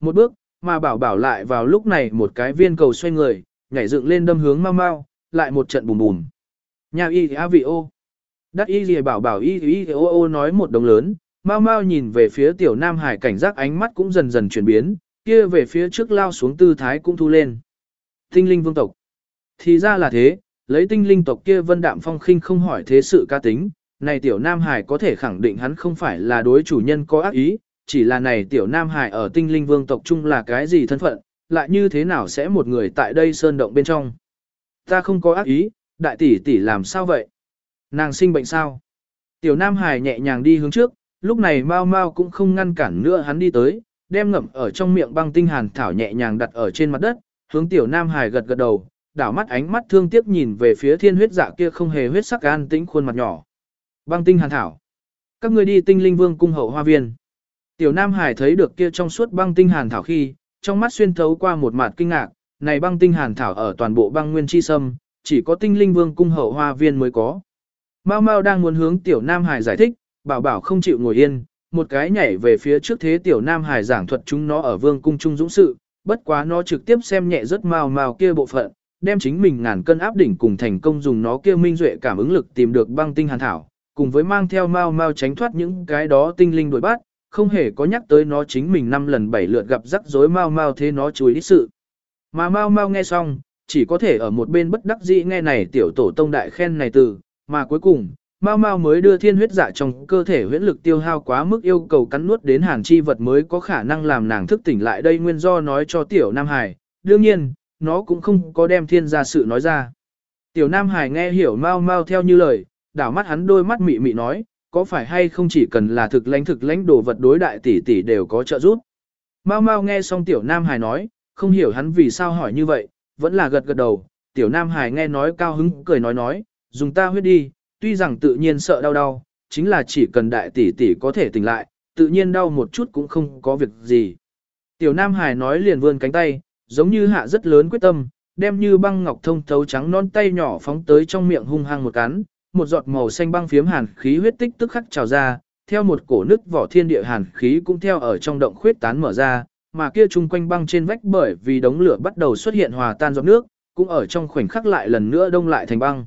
một bước, mà bảo bảo lại vào lúc này một cái viên cầu xoay người, nhảy dựng lên đâm hướng mau mau, lại một trận bùm bùm. Nhà y a vị ô. Đắc y gì bảo bảo y y ô ô nói một đồng lớn, mau mau nhìn về phía tiểu nam hải cảnh giác ánh mắt cũng dần dần chuyển biến, kia về phía trước lao xuống tư thái cũng thu lên. Tinh linh vương tộc. Thì ra là thế, lấy tinh linh tộc kia vân đạm phong khinh không hỏi thế sự ca tính, này tiểu nam hải có thể khẳng định hắn không phải là đối chủ nhân có ác ý, chỉ là này tiểu nam hải ở tinh linh vương tộc chung là cái gì thân phận, lại như thế nào sẽ một người tại đây sơn động bên trong. Ta không có ác ý, đại tỷ tỷ làm sao vậy? Nàng sinh bệnh sao? Tiểu nam hải nhẹ nhàng đi hướng trước, lúc này mau mau cũng không ngăn cản nữa hắn đi tới, đem ngậm ở trong miệng băng tinh hàn thảo nhẹ nhàng đặt ở trên mặt đất, hướng tiểu nam hải gật gật đầu, đảo mắt ánh mắt thương tiếc nhìn về phía thiên huyết dạ kia không hề huyết sắc an tĩnh khuôn mặt nhỏ. Băng tinh hàn thảo. Các ngươi đi tinh linh vương cung hậu hoa viên. Tiểu Nam Hải thấy được kia trong suốt băng tinh hàn thảo khi, trong mắt xuyên thấu qua một mặt kinh ngạc, này băng tinh hàn thảo ở toàn bộ băng nguyên chi sâm, chỉ có tinh linh vương cung hậu hoa viên mới có. Mao Mao đang muốn hướng Tiểu Nam Hải giải thích, bảo bảo không chịu ngồi yên, một cái nhảy về phía trước thế Tiểu Nam Hải giảng thuật chúng nó ở vương cung trung dũng sự, bất quá nó trực tiếp xem nhẹ rất Mao Mao kia bộ phận, đem chính mình ngàn cân áp đỉnh cùng thành công dùng nó kia minh duệ cảm ứng lực tìm được băng tinh hàn thảo, cùng với mang theo Mao Mao tránh thoát những cái đó tinh linh đuổi bắt, không hề có nhắc tới nó chính mình năm lần bảy lượt gặp rắc rối Mao Mao thế nó chú ý sự. Mà Mao Mao nghe xong, chỉ có thể ở một bên bất đắc dĩ nghe này tiểu tổ tông đại khen này từ, mà cuối cùng, Mao Mao mới đưa thiên huyết dạ trong cơ thể huyễn lực tiêu hao quá mức yêu cầu cắn nuốt đến hàn chi vật mới có khả năng làm nàng thức tỉnh lại đây nguyên do nói cho tiểu Nam Hải. Đương nhiên, nó cũng không có đem thiên gia sự nói ra. Tiểu Nam Hải nghe hiểu Mao Mao theo như lời, đảo mắt hắn đôi mắt mị mị nói, có phải hay không chỉ cần là thực lãnh thực lãnh đồ vật đối đại tỷ tỷ đều có trợ giúp. Mao Mao nghe xong Tiểu Nam Hải nói, không hiểu hắn vì sao hỏi như vậy, vẫn là gật gật đầu. Tiểu Nam Hải nghe nói cao hứng cười nói nói, dùng ta huyết đi, tuy rằng tự nhiên sợ đau đau, chính là chỉ cần đại tỷ tỷ có thể tỉnh lại, tự nhiên đau một chút cũng không có việc gì. Tiểu Nam Hải nói liền vươn cánh tay, giống như hạ rất lớn quyết tâm, đem như băng ngọc thông thấu trắng non tay nhỏ phóng tới trong miệng hung hăng một cắn, một giọt màu xanh băng phiếm hàn khí huyết tích tức khắc trào ra, theo một cổ nứt vỏ thiên địa hàn khí cũng theo ở trong động khuyết tán mở ra, mà kia chung quanh băng trên vách bởi vì đống lửa bắt đầu xuất hiện hòa tan giọt nước, cũng ở trong khoảnh khắc lại lần nữa đông lại thành băng.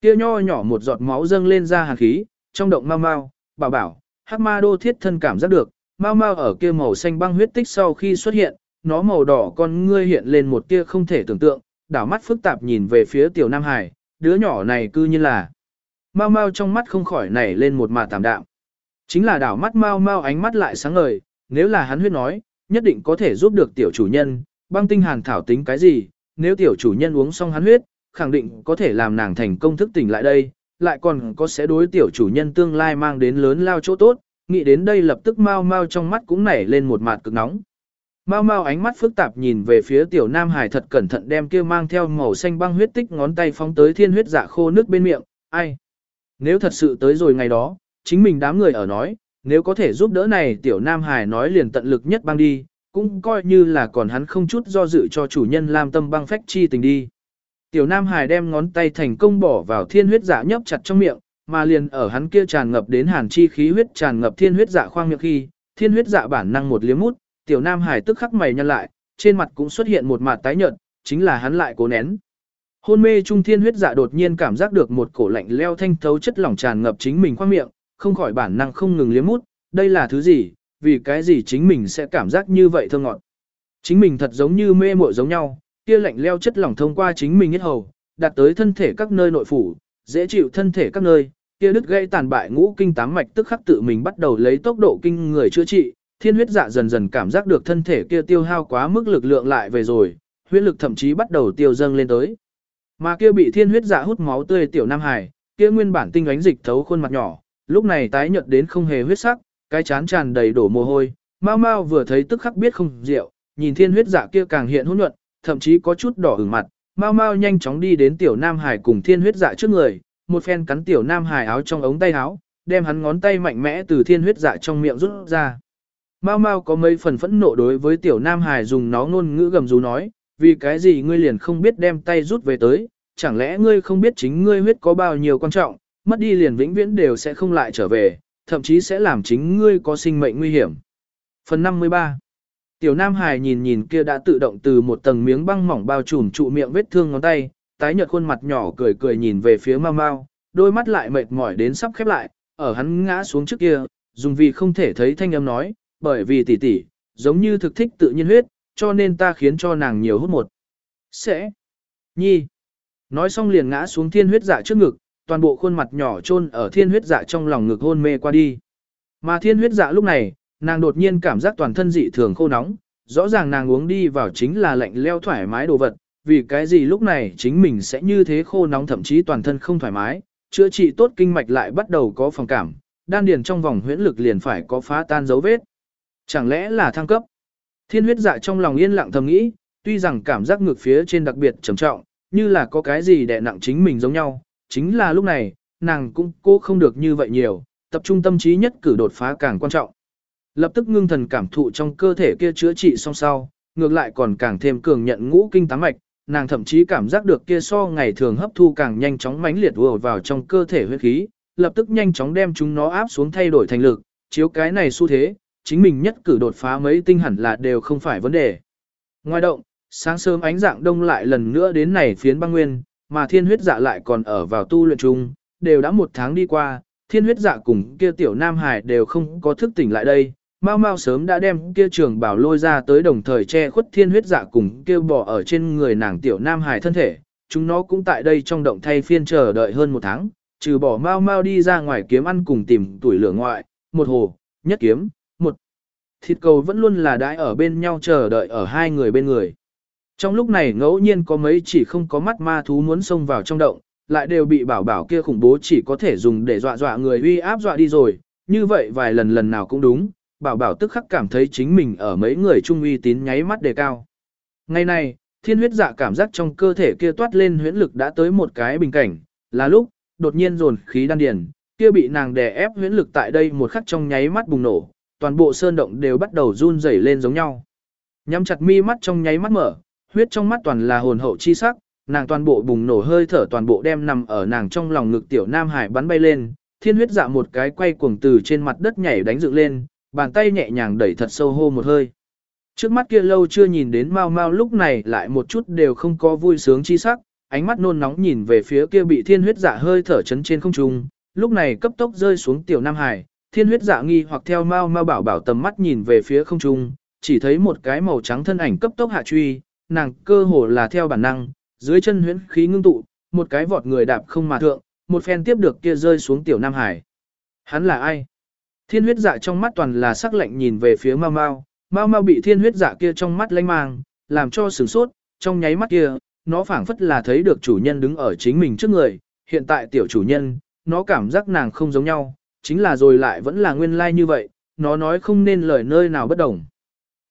Kia nho nhỏ một giọt máu dâng lên ra hàn khí, trong động mau mau, bảo bảo, hắc ma đô thiết thân cảm giác được, mau mau ở kia màu xanh băng huyết tích sau khi xuất hiện, nó màu đỏ con ngươi hiện lên một tia không thể tưởng tượng, đảo mắt phức tạp nhìn về phía tiểu Nam Hải, đứa nhỏ này cư như là. Mau mau trong mắt không khỏi nảy lên một mà tạm đạm. Chính là đảo mắt mau mau ánh mắt lại sáng ngời, nếu là hắn huyết nói, nhất định có thể giúp được tiểu chủ nhân, băng tinh hàn thảo tính cái gì, nếu tiểu chủ nhân uống xong hắn huyết, khẳng định có thể làm nàng thành công thức tỉnh lại đây, lại còn có sẽ đối tiểu chủ nhân tương lai mang đến lớn lao chỗ tốt, nghĩ đến đây lập tức mau mau trong mắt cũng nảy lên một mặt cực nóng. Mau mau ánh mắt phức tạp nhìn về phía tiểu nam hải thật cẩn thận đem kia mang theo màu xanh băng huyết tích ngón tay phóng tới thiên huyết dạ khô nước bên miệng, ai? Nếu thật sự tới rồi ngày đó, chính mình đám người ở nói, nếu có thể giúp đỡ này tiểu nam hải nói liền tận lực nhất băng đi, cũng coi như là còn hắn không chút do dự cho chủ nhân làm tâm băng phách chi tình đi. Tiểu nam hải đem ngón tay thành công bỏ vào thiên huyết dạ nhấp chặt trong miệng, mà liền ở hắn kia tràn ngập đến hàn chi khí huyết tràn ngập thiên huyết dạ khoang miệng khi, thiên huyết dạ bản năng một liếm mút, tiểu nam hải tức khắc mày nhăn lại, trên mặt cũng xuất hiện một mặt tái nhợt, chính là hắn lại cố nén. Hôn mê trung thiên huyết dạ đột nhiên cảm giác được một cổ lạnh leo thanh thấu chất lỏng tràn ngập chính mình khoang miệng, không khỏi bản năng không ngừng liếm mút, đây là thứ gì, vì cái gì chính mình sẽ cảm giác như vậy thơ ngọt. Chính mình thật giống như mê muội giống nhau, kia lạnh leo chất lỏng thông qua chính mình hết hầu, đạt tới thân thể các nơi nội phủ, dễ chịu thân thể các nơi, kia đứt gây tàn bại ngũ kinh tám mạch tức khắc tự mình bắt đầu lấy tốc độ kinh người chữa trị, thiên huyết dạ dần dần cảm giác được thân thể kia tiêu hao quá mức lực lượng lại về rồi, huyết lực thậm chí bắt đầu tiêu dâng lên tới. Mà kia bị thiên huyết dạ hút máu tươi tiểu nam hải, kia nguyên bản tinh ánh dịch thấu khuôn mặt nhỏ, lúc này tái nhợt đến không hề huyết sắc, cái chán tràn đầy đổ mồ hôi, Mao Mao vừa thấy tức khắc biết không rượu, nhìn thiên huyết dạ kia càng hiện hỗn nhuận, thậm chí có chút đỏ ửng mặt, Mao Mao nhanh chóng đi đến tiểu nam hải cùng thiên huyết dạ trước người, một phen cắn tiểu nam hải áo trong ống tay áo, đem hắn ngón tay mạnh mẽ từ thiên huyết dạ trong miệng rút ra. Mao Mao có mấy phần phẫn nộ đối với tiểu nam hải dùng nó ngôn ngữ gầm rú nói, vì cái gì ngươi liền không biết đem tay rút về tới, chẳng lẽ ngươi không biết chính ngươi huyết có bao nhiêu quan trọng, mất đi liền vĩnh viễn đều sẽ không lại trở về, thậm chí sẽ làm chính ngươi có sinh mệnh nguy hiểm. Phần 53 Tiểu Nam Hải nhìn nhìn kia đã tự động từ một tầng miếng băng mỏng bao trùm trụ miệng vết thương ngón tay, tái nhợt khuôn mặt nhỏ cười cười nhìn về phía Mao Mao, đôi mắt lại mệt mỏi đến sắp khép lại, ở hắn ngã xuống trước kia, dùng vì không thể thấy thanh âm nói, bởi vì tỷ tỷ, giống như thực thích tự nhiên huyết, cho nên ta khiến cho nàng nhiều hút một. Sẽ. Nhi. Nói xong liền ngã xuống thiên huyết dạ trước ngực, toàn bộ khuôn mặt nhỏ chôn ở thiên huyết dạ trong lòng ngực hôn mê qua đi. Mà thiên huyết dạ lúc này, nàng đột nhiên cảm giác toàn thân dị thường khô nóng, rõ ràng nàng uống đi vào chính là lạnh leo thoải mái đồ vật, vì cái gì lúc này chính mình sẽ như thế khô nóng thậm chí toàn thân không thoải mái, chữa trị tốt kinh mạch lại bắt đầu có phòng cảm, đan điền trong vòng huyễn lực liền phải có phá tan dấu vết. Chẳng lẽ là thăng cấp? Thiên huyết dạ trong lòng yên lặng thầm nghĩ, tuy rằng cảm giác ngược phía trên đặc biệt trầm trọng, như là có cái gì đè nặng chính mình giống nhau, chính là lúc này, nàng cũng cố không được như vậy nhiều, tập trung tâm trí nhất cử đột phá càng quan trọng. Lập tức ngưng thần cảm thụ trong cơ thể kia chữa trị xong sau, ngược lại còn càng thêm cường nhận ngũ kinh tám mạch, nàng thậm chí cảm giác được kia so ngày thường hấp thu càng nhanh chóng mãnh liệt ùa vào trong cơ thể huyết khí, lập tức nhanh chóng đem chúng nó áp xuống thay đổi thành lực, chiếu cái này xu thế, chính mình nhất cử đột phá mấy tinh hẳn là đều không phải vấn đề. Ngoài động, sáng sớm ánh dạng đông lại lần nữa đến này phiến băng nguyên, mà thiên huyết dạ lại còn ở vào tu luyện chung, đều đã một tháng đi qua, thiên huyết dạ cùng kia tiểu nam hải đều không có thức tỉnh lại đây. Mao Mao sớm đã đem kia trường bảo lôi ra tới đồng thời che khuất thiên huyết dạ cùng kia bỏ ở trên người nàng tiểu nam hải thân thể. Chúng nó cũng tại đây trong động thay phiên chờ đợi hơn một tháng, trừ bỏ Mao Mao đi ra ngoài kiếm ăn cùng tìm tuổi lửa ngoại, một hồ, nhất kiếm. Thịt cầu vẫn luôn là đãi ở bên nhau chờ đợi ở hai người bên người. Trong lúc này ngẫu nhiên có mấy chỉ không có mắt ma thú muốn xông vào trong động, lại đều bị bảo bảo kia khủng bố chỉ có thể dùng để dọa dọa người uy áp dọa đi rồi, như vậy vài lần lần nào cũng đúng, bảo bảo tức khắc cảm thấy chính mình ở mấy người trung uy tín nháy mắt đề cao. Ngày này, thiên huyết dạ cảm giác trong cơ thể kia toát lên huyễn lực đã tới một cái bình cảnh, là lúc, đột nhiên dồn khí đan điền, kia bị nàng đè ép huyễn lực tại đây một khắc trong nháy mắt bùng nổ, toàn bộ sơn động đều bắt đầu run rẩy lên giống nhau. Nhắm chặt mi mắt trong nháy mắt mở, huyết trong mắt toàn là hồn hậu chi sắc, nàng toàn bộ bùng nổ hơi thở toàn bộ đem nằm ở nàng trong lòng ngực tiểu nam hải bắn bay lên, thiên huyết dạ một cái quay cuồng từ trên mặt đất nhảy đánh dựng lên, bàn tay nhẹ nhàng đẩy thật sâu hô một hơi. Trước mắt kia lâu chưa nhìn đến mau mau lúc này lại một chút đều không có vui sướng chi sắc, ánh mắt nôn nóng nhìn về phía kia bị thiên huyết dạ hơi thở chấn trên không trung, lúc này cấp tốc rơi xuống tiểu nam hải, thiên huyết dạ nghi hoặc theo mau mau bảo bảo tầm mắt nhìn về phía không trung, chỉ thấy một cái màu trắng thân ảnh cấp tốc hạ truy, nàng cơ hồ là theo bản năng, dưới chân huyễn khí ngưng tụ, một cái vọt người đạp không mà thượng, một phen tiếp được kia rơi xuống tiểu Nam Hải. Hắn là ai? Thiên huyết dạ trong mắt toàn là sắc lạnh nhìn về phía Mao Mao, Mao Mao bị thiên huyết dạ kia trong mắt lanh mang, làm cho sửng sốt, trong nháy mắt kia, nó phảng phất là thấy được chủ nhân đứng ở chính mình trước người, hiện tại tiểu chủ nhân, nó cảm giác nàng không giống nhau, chính là rồi lại vẫn là nguyên lai like như vậy, nó nói không nên lời nơi nào bất đồng.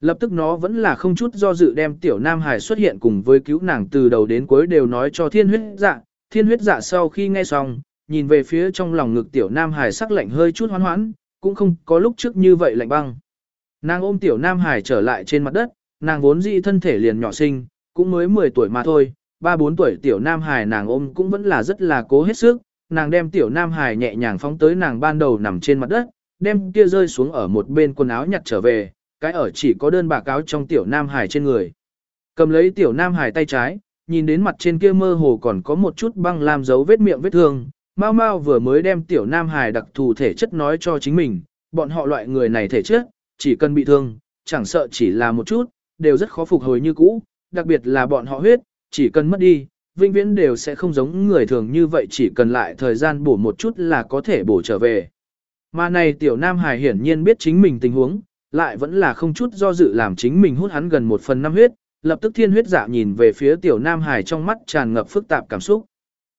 Lập tức nó vẫn là không chút do dự đem tiểu Nam Hải xuất hiện cùng với cứu nàng từ đầu đến cuối đều nói cho thiên huyết dạ. Thiên huyết dạ sau khi nghe xong, nhìn về phía trong lòng ngực tiểu Nam Hải sắc lạnh hơi chút hoán hoãn, cũng không có lúc trước như vậy lạnh băng. Nàng ôm tiểu Nam Hải trở lại trên mặt đất, nàng vốn dị thân thể liền nhỏ sinh, cũng mới 10 tuổi mà thôi, 3-4 tuổi tiểu Nam Hải nàng ôm cũng vẫn là rất là cố hết sức, nàng đem tiểu Nam Hải nhẹ nhàng phóng tới nàng ban đầu nằm trên mặt đất, đem kia rơi xuống ở một bên quần áo nhặt trở về, cái ở chỉ có đơn bà cáo trong tiểu nam hải trên người. Cầm lấy tiểu nam hải tay trái, nhìn đến mặt trên kia mơ hồ còn có một chút băng làm dấu vết miệng vết thương. Mao Mao vừa mới đem tiểu nam hải đặc thù thể chất nói cho chính mình, bọn họ loại người này thể chất, chỉ cần bị thương, chẳng sợ chỉ là một chút, đều rất khó phục hồi như cũ, đặc biệt là bọn họ huyết, chỉ cần mất đi, vĩnh viễn đều sẽ không giống người thường như vậy chỉ cần lại thời gian bổ một chút là có thể bổ trở về. Mà này tiểu nam hải hiển nhiên biết chính mình tình huống, lại vẫn là không chút do dự làm chính mình hút hắn gần một phần năm huyết, lập tức thiên huyết dạ nhìn về phía tiểu Nam Hải trong mắt tràn ngập phức tạp cảm xúc.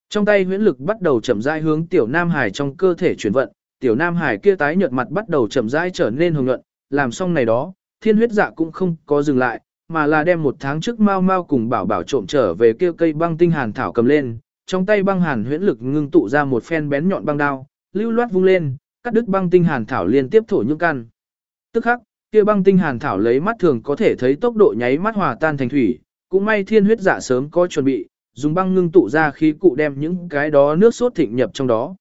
Trong tay huyễn lực bắt đầu chậm rãi hướng tiểu Nam Hải trong cơ thể chuyển vận, tiểu Nam Hải kia tái nhợt mặt bắt đầu chậm rãi trở nên hồng nhuận, làm xong này đó, thiên huyết dạ cũng không có dừng lại, mà là đem một tháng trước mau mau cùng bảo bảo trộm trở về kia cây băng tinh hàn thảo cầm lên, trong tay băng hàn huyễn lực ngưng tụ ra một phen bén nhọn băng đao, lưu loát vung lên, cắt đứt băng tinh hàn thảo liên tiếp thổ những căn. Tức khắc, kia băng tinh hàn thảo lấy mắt thường có thể thấy tốc độ nháy mắt hòa tan thành thủy, cũng may thiên huyết dạ sớm có chuẩn bị, dùng băng ngưng tụ ra khí cụ đem những cái đó nước sốt thịnh nhập trong đó.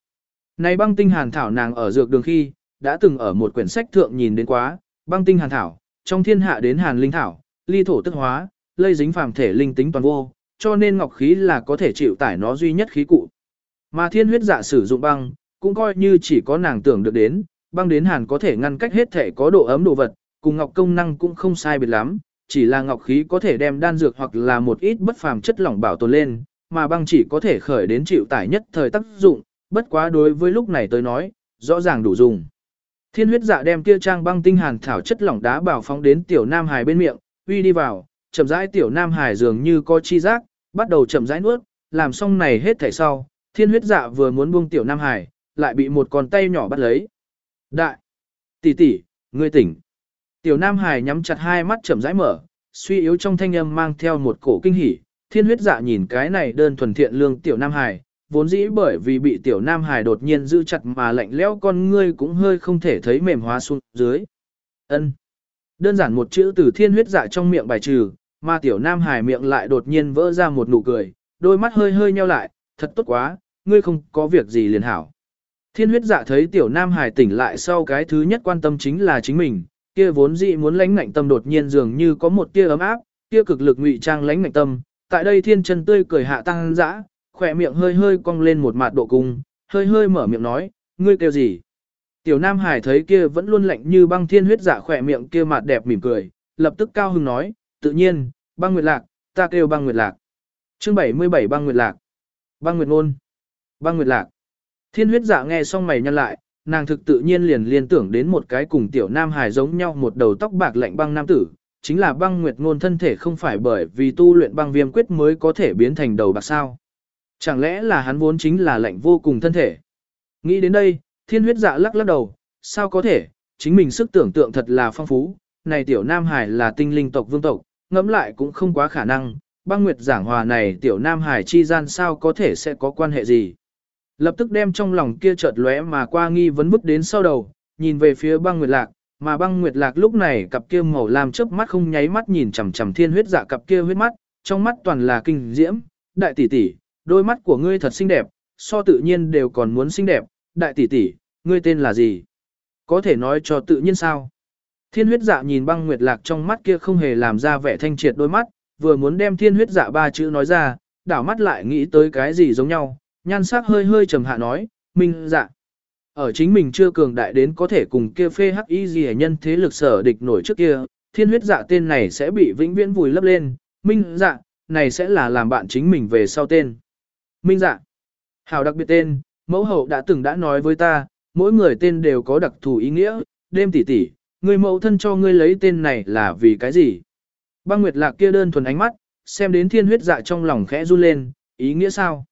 Này băng tinh hàn thảo nàng ở dược đường khi, đã từng ở một quyển sách thượng nhìn đến quá, băng tinh hàn thảo, trong thiên hạ đến hàn linh thảo, ly thổ tức hóa, lây dính phàm thể linh tính toàn vô, cho nên ngọc khí là có thể chịu tải nó duy nhất khí cụ. Mà thiên huyết dạ sử dụng băng, cũng coi như chỉ có nàng tưởng được đến, băng đến hàn có thể ngăn cách hết thể có độ ấm đồ vật, cùng ngọc công năng cũng không sai biệt lắm, chỉ là ngọc khí có thể đem đan dược hoặc là một ít bất phàm chất lỏng bảo tồn lên, mà băng chỉ có thể khởi đến chịu tải nhất thời tác dụng, bất quá đối với lúc này tới nói, rõ ràng đủ dùng. Thiên huyết dạ đem kia trang băng tinh hàn thảo chất lỏng đá bảo phóng đến tiểu nam hải bên miệng, uy đi vào, chậm rãi tiểu nam hải dường như có chi giác, bắt đầu chậm rãi nuốt, làm xong này hết thảy sau, thiên huyết dạ vừa muốn buông tiểu nam hải, lại bị một con tay nhỏ bắt lấy. Đại! tỷ tỷ, ngươi tỉnh. Tiểu nam hải nhắm chặt hai mắt chậm rãi mở, suy yếu trong thanh âm mang theo một cổ kinh hỉ, thiên huyết dạ nhìn cái này đơn thuần thiện lương tiểu nam hải, vốn dĩ bởi vì bị tiểu nam hải đột nhiên giữ chặt mà lạnh lẽo con ngươi cũng hơi không thể thấy mềm hóa xuống dưới. Ân. Đơn giản một chữ từ thiên huyết dạ trong miệng bài trừ, mà tiểu nam hải miệng lại đột nhiên vỡ ra một nụ cười, đôi mắt hơi hơi nheo lại, thật tốt quá, ngươi không có việc gì liền hảo. Thiên huyết dạ thấy tiểu nam hải tỉnh lại sau cái thứ nhất quan tâm chính là chính mình, kia vốn dĩ muốn lãnh ngạnh tâm đột nhiên dường như có một tia ấm áp, kia cực lực ngụy trang lãnh ngạnh tâm, tại đây thiên chân tươi cười hạ tăng dã, khỏe miệng hơi hơi cong lên một mặt độ cung, hơi hơi mở miệng nói, ngươi kêu gì? Tiểu Nam Hải thấy kia vẫn luôn lạnh như băng thiên huyết dạ khỏe miệng kia mặt đẹp mỉm cười, lập tức cao hứng nói, tự nhiên, băng nguyệt lạc, ta kêu băng nguyệt lạc. Chương 77 băng nguyệt lạc. Băng nguyệt ngôn. Băng nguyệt lạc. Thiên huyết dạ nghe xong mày nhăn lại, nàng thực tự nhiên liền liên tưởng đến một cái cùng tiểu Nam Hải giống nhau một đầu tóc bạc lạnh băng nam tử, chính là băng nguyệt ngôn thân thể không phải bởi vì tu luyện băng viêm quyết mới có thể biến thành đầu bạc sao. Chẳng lẽ là hắn vốn chính là lạnh vô cùng thân thể? Nghĩ đến đây, thiên huyết dạ lắc lắc đầu, sao có thể, chính mình sức tưởng tượng thật là phong phú, này tiểu Nam Hải là tinh linh tộc vương tộc, ngẫm lại cũng không quá khả năng, băng nguyệt giảng hòa này tiểu Nam Hải chi gian sao có thể sẽ có quan hệ gì. Lập tức đem trong lòng kia chợt lóe mà qua nghi vấn vứt đến sau đầu, nhìn về phía băng nguyệt lạc, mà băng nguyệt lạc lúc này cặp kia màu làm chớp mắt không nháy mắt nhìn chằm chằm thiên huyết dạ cặp kia huyết mắt, trong mắt toàn là kinh diễm, đại tỷ tỷ, đôi mắt của ngươi thật xinh đẹp, so tự nhiên đều còn muốn xinh đẹp, đại tỷ tỷ, ngươi tên là gì? Có thể nói cho tự nhiên sao? Thiên huyết dạ nhìn băng nguyệt lạc trong mắt kia không hề làm ra vẻ thanh triệt đôi mắt, vừa muốn đem thiên huyết dạ ba chữ nói ra, đảo mắt lại nghĩ tới cái gì giống nhau, nhan sắc hơi hơi trầm hạ nói, minh dạ. Ở chính mình chưa cường đại đến có thể cùng kia phê hắc y gì nhân thế lực sở địch nổi trước kia, thiên huyết dạ tên này sẽ bị vĩnh viễn vùi lấp lên, minh dạ, này sẽ là làm bạn chính mình về sau tên. Minh dạ. hào đặc biệt tên, mẫu hậu đã từng đã nói với ta, mỗi người tên đều có đặc thù ý nghĩa, đêm tỷ tỷ, người mẫu thân cho ngươi lấy tên này là vì cái gì? Băng Nguyệt Lạc kia đơn thuần ánh mắt, xem đến thiên huyết dạ trong lòng khẽ run lên, ý nghĩa sao?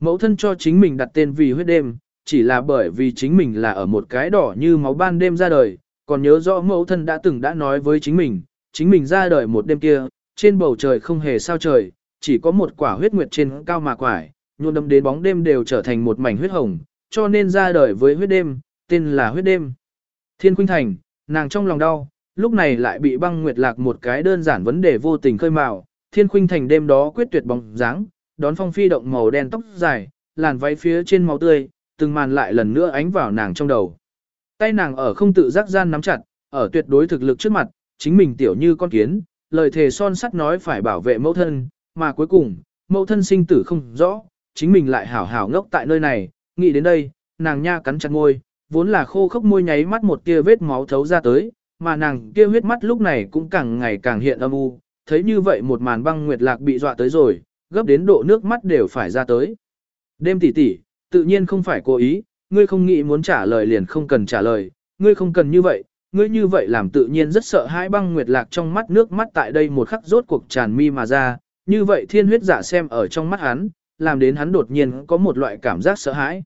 Mẫu thân cho chính mình đặt tên vì huyết đêm, chỉ là bởi vì chính mình là ở một cái đỏ như máu ban đêm ra đời, còn nhớ rõ mẫu thân đã từng đã nói với chính mình, chính mình ra đời một đêm kia, trên bầu trời không hề sao trời, chỉ có một quả huyết nguyệt trên cao mà quải, nhuộm đâm đến bóng đêm đều trở thành một mảnh huyết hồng, cho nên ra đời với huyết đêm, tên là huyết đêm. Thiên Khuynh Thành, nàng trong lòng đau, lúc này lại bị băng nguyệt lạc một cái đơn giản vấn đề vô tình khơi mào. Thiên Khuynh Thành đêm đó quyết tuyệt bóng dáng, đón phong phi động màu đen tóc dài, làn váy phía trên máu tươi, từng màn lại lần nữa ánh vào nàng trong đầu. Tay nàng ở không tự giác gian nắm chặt, ở tuyệt đối thực lực trước mặt, chính mình tiểu như con kiến, lời thề son sắt nói phải bảo vệ mẫu thân, mà cuối cùng, mẫu thân sinh tử không rõ, chính mình lại hảo hảo ngốc tại nơi này, nghĩ đến đây, nàng nha cắn chặt môi, vốn là khô khốc môi nháy mắt một tia vết máu thấu ra tới, mà nàng kia huyết mắt lúc này cũng càng ngày càng hiện âm u, thấy như vậy một màn băng nguyệt lạc bị dọa tới rồi, gấp đến độ nước mắt đều phải ra tới. Đêm tỷ tỷ tự nhiên không phải cố ý, ngươi không nghĩ muốn trả lời liền không cần trả lời, ngươi không cần như vậy, ngươi như vậy làm tự nhiên rất sợ hãi băng nguyệt lạc trong mắt nước mắt tại đây một khắc rốt cuộc tràn mi mà ra, như vậy thiên huyết giả xem ở trong mắt hắn, làm đến hắn đột nhiên có một loại cảm giác sợ hãi.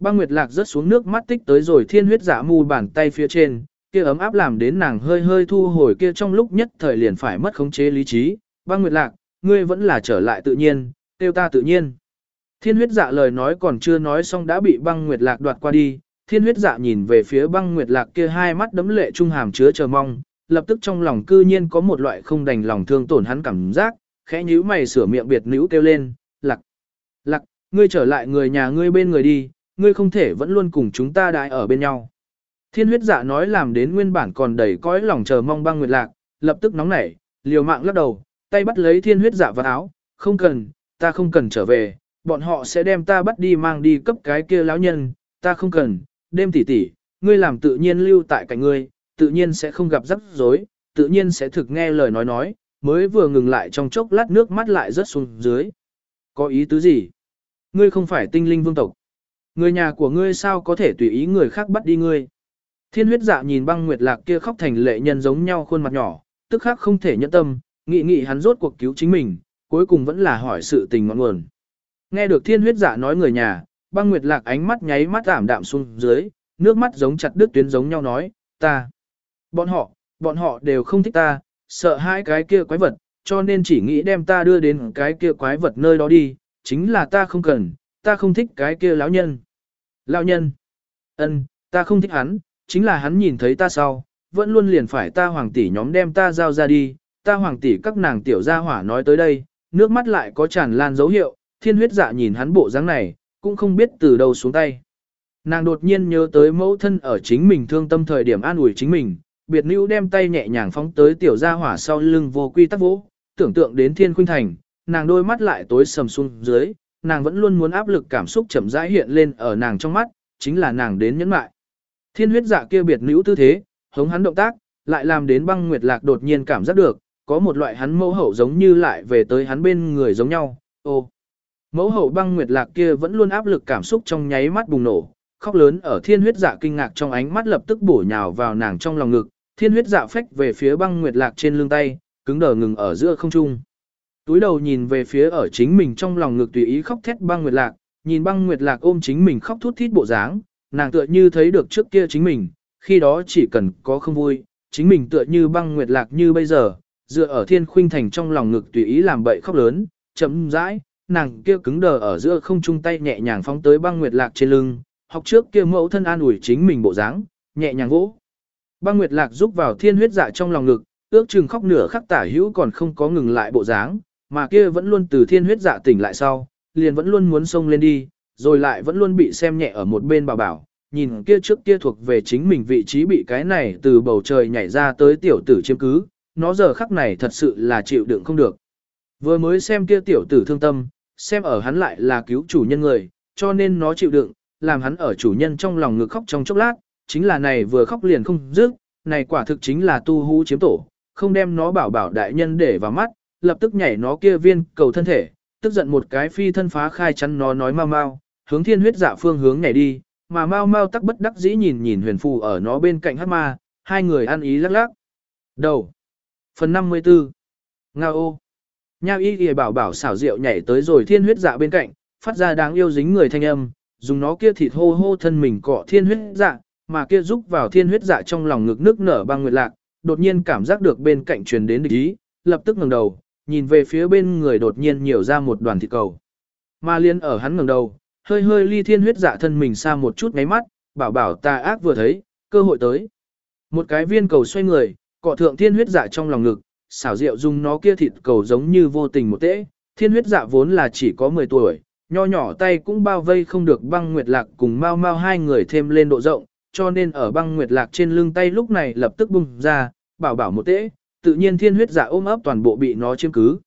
Băng Nguyệt Lạc rớt xuống nước mắt tích tới rồi thiên huyết dạ giả mù bàn tay phía trên, kia ấm áp làm đến nàng hơi hơi thu hồi kia trong lúc nhất thời liền phải mất khống chế lý trí. Băng Nguyệt Lạc, ngươi vẫn là trở lại tự nhiên, tiêu ta tự nhiên. Thiên huyết dạ lời nói còn chưa nói xong đã bị băng Nguyệt Lạc đoạt qua đi, thiên huyết dạ nhìn về phía băng Nguyệt Lạc kia hai mắt đấm lệ trung hàm chứa chờ mong, lập tức trong lòng cư nhiên có một loại không đành lòng thương tổn hắn cảm giác, khẽ nhíu mày sửa miệng biệt nữ kêu lên, ngươi trở lại người nhà ngươi bên người đi, ngươi không thể vẫn luôn cùng chúng ta đại ở bên nhau. Thiên huyết dạ nói làm đến nguyên bản còn đầy cõi lòng chờ mong băng nguyệt lạc, lập tức nóng nảy, liều mạng lắc đầu, tay bắt lấy thiên huyết dạ vào áo, không cần, ta không cần trở về, bọn họ sẽ đem ta bắt đi mang đi cấp cái kia lão nhân, ta không cần, đêm tỉ tỉ, ngươi làm tự nhiên lưu tại cạnh ngươi, tự nhiên sẽ không gặp rắc rối, tự nhiên sẽ thực nghe lời nói nói, mới vừa ngừng lại trong chốc lát nước mắt lại rớt xuống dưới. Có ý tứ gì? Ngươi không phải tinh linh vương tộc. Người nhà của ngươi sao có thể tùy ý người khác bắt đi ngươi? Thiên huyết dạ nhìn băng nguyệt lạc kia khóc thành lệ nhân giống nhau khuôn mặt nhỏ, tức khắc không thể nhẫn tâm, nghị nghị hắn rốt cuộc cứu chính mình, cuối cùng vẫn là hỏi sự tình ngọn nguồn. Nghe được thiên huyết dạ nói người nhà, băng nguyệt lạc ánh mắt nháy mắt ảm đạm xuống dưới, nước mắt giống chặt đứt tuyến giống nhau nói, ta. Bọn họ, bọn họ đều không thích ta, sợ hai cái kia quái vật, cho nên chỉ nghĩ đem ta đưa đến cái kia quái vật nơi đó đi, chính là ta không cần, ta không thích cái kia lão nhân. Lão nhân, ân, ta không thích hắn, chính là hắn nhìn thấy ta sau, vẫn luôn liền phải ta hoàng tỷ nhóm đem ta giao ra đi, ta hoàng tỷ các nàng tiểu gia hỏa nói tới đây, nước mắt lại có tràn lan dấu hiệu, thiên huyết dạ nhìn hắn bộ dáng này, cũng không biết từ đâu xuống tay. Nàng đột nhiên nhớ tới mẫu thân ở chính mình thương tâm thời điểm an ủi chính mình, biệt nữ đem tay nhẹ nhàng phóng tới tiểu gia hỏa sau lưng vô quy tắc vỗ, tưởng tượng đến thiên khuynh thành, nàng đôi mắt lại tối sầm xuống dưới, nàng vẫn luôn muốn áp lực cảm xúc chậm rãi hiện lên ở nàng trong mắt, chính là nàng đến nhẫn mại. Thiên huyết dạ kia biệt nữ tư thế, hống hắn động tác, lại làm đến băng nguyệt lạc đột nhiên cảm giác được, có một loại hắn mẫu hậu giống như lại về tới hắn bên người giống nhau, ô. Mẫu hậu băng nguyệt lạc kia vẫn luôn áp lực cảm xúc trong nháy mắt bùng nổ, khóc lớn ở thiên huyết dạ kinh ngạc trong ánh mắt lập tức bổ nhào vào nàng trong lòng ngực, thiên huyết dạ phách về phía băng nguyệt lạc trên lưng tay, cứng đờ ngừng ở giữa không trung. Túi đầu nhìn về phía ở chính mình trong lòng ngực tùy ý khóc thét băng nguyệt lạc, nhìn băng nguyệt lạc ôm chính mình khóc thút thít bộ dáng, nàng tựa như thấy được trước kia chính mình, khi đó chỉ cần có không vui, chính mình tựa như băng nguyệt lạc như bây giờ, dựa ở thiên khuynh thành trong lòng ngực tùy ý làm bậy khóc lớn, chậm rãi, nàng kia cứng đờ ở giữa không trung tay nhẹ nhàng phóng tới băng nguyệt lạc trên lưng, học trước kia mẫu thân an ủi chính mình bộ dáng, nhẹ nhàng vỗ. Băng nguyệt lạc giúp vào thiên huyết dạ trong lòng ngực, ước chừng khóc nửa khắc tả hữu còn không có ngừng lại bộ dáng, mà kia vẫn luôn từ thiên huyết dạ tỉnh lại sau, liền vẫn luôn muốn xông lên đi, rồi lại vẫn luôn bị xem nhẹ ở một bên bảo bảo, nhìn kia trước kia thuộc về chính mình vị trí bị cái này từ bầu trời nhảy ra tới tiểu tử chiếm cứ, nó giờ khắc này thật sự là chịu đựng không được. Vừa mới xem kia tiểu tử thương tâm, xem ở hắn lại là cứu chủ nhân người, cho nên nó chịu đựng, làm hắn ở chủ nhân trong lòng ngực khóc trong chốc lát, chính là này vừa khóc liền không dứt, này quả thực chính là tu hú chiếm tổ, không đem nó bảo bảo đại nhân để vào mắt, lập tức nhảy nó kia viên cầu thân thể, tức giận một cái phi thân phá khai chắn nó nói mau mau, hướng thiên huyết dạ phương hướng nhảy đi, mà mau mau tắc bất đắc dĩ nhìn nhìn huyền phù ở nó bên cạnh hát ma, hai người ăn ý lắc lắc. Đầu. Phần 54. Nga ô. Nha y ghi bảo bảo xảo rượu nhảy tới rồi thiên huyết dạ bên cạnh, phát ra đáng yêu dính người thanh âm, dùng nó kia thịt hô hô thân mình cọ thiên huyết dạ, mà kia giúp vào thiên huyết dạ trong lòng ngực nước nở băng nguyệt lạc, đột nhiên cảm giác được bên cạnh truyền đến địch ý, lập tức ngẩng đầu, nhìn về phía bên người đột nhiên nhiều ra một đoàn thịt cầu. Mà liên ở hắn ngẩng đầu, hơi hơi ly thiên huyết dạ thân mình xa một chút ngáy mắt, bảo bảo ta ác vừa thấy, cơ hội tới. Một cái viên cầu xoay người, cọ thượng thiên huyết dạ trong lòng ngực, xảo diệu dùng nó kia thịt cầu giống như vô tình một tễ, thiên huyết dạ vốn là chỉ có 10 tuổi, nho nhỏ tay cũng bao vây không được băng nguyệt lạc cùng mau mau hai người thêm lên độ rộng, cho nên ở băng nguyệt lạc trên lưng tay lúc này lập tức bung ra, bảo bảo một tễ, tự nhiên thiên huyết dạ ôm ấp toàn bộ bị nó chiếm cứ.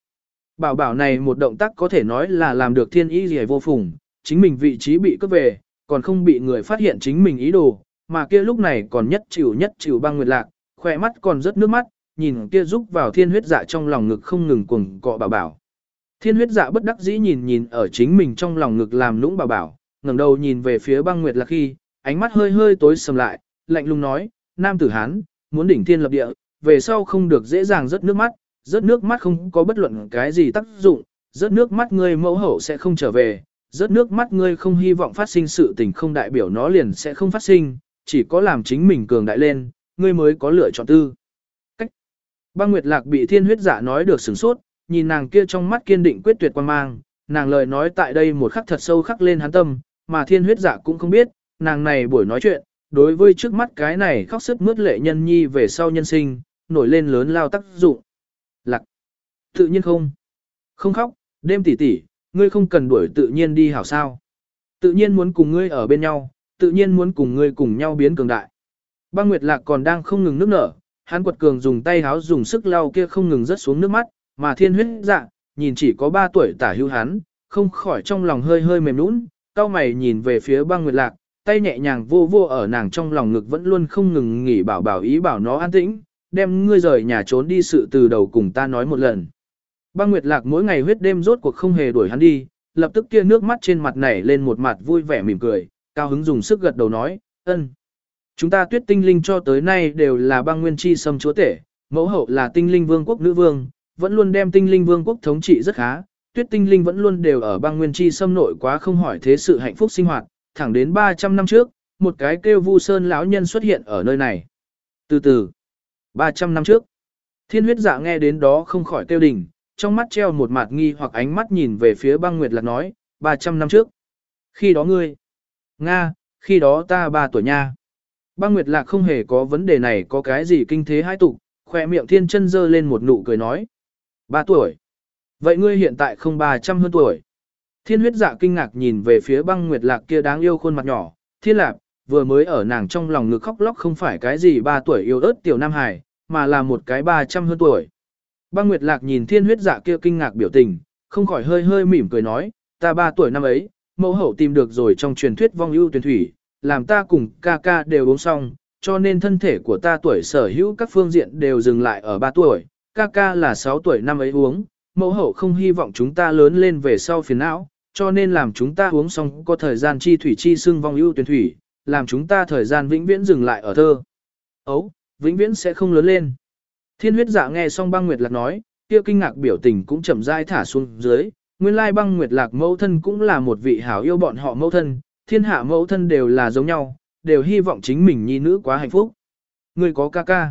Bảo bảo này một động tác có thể nói là làm được thiên ý gì vô phùng, chính mình vị trí bị cướp về, còn không bị người phát hiện chính mình ý đồ, mà kia lúc này còn nhất chịu nhất chịu băng nguyệt lạc, khỏe mắt còn rất nước mắt, nhìn kia rúc vào thiên huyết dạ trong lòng ngực không ngừng cuồng cọ bảo bảo. Thiên huyết dạ bất đắc dĩ nhìn nhìn ở chính mình trong lòng ngực làm nũng bảo bảo, ngẩng đầu nhìn về phía băng nguyệt lạc khi, ánh mắt hơi hơi tối sầm lại, lạnh lùng nói, nam tử hán, muốn đỉnh thiên lập địa, về sau không được dễ dàng rớt nước mắt, rớt nước mắt không có bất luận cái gì tác dụng, rớt nước mắt ngươi mẫu hậu sẽ không trở về, rớt nước mắt ngươi không hy vọng phát sinh sự tình không đại biểu nó liền sẽ không phát sinh, chỉ có làm chính mình cường đại lên, ngươi mới có lựa chọn tư. Cách. Băng Nguyệt Lạc bị thiên huyết giả nói được sửng sốt, nhìn nàng kia trong mắt kiên định quyết tuyệt quan mang, nàng lời nói tại đây một khắc thật sâu khắc lên hắn tâm, mà thiên huyết giả cũng không biết, nàng này buổi nói chuyện, đối với trước mắt cái này khóc sức mướt lệ nhân nhi về sau nhân sinh, nổi lên lớn lao tác dụng. Lạc. Tự nhiên không. Không khóc, đêm tỉ tỉ, ngươi không cần đuổi tự nhiên đi hảo sao. Tự nhiên muốn cùng ngươi ở bên nhau, tự nhiên muốn cùng ngươi cùng nhau biến cường đại. Băng Nguyệt Lạc còn đang không ngừng nước nở, hắn quật cường dùng tay háo dùng sức lau kia không ngừng rớt xuống nước mắt, mà thiên huyết dạ, nhìn chỉ có 3 tuổi tả hưu hắn, không khỏi trong lòng hơi hơi mềm nũng, cao mày nhìn về phía băng Nguyệt Lạc, tay nhẹ nhàng vô vô ở nàng trong lòng ngực vẫn luôn không ngừng nghỉ bảo bảo ý bảo nó an tĩnh, đem ngươi rời nhà trốn đi sự từ đầu cùng ta nói một lần. Băng Nguyệt Lạc mỗi ngày huyết đêm rốt cuộc không hề đuổi hắn đi, lập tức kia nước mắt trên mặt nảy lên một mặt vui vẻ mỉm cười, cao hứng dùng sức gật đầu nói, ân. Chúng ta tuyết tinh linh cho tới nay đều là băng nguyên chi sâm chúa tể, mẫu hậu là tinh linh vương quốc nữ vương, vẫn luôn đem tinh linh vương quốc thống trị rất khá, tuyết tinh linh vẫn luôn đều ở băng nguyên chi sâm nội quá không hỏi thế sự hạnh phúc sinh hoạt, thẳng đến 300 năm trước, một cái kêu vu sơn lão nhân xuất hiện ở nơi này. Từ từ, 300 năm trước, thiên huyết dạ nghe đến đó không khỏi tiêu đỉnh, trong mắt treo một mạt nghi hoặc ánh mắt nhìn về phía băng nguyệt lạc nói, 300 năm trước. Khi đó ngươi, Nga, khi đó ta 3 tuổi nha. Băng nguyệt lạc không hề có vấn đề này có cái gì kinh thế hai tục, khỏe miệng thiên chân dơ lên một nụ cười nói. 3 tuổi. Vậy ngươi hiện tại không 300 hơn tuổi. Thiên huyết dạ kinh ngạc nhìn về phía băng nguyệt lạc kia đáng yêu khuôn mặt nhỏ, thiên lạc, vừa mới ở nàng trong lòng ngực khóc lóc không phải cái gì 3 tuổi yêu ớt tiểu nam hải mà là một cái 300 hơn tuổi. Băng Nguyệt Lạc nhìn thiên huyết dạ kia kinh ngạc biểu tình, không khỏi hơi hơi mỉm cười nói, ta 3 tuổi năm ấy, mẫu hậu tìm được rồi trong truyền thuyết vong ưu tuyển thủy, làm ta cùng ca ca đều uống xong, cho nên thân thể của ta tuổi sở hữu các phương diện đều dừng lại ở 3 tuổi, ca ca là 6 tuổi năm ấy uống, mẫu hậu không hy vọng chúng ta lớn lên về sau phiền não, cho nên làm chúng ta uống xong có thời gian chi thủy chi xương vong ưu tuyển thủy, làm chúng ta thời gian vĩnh viễn dừng lại ở thơ. Ấu, vĩnh viễn sẽ không lớn lên. Thiên huyết dạ nghe xong băng nguyệt lạc nói, kia kinh ngạc biểu tình cũng chậm rãi thả xuống dưới, nguyên lai băng nguyệt lạc mẫu thân cũng là một vị hảo yêu bọn họ mẫu thân, thiên hạ mẫu thân đều là giống nhau, đều hy vọng chính mình nhi nữ quá hạnh phúc. Người có ca ca.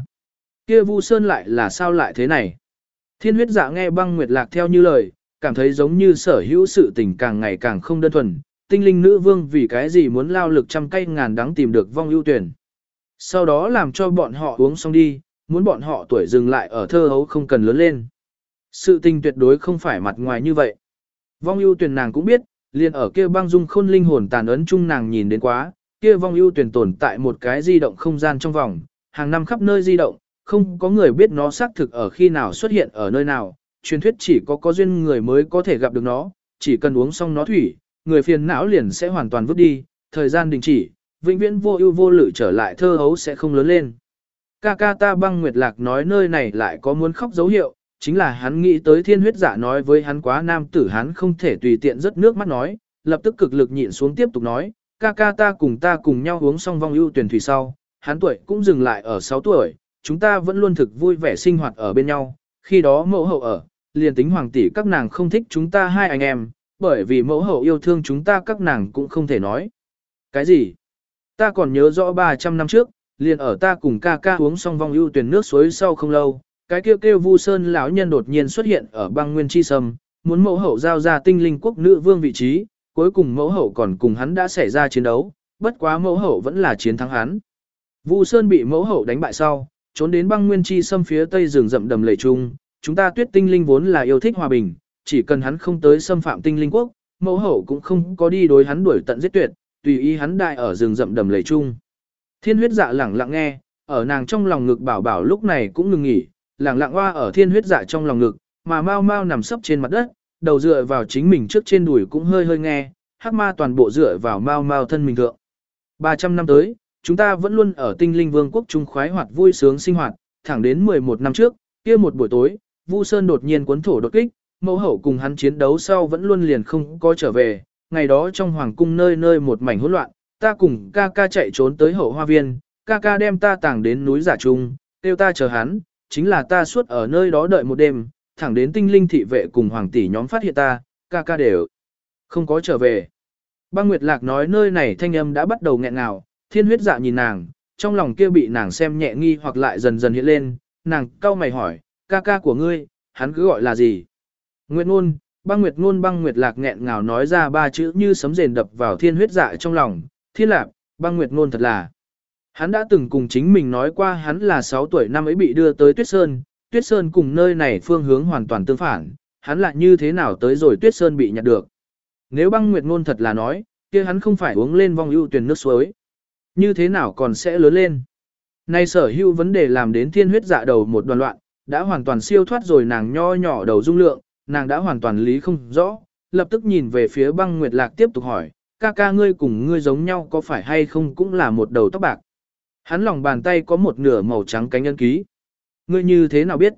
Kia Vu Sơn lại là sao lại thế này? Thiên huyết dạ nghe băng nguyệt lạc theo như lời, cảm thấy giống như sở hữu sự tình càng ngày càng không đơn thuần, tinh linh nữ vương vì cái gì muốn lao lực trăm cây ngàn đắng tìm được vong ưu tuyển. Sau đó làm cho bọn họ uống xong đi, muốn bọn họ tuổi dừng lại ở thơ hấu không cần lớn lên. Sự tình tuyệt đối không phải mặt ngoài như vậy. Vong ưu tuyển nàng cũng biết, liền ở kia băng dung khôn linh hồn tàn ấn chung nàng nhìn đến quá, kia vong ưu tuyển tồn tại một cái di động không gian trong vòng, hàng năm khắp nơi di động, không có người biết nó xác thực ở khi nào xuất hiện ở nơi nào, truyền thuyết chỉ có có duyên người mới có thể gặp được nó, chỉ cần uống xong nó thủy, người phiền não liền sẽ hoàn toàn vứt đi, thời gian đình chỉ, vĩnh viễn vô ưu vô lự trở lại thơ hấu sẽ không lớn lên. Ca ca ta băng nguyệt lạc nói nơi này lại có muốn khóc dấu hiệu, chính là hắn nghĩ tới thiên huyết giả nói với hắn quá nam tử hắn không thể tùy tiện rớt nước mắt nói, lập tức cực lực nhịn xuống tiếp tục nói, ca ca ta cùng ta cùng nhau uống xong vong ưu tuyển thủy sau, hắn tuổi cũng dừng lại ở 6 tuổi, chúng ta vẫn luôn thực vui vẻ sinh hoạt ở bên nhau, khi đó mẫu hậu ở, liền tính hoàng tỷ các nàng không thích chúng ta hai anh em, bởi vì mẫu hậu yêu thương chúng ta các nàng cũng không thể nói. Cái gì? Ta còn nhớ rõ 300 năm trước, liền ở ta cùng ca ca uống xong vong ưu tuyển nước suối sau không lâu, cái kêu kêu vu sơn lão nhân đột nhiên xuất hiện ở băng nguyên chi sâm, muốn mẫu hậu giao ra tinh linh quốc nữ vương vị trí, cuối cùng mẫu hậu còn cùng hắn đã xảy ra chiến đấu, bất quá mẫu hậu vẫn là chiến thắng hắn. Vu sơn bị mẫu hậu đánh bại sau, trốn đến băng nguyên chi sâm phía tây rừng rậm đầm lầy trung, chúng ta tuyết tinh linh vốn là yêu thích hòa bình, chỉ cần hắn không tới xâm phạm tinh linh quốc, mẫu hậu cũng không có đi đối hắn đuổi tận giết tuyệt, tùy ý hắn đại ở rừng rậm đầm lầy chung. Thiên huyết dạ lẳng lặng nghe, ở nàng trong lòng ngực bảo bảo lúc này cũng ngừng nghỉ, lẳng lặng hoa ở thiên huyết dạ trong lòng ngực, mà mau mau nằm sấp trên mặt đất, đầu dựa vào chính mình trước trên đùi cũng hơi hơi nghe, hắc ma toàn bộ dựa vào mau mau thân mình thượng. 300 năm tới, chúng ta vẫn luôn ở tinh linh vương quốc trung khoái hoạt vui sướng sinh hoạt, thẳng đến 11 năm trước, kia một buổi tối, Vu Sơn đột nhiên cuốn thổ đột kích, mẫu hậu cùng hắn chiến đấu sau vẫn luôn liền không có trở về, ngày đó trong hoàng cung nơi nơi một mảnh hỗn loạn, ta cùng ca ca chạy trốn tới hậu hoa viên, ca ca đem ta tàng đến núi giả trung, kêu ta chờ hắn, chính là ta suốt ở nơi đó đợi một đêm, thẳng đến tinh linh thị vệ cùng hoàng tỷ nhóm phát hiện ta, ca ca đều không có trở về. Băng Nguyệt Lạc nói nơi này thanh âm đã bắt đầu nghẹn ngào, thiên huyết dạ nhìn nàng, trong lòng kia bị nàng xem nhẹ nghi hoặc lại dần dần hiện lên, nàng cau mày hỏi, ca ca của ngươi, hắn cứ gọi là gì? Nguyệt ngôn, băng Nguyệt ngôn băng Nguyệt Lạc nghẹn ngào nói ra ba chữ như sấm rền đập vào thiên huyết dạ trong lòng, thiên lạc, băng Nguyệt ngôn thật là. Hắn đã từng cùng chính mình nói qua hắn là 6 tuổi năm ấy bị đưa tới Tuyết Sơn, Tuyết Sơn cùng nơi này phương hướng hoàn toàn tương phản, hắn lại như thế nào tới rồi Tuyết Sơn bị nhặt được. Nếu băng Nguyệt ngôn thật là nói, kia hắn không phải uống lên vong ưu tuyển nước suối. Như thế nào còn sẽ lớn lên. Nay sở hữu vấn đề làm đến thiên huyết dạ đầu một đoàn loạn, đã hoàn toàn siêu thoát rồi nàng nho nhỏ đầu dung lượng, nàng đã hoàn toàn lý không rõ, lập tức nhìn về phía băng nguyệt lạc tiếp tục hỏi, ca ca ngươi cùng ngươi giống nhau có phải hay không cũng là một đầu tóc bạc. Hắn lòng bàn tay có một nửa màu trắng cánh ân ký. Ngươi như thế nào biết?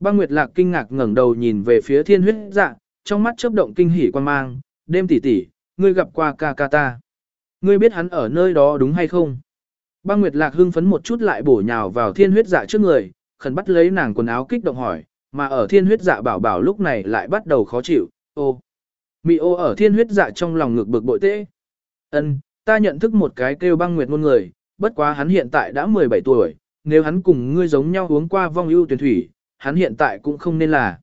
Băng nguyệt lạc kinh ngạc ngẩng đầu nhìn về phía thiên huyết dạ, trong mắt chớp động kinh hỉ quan mang, đêm tỷ tỷ, ngươi gặp qua ca ca ta. Ngươi biết hắn ở nơi đó đúng hay không? Băng Nguyệt Lạc hưng phấn một chút lại bổ nhào vào thiên huyết dạ trước người, khẩn bắt lấy nàng quần áo kích động hỏi, mà ở thiên huyết dạ bảo bảo lúc này lại bắt đầu khó chịu, ô. Mị ô ở thiên huyết dạ trong lòng ngực bực bội tê. Ân, ta nhận thức một cái kêu băng nguyệt ngôn người, bất quá hắn hiện tại đã 17 tuổi, nếu hắn cùng ngươi giống nhau uống qua vong ưu tuyển thủy, hắn hiện tại cũng không nên là.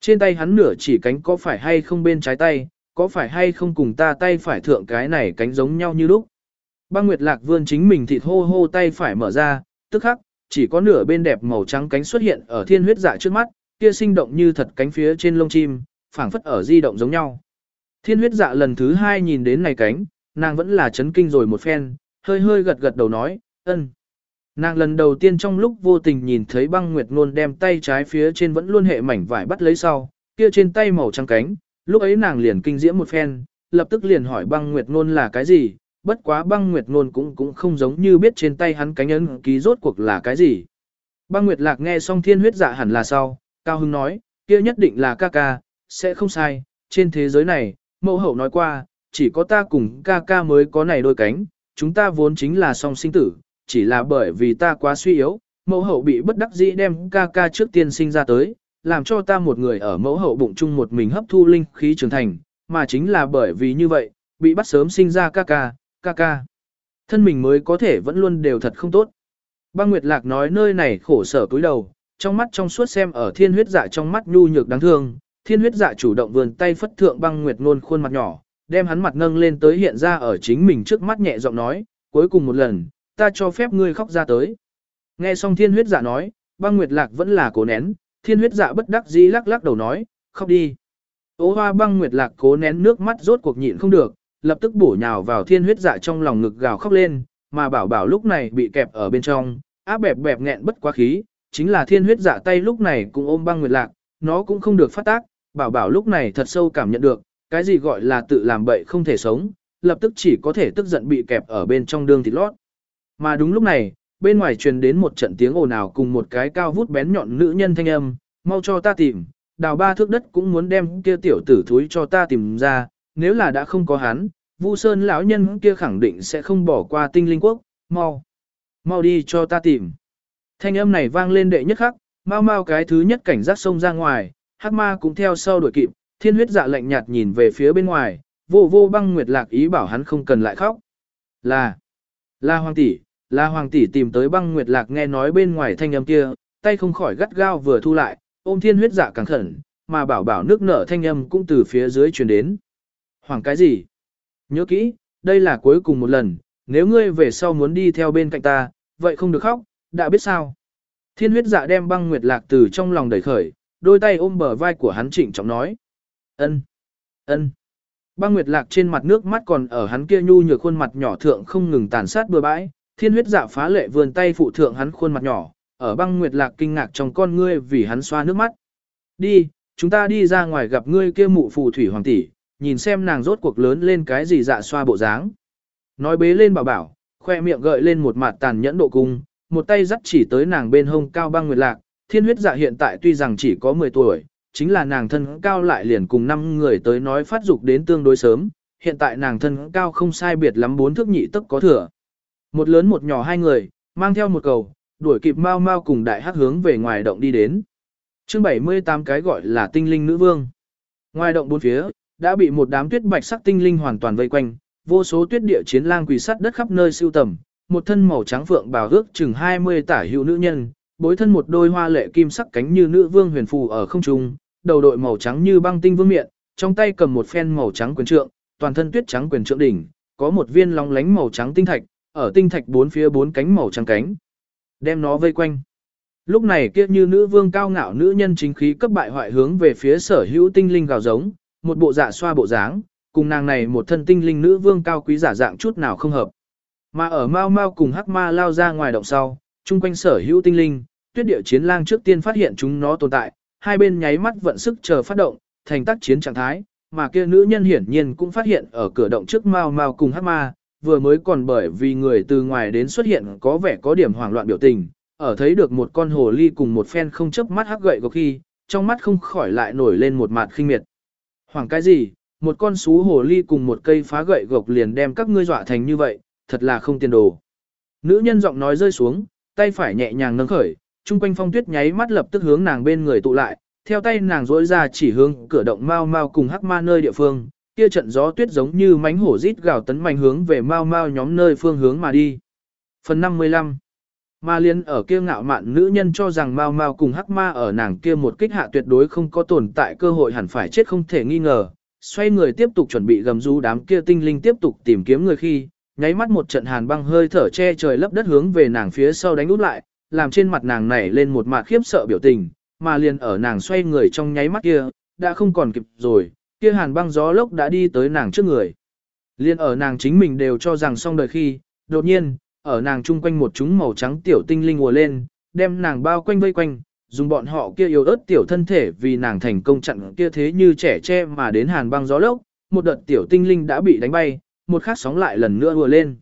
Trên tay hắn nửa chỉ cánh có phải hay không bên trái tay, có phải hay không cùng ta tay phải thượng cái này cánh giống nhau như lúc. Băng Nguyệt Lạc vươn chính mình thịt hô hô tay phải mở ra, tức khắc, chỉ có nửa bên đẹp màu trắng cánh xuất hiện ở thiên huyết dạ trước mắt, kia sinh động như thật cánh phía trên lông chim, phảng phất ở di động giống nhau. Thiên huyết dạ lần thứ hai nhìn đến này cánh, nàng vẫn là chấn kinh rồi một phen, hơi hơi gật gật đầu nói, ân. Nàng lần đầu tiên trong lúc vô tình nhìn thấy băng nguyệt ngôn đem tay trái phía trên vẫn luôn hệ mảnh vải bắt lấy sau, kia trên tay màu trắng cánh, lúc ấy nàng liền kinh diễm một phen, lập tức liền hỏi băng nguyệt ngôn là cái gì, bất quá băng nguyệt ngôn cũng cũng không giống như biết trên tay hắn cánh ấn ký rốt cuộc là cái gì. Băng nguyệt lạc nghe xong thiên huyết dạ hẳn là sau, cao hưng nói, kia nhất định là ca ca, sẽ không sai, trên thế giới này, mẫu hậu nói qua, chỉ có ta cùng ca ca mới có này đôi cánh, chúng ta vốn chính là song sinh tử, chỉ là bởi vì ta quá suy yếu, mẫu hậu bị bất đắc dĩ đem ca ca trước tiên sinh ra tới, làm cho ta một người ở mẫu hậu bụng chung một mình hấp thu linh khí trưởng thành, mà chính là bởi vì như vậy, bị bắt sớm sinh ra ca ca, ca ca. Thân mình mới có thể vẫn luôn đều thật không tốt. Băng Nguyệt Lạc nói nơi này khổ sở cúi đầu, trong mắt trong suốt xem ở thiên huyết dạ trong mắt nhu nhược đáng thương, thiên huyết dạ chủ động vườn tay phất thượng băng Nguyệt ngôn khuôn mặt nhỏ, đem hắn mặt nâng lên tới hiện ra ở chính mình trước mắt nhẹ giọng nói, cuối cùng một lần, ta cho phép ngươi khóc ra tới. Nghe xong thiên huyết dạ nói, băng Nguyệt Lạc vẫn là cố nén, thiên huyết dạ bất đắc dĩ lắc lắc đầu nói, khóc đi. Ô hoa băng Nguyệt Lạc cố nén nước mắt rốt cuộc nhịn không được, lập tức bổ nhào vào thiên huyết dạ trong lòng ngực gào khóc lên, mà bảo bảo lúc này bị kẹp ở bên trong, áp bẹp bẹp nghẹn bất quá khí, chính là thiên huyết dạ tay lúc này cũng ôm băng nguyệt lạc, nó cũng không được phát tác, bảo bảo lúc này thật sâu cảm nhận được, cái gì gọi là tự làm bậy không thể sống, lập tức chỉ có thể tức giận bị kẹp ở bên trong đường thịt lót. Mà đúng lúc này, bên ngoài truyền đến một trận tiếng ồn ào cùng một cái cao vút bén nhọn nữ nhân thanh âm, mau cho ta tìm, đào ba thước đất cũng muốn đem kia tiểu tử thúi cho ta tìm ra, nếu là đã không có hắn, Vu Sơn lão nhân kia khẳng định sẽ không bỏ qua tinh linh quốc, mau. Mau đi cho ta tìm. Thanh âm này vang lên đệ nhất khắc, mau mau cái thứ nhất cảnh giác xông ra ngoài, hắc ma cũng theo sau đuổi kịp, thiên huyết dạ lạnh nhạt nhìn về phía bên ngoài, vô vô băng nguyệt lạc ý bảo hắn không cần lại khóc. Là, là hoàng tỷ, là hoàng tỷ tìm tới băng nguyệt lạc nghe nói bên ngoài thanh âm kia, tay không khỏi gắt gao vừa thu lại, ôm thiên huyết dạ càng khẩn, mà bảo bảo nước nở thanh âm cũng từ phía dưới truyền đến. Hoàng cái gì? Nhớ kỹ, đây là cuối cùng một lần, nếu ngươi về sau muốn đi theo bên cạnh ta, vậy không được khóc, đã biết sao. Thiên huyết dạ đem băng nguyệt lạc từ trong lòng đẩy khởi, đôi tay ôm bờ vai của hắn trịnh trọng nói. ân, ân. Băng nguyệt lạc trên mặt nước mắt còn ở hắn kia nhu nhược khuôn mặt nhỏ thượng không ngừng tàn sát bừa bãi, thiên huyết dạ phá lệ vườn tay phụ thượng hắn khuôn mặt nhỏ, ở băng nguyệt lạc kinh ngạc trong con ngươi vì hắn xoa nước mắt. Đi, chúng ta đi ra ngoài gặp ngươi kia mụ phù thủy hoàng tỷ, nhìn xem nàng rốt cuộc lớn lên cái gì dạ xoa bộ dáng. Nói bế lên bảo bảo, khoe miệng gợi lên một mặt tàn nhẫn độ cung, một tay dắt chỉ tới nàng bên hông cao băng nguyệt lạc, thiên huyết dạ hiện tại tuy rằng chỉ có 10 tuổi, chính là nàng thân cao lại liền cùng năm người tới nói phát dục đến tương đối sớm, hiện tại nàng thân cao không sai biệt lắm bốn thước nhị tức có thừa. Một lớn một nhỏ hai người, mang theo một cầu, đuổi kịp mau mau cùng đại hắc hướng về ngoài động đi đến. chương 78 cái gọi là tinh linh nữ vương. Ngoài động bốn phía, đã bị một đám tuyết bạch sắc tinh linh hoàn toàn vây quanh, vô số tuyết địa chiến lang quỳ sắt đất khắp nơi siêu tầm, một thân màu trắng phượng bào ước chừng 20 tả hữu nữ nhân, bối thân một đôi hoa lệ kim sắc cánh như nữ vương huyền phù ở không trung, đầu đội màu trắng như băng tinh vương miện, trong tay cầm một phen màu trắng quyền trượng, toàn thân tuyết trắng quyền trượng đỉnh, có một viên long lánh màu trắng tinh thạch, ở tinh thạch bốn phía bốn cánh màu trắng cánh, đem nó vây quanh. Lúc này kia như nữ vương cao ngạo nữ nhân chính khí cấp bại hoại hướng về phía sở hữu tinh linh gào giống, một bộ dạ xoa bộ dáng, cùng nàng này một thân tinh linh nữ vương cao quý giả dạng chút nào không hợp. Mà ở Mao Mao cùng Hắc Ma lao ra ngoài động sau, chung quanh sở hữu tinh linh, tuyết địa chiến lang trước tiên phát hiện chúng nó tồn tại, hai bên nháy mắt vận sức chờ phát động, thành tác chiến trạng thái, mà kia nữ nhân hiển nhiên cũng phát hiện ở cửa động trước Mao Mao cùng Hắc Ma, vừa mới còn bởi vì người từ ngoài đến xuất hiện có vẻ có điểm hoảng loạn biểu tình, ở thấy được một con hồ ly cùng một phen không chớp mắt hắc gậy có khi, trong mắt không khỏi lại nổi lên một mạt khinh miệt. Hoảng cái gì, một con sú hồ ly cùng một cây phá gậy gộc liền đem các ngươi dọa thành như vậy, thật là không tiền đồ. Nữ nhân giọng nói rơi xuống, tay phải nhẹ nhàng nâng khởi, trung quanh phong tuyết nháy mắt lập tức hướng nàng bên người tụ lại, theo tay nàng rỗi ra chỉ hướng cửa động mau mau cùng hắc ma nơi địa phương, kia trận gió tuyết giống như mánh hổ rít gào tấn mạnh hướng về mau mau nhóm nơi phương hướng mà đi. Phần 55 Ma liên ở kia ngạo mạn nữ nhân cho rằng mau mau cùng hắc ma ở nàng kia một kích hạ tuyệt đối không có tồn tại cơ hội hẳn phải chết không thể nghi ngờ. Xoay người tiếp tục chuẩn bị gầm rú đám kia tinh linh tiếp tục tìm kiếm người khi, nháy mắt một trận hàn băng hơi thở che trời lấp đất hướng về nàng phía sau đánh út lại, làm trên mặt nàng nảy lên một mặt khiếp sợ biểu tình, mà liền ở nàng xoay người trong nháy mắt kia, đã không còn kịp rồi, kia hàn băng gió lốc đã đi tới nàng trước người. Liên ở nàng chính mình đều cho rằng xong đời khi, đột nhiên, ở nàng chung quanh một chúng màu trắng tiểu tinh linh ùa lên, đem nàng bao quanh vây quanh, dùng bọn họ kia yếu ớt tiểu thân thể vì nàng thành công chặn kia thế như trẻ che mà đến hàn băng gió lốc, một đợt tiểu tinh linh đã bị đánh bay, một khát sóng lại lần nữa vừa lên.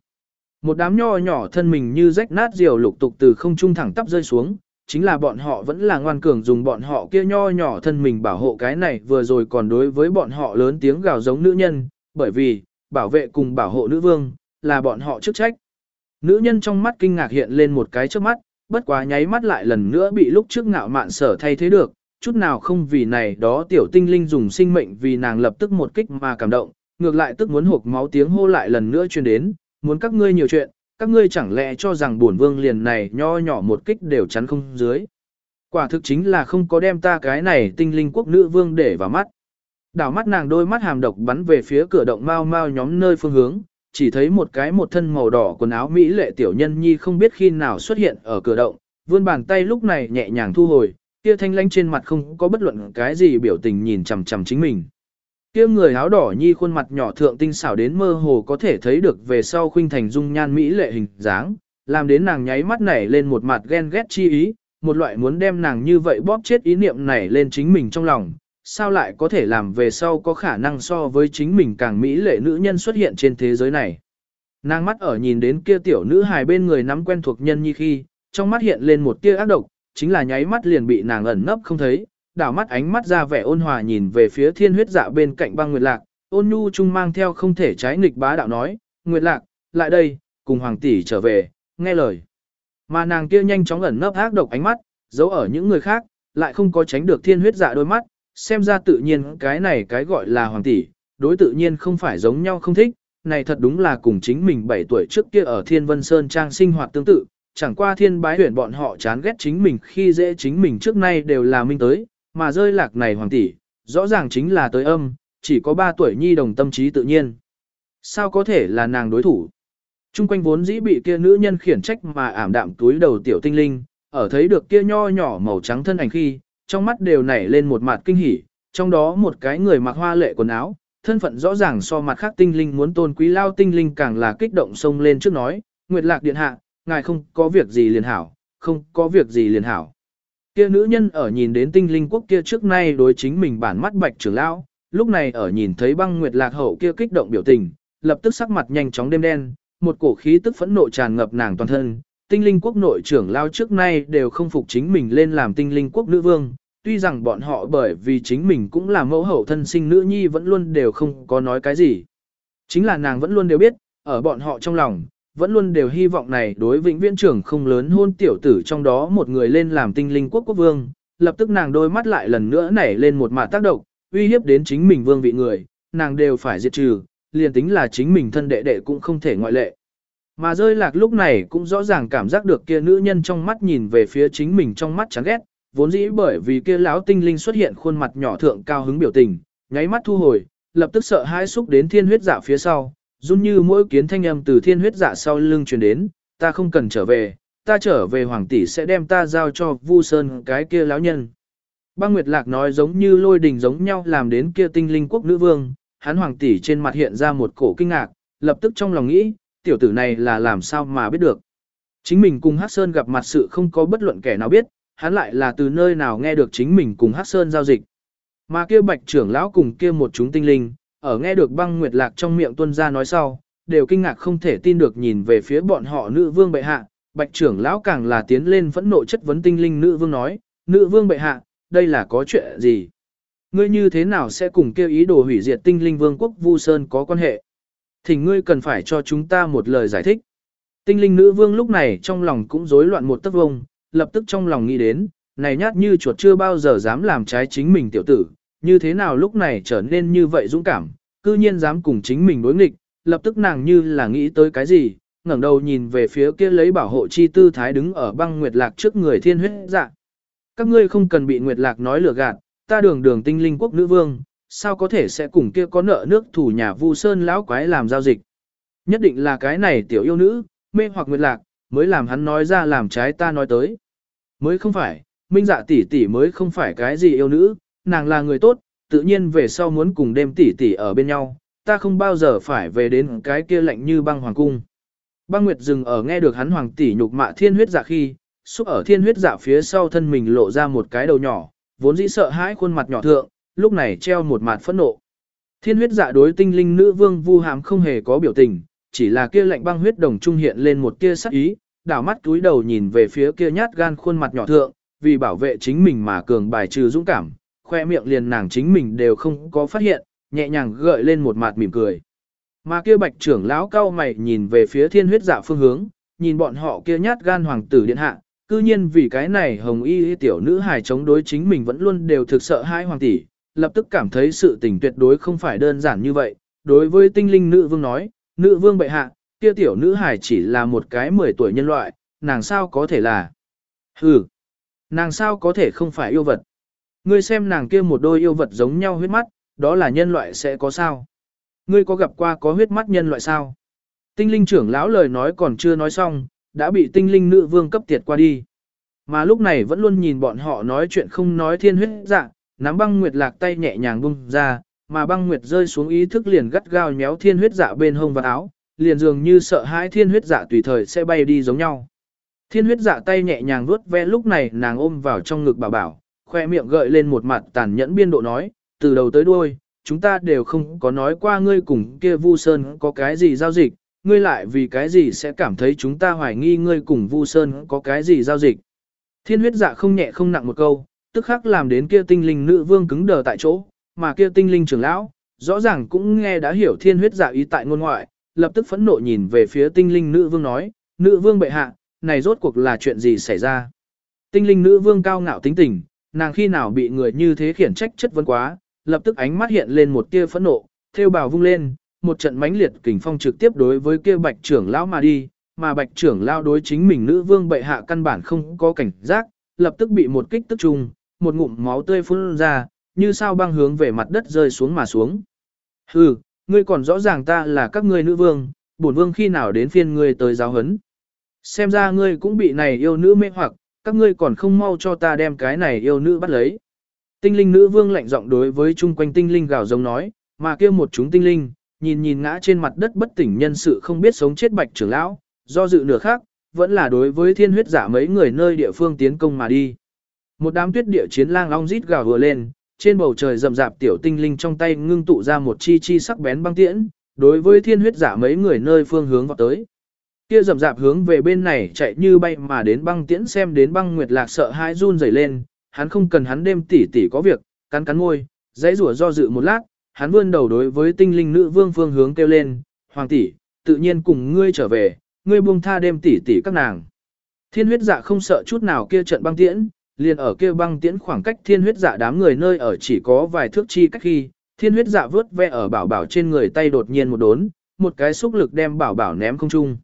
Một đám nho nhỏ thân mình như rách nát diều lục tục từ không trung thẳng tắp rơi xuống, chính là bọn họ vẫn là ngoan cường dùng bọn họ kia nho nhỏ thân mình bảo hộ cái này vừa rồi còn đối với bọn họ lớn tiếng gào giống nữ nhân, bởi vì, bảo vệ cùng bảo hộ nữ vương, là bọn họ chức trách. Nữ nhân trong mắt kinh ngạc hiện lên một cái trước mắt, bất quá nháy mắt lại lần nữa bị lúc trước ngạo mạn sở thay thế được, chút nào không vì này đó tiểu tinh linh dùng sinh mệnh vì nàng lập tức một kích mà cảm động, ngược lại tức muốn hộp máu tiếng hô lại lần nữa truyền đến, muốn các ngươi nhiều chuyện, các ngươi chẳng lẽ cho rằng bổn vương liền này nho nhỏ một kích đều chắn không dưới. Quả thực chính là không có đem ta cái này tinh linh quốc nữ vương để vào mắt. Đảo mắt nàng đôi mắt hàm độc bắn về phía cửa động mau mau nhóm nơi phương hướng, chỉ thấy một cái một thân màu đỏ quần áo mỹ lệ tiểu nhân nhi không biết khi nào xuất hiện ở cửa động, vươn bàn tay lúc này nhẹ nhàng thu hồi, kia thanh lãnh trên mặt không có bất luận cái gì biểu tình nhìn chằm chằm chính mình. Kia người áo đỏ nhi khuôn mặt nhỏ thượng tinh xảo đến mơ hồ có thể thấy được về sau khuynh thành dung nhan mỹ lệ hình dáng, làm đến nàng nháy mắt nảy lên một mặt ghen ghét chi ý, một loại muốn đem nàng như vậy bóp chết ý niệm nảy lên chính mình trong lòng, sao lại có thể làm về sau có khả năng so với chính mình càng mỹ lệ nữ nhân xuất hiện trên thế giới này. Nàng mắt ở nhìn đến kia tiểu nữ hài bên người nắm quen thuộc nhân nhi khi, trong mắt hiện lên một tia ác độc, chính là nháy mắt liền bị nàng ẩn nấp không thấy, đảo mắt ánh mắt ra vẻ ôn hòa nhìn về phía thiên huyết dạ bên cạnh băng nguyệt lạc, ôn nhu trung mang theo không thể trái nghịch bá đạo nói, nguyệt lạc, lại đây, cùng hoàng tỷ trở về, nghe lời. Mà nàng kia nhanh chóng ẩn nấp ác độc ánh mắt, giấu ở những người khác, lại không có tránh được thiên huyết dạ đôi mắt, xem ra tự nhiên cái này cái gọi là hoàng tỷ, đối tự nhiên không phải giống nhau không thích, này thật đúng là cùng chính mình 7 tuổi trước kia ở Thiên Vân Sơn Trang sinh hoạt tương tự, chẳng qua thiên bái huyển bọn họ chán ghét chính mình khi dễ chính mình trước nay đều là minh tới, mà rơi lạc này hoàng tỷ, rõ ràng chính là tới âm, chỉ có 3 tuổi nhi đồng tâm trí tự nhiên. Sao có thể là nàng đối thủ? Trung quanh vốn dĩ bị kia nữ nhân khiển trách mà ảm đạm túi đầu tiểu tinh linh, ở thấy được kia nho nhỏ màu trắng thân ảnh khi, trong mắt đều nảy lên một mặt kinh hỉ, trong đó một cái người mặc hoa lệ quần áo, thân phận rõ ràng so mặt khác tinh linh muốn tôn quý lao tinh linh càng là kích động xông lên trước nói, Nguyệt Lạc Điện Hạ, ngài không có việc gì liền hảo, không có việc gì liền hảo. Kia nữ nhân ở nhìn đến tinh linh quốc kia trước nay đối chính mình bản mắt bạch trưởng lão, lúc này ở nhìn thấy băng Nguyệt Lạc hậu kia kích động biểu tình, lập tức sắc mặt nhanh chóng đêm đen, một cổ khí tức phẫn nộ tràn ngập nàng toàn thân. Tinh linh quốc nội trưởng lao trước nay đều không phục chính mình lên làm tinh linh quốc nữ vương, tuy rằng bọn họ bởi vì chính mình cũng là mẫu hậu thân sinh nữ nhi vẫn luôn đều không có nói cái gì. Chính là nàng vẫn luôn đều biết, ở bọn họ trong lòng, vẫn luôn đều hy vọng này đối vĩnh viễn trưởng không lớn hôn tiểu tử trong đó một người lên làm tinh linh quốc quốc vương, lập tức nàng đôi mắt lại lần nữa nảy lên một mạt tác động, uy hiếp đến chính mình vương vị người, nàng đều phải diệt trừ, liền tính là chính mình thân đệ đệ cũng không thể ngoại lệ. Mà rơi lạc lúc này cũng rõ ràng cảm giác được kia nữ nhân trong mắt nhìn về phía chính mình trong mắt chán ghét, vốn dĩ bởi vì kia lão tinh linh xuất hiện khuôn mặt nhỏ thượng cao hứng biểu tình, nháy mắt thu hồi, lập tức sợ hãi xúc đến thiên huyết dạ phía sau, run như mỗi kiến thanh âm từ thiên huyết dạ sau lưng truyền đến, ta không cần trở về, ta trở về hoàng tỷ sẽ đem ta giao cho Vu Sơn cái kia lão nhân. Băng Nguyệt Lạc nói giống như lôi đình giống nhau làm đến kia tinh linh quốc nữ vương, hắn hoàng tỷ trên mặt hiện ra một cổ kinh ngạc, lập tức trong lòng nghĩ, tiểu tử này là làm sao mà biết được. Chính mình cùng Hắc Sơn gặp mặt sự không có bất luận kẻ nào biết, hắn lại là từ nơi nào nghe được chính mình cùng Hắc Sơn giao dịch. Mà kia bạch trưởng lão cùng kia một chúng tinh linh, ở nghe được băng nguyệt lạc trong miệng tuân ra nói sau, đều kinh ngạc không thể tin được nhìn về phía bọn họ nữ vương bệ hạ, bạch trưởng lão càng là tiến lên phẫn nộ chất vấn tinh linh nữ vương nói, nữ vương bệ hạ, đây là có chuyện gì? Ngươi như thế nào sẽ cùng kêu ý đồ hủy diệt tinh linh vương quốc Vu Sơn có quan hệ? Thì ngươi cần phải cho chúng ta một lời giải thích. Tinh linh nữ vương lúc này trong lòng cũng rối loạn một tấc vông, lập tức trong lòng nghĩ đến, này nhát như chuột chưa bao giờ dám làm trái chính mình tiểu tử, như thế nào lúc này trở nên như vậy dũng cảm, cư nhiên dám cùng chính mình đối nghịch, lập tức nàng như là nghĩ tới cái gì, ngẩng đầu nhìn về phía kia lấy bảo hộ chi tư thái đứng ở băng nguyệt lạc trước người thiên huyết dạ. Các ngươi không cần bị nguyệt lạc nói lừa gạt, ta đường đường tinh linh quốc nữ vương, sao có thể sẽ cùng kia có nợ nước thủ nhà vu sơn lão quái làm giao dịch. Nhất định là cái này tiểu yêu nữ, mê hoặc nguyệt lạc, mới làm hắn nói ra làm trái ta nói tới. Mới không phải, minh dạ tỷ tỷ mới không phải cái gì yêu nữ, nàng là người tốt, tự nhiên về sau muốn cùng đêm tỷ tỷ ở bên nhau, ta không bao giờ phải về đến cái kia lạnh như băng hoàng cung. Băng Nguyệt dừng ở nghe được hắn hoàng tỷ nhục mạ thiên huyết dạ khi, xúc ở thiên huyết dạ phía sau thân mình lộ ra một cái đầu nhỏ, vốn dĩ sợ hãi khuôn mặt nhỏ thượng, lúc này treo một mặt phẫn nộ. Thiên huyết dạ đối tinh linh nữ vương vu hàm không hề có biểu tình, chỉ là kia lạnh băng huyết đồng trung hiện lên một kia sắc ý, đảo mắt túi đầu nhìn về phía kia nhát gan khuôn mặt nhỏ thượng, vì bảo vệ chính mình mà cường bài trừ dũng cảm, khoe miệng liền nàng chính mình đều không có phát hiện, nhẹ nhàng gợi lên một mặt mỉm cười. Mà kia bạch trưởng lão cao mày nhìn về phía thiên huyết dạ phương hướng, nhìn bọn họ kia nhát gan hoàng tử điện hạ, cư nhiên vì cái này hồng y tiểu nữ hài chống đối chính mình vẫn luôn đều thực sợ hai hoàng tỷ, lập tức cảm thấy sự tình tuyệt đối không phải đơn giản như vậy. Đối với tinh linh nữ vương nói, nữ vương bệ hạ, kia tiểu nữ hài chỉ là một cái 10 tuổi nhân loại, nàng sao có thể là... Hừ, nàng sao có thể không phải yêu vật. Ngươi xem nàng kia một đôi yêu vật giống nhau huyết mắt, đó là nhân loại sẽ có sao? Ngươi có gặp qua có huyết mắt nhân loại sao? Tinh linh trưởng lão lời nói còn chưa nói xong, đã bị tinh linh nữ vương cấp tiệt qua đi. Mà lúc này vẫn luôn nhìn bọn họ nói chuyện không nói thiên huyết dạ, nắm băng nguyệt lạc tay nhẹ nhàng bung ra, mà băng nguyệt rơi xuống ý thức liền gắt gao nhéo thiên huyết dạ bên hông và áo, liền dường như sợ hãi thiên huyết dạ tùy thời sẽ bay đi giống nhau. Thiên huyết dạ tay nhẹ nhàng vuốt ve lúc này nàng ôm vào trong ngực bảo bảo, khoe miệng gợi lên một mặt tàn nhẫn biên độ nói, từ đầu tới đuôi, chúng ta đều không có nói qua ngươi cùng kia Vu Sơn có cái gì giao dịch, ngươi lại vì cái gì sẽ cảm thấy chúng ta hoài nghi ngươi cùng Vu Sơn có cái gì giao dịch. Thiên huyết dạ không nhẹ không nặng một câu, tức khắc làm đến kia tinh linh nữ vương cứng đờ tại chỗ, mà kia tinh linh trưởng lão, rõ ràng cũng nghe đã hiểu thiên huyết dạ ý tại ngôn ngoại, lập tức phẫn nộ nhìn về phía tinh linh nữ vương nói, nữ vương bệ hạ, này rốt cuộc là chuyện gì xảy ra. Tinh linh nữ vương cao ngạo tính tình, nàng khi nào bị người như thế khiển trách chất vấn quá, lập tức ánh mắt hiện lên một tia phẫn nộ, theo bào vung lên, một trận mãnh liệt kình phong trực tiếp đối với kia bạch trưởng lão mà đi, mà bạch trưởng lão đối chính mình nữ vương bệ hạ căn bản không có cảnh giác, lập tức bị một kích tức trùng, một ngụm máu tươi phun ra, như sao băng hướng về mặt đất rơi xuống mà xuống. Hừ, ngươi còn rõ ràng ta là các ngươi nữ vương, bổn vương khi nào đến phiên ngươi tới giáo huấn. Xem ra ngươi cũng bị này yêu nữ mê hoặc, các ngươi còn không mau cho ta đem cái này yêu nữ bắt lấy. Tinh linh nữ vương lạnh giọng đối với chung quanh tinh linh gào giống nói, mà kia một chúng tinh linh, nhìn nhìn ngã trên mặt đất bất tỉnh nhân sự không biết sống chết bạch trưởng lão, do dự nửa khác, vẫn là đối với thiên huyết giả mấy người nơi địa phương tiến công mà đi. Một đám tuyết địa chiến lang long rít gào vừa lên, trên bầu trời rậm rạp tiểu tinh linh trong tay ngưng tụ ra một chi chi sắc bén băng tiễn, đối với thiên huyết giả mấy người nơi phương hướng vào tới. Kia rậm rạp hướng về bên này chạy như bay mà đến băng tiễn xem đến băng nguyệt lạc sợ hãi run rẩy lên, hắn không cần hắn đêm tỉ tỉ có việc, cắn cắn môi, dãy rủa do dự một lát, hắn vươn đầu đối với tinh linh nữ vương phương hướng kêu lên, hoàng tỷ, tự nhiên cùng ngươi trở về, ngươi buông tha đêm tỉ tỉ các nàng. Thiên huyết dạ không sợ chút nào kia trận băng tiễn, liền ở kia băng tiễn khoảng cách thiên huyết dạ đám người nơi ở chỉ có vài thước chi cách khi, thiên huyết dạ vớt ve ở bảo bảo trên người tay đột nhiên một đốn, một cái xúc lực đem bảo bảo ném không trung.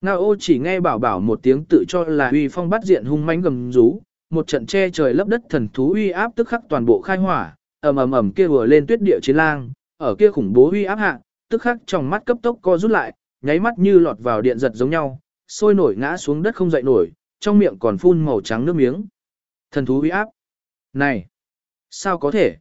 Nga ô chỉ nghe bảo bảo một tiếng tự cho là uy phong bắt diện hung mãnh gầm rú, một trận che trời lấp đất thần thú uy áp tức khắc toàn bộ khai hỏa, ầm ầm ầm kia vừa lên tuyết địa chiến lang, ở kia khủng bố uy áp hạ, tức khắc trong mắt cấp tốc co rút lại, nháy mắt như lọt vào điện giật giống nhau, sôi nổi ngã xuống đất không dậy nổi, trong miệng còn phun màu trắng nước miếng. Thần thú uy áp. Này, sao có thể?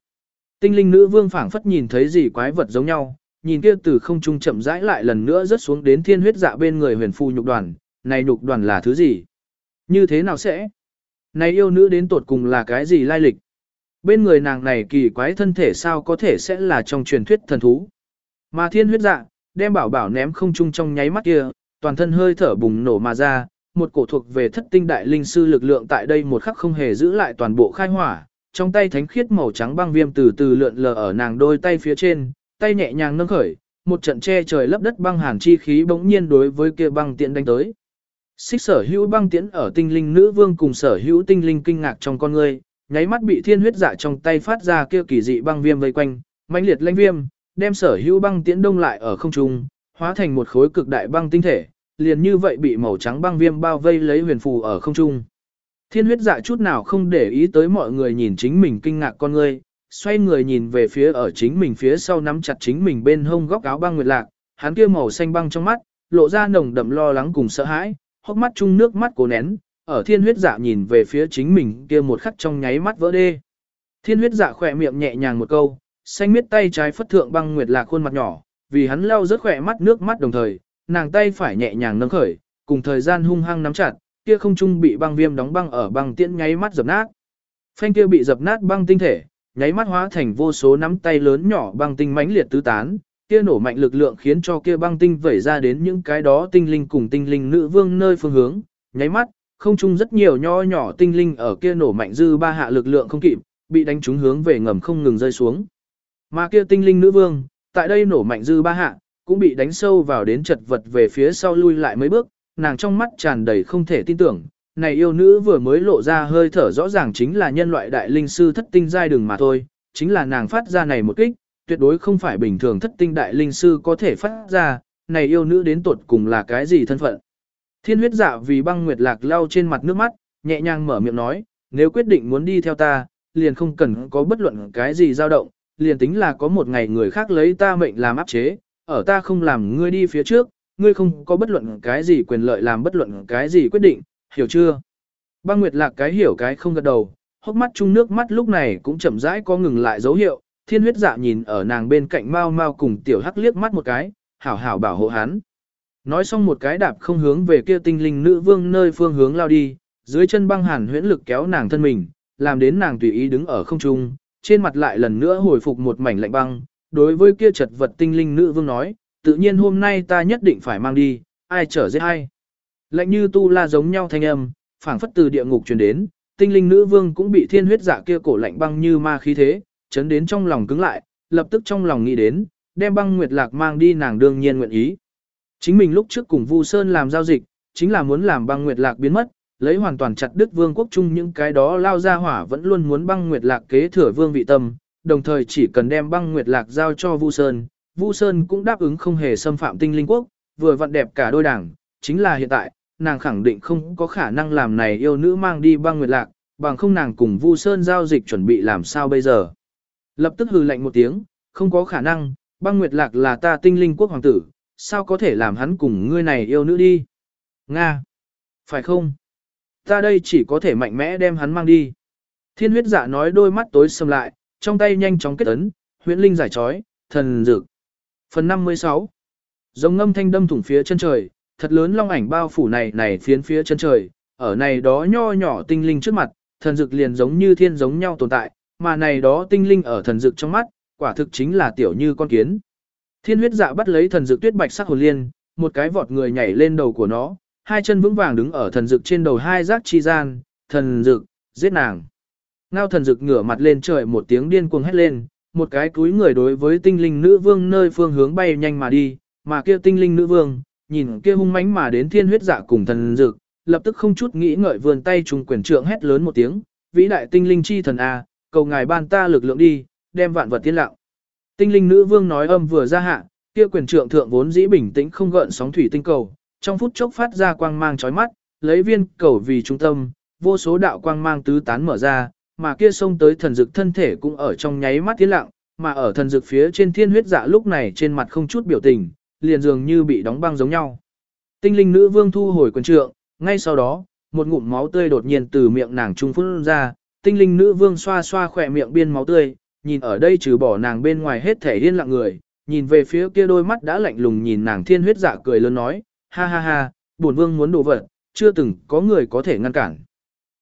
Tinh linh nữ vương phảng phất nhìn thấy gì quái vật giống nhau, nhìn kia từ không trung chậm rãi lại lần nữa rớt xuống đến thiên huyết dạ bên người huyền phu nhục đoàn, này nhục đoàn là thứ gì? Như thế nào sẽ? Này yêu nữ đến tột cùng là cái gì lai lịch? Bên người nàng này kỳ quái thân thể sao có thể sẽ là trong truyền thuyết thần thú? Mà thiên huyết dạ, đem bảo bảo ném không trung trong nháy mắt kia, toàn thân hơi thở bùng nổ mà ra, một cổ thuộc về thất tinh đại linh sư lực lượng tại đây một khắc không hề giữ lại toàn bộ khai hỏa, trong tay thánh khiết màu trắng băng viêm từ từ lượn lờ ở nàng đôi tay phía trên, tay nhẹ nhàng nâng khởi, một trận che trời lấp đất băng hàn chi khí bỗng nhiên đối với kia băng tiễn đánh tới. Xích sở hữu băng tiễn ở tinh linh nữ vương cùng sở hữu tinh linh kinh ngạc trong con người, nháy mắt bị thiên huyết dạ trong tay phát ra kia kỳ dị băng viêm vây quanh, mãnh liệt lãnh viêm, đem sở hữu băng tiễn đông lại ở không trung, hóa thành một khối cực đại băng tinh thể, liền như vậy bị màu trắng băng viêm bao vây lấy huyền phù ở không trung. Thiên huyết dạ chút nào không để ý tới mọi người nhìn chính mình kinh ngạc con người xoay người nhìn về phía ở chính mình phía sau nắm chặt chính mình bên hông góc áo băng nguyệt lạc, hắn kia màu xanh băng trong mắt, lộ ra nồng đậm lo lắng cùng sợ hãi, hốc mắt chung nước mắt cố nén, ở thiên huyết dạ nhìn về phía chính mình kia một khắc trong nháy mắt vỡ đê. Thiên huyết dạ khỏe miệng nhẹ nhàng một câu, xanh miết tay trái phất thượng băng nguyệt lạc khuôn mặt nhỏ, vì hắn lau rớt khỏe mắt nước mắt đồng thời, nàng tay phải nhẹ nhàng nâng khởi, cùng thời gian hung hăng nắm chặt, kia không trung bị băng viêm đóng băng ở băng tiễn nháy mắt dập nát. Phanh kia bị dập nát băng tinh thể, nháy mắt hóa thành vô số nắm tay lớn nhỏ băng tinh mãnh liệt tứ tán, kia nổ mạnh lực lượng khiến cho kia băng tinh vẩy ra đến những cái đó tinh linh cùng tinh linh nữ vương nơi phương hướng, nháy mắt, không trung rất nhiều nho nhỏ tinh linh ở kia nổ mạnh dư ba hạ lực lượng không kịp, bị đánh trúng hướng về ngầm không ngừng rơi xuống. Mà kia tinh linh nữ vương, tại đây nổ mạnh dư ba hạ, cũng bị đánh sâu vào đến chật vật về phía sau lui lại mấy bước, nàng trong mắt tràn đầy không thể tin tưởng, này yêu nữ vừa mới lộ ra hơi thở rõ ràng chính là nhân loại đại linh sư thất tinh giai đường mà thôi, chính là nàng phát ra này một kích, tuyệt đối không phải bình thường thất tinh đại linh sư có thể phát ra, này yêu nữ đến tuột cùng là cái gì thân phận. Thiên huyết dạ vì băng nguyệt lạc lau trên mặt nước mắt, nhẹ nhàng mở miệng nói, nếu quyết định muốn đi theo ta, liền không cần có bất luận cái gì dao động, liền tính là có một ngày người khác lấy ta mệnh làm áp chế, ở ta không làm ngươi đi phía trước, ngươi không có bất luận cái gì quyền lợi làm bất luận cái gì quyết định, hiểu chưa? Băng Nguyệt Lạc cái hiểu cái không gật đầu, hốc mắt chung nước mắt lúc này cũng chậm rãi có ngừng lại dấu hiệu, thiên huyết dạ nhìn ở nàng bên cạnh mau mau cùng tiểu hắc liếc mắt một cái, hảo hảo bảo hộ hắn. Nói xong một cái đạp không hướng về kia tinh linh nữ vương nơi phương hướng lao đi, dưới chân băng hàn huyễn lực kéo nàng thân mình, làm đến nàng tùy ý đứng ở không trung, trên mặt lại lần nữa hồi phục một mảnh lạnh băng, đối với kia chật vật tinh linh nữ vương nói, tự nhiên hôm nay ta nhất định phải mang đi, ai trở giết ai. Lạnh như tu la giống nhau thanh âm, phảng phất từ địa ngục truyền đến, tinh linh nữ vương cũng bị thiên huyết dạ kia cổ lạnh băng như ma khí thế, chấn đến trong lòng cứng lại, lập tức trong lòng nghĩ đến, đem băng nguyệt lạc mang đi nàng đương nhiên nguyện ý. Chính mình lúc trước cùng Vu Sơn làm giao dịch, chính là muốn làm băng nguyệt lạc biến mất, lấy hoàn toàn chặt đứt vương quốc chung những cái đó lao ra hỏa vẫn luôn muốn băng nguyệt lạc kế thừa vương vị tâm, đồng thời chỉ cần đem băng nguyệt lạc giao cho Vu Sơn, Vu Sơn cũng đáp ứng không hề xâm phạm tinh linh quốc, vừa vặn đẹp cả đôi đảng, chính là hiện tại, nàng khẳng định không có khả năng làm này yêu nữ mang đi băng nguyệt lạc, bằng không nàng cùng Vu Sơn giao dịch chuẩn bị làm sao bây giờ. Lập tức hừ lạnh một tiếng, không có khả năng, băng nguyệt lạc là ta tinh linh quốc hoàng tử, sao có thể làm hắn cùng ngươi này yêu nữ đi. Nga! Phải không? Ta đây chỉ có thể mạnh mẽ đem hắn mang đi. Thiên huyết giả nói đôi mắt tối sầm lại, trong tay nhanh chóng kết ấn, huyễn linh giải trói, thần dược. Phần 56 Giống ngâm thanh đâm thủng phía chân trời, thật lớn long ảnh bao phủ này này phiến phía chân trời, ở này đó nho nhỏ tinh linh trước mặt, thần dược liền giống như thiên giống nhau tồn tại, mà này đó tinh linh ở thần dược trong mắt, quả thực chính là tiểu như con kiến. Thiên huyết dạ bắt lấy thần dược tuyết bạch sắc hồn liên, một cái vọt người nhảy lên đầu của nó, hai chân vững vàng đứng ở thần dược trên đầu hai giác chi gian, thần dược, giết nàng. Ngao thần dực ngửa mặt lên trời một tiếng điên cuồng hét lên, một cái túi người đối với tinh linh nữ vương nơi phương hướng bay nhanh mà đi, mà kia tinh linh nữ vương, nhìn kia hung mãnh mà đến thiên huyết dạ cùng thần dực, lập tức không chút nghĩ ngợi vươn tay trùng quyền trượng hét lớn một tiếng, vĩ đại tinh linh chi thần A, cầu ngài ban ta lực lượng đi, đem vạn vật tiên lặng. Tinh linh nữ vương nói âm vừa ra hạ, kia quyền trượng thượng vốn dĩ bình tĩnh không gợn sóng thủy tinh cầu, trong phút chốc phát ra quang mang chói mắt, lấy viên cầu vì trung tâm, vô số đạo quang mang tứ tán mở ra, mà kia xông tới thần dực thân thể cũng ở trong nháy mắt tiến lặng, mà ở thần dực phía trên thiên huyết dạ lúc này trên mặt không chút biểu tình, liền dường như bị đóng băng giống nhau. Tinh linh nữ vương thu hồi quần trượng, ngay sau đó, một ngụm máu tươi đột nhiên từ miệng nàng trung phun ra, tinh linh nữ vương xoa xoa khỏe miệng biên máu tươi, nhìn ở đây trừ bỏ nàng bên ngoài hết thể điên lặng người, nhìn về phía kia đôi mắt đã lạnh lùng nhìn nàng thiên huyết dạ cười lớn nói, ha ha ha, bổn vương muốn đổ vật, chưa từng có người có thể ngăn cản.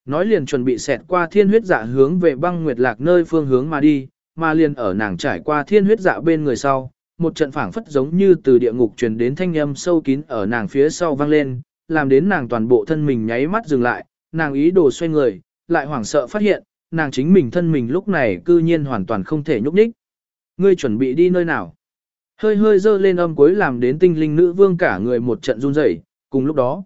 Nói liền chuẩn bị xẹt qua thiên huyết dạ hướng về băng nguyệt lạc nơi phương hướng mà đi, mà liền ở nàng trải qua thiên huyết dạ bên người sau, một trận phảng phất giống như từ địa ngục truyền đến thanh âm sâu kín ở nàng phía sau vang lên, làm đến nàng toàn bộ thân mình nháy mắt dừng lại, nàng ý đồ xoay người, lại hoảng sợ phát hiện, nàng chính mình thân mình lúc này cư nhiên hoàn toàn không thể nhúc nhích. Ngươi chuẩn bị đi nơi nào? Hơi hơi dơ lên âm cuối làm đến tinh linh nữ vương cả người một trận run rẩy, cùng lúc đó.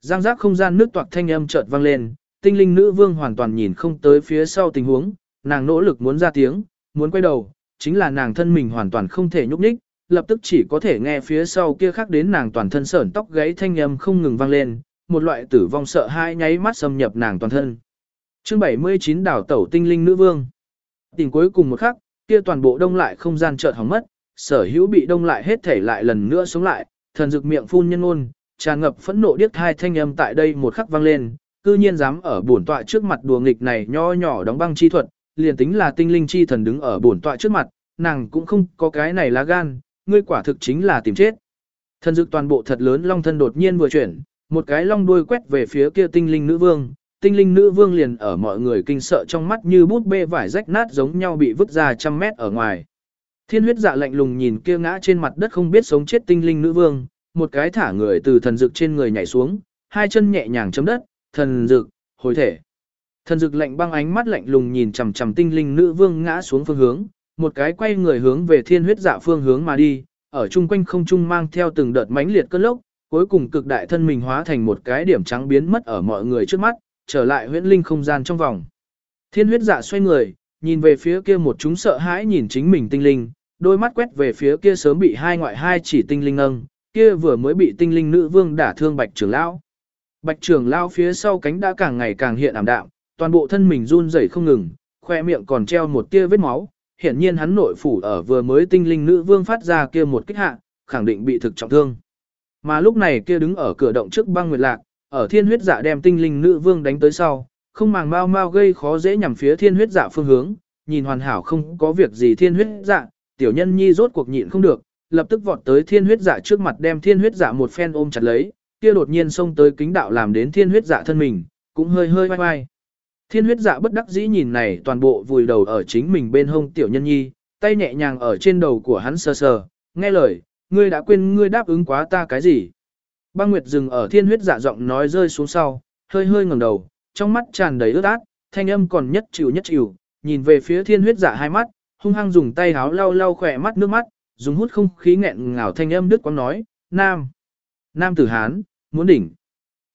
Giang giác không gian nước toạc thanh âm chợt vang lên, tinh linh nữ vương hoàn toàn nhìn không tới phía sau tình huống, nàng nỗ lực muốn ra tiếng, muốn quay đầu, chính là nàng thân mình hoàn toàn không thể nhúc nhích, lập tức chỉ có thể nghe phía sau kia khác đến nàng toàn thân sởn tóc gáy thanh âm không ngừng vang lên, một loại tử vong sợ hãi nháy mắt xâm nhập nàng toàn thân. Chương 79 đảo tẩu tinh linh nữ vương. Tình cuối cùng một khắc, kia toàn bộ đông lại không gian chợt hỏng mất, sở hữu bị đông lại hết thể lại lần nữa sống lại, thần dực miệng phun nhân ôn, tràn ngập phẫn nộ điếc hai thanh âm tại đây một khắc vang lên, cư nhiên dám ở bổn tọa trước mặt đùa nghịch này nho nhỏ đóng băng chi thuật, liền tính là tinh linh chi thần đứng ở bổn tọa trước mặt, nàng cũng không có cái này lá gan, ngươi quả thực chính là tìm chết. Thần dực toàn bộ thật lớn long thân đột nhiên vừa chuyển, một cái long đuôi quét về phía kia tinh linh nữ vương, tinh linh nữ vương liền ở mọi người kinh sợ trong mắt như bút bê vải rách nát giống nhau bị vứt ra trăm mét ở ngoài. Thiên huyết dạ lạnh lùng nhìn kia ngã trên mặt đất không biết sống chết tinh linh nữ vương, một cái thả người từ thần dực trên người nhảy xuống, hai chân nhẹ nhàng chấm đất, thần dực, hồi thể. Thần dực lạnh băng ánh mắt lạnh lùng nhìn chằm chằm tinh linh nữ vương ngã xuống phương hướng, một cái quay người hướng về thiên huyết dạ phương hướng mà đi, ở chung quanh không trung mang theo từng đợt mãnh liệt cơn lốc, cuối cùng cực đại thân mình hóa thành một cái điểm trắng biến mất ở mọi người trước mắt, trở lại huyễn linh không gian trong vòng. Thiên huyết dạ xoay người, nhìn về phía kia một chúng sợ hãi nhìn chính mình tinh linh, đôi mắt quét về phía kia sớm bị hai ngoại hai chỉ tinh linh nâng, kia vừa mới bị tinh linh nữ vương đả thương bạch trưởng lão. Bạch trưởng lão phía sau cánh đã càng ngày càng hiện ảm đạm, toàn bộ thân mình run rẩy không ngừng, khoe miệng còn treo một tia vết máu, hiển nhiên hắn nội phủ ở vừa mới tinh linh nữ vương phát ra kia một kích hạ, khẳng định bị thực trọng thương. Mà lúc này kia đứng ở cửa động trước băng nguyệt lạc, ở thiên huyết dạ đem tinh linh nữ vương đánh tới sau, không màng mau mau gây khó dễ nhằm phía thiên huyết dạ phương hướng, nhìn hoàn hảo không có việc gì thiên huyết dạ, tiểu nhân nhi rốt cuộc nhịn không được, lập tức vọt tới thiên huyết dạ trước mặt đem thiên huyết dạ một phen ôm chặt lấy, kia đột nhiên xông tới kính đạo làm đến thiên huyết dạ thân mình, cũng hơi hơi vai vai. Thiên huyết dạ bất đắc dĩ nhìn này toàn bộ vùi đầu ở chính mình bên hông tiểu nhân nhi, tay nhẹ nhàng ở trên đầu của hắn sờ sờ, nghe lời, ngươi đã quên ngươi đáp ứng quá ta cái gì. Băng Nguyệt dừng ở thiên huyết dạ giọng nói rơi xuống sau, hơi hơi ngẩng đầu, trong mắt tràn đầy ướt át, thanh âm còn nhất chịu nhất chịu, nhìn về phía thiên huyết dạ hai mắt, hung hăng dùng tay háo lau lau khỏe mắt nước mắt, dùng hút không khí nghẹn ngào thanh âm đức quang nói, Nam, Nam tử Hán, muốn đỉnh,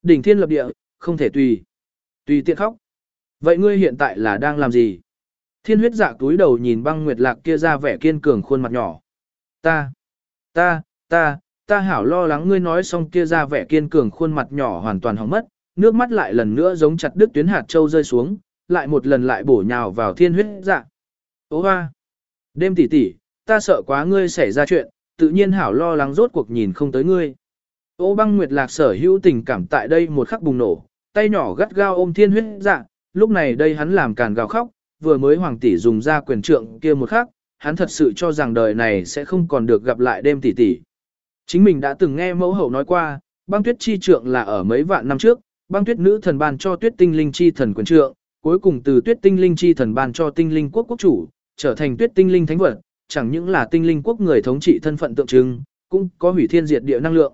đỉnh thiên lập địa, không thể tùy, tùy tiện khóc. Vậy ngươi hiện tại là đang làm gì? Thiên huyết dạ túi đầu nhìn băng nguyệt lạc kia ra vẻ kiên cường khuôn mặt nhỏ. Ta, ta, ta, ta hảo lo lắng ngươi nói xong kia ra vẻ kiên cường khuôn mặt nhỏ hoàn toàn hỏng mất, nước mắt lại lần nữa giống chặt đứt tuyến hạt châu rơi xuống, lại một lần lại bổ nhào vào thiên huyết dạ. Ô hoa! Đêm tỉ tỉ, ta sợ quá ngươi xảy ra chuyện, tự nhiên hảo lo lắng rốt cuộc nhìn không tới ngươi. Ô băng nguyệt lạc sở hữu tình cảm tại đây một khắc bùng nổ, tay nhỏ gắt gao ôm thiên huyết dạ, lúc này đây hắn làm càn gào khóc, vừa mới hoàng tỷ dùng ra quyền trượng kia một khắc, hắn thật sự cho rằng đời này sẽ không còn được gặp lại đêm tỷ tỷ. Chính mình đã từng nghe mẫu hậu nói qua, băng tuyết chi trượng là ở mấy vạn năm trước, băng tuyết nữ thần ban cho tuyết tinh linh chi thần quyền trượng, cuối cùng từ tuyết tinh linh chi thần ban cho tinh linh quốc quốc chủ, trở thành tuyết tinh linh thánh vật, chẳng những là tinh linh quốc người thống trị thân phận tượng trưng, cũng có hủy thiên diệt địa năng lượng.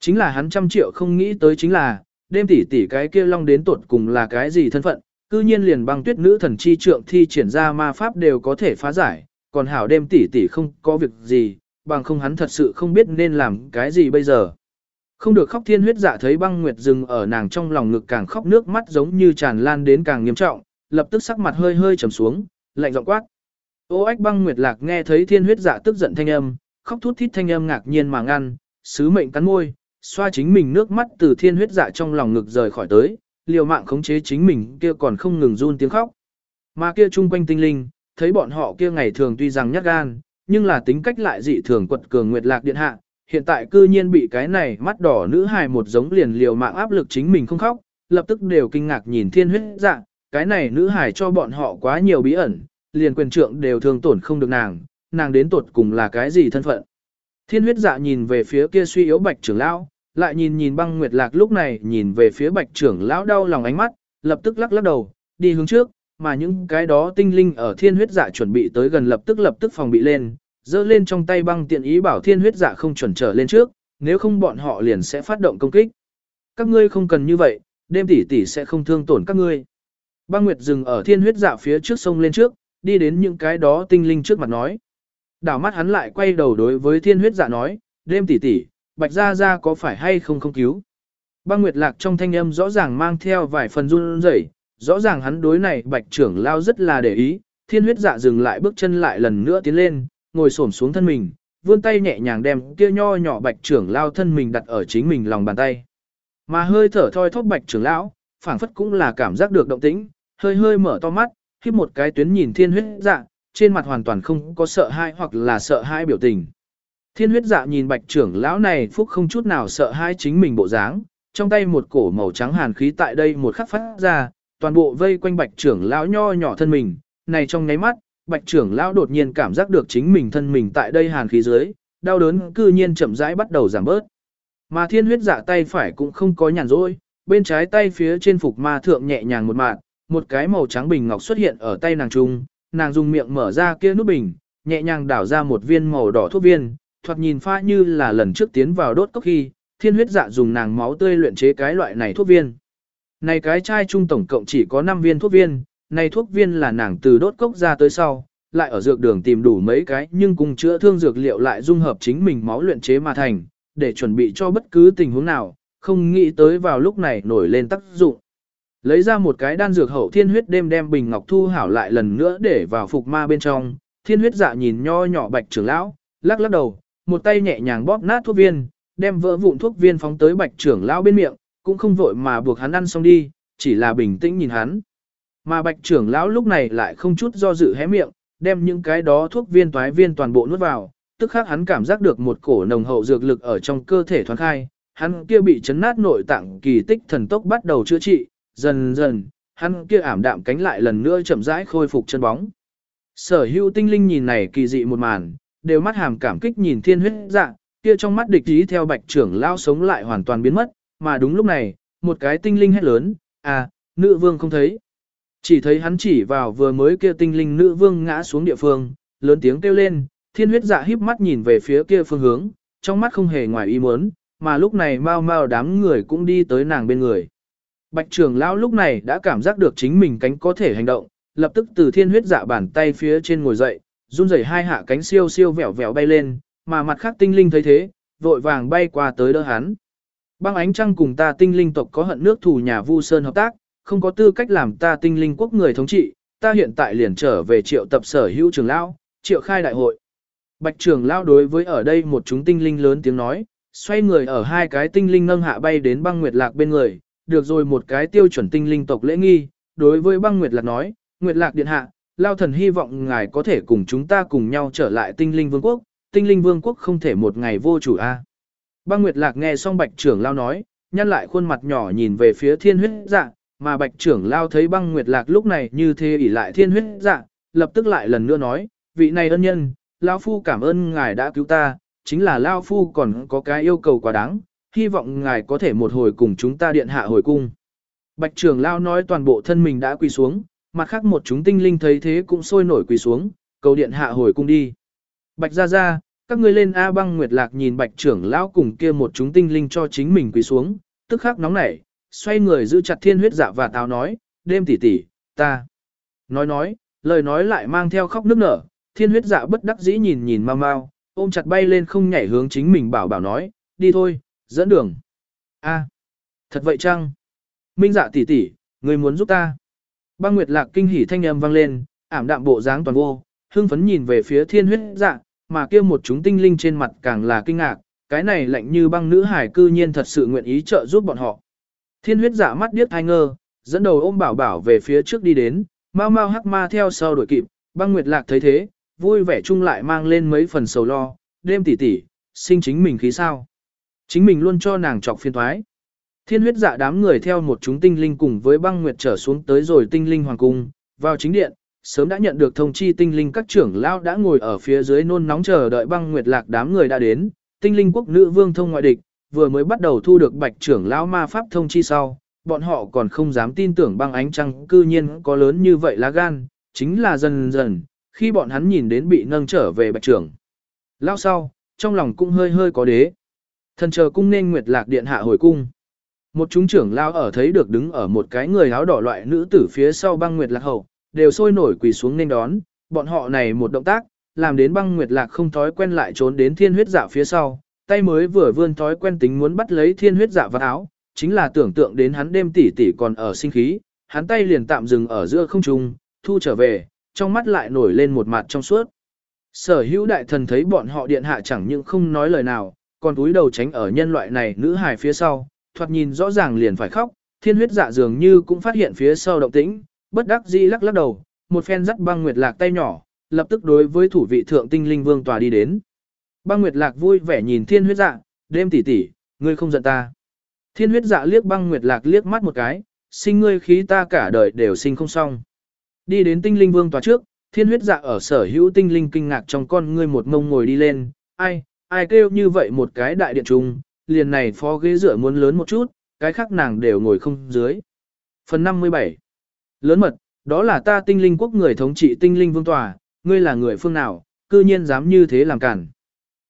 Chính là hắn trăm triệu không nghĩ tới chính là, đêm tỷ tỷ cái kia long đến tuột cùng là cái gì thân phận, cư nhiên liền băng tuyết nữ thần chi trượng thi triển ra ma pháp đều có thể phá giải, còn hảo đêm tỷ tỷ không có việc gì, bằng không hắn thật sự không biết nên làm cái gì bây giờ. Không được khóc thiên huyết dạ thấy băng nguyệt dừng ở nàng trong lòng ngực càng khóc nước mắt giống như tràn lan đến càng nghiêm trọng, lập tức sắc mặt hơi hơi trầm xuống, lạnh giọng quát. Ô ách băng nguyệt lạc nghe thấy thiên huyết dạ tức giận thanh âm, khóc thút thít thanh âm ngạc nhiên mà ngăn, sứ mệnh cắn môi, xoa chính mình nước mắt từ thiên huyết dạ trong lòng ngực rời khỏi tới, liều mạng khống chế chính mình kia còn không ngừng run tiếng khóc. Mà kia chung quanh tinh linh, thấy bọn họ kia ngày thường tuy rằng nhát gan, nhưng là tính cách lại dị thường quật cường nguyệt lạc điện hạ, hiện tại cư nhiên bị cái này mắt đỏ nữ hài một giống liền liều mạng áp lực chính mình không khóc, lập tức đều kinh ngạc nhìn thiên huyết dạ, cái này nữ hài cho bọn họ quá nhiều bí ẩn, liền quyền trượng đều thường tổn không được nàng, nàng đến tột cùng là cái gì thân phận. Thiên huyết dạ nhìn về phía kia suy yếu bạch trưởng lão, lại nhìn nhìn băng nguyệt lạc lúc này nhìn về phía bạch trưởng lão đau lòng ánh mắt, lập tức lắc lắc đầu, đi hướng trước, mà những cái đó tinh linh ở thiên huyết dạ chuẩn bị tới gần lập tức lập tức phòng bị lên, dơ lên trong tay băng tiện ý bảo thiên huyết dạ không chuẩn trở lên trước, nếu không bọn họ liền sẽ phát động công kích. Các ngươi không cần như vậy, đêm tỷ tỷ sẽ không thương tổn các ngươi. Băng Nguyệt dừng ở thiên huyết dạ phía trước sông lên trước, đi đến những cái đó tinh linh trước mặt nói. Đảo mắt hắn lại quay đầu đối với thiên huyết dạ nói, đêm tỷ tỷ, bạch gia gia có phải hay không không cứu. Băng Nguyệt lạc trong thanh âm rõ ràng mang theo vài phần run rẩy, rõ ràng hắn đối này bạch trưởng lao rất là để ý, thiên huyết dạ dừng lại bước chân lại lần nữa tiến lên, ngồi xổm xuống thân mình, vươn tay nhẹ nhàng đem kia nho nhỏ bạch trưởng lao thân mình đặt ở chính mình lòng bàn tay. Mà hơi thở thoi thóp bạch trưởng lão, phảng phất cũng là cảm giác được động tĩnh, hơi hơi mở to mắt, khi một cái tuyến nhìn thiên huyết dạ, trên mặt hoàn toàn không có sợ hãi hoặc là sợ hãi biểu tình. Thiên huyết dạ nhìn bạch trưởng lão này phúc không chút nào sợ hai chính mình bộ dáng, trong tay một cổ màu trắng hàn khí tại đây một khắc phát ra, toàn bộ vây quanh bạch trưởng lão nho nhỏ thân mình, này trong nháy mắt, bạch trưởng lão đột nhiên cảm giác được chính mình thân mình tại đây hàn khí dưới, đau đớn cư nhiên chậm rãi bắt đầu giảm bớt. Mà thiên huyết dạ tay phải cũng không có nhàn rỗi, bên trái tay phía trên phục ma thượng nhẹ nhàng một mạt, một cái màu trắng bình ngọc xuất hiện ở tay nàng trung, nàng dùng miệng mở ra kia nút bình, nhẹ nhàng đảo ra một viên màu đỏ thuốc viên, thoạt nhìn pha như là lần trước tiến vào đốt cốc khi, thiên huyết dạ dùng nàng máu tươi luyện chế cái loại này thuốc viên. Này cái chai trung tổng cộng chỉ có 5 viên thuốc viên, này thuốc viên là nàng từ đốt cốc ra tới sau, lại ở dược đường tìm đủ mấy cái nhưng cùng chữa thương dược liệu lại dung hợp chính mình máu luyện chế mà thành, để chuẩn bị cho bất cứ tình huống nào, không nghĩ tới vào lúc này nổi lên tác dụng. Lấy ra một cái đan dược hậu thiên huyết đêm đem bình ngọc thu hảo lại lần nữa để vào phục ma bên trong, thiên huyết dạ nhìn nho nhỏ bạch trưởng lão, lắc lắc đầu, một tay nhẹ nhàng bóp nát thuốc viên, đem vỡ vụn thuốc viên phóng tới bạch trưởng lão bên miệng, cũng không vội mà buộc hắn ăn xong đi, chỉ là bình tĩnh nhìn hắn. Mà bạch trưởng lão lúc này lại không chút do dự hé miệng, đem những cái đó thuốc viên toái viên toàn bộ nuốt vào, tức khắc hắn cảm giác được một cổ nồng hậu dược lực ở trong cơ thể thoáng khai, hắn kia bị chấn nát nội tạng kỳ tích thần tốc bắt đầu chữa trị, dần dần, hắn kia ảm đạm cánh lại lần nữa chậm rãi khôi phục chân bóng. Sở hữu tinh linh nhìn này kỳ dị một màn, đều mắt hàm cảm kích nhìn thiên huyết dạ, kia trong mắt địch ý theo bạch trưởng lao sống lại hoàn toàn biến mất, mà đúng lúc này, một cái tinh linh hét lớn, à, nữ vương không thấy. Chỉ thấy hắn chỉ vào vừa mới kia tinh linh nữ vương ngã xuống địa phương, lớn tiếng kêu lên, thiên huyết dạ híp mắt nhìn về phía kia phương hướng, trong mắt không hề ngoài ý muốn, mà lúc này mau mau đám người cũng đi tới nàng bên người. Bạch trưởng lão lúc này đã cảm giác được chính mình cánh có thể hành động, lập tức từ thiên huyết dạ bàn tay phía trên ngồi dậy, run rẩy hai hạ cánh siêu siêu vẹo vẹo bay lên, mà mặt khác tinh linh thấy thế, vội vàng bay qua tới đỡ hắn. Băng ánh trăng cùng ta tinh linh tộc có hận nước thù nhà Vu Sơn hợp tác, không có tư cách làm ta tinh linh quốc người thống trị, ta hiện tại liền trở về triệu tập sở hữu trưởng lão, triệu khai đại hội. Bạch trưởng lão đối với ở đây một chúng tinh linh lớn tiếng nói, xoay người ở hai cái tinh linh nâng hạ bay đến băng nguyệt lạc bên người, được rồi một cái tiêu chuẩn tinh linh tộc lễ nghi, đối với băng nguyệt lạc nói, nguyệt lạc điện hạ, lao thần hy vọng ngài có thể cùng chúng ta cùng nhau trở lại tinh linh vương quốc, tinh linh vương quốc không thể một ngày vô chủ a. Băng nguyệt lạc nghe xong bạch trưởng lao nói, nhăn lại khuôn mặt nhỏ nhìn về phía thiên huyết dạ, mà bạch trưởng lao thấy băng nguyệt lạc lúc này như thế ỉ lại thiên huyết dạ, lập tức lại lần nữa nói, vị này ân nhân, lao phu cảm ơn ngài đã cứu ta, chính là lao phu còn có cái yêu cầu quá đáng, hy vọng ngài có thể một hồi cùng chúng ta điện hạ hồi cung. Bạch trưởng lao nói toàn bộ thân mình đã quỳ xuống, mặt khác một chúng tinh linh thấy thế cũng sôi nổi quỳ xuống, cầu điện hạ hồi cung đi. Bạch ra ra, các ngươi lên A băng nguyệt lạc nhìn bạch trưởng lão cùng kia một chúng tinh linh cho chính mình quỳ xuống, tức khắc nóng nảy, xoay người giữ chặt thiên huyết dạ và táo nói, đêm tỷ tỷ, ta. Nói nói, lời nói lại mang theo khóc nức nở, thiên huyết dạ bất đắc dĩ nhìn nhìn mau mau, ôm chặt bay lên không nhảy hướng chính mình bảo bảo nói, đi thôi, dẫn đường. A, thật vậy chăng? Minh dạ tỷ tỷ, người muốn giúp ta. Băng Nguyệt Lạc kinh hỉ thanh âm vang lên, ảm đạm bộ dáng toàn vô, hưng phấn nhìn về phía thiên huyết dạ, mà kia một chúng tinh linh trên mặt càng là kinh ngạc, cái này lạnh như băng nữ hải cư nhiên thật sự nguyện ý trợ giúp bọn họ. Thiên huyết dạ mắt điếc hai ngơ, dẫn đầu ôm bảo bảo về phía trước đi đến, mau mau hắc ma theo sau đuổi kịp, băng Nguyệt Lạc thấy thế, vui vẻ chung lại mang lên mấy phần sầu lo, đêm tỉ tỉ, sinh chính mình khí sao. Chính mình luôn cho nàng trọc phiên thoái. Thiên huyết dạ đám người theo một chúng tinh linh cùng với băng nguyệt trở xuống tới rồi tinh linh hoàng cung, vào chính điện, sớm đã nhận được thông chi tinh linh các trưởng lão đã ngồi ở phía dưới nôn nóng chờ đợi băng nguyệt lạc đám người đã đến, tinh linh quốc nữ vương thông ngoại địch, vừa mới bắt đầu thu được bạch trưởng lão ma pháp thông chi sau, bọn họ còn không dám tin tưởng băng ánh trăng cư nhiên có lớn như vậy lá gan, chính là dần dần, khi bọn hắn nhìn đến bị nâng trở về bạch trưởng. Lão sau, trong lòng cũng hơi hơi có đế. Thần chờ cung nên nguyệt lạc điện hạ hồi cung. Một chúng trưởng lao ở thấy được đứng ở một cái người áo đỏ loại nữ tử phía sau băng nguyệt lạc hậu, đều sôi nổi quỳ xuống nên đón, bọn họ này một động tác, làm đến băng nguyệt lạc không thói quen lại trốn đến thiên huyết dạ phía sau, tay mới vừa vươn thói quen tính muốn bắt lấy thiên huyết dạ vào áo, chính là tưởng tượng đến hắn đêm tỉ tỉ còn ở sinh khí, hắn tay liền tạm dừng ở giữa không trung, thu trở về, trong mắt lại nổi lên một mặt trong suốt. Sở hữu đại thần thấy bọn họ điện hạ chẳng những không nói lời nào, còn túi đầu tránh ở nhân loại này nữ hài phía sau, thoạt nhìn rõ ràng liền phải khóc, thiên huyết dạ dường như cũng phát hiện phía sau động tĩnh, bất đắc dĩ lắc lắc đầu, một phen dắt băng nguyệt lạc tay nhỏ, lập tức đối với thủ vị thượng tinh linh vương tòa đi đến. Băng nguyệt lạc vui vẻ nhìn thiên huyết dạ, đêm tỷ tỷ, ngươi không giận ta. Thiên huyết dạ liếc băng nguyệt lạc liếc mắt một cái, sinh ngươi khí ta cả đời đều sinh không xong. Đi đến tinh linh vương tòa trước, thiên huyết dạ ở sở hữu tinh linh kinh ngạc trong con ngươi một ngông ngồi đi lên, ai, ai kêu như vậy một cái đại điện trung, liền này phó ghế dựa muốn lớn một chút, cái khác nàng đều ngồi không dưới. Phần 57 Lớn mật, đó là ta tinh linh quốc người thống trị tinh linh vương tòa, ngươi là người phương nào, cư nhiên dám như thế làm cản.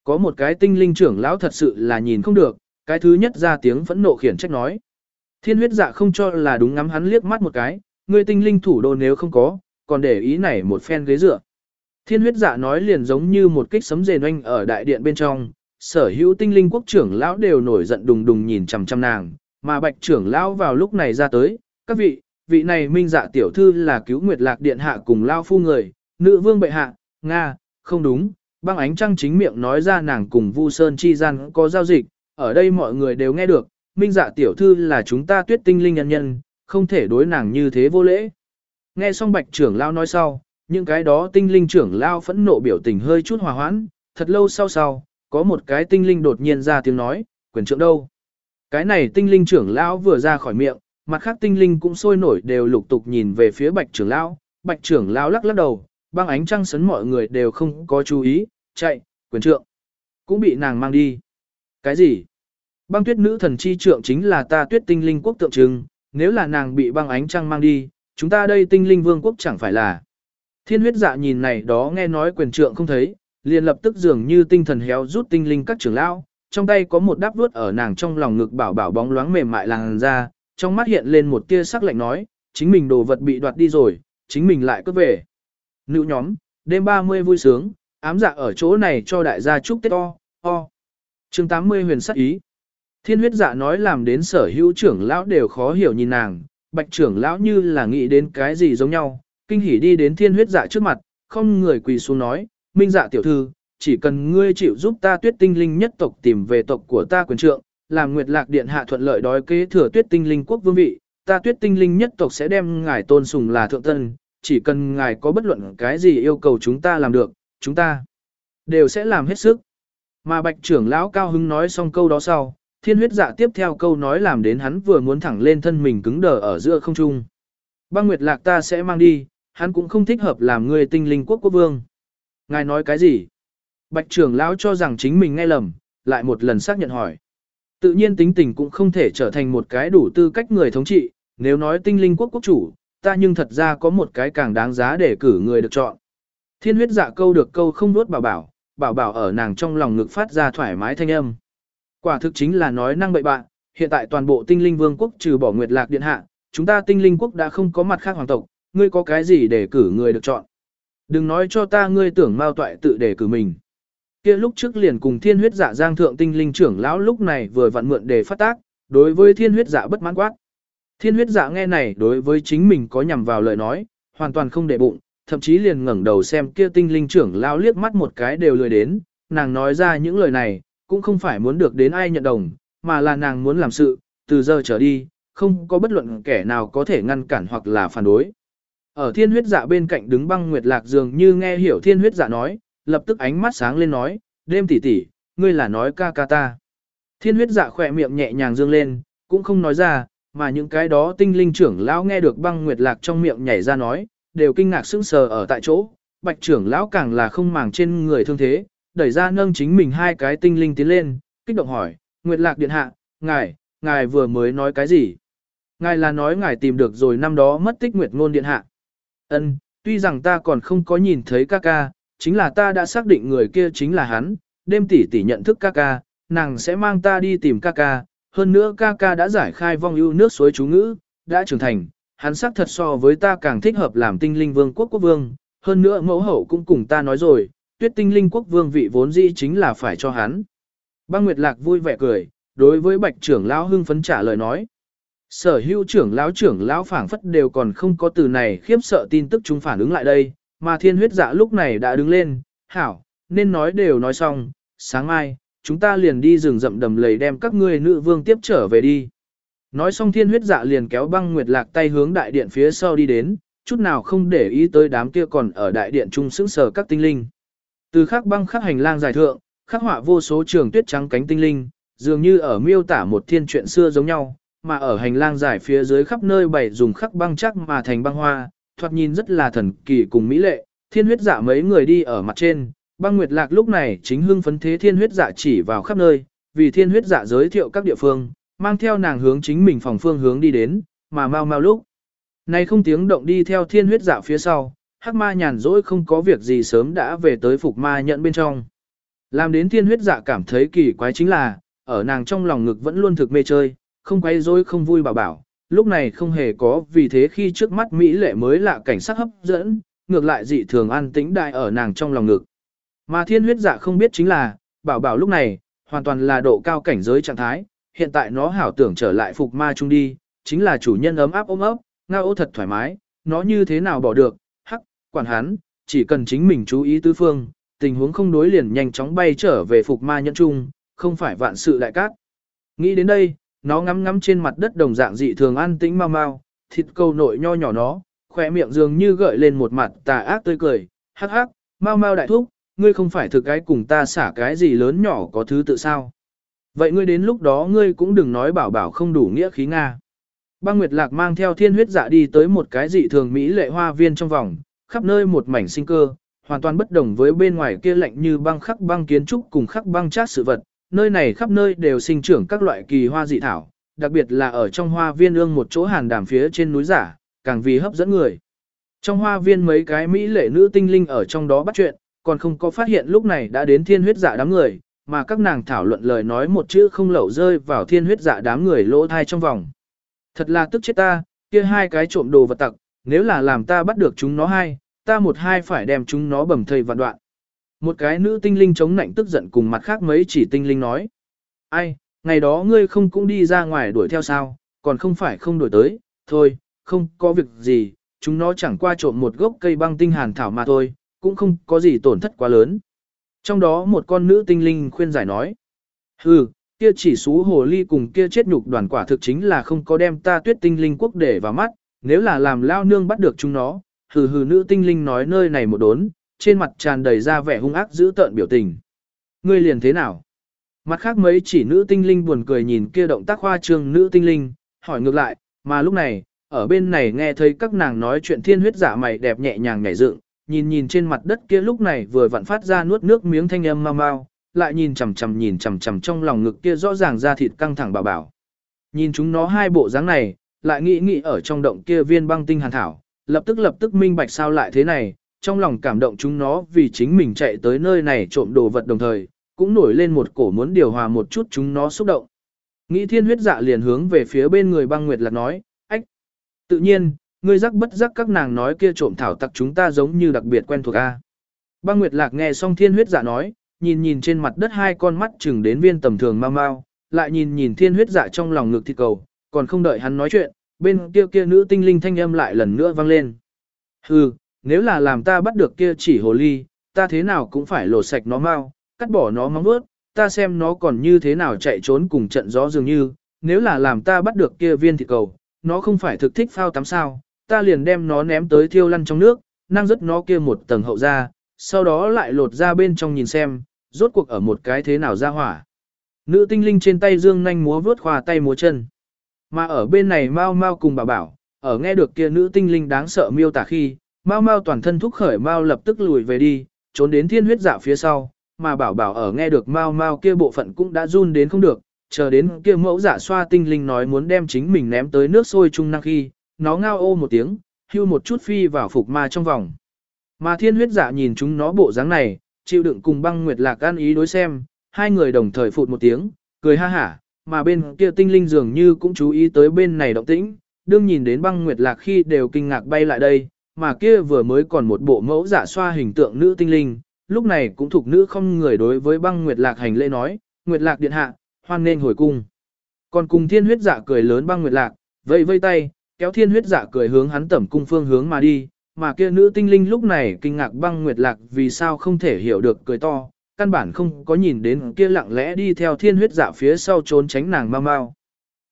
Có một cái tinh linh trưởng lão thật sự là nhìn không được, cái thứ nhất ra tiếng phẫn nộ khiển trách nói. Thiên huyết dạ không cho là đúng ngắm hắn liếc mắt một cái, ngươi tinh linh thủ đô nếu không có, còn để ý này một phen ghế dựa. Thiên huyết dạ nói liền giống như một kích sấm rền oanh ở đại điện bên trong, sở hữu tinh linh quốc trưởng lão đều nổi giận đùng đùng nhìn chằm chằm nàng, mà bạch trưởng lão vào lúc này ra tới, các vị, vị này minh dạ tiểu thư là cứu nguyệt lạc điện hạ cùng lao phu người, nữ vương bệ hạ, Nga, không đúng, băng ánh trăng chính miệng nói ra nàng cùng Vu Sơn chi gian có giao dịch, ở đây mọi người đều nghe được, minh dạ tiểu thư là chúng ta tuyết tinh linh nhân nhân, không thể đối nàng như thế vô lễ. Nghe xong bạch trưởng lao nói sau, những cái đó tinh linh trưởng lao phẫn nộ biểu tình hơi chút hòa hoãn, thật lâu sau sau, có một cái tinh linh đột nhiên ra tiếng nói, quyền trưởng đâu. Cái này tinh linh trưởng lão vừa ra khỏi miệng, mặt khác tinh linh cũng sôi nổi đều lục tục nhìn về phía bạch trưởng lão, bạch trưởng lão lắc lắc đầu, băng ánh trăng sấn mọi người đều không có chú ý, chạy, quyền trượng, cũng bị nàng mang đi. Cái gì? Băng tuyết nữ thần chi trượng chính là ta tuyết tinh linh quốc tượng trưng, nếu là nàng bị băng ánh trăng mang đi, chúng ta đây tinh linh vương quốc chẳng phải là. Thiên huyết dạ nhìn này đó nghe nói quyền trượng không thấy, liền lập tức dường như tinh thần héo rút tinh linh các trưởng lão, trong tay có một đáp vuốt ở nàng trong lòng ngực bảo bảo bóng loáng mềm mại làn ra, trong mắt hiện lên một tia sắc lạnh nói, chính mình đồ vật bị đoạt đi rồi, chính mình lại cướp về. Nữ nhóm, đêm 30 vui sướng, ám dạ ở chỗ này cho đại gia chúc Tết o, o. chương 80 huyền sắc ý. Thiên huyết dạ nói làm đến sở hữu trưởng lão đều khó hiểu nhìn nàng, bạch trưởng lão như là nghĩ đến cái gì giống nhau, kinh hỉ đi đến thiên huyết dạ trước mặt, không người quỳ xuống nói, minh dạ tiểu thư, chỉ cần ngươi chịu giúp ta tuyết tinh linh nhất tộc tìm về tộc của ta quyền trượng, làm nguyệt lạc điện hạ thuận lợi đói kế thừa tuyết tinh linh quốc vương vị, ta tuyết tinh linh nhất tộc sẽ đem ngài tôn sùng là thượng tân, chỉ cần ngài có bất luận cái gì yêu cầu chúng ta làm được, chúng ta đều sẽ làm hết sức. Mà bạch trưởng lão cao hứng nói xong câu đó sau, thiên huyết dạ tiếp theo câu nói làm đến hắn vừa muốn thẳng lên thân mình cứng đờ ở giữa không trung. Băng nguyệt lạc ta sẽ mang đi, hắn cũng không thích hợp làm người tinh linh quốc quốc vương. Ngài nói cái gì? Bạch trưởng lão cho rằng chính mình nghe lầm, lại một lần xác nhận hỏi. Tự nhiên tính tình cũng không thể trở thành một cái đủ tư cách người thống trị, nếu nói tinh linh quốc quốc chủ, ta nhưng thật ra có một cái càng đáng giá để cử người được chọn. Thiên huyết dạ câu được câu không nuốt bảo bảo, bảo bảo ở nàng trong lòng ngực phát ra thoải mái thanh âm. Quả thực chính là nói năng bậy bạn, hiện tại toàn bộ tinh linh vương quốc trừ bỏ nguyệt lạc điện hạ, chúng ta tinh linh quốc đã không có mặt khác hoàng tộc, ngươi có cái gì để cử người được chọn. Đừng nói cho ta ngươi tưởng mao toại tự để cử mình. Kia lúc trước liền cùng thiên huyết dạ giang thượng tinh linh trưởng lão lúc này vừa vặn mượn để phát tác, đối với thiên huyết dạ bất mãn quát. Thiên huyết dạ nghe này đối với chính mình có nhằm vào lời nói, hoàn toàn không để bụng, thậm chí liền ngẩng đầu xem kia tinh linh trưởng lão liếc mắt một cái đều lười đến, nàng nói ra những lời này, cũng không phải muốn được đến ai nhận đồng, mà là nàng muốn làm sự, từ giờ trở đi, không có bất luận kẻ nào có thể ngăn cản hoặc là phản đối. Ở thiên huyết dạ bên cạnh đứng băng nguyệt lạc dường như nghe hiểu thiên huyết dạ nói, lập tức ánh mắt sáng lên nói, đêm tỷ tỷ, ngươi là nói ca ca ta. Thiên huyết dạ khỏe miệng nhẹ nhàng dương lên, cũng không nói ra, mà những cái đó tinh linh trưởng lão nghe được băng nguyệt lạc trong miệng nhảy ra nói, đều kinh ngạc sững sờ ở tại chỗ, bạch trưởng lão càng là không màng trên người thương thế, đẩy ra nâng chính mình hai cái tinh linh tiến lên, kích động hỏi, Nguyệt Lạc Điện Hạ, ngài, ngài vừa mới nói cái gì? Ngài là nói ngài tìm được rồi năm đó mất tích Nguyệt Ngôn Điện Hạ. Ân, tuy rằng ta còn không có nhìn thấy ca ca, chính là ta đã xác định người kia chính là hắn, đêm tỷ tỷ nhận thức ca ca, nàng sẽ mang ta đi tìm ca ca, hơn nữa ca ca đã giải khai vong ưu nước suối chú ngữ, đã trưởng thành, hắn xác thật so với ta càng thích hợp làm tinh linh vương quốc quốc vương, hơn nữa mẫu hậu cũng cùng ta nói rồi, tuyết tinh linh quốc vương vị vốn dĩ chính là phải cho hắn. Băng Nguyệt Lạc vui vẻ cười, đối với bạch trưởng lão hưng phấn trả lời nói. Sở hữu trưởng lão trưởng lão phảng phất đều còn không có từ này khiếp sợ tin tức chúng phản ứng lại đây, mà thiên huyết dạ lúc này đã đứng lên, hảo, nên nói đều nói xong, sáng mai, chúng ta liền đi rừng rậm đầm lầy đem các ngươi nữ vương tiếp trở về đi. Nói xong thiên huyết dạ liền kéo băng nguyệt lạc tay hướng đại điện phía sau đi đến, chút nào không để ý tới đám kia còn ở đại điện trung sững sờ các tinh linh. Từ khắc băng khắc hành lang dài thượng, khắc họa vô số trường tuyết trắng cánh tinh linh, dường như ở miêu tả một thiên truyện xưa giống nhau, mà ở hành lang dài phía dưới khắp nơi bày dùng khắc băng chắc mà thành băng hoa, thoạt nhìn rất là thần kỳ cùng mỹ lệ, thiên huyết dạ mấy người đi ở mặt trên, băng nguyệt lạc lúc này chính hưng phấn thế thiên huyết dạ chỉ vào khắp nơi, vì thiên huyết dạ giới thiệu các địa phương, mang theo nàng hướng chính mình phòng phương hướng đi đến, mà mau mau lúc. Này không tiếng động đi theo thiên huyết dạ phía sau, hắc ma nhàn rỗi không có việc gì sớm đã về tới phục ma nhận bên trong. Làm đến thiên huyết dạ cảm thấy kỳ quái chính là, ở nàng trong lòng ngực vẫn luôn thực mê chơi, không quay rối không vui bảo bảo, lúc này không hề có vì thế khi trước mắt Mỹ lệ mới lạ cảnh sắc hấp dẫn, ngược lại dị thường an tĩnh đại ở nàng trong lòng ngực. Mà thiên huyết dạ không biết chính là, bảo bảo lúc này, hoàn toàn là độ cao cảnh giới trạng thái, hiện tại nó hảo tưởng trở lại phục ma chung đi, chính là chủ nhân ấm áp ôm ấp, ngao ô thật thoải mái, nó như thế nào bỏ được, hắc, quản hắn, chỉ cần chính mình chú ý tứ phương, tình huống không đối liền nhanh chóng bay trở về phục ma nhẫn chung, không phải vạn sự đại cát. Nghĩ đến đây, nó ngắm ngắm trên mặt đất đồng dạng dị thường an tĩnh mau mau, thịt câu nội nho nhỏ nó, khỏe miệng dường như gợi lên một mặt tà ác tươi cười, hắc hắc, mau mau đại thúc, ngươi không phải thực cái cùng ta xả cái gì lớn nhỏ có thứ tự sao. Vậy ngươi đến lúc đó ngươi cũng đừng nói bảo bảo không đủ nghĩa khí Nga. Băng Nguyệt Lạc mang theo thiên huyết dạ đi tới một cái dị thường Mỹ lệ hoa viên trong vòng, khắp nơi một mảnh sinh cơ, hoàn toàn bất đồng với bên ngoài kia lạnh như băng khắc băng kiến trúc cùng khắc băng chát sự vật, nơi này khắp nơi đều sinh trưởng các loại kỳ hoa dị thảo, đặc biệt là ở trong hoa viên ương một chỗ hàn đàm phía trên núi giả, càng vì hấp dẫn người. Trong hoa viên mấy cái mỹ lệ nữ tinh linh ở trong đó bắt chuyện, còn không có phát hiện lúc này đã đến thiên huyết giả đám người, mà các nàng thảo luận lời nói một chữ không lẩu rơi vào thiên huyết dạ đám người lỗ thai trong vòng. Thật là tức chết ta, kia hai cái trộm đồ vật tặc, nếu là làm ta bắt được chúng nó hai, ta một hai phải đem chúng nó bầm thây vạn đoạn. Một cái nữ tinh linh chống nạnh tức giận cùng mặt khác mấy chỉ tinh linh nói. Ai, ngày đó ngươi không cũng đi ra ngoài đuổi theo sao, còn không phải không đuổi tới, thôi, không có việc gì, chúng nó chẳng qua trộm một gốc cây băng tinh hàn thảo mà thôi, cũng không có gì tổn thất quá lớn. Trong đó một con nữ tinh linh khuyên giải nói. Hừ, kia chỉ xú hồ ly cùng kia chết nhục đoàn quả thực chính là không có đem ta tuyết tinh linh quốc để vào mắt, nếu là làm lao nương bắt được chúng nó, hừ hừ nữ tinh linh nói nơi này một đốn, trên mặt tràn đầy ra vẻ hung ác giữ tợn biểu tình. Ngươi liền thế nào? Mặt khác mấy chỉ nữ tinh linh buồn cười nhìn kia động tác khoa trương nữ tinh linh, hỏi ngược lại, mà lúc này, ở bên này nghe thấy các nàng nói chuyện thiên huyết giả mày đẹp nhẹ nhàng nhảy dựng, nhìn nhìn trên mặt đất kia lúc này vừa vặn phát ra nuốt nước miếng thanh âm mau mau, lại nhìn chằm chằm nhìn chằm chằm trong lòng ngực kia rõ ràng ra thịt căng thẳng bảo bảo. Nhìn chúng nó hai bộ dáng này, lại nghĩ nghĩ ở trong động kia viên băng tinh hàn thảo, lập tức lập tức minh bạch sao lại thế này, trong lòng cảm động chúng nó vì chính mình chạy tới nơi này trộm đồ vật đồng thời, cũng nổi lên một cổ muốn điều hòa một chút chúng nó xúc động. Nghĩ thiên huyết dạ liền hướng về phía bên người băng nguyệt lạc nói, ách. Tự nhiên, ngươi rắc bất rắc các nàng nói kia trộm thảo tặc chúng ta giống như đặc biệt quen thuộc a. Băng nguyệt lạc nghe xong thiên huyết dạ nói, nhìn nhìn trên mặt đất hai con mắt chừng đến viên tầm thường mau mau, lại nhìn nhìn thiên huyết dạ trong lòng ngực thịt cầu, còn không đợi hắn nói chuyện, bên kia kia nữ tinh linh thanh âm lại lần nữa vang lên. Hừ, nếu là làm ta bắt được kia chỉ hồ ly, ta thế nào cũng phải lột sạch nó mau, cắt bỏ nó móng vuốt, ta xem nó còn như thế nào chạy trốn cùng trận gió dường như, nếu là làm ta bắt được kia viên thịt cầu, nó không phải thực thích phao tắm sao, ta liền đem nó ném tới thiêu lăn trong nước, năng rất nó kia một tầng hậu ra, sau đó lại lột ra bên trong nhìn xem, rốt cuộc ở một cái thế nào ra hỏa. Nữ tinh linh trên tay dương nhanh múa vướt khoa tay múa chân. Mà ở bên này mau mau cùng bà bảo, ở nghe được kia nữ tinh linh đáng sợ miêu tả khi, Mao Mao toàn thân thúc khởi Mao lập tức lùi về đi, trốn đến thiên huyết dạ phía sau, mà bảo bảo ở nghe được Mao Mao kia bộ phận cũng đã run đến không được, chờ đến kia mẫu giả xoa tinh linh nói muốn đem chính mình ném tới nước sôi chung năng khi, nó ngao ô một tiếng, hưu một chút phi vào phục ma trong vòng. Mà thiên huyết dạ nhìn chúng nó bộ dáng này, chịu đựng cùng băng nguyệt lạc an ý đối xem, hai người đồng thời phụt một tiếng, cười ha hả, mà bên kia tinh linh dường như cũng chú ý tới bên này động tĩnh, đương nhìn đến băng nguyệt lạc khi đều kinh ngạc bay lại đây, mà kia vừa mới còn một bộ mẫu giả xoa hình tượng nữ tinh linh, lúc này cũng thuộc nữ không người đối với băng nguyệt lạc hành lễ nói, nguyệt lạc điện hạ, hoan nên hồi cung. Còn cùng thiên huyết giả cười lớn băng nguyệt lạc, vây vây tay, kéo thiên huyết giả cười hướng hắn tẩm cung phương hướng mà đi, mà kia nữ tinh linh lúc này kinh ngạc băng nguyệt lạc vì sao không thể hiểu được cười to, căn bản không có nhìn đến kia lặng lẽ đi theo thiên huyết dạ phía sau trốn tránh nàng mau mau.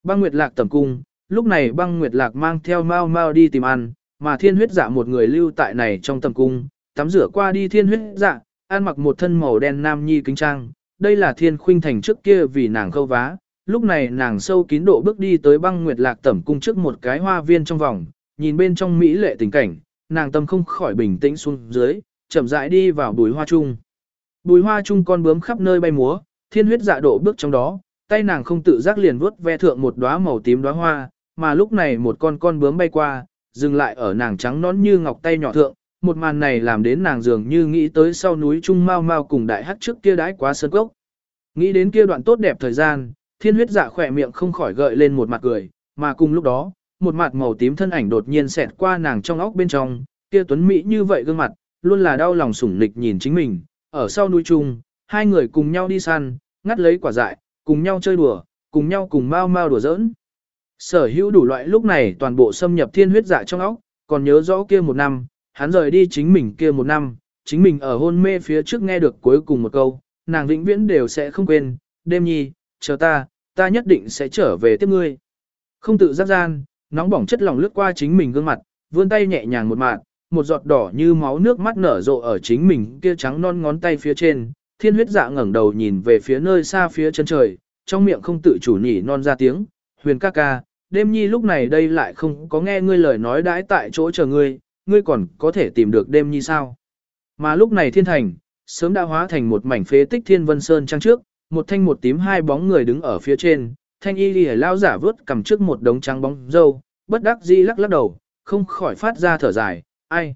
Băng nguyệt lạc tẩm cung, lúc này băng nguyệt lạc mang theo mau mau đi tìm ăn, mà thiên huyết dạ một người lưu tại này trong tầm cung, tắm rửa qua đi thiên huyết dạ, ăn mặc một thân màu đen nam nhi kính trang, đây là thiên khuynh thành trước kia vì nàng khâu vá, lúc này nàng sâu kín độ bước đi tới băng nguyệt lạc tẩm cung trước một cái hoa viên trong vòng, nhìn bên trong mỹ lệ tình cảnh, nàng tâm không khỏi bình tĩnh xuống dưới, chậm rãi đi vào bùi hoa chung. Bùi hoa chung con bướm khắp nơi bay múa, thiên huyết dạ độ bước trong đó, tay nàng không tự giác liền vuốt ve thượng một đóa màu tím đóa hoa, mà lúc này một con con bướm bay qua, dừng lại ở nàng trắng nón như ngọc tay nhỏ thượng, một màn này làm đến nàng dường như nghĩ tới sau núi Trung Mau Mau cùng đại hắc trước kia đãi quá sơn cốc. Nghĩ đến kia đoạn tốt đẹp thời gian, thiên huyết dạ khỏe miệng không khỏi gợi lên một mặt cười, mà cùng lúc đó, một mặt màu tím thân ảnh đột nhiên xẹt qua nàng trong óc bên trong, kia tuấn mỹ như vậy gương mặt, luôn là đau lòng sủng nịch nhìn chính mình, ở sau núi Trung, hai người cùng nhau đi săn, ngắt lấy quả dại, cùng nhau chơi đùa, cùng nhau cùng mau mau đùa giỡn. Sở hữu đủ loại lúc này toàn bộ xâm nhập thiên huyết dạ trong óc, còn nhớ rõ kia một năm, hắn rời đi chính mình kia một năm, chính mình ở hôn mê phía trước nghe được cuối cùng một câu, nàng vĩnh viễn đều sẽ không quên, đêm nhi, chờ ta, ta nhất định sẽ trở về tiếp ngươi. Không tự giác gian, nóng bỏng chất lỏng lướt qua chính mình gương mặt, vươn tay nhẹ nhàng một mạt, một giọt đỏ như máu nước mắt nở rộ ở chính mình kia trắng non ngón tay phía trên, thiên huyết dạ ngẩng đầu nhìn về phía nơi xa phía chân trời, trong miệng không tự chủ nhỉ non ra tiếng, huyền ca ca, đêm nhi lúc này đây lại không có nghe ngươi lời nói đãi tại chỗ chờ ngươi, ngươi còn có thể tìm được đêm nhi sao. Mà lúc này thiên thành, sớm đã hóa thành một mảnh phế tích thiên vân sơn trang trước, một thanh một tím hai bóng người đứng ở phía trên, thanh y lìa lao giả vớt cầm trước một đống trắng bóng dâu, bất đắc dĩ lắc lắc đầu, không khỏi phát ra thở dài, ai.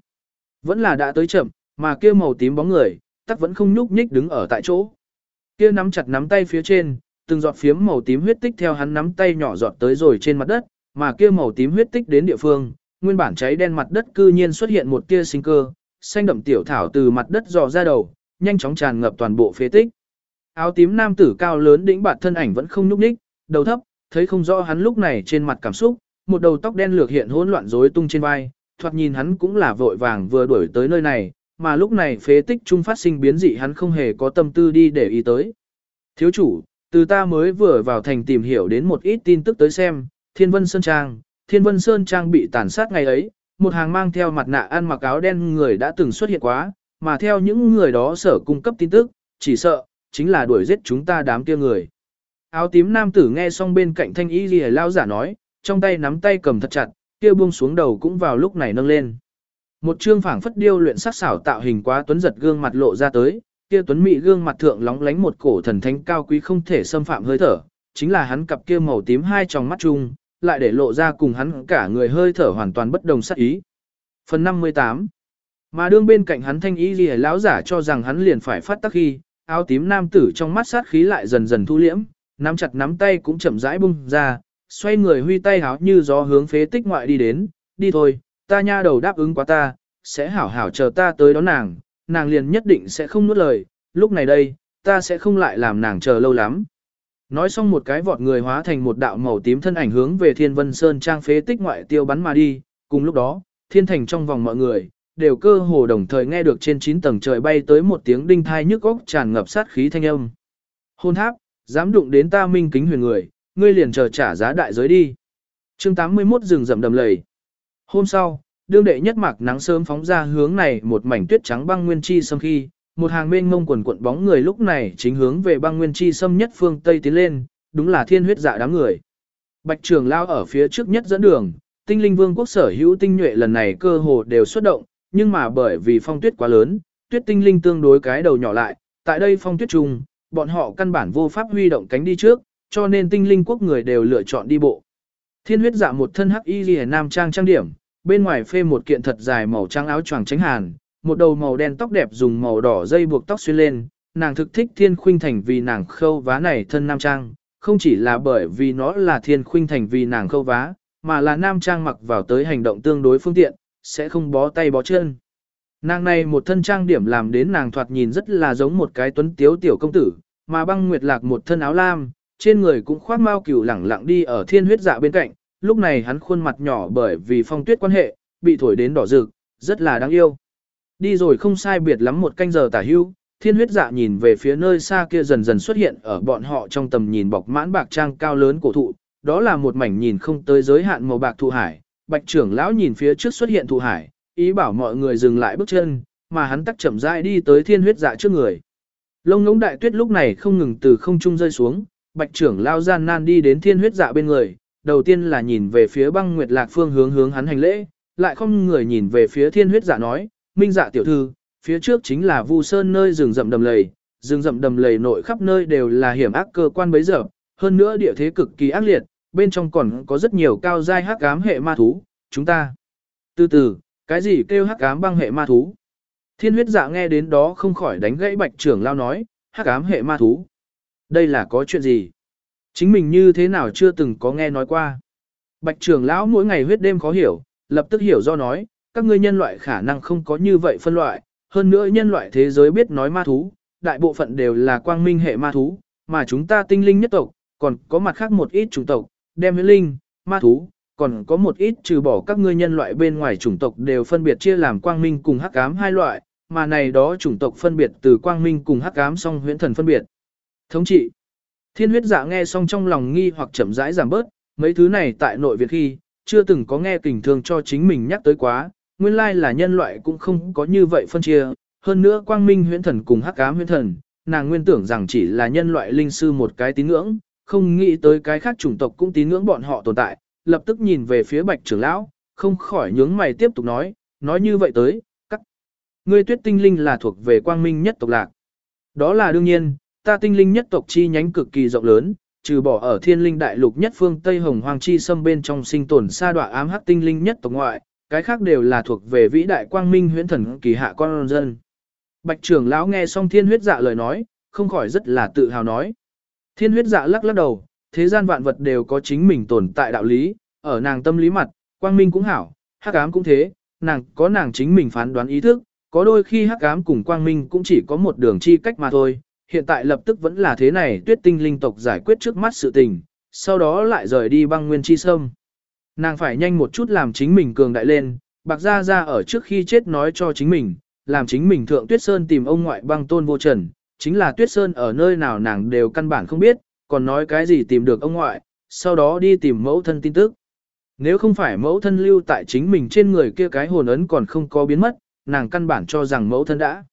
Vẫn là đã tới chậm, mà kia màu tím bóng người, tắc vẫn không nhúc nhích đứng ở tại chỗ. Kia nắm chặt nắm tay phía trên, từng giọt phiếm màu tím huyết tích theo hắn nắm tay nhỏ giọt tới rồi trên mặt đất, mà kia màu tím huyết tích đến địa phương, nguyên bản cháy đen mặt đất cư nhiên xuất hiện một tia sinh cơ, xanh đậm tiểu thảo từ mặt đất dò ra đầu, nhanh chóng tràn ngập toàn bộ phế tích. Áo tím nam tử cao lớn đĩnh bạt thân ảnh vẫn không nhúc nhích, đầu thấp, thấy không rõ hắn lúc này trên mặt cảm xúc, một đầu tóc đen lược hiện hỗn loạn rối tung trên vai, thoạt nhìn hắn cũng là vội vàng vừa đuổi tới nơi này, mà lúc này phế tích trung phát sinh biến dị hắn không hề có tâm tư đi để ý tới. Thiếu chủ, từ ta mới vừa vào thành tìm hiểu đến một ít tin tức tới xem, Thiên Vân Sơn Trang, Thiên Vân Sơn Trang bị tàn sát ngày ấy, một hàng mang theo mặt nạ ăn mặc áo đen người đã từng xuất hiện quá, mà theo những người đó sở cung cấp tin tức, chỉ sợ, chính là đuổi giết chúng ta đám kia người. Áo tím nam tử nghe xong bên cạnh thanh y gì lao giả nói, trong tay nắm tay cầm thật chặt, kia buông xuống đầu cũng vào lúc này nâng lên. Một trương phảng phất điêu luyện sắc xảo tạo hình quá tuấn giật gương mặt lộ ra tới, kia tuấn mỹ gương mặt thượng lóng lánh một cổ thần thánh cao quý không thể xâm phạm hơi thở, chính là hắn cặp kia màu tím hai tròng mắt chung, lại để lộ ra cùng hắn cả người hơi thở hoàn toàn bất đồng sắc ý. Phần 58 Mà đương bên cạnh hắn thanh ý gì lão giả cho rằng hắn liền phải phát tắc khi, áo tím nam tử trong mắt sát khí lại dần dần thu liễm, nắm chặt nắm tay cũng chậm rãi bung ra, xoay người huy tay háo như gió hướng phế tích ngoại đi đến, đi thôi, ta nha đầu đáp ứng quá ta, sẽ hảo hảo chờ ta tới đón nàng, nàng liền nhất định sẽ không nuốt lời, lúc này đây, ta sẽ không lại làm nàng chờ lâu lắm. Nói xong một cái vọt người hóa thành một đạo màu tím thân ảnh hướng về Thiên Vân Sơn trang phế tích ngoại tiêu bắn mà đi, cùng lúc đó, thiên thành trong vòng mọi người, đều cơ hồ đồng thời nghe được trên 9 tầng trời bay tới một tiếng đinh thai nhức óc tràn ngập sát khí thanh âm. Hôn tháp, dám đụng đến ta minh kính huyền người, ngươi liền chờ trả giá đại giới đi. chương 81 rừng rậm đầm lầy. Hôm sau, đương đệ nhất mạc nắng sớm phóng ra hướng này một mảnh tuyết trắng băng nguyên chi sâm khi, một hàng mênh mông quần cuộn bóng người lúc này chính hướng về băng nguyên chi sâm nhất phương Tây tiến lên, đúng là thiên huyết dạ đám người. Bạch trường lao ở phía trước nhất dẫn đường, tinh linh vương quốc sở hữu tinh nhuệ lần này cơ hồ đều xuất động, nhưng mà bởi vì phong tuyết quá lớn, tuyết tinh linh tương đối cái đầu nhỏ lại, tại đây phong tuyết trùng, bọn họ căn bản vô pháp huy động cánh đi trước, cho nên tinh linh quốc người đều lựa chọn đi bộ. Thiên huyết dạ một thân hắc y liễu nam trang trang điểm, bên ngoài phê một kiện thật dài màu trắng áo choàng tránh hàn, một đầu màu đen tóc đẹp dùng màu đỏ dây buộc tóc xuyên lên, nàng thực thích thiên khuynh thành vì nàng khâu vá này thân nam trang, không chỉ là bởi vì nó là thiên khuynh thành vì nàng khâu vá, mà là nam trang mặc vào tới hành động tương đối phương tiện, sẽ không bó tay bó chân. Nàng này một thân trang điểm làm đến nàng thoạt nhìn rất là giống một cái tuấn tiếu tiểu công tử, mà băng nguyệt lạc một thân áo lam, trên người cũng khoác mao cửu lẳng lặng đi ở thiên huyết dạ bên cạnh, lúc này hắn khuôn mặt nhỏ bởi vì phong tuyết quan hệ, bị thổi đến đỏ rực, rất là đáng yêu. Đi rồi không sai biệt lắm một canh giờ tả hưu, thiên huyết dạ nhìn về phía nơi xa kia dần dần xuất hiện ở bọn họ trong tầm nhìn bọc mãn bạc trang cao lớn cổ thụ, đó là một mảnh nhìn không tới giới hạn màu bạc thụ hải, bạch trưởng lão nhìn phía trước xuất hiện thụ hải, ý bảo mọi người dừng lại bước chân, mà hắn tắc chậm rãi đi tới thiên huyết dạ trước người. Lông ngỗng đại tuyết lúc này không ngừng từ không trung rơi xuống, bạch trưởng lao gian nan đi đến thiên huyết dạ bên người, đầu tiên là nhìn về phía băng nguyệt lạc phương hướng hướng hắn hành lễ, lại không người nhìn về phía thiên huyết dạ nói, minh dạ tiểu thư, phía trước chính là vu sơn nơi rừng rậm đầm lầy, rừng rậm đầm lầy nội khắp nơi đều là hiểm ác cơ quan bấy giờ, hơn nữa địa thế cực kỳ ác liệt, bên trong còn có rất nhiều cao giai hắc ám hệ ma thú, chúng ta. Từ từ, cái gì kêu hắc ám băng hệ ma thú? Thiên huyết dạ nghe đến đó không khỏi đánh gãy bạch trưởng lao nói, hắc ám hệ ma thú. Đây là có chuyện gì? Chính mình như thế nào chưa từng có nghe nói qua. Bạch trưởng lão mỗi ngày huyết đêm khó hiểu, lập tức hiểu do nói, các ngươi nhân loại khả năng không có như vậy phân loại, hơn nữa nhân loại thế giới biết nói ma thú, đại bộ phận đều là quang minh hệ ma thú, mà chúng ta tinh linh nhất tộc, còn có mặt khác một ít chủng tộc, đem huyết linh, ma thú, còn có một ít trừ bỏ các ngươi nhân loại bên ngoài chủng tộc đều phân biệt chia làm quang minh cùng hắc ám hai loại, mà này đó chủng tộc phân biệt từ quang minh cùng hắc ám song huyễn thần phân biệt. Thống trị. Thiên huyết dạ nghe xong trong lòng nghi hoặc chậm rãi giảm bớt, mấy thứ này tại nội Việt khi, chưa từng có nghe kình thương cho chính mình nhắc tới quá, nguyên lai là nhân loại cũng không có như vậy phân chia, hơn nữa quang minh huyễn thần cùng hắc ám huyễn thần, nàng nguyên tưởng rằng chỉ là nhân loại linh sư một cái tín ngưỡng, không nghĩ tới cái khác chủng tộc cũng tín ngưỡng bọn họ tồn tại, lập tức nhìn về phía bạch trưởng lão, không khỏi nhướng mày tiếp tục nói, nói như vậy tới, các ngươi tuyết tinh linh là thuộc về quang minh nhất tộc lạc. Đó là đương nhiên, ta tinh linh nhất tộc chi nhánh cực kỳ rộng lớn, trừ bỏ ở thiên linh đại lục nhất phương Tây Hồng Hoàng Chi xâm bên trong sinh tồn sa đọa ám hắc tinh linh nhất tộc ngoại, cái khác đều là thuộc về vĩ đại quang minh huyễn thần kỳ hạ con dân. Bạch trưởng lão nghe xong thiên huyết dạ lời nói, không khỏi rất là tự hào nói. Thiên huyết dạ lắc lắc đầu, thế gian vạn vật đều có chính mình tồn tại đạo lý, ở nàng tâm lý mặt, quang minh cũng hảo, hắc ám cũng thế, nàng có nàng chính mình phán đoán ý thức, có đôi khi hắc ám cùng quang minh cũng chỉ có một đường chi cách mà thôi, hiện tại lập tức vẫn là thế này tuyết tinh linh tộc giải quyết trước mắt sự tình, sau đó lại rời đi băng nguyên chi sâm. Nàng phải nhanh một chút làm chính mình cường đại lên, bạc ra ra ở trước khi chết nói cho chính mình, làm chính mình thượng tuyết sơn tìm ông ngoại băng tôn vô trần, chính là tuyết sơn ở nơi nào nàng đều căn bản không biết, còn nói cái gì tìm được ông ngoại, sau đó đi tìm mẫu thân tin tức. Nếu không phải mẫu thân lưu tại chính mình trên người kia cái hồn ấn còn không có biến mất, nàng căn bản cho rằng mẫu thân đã.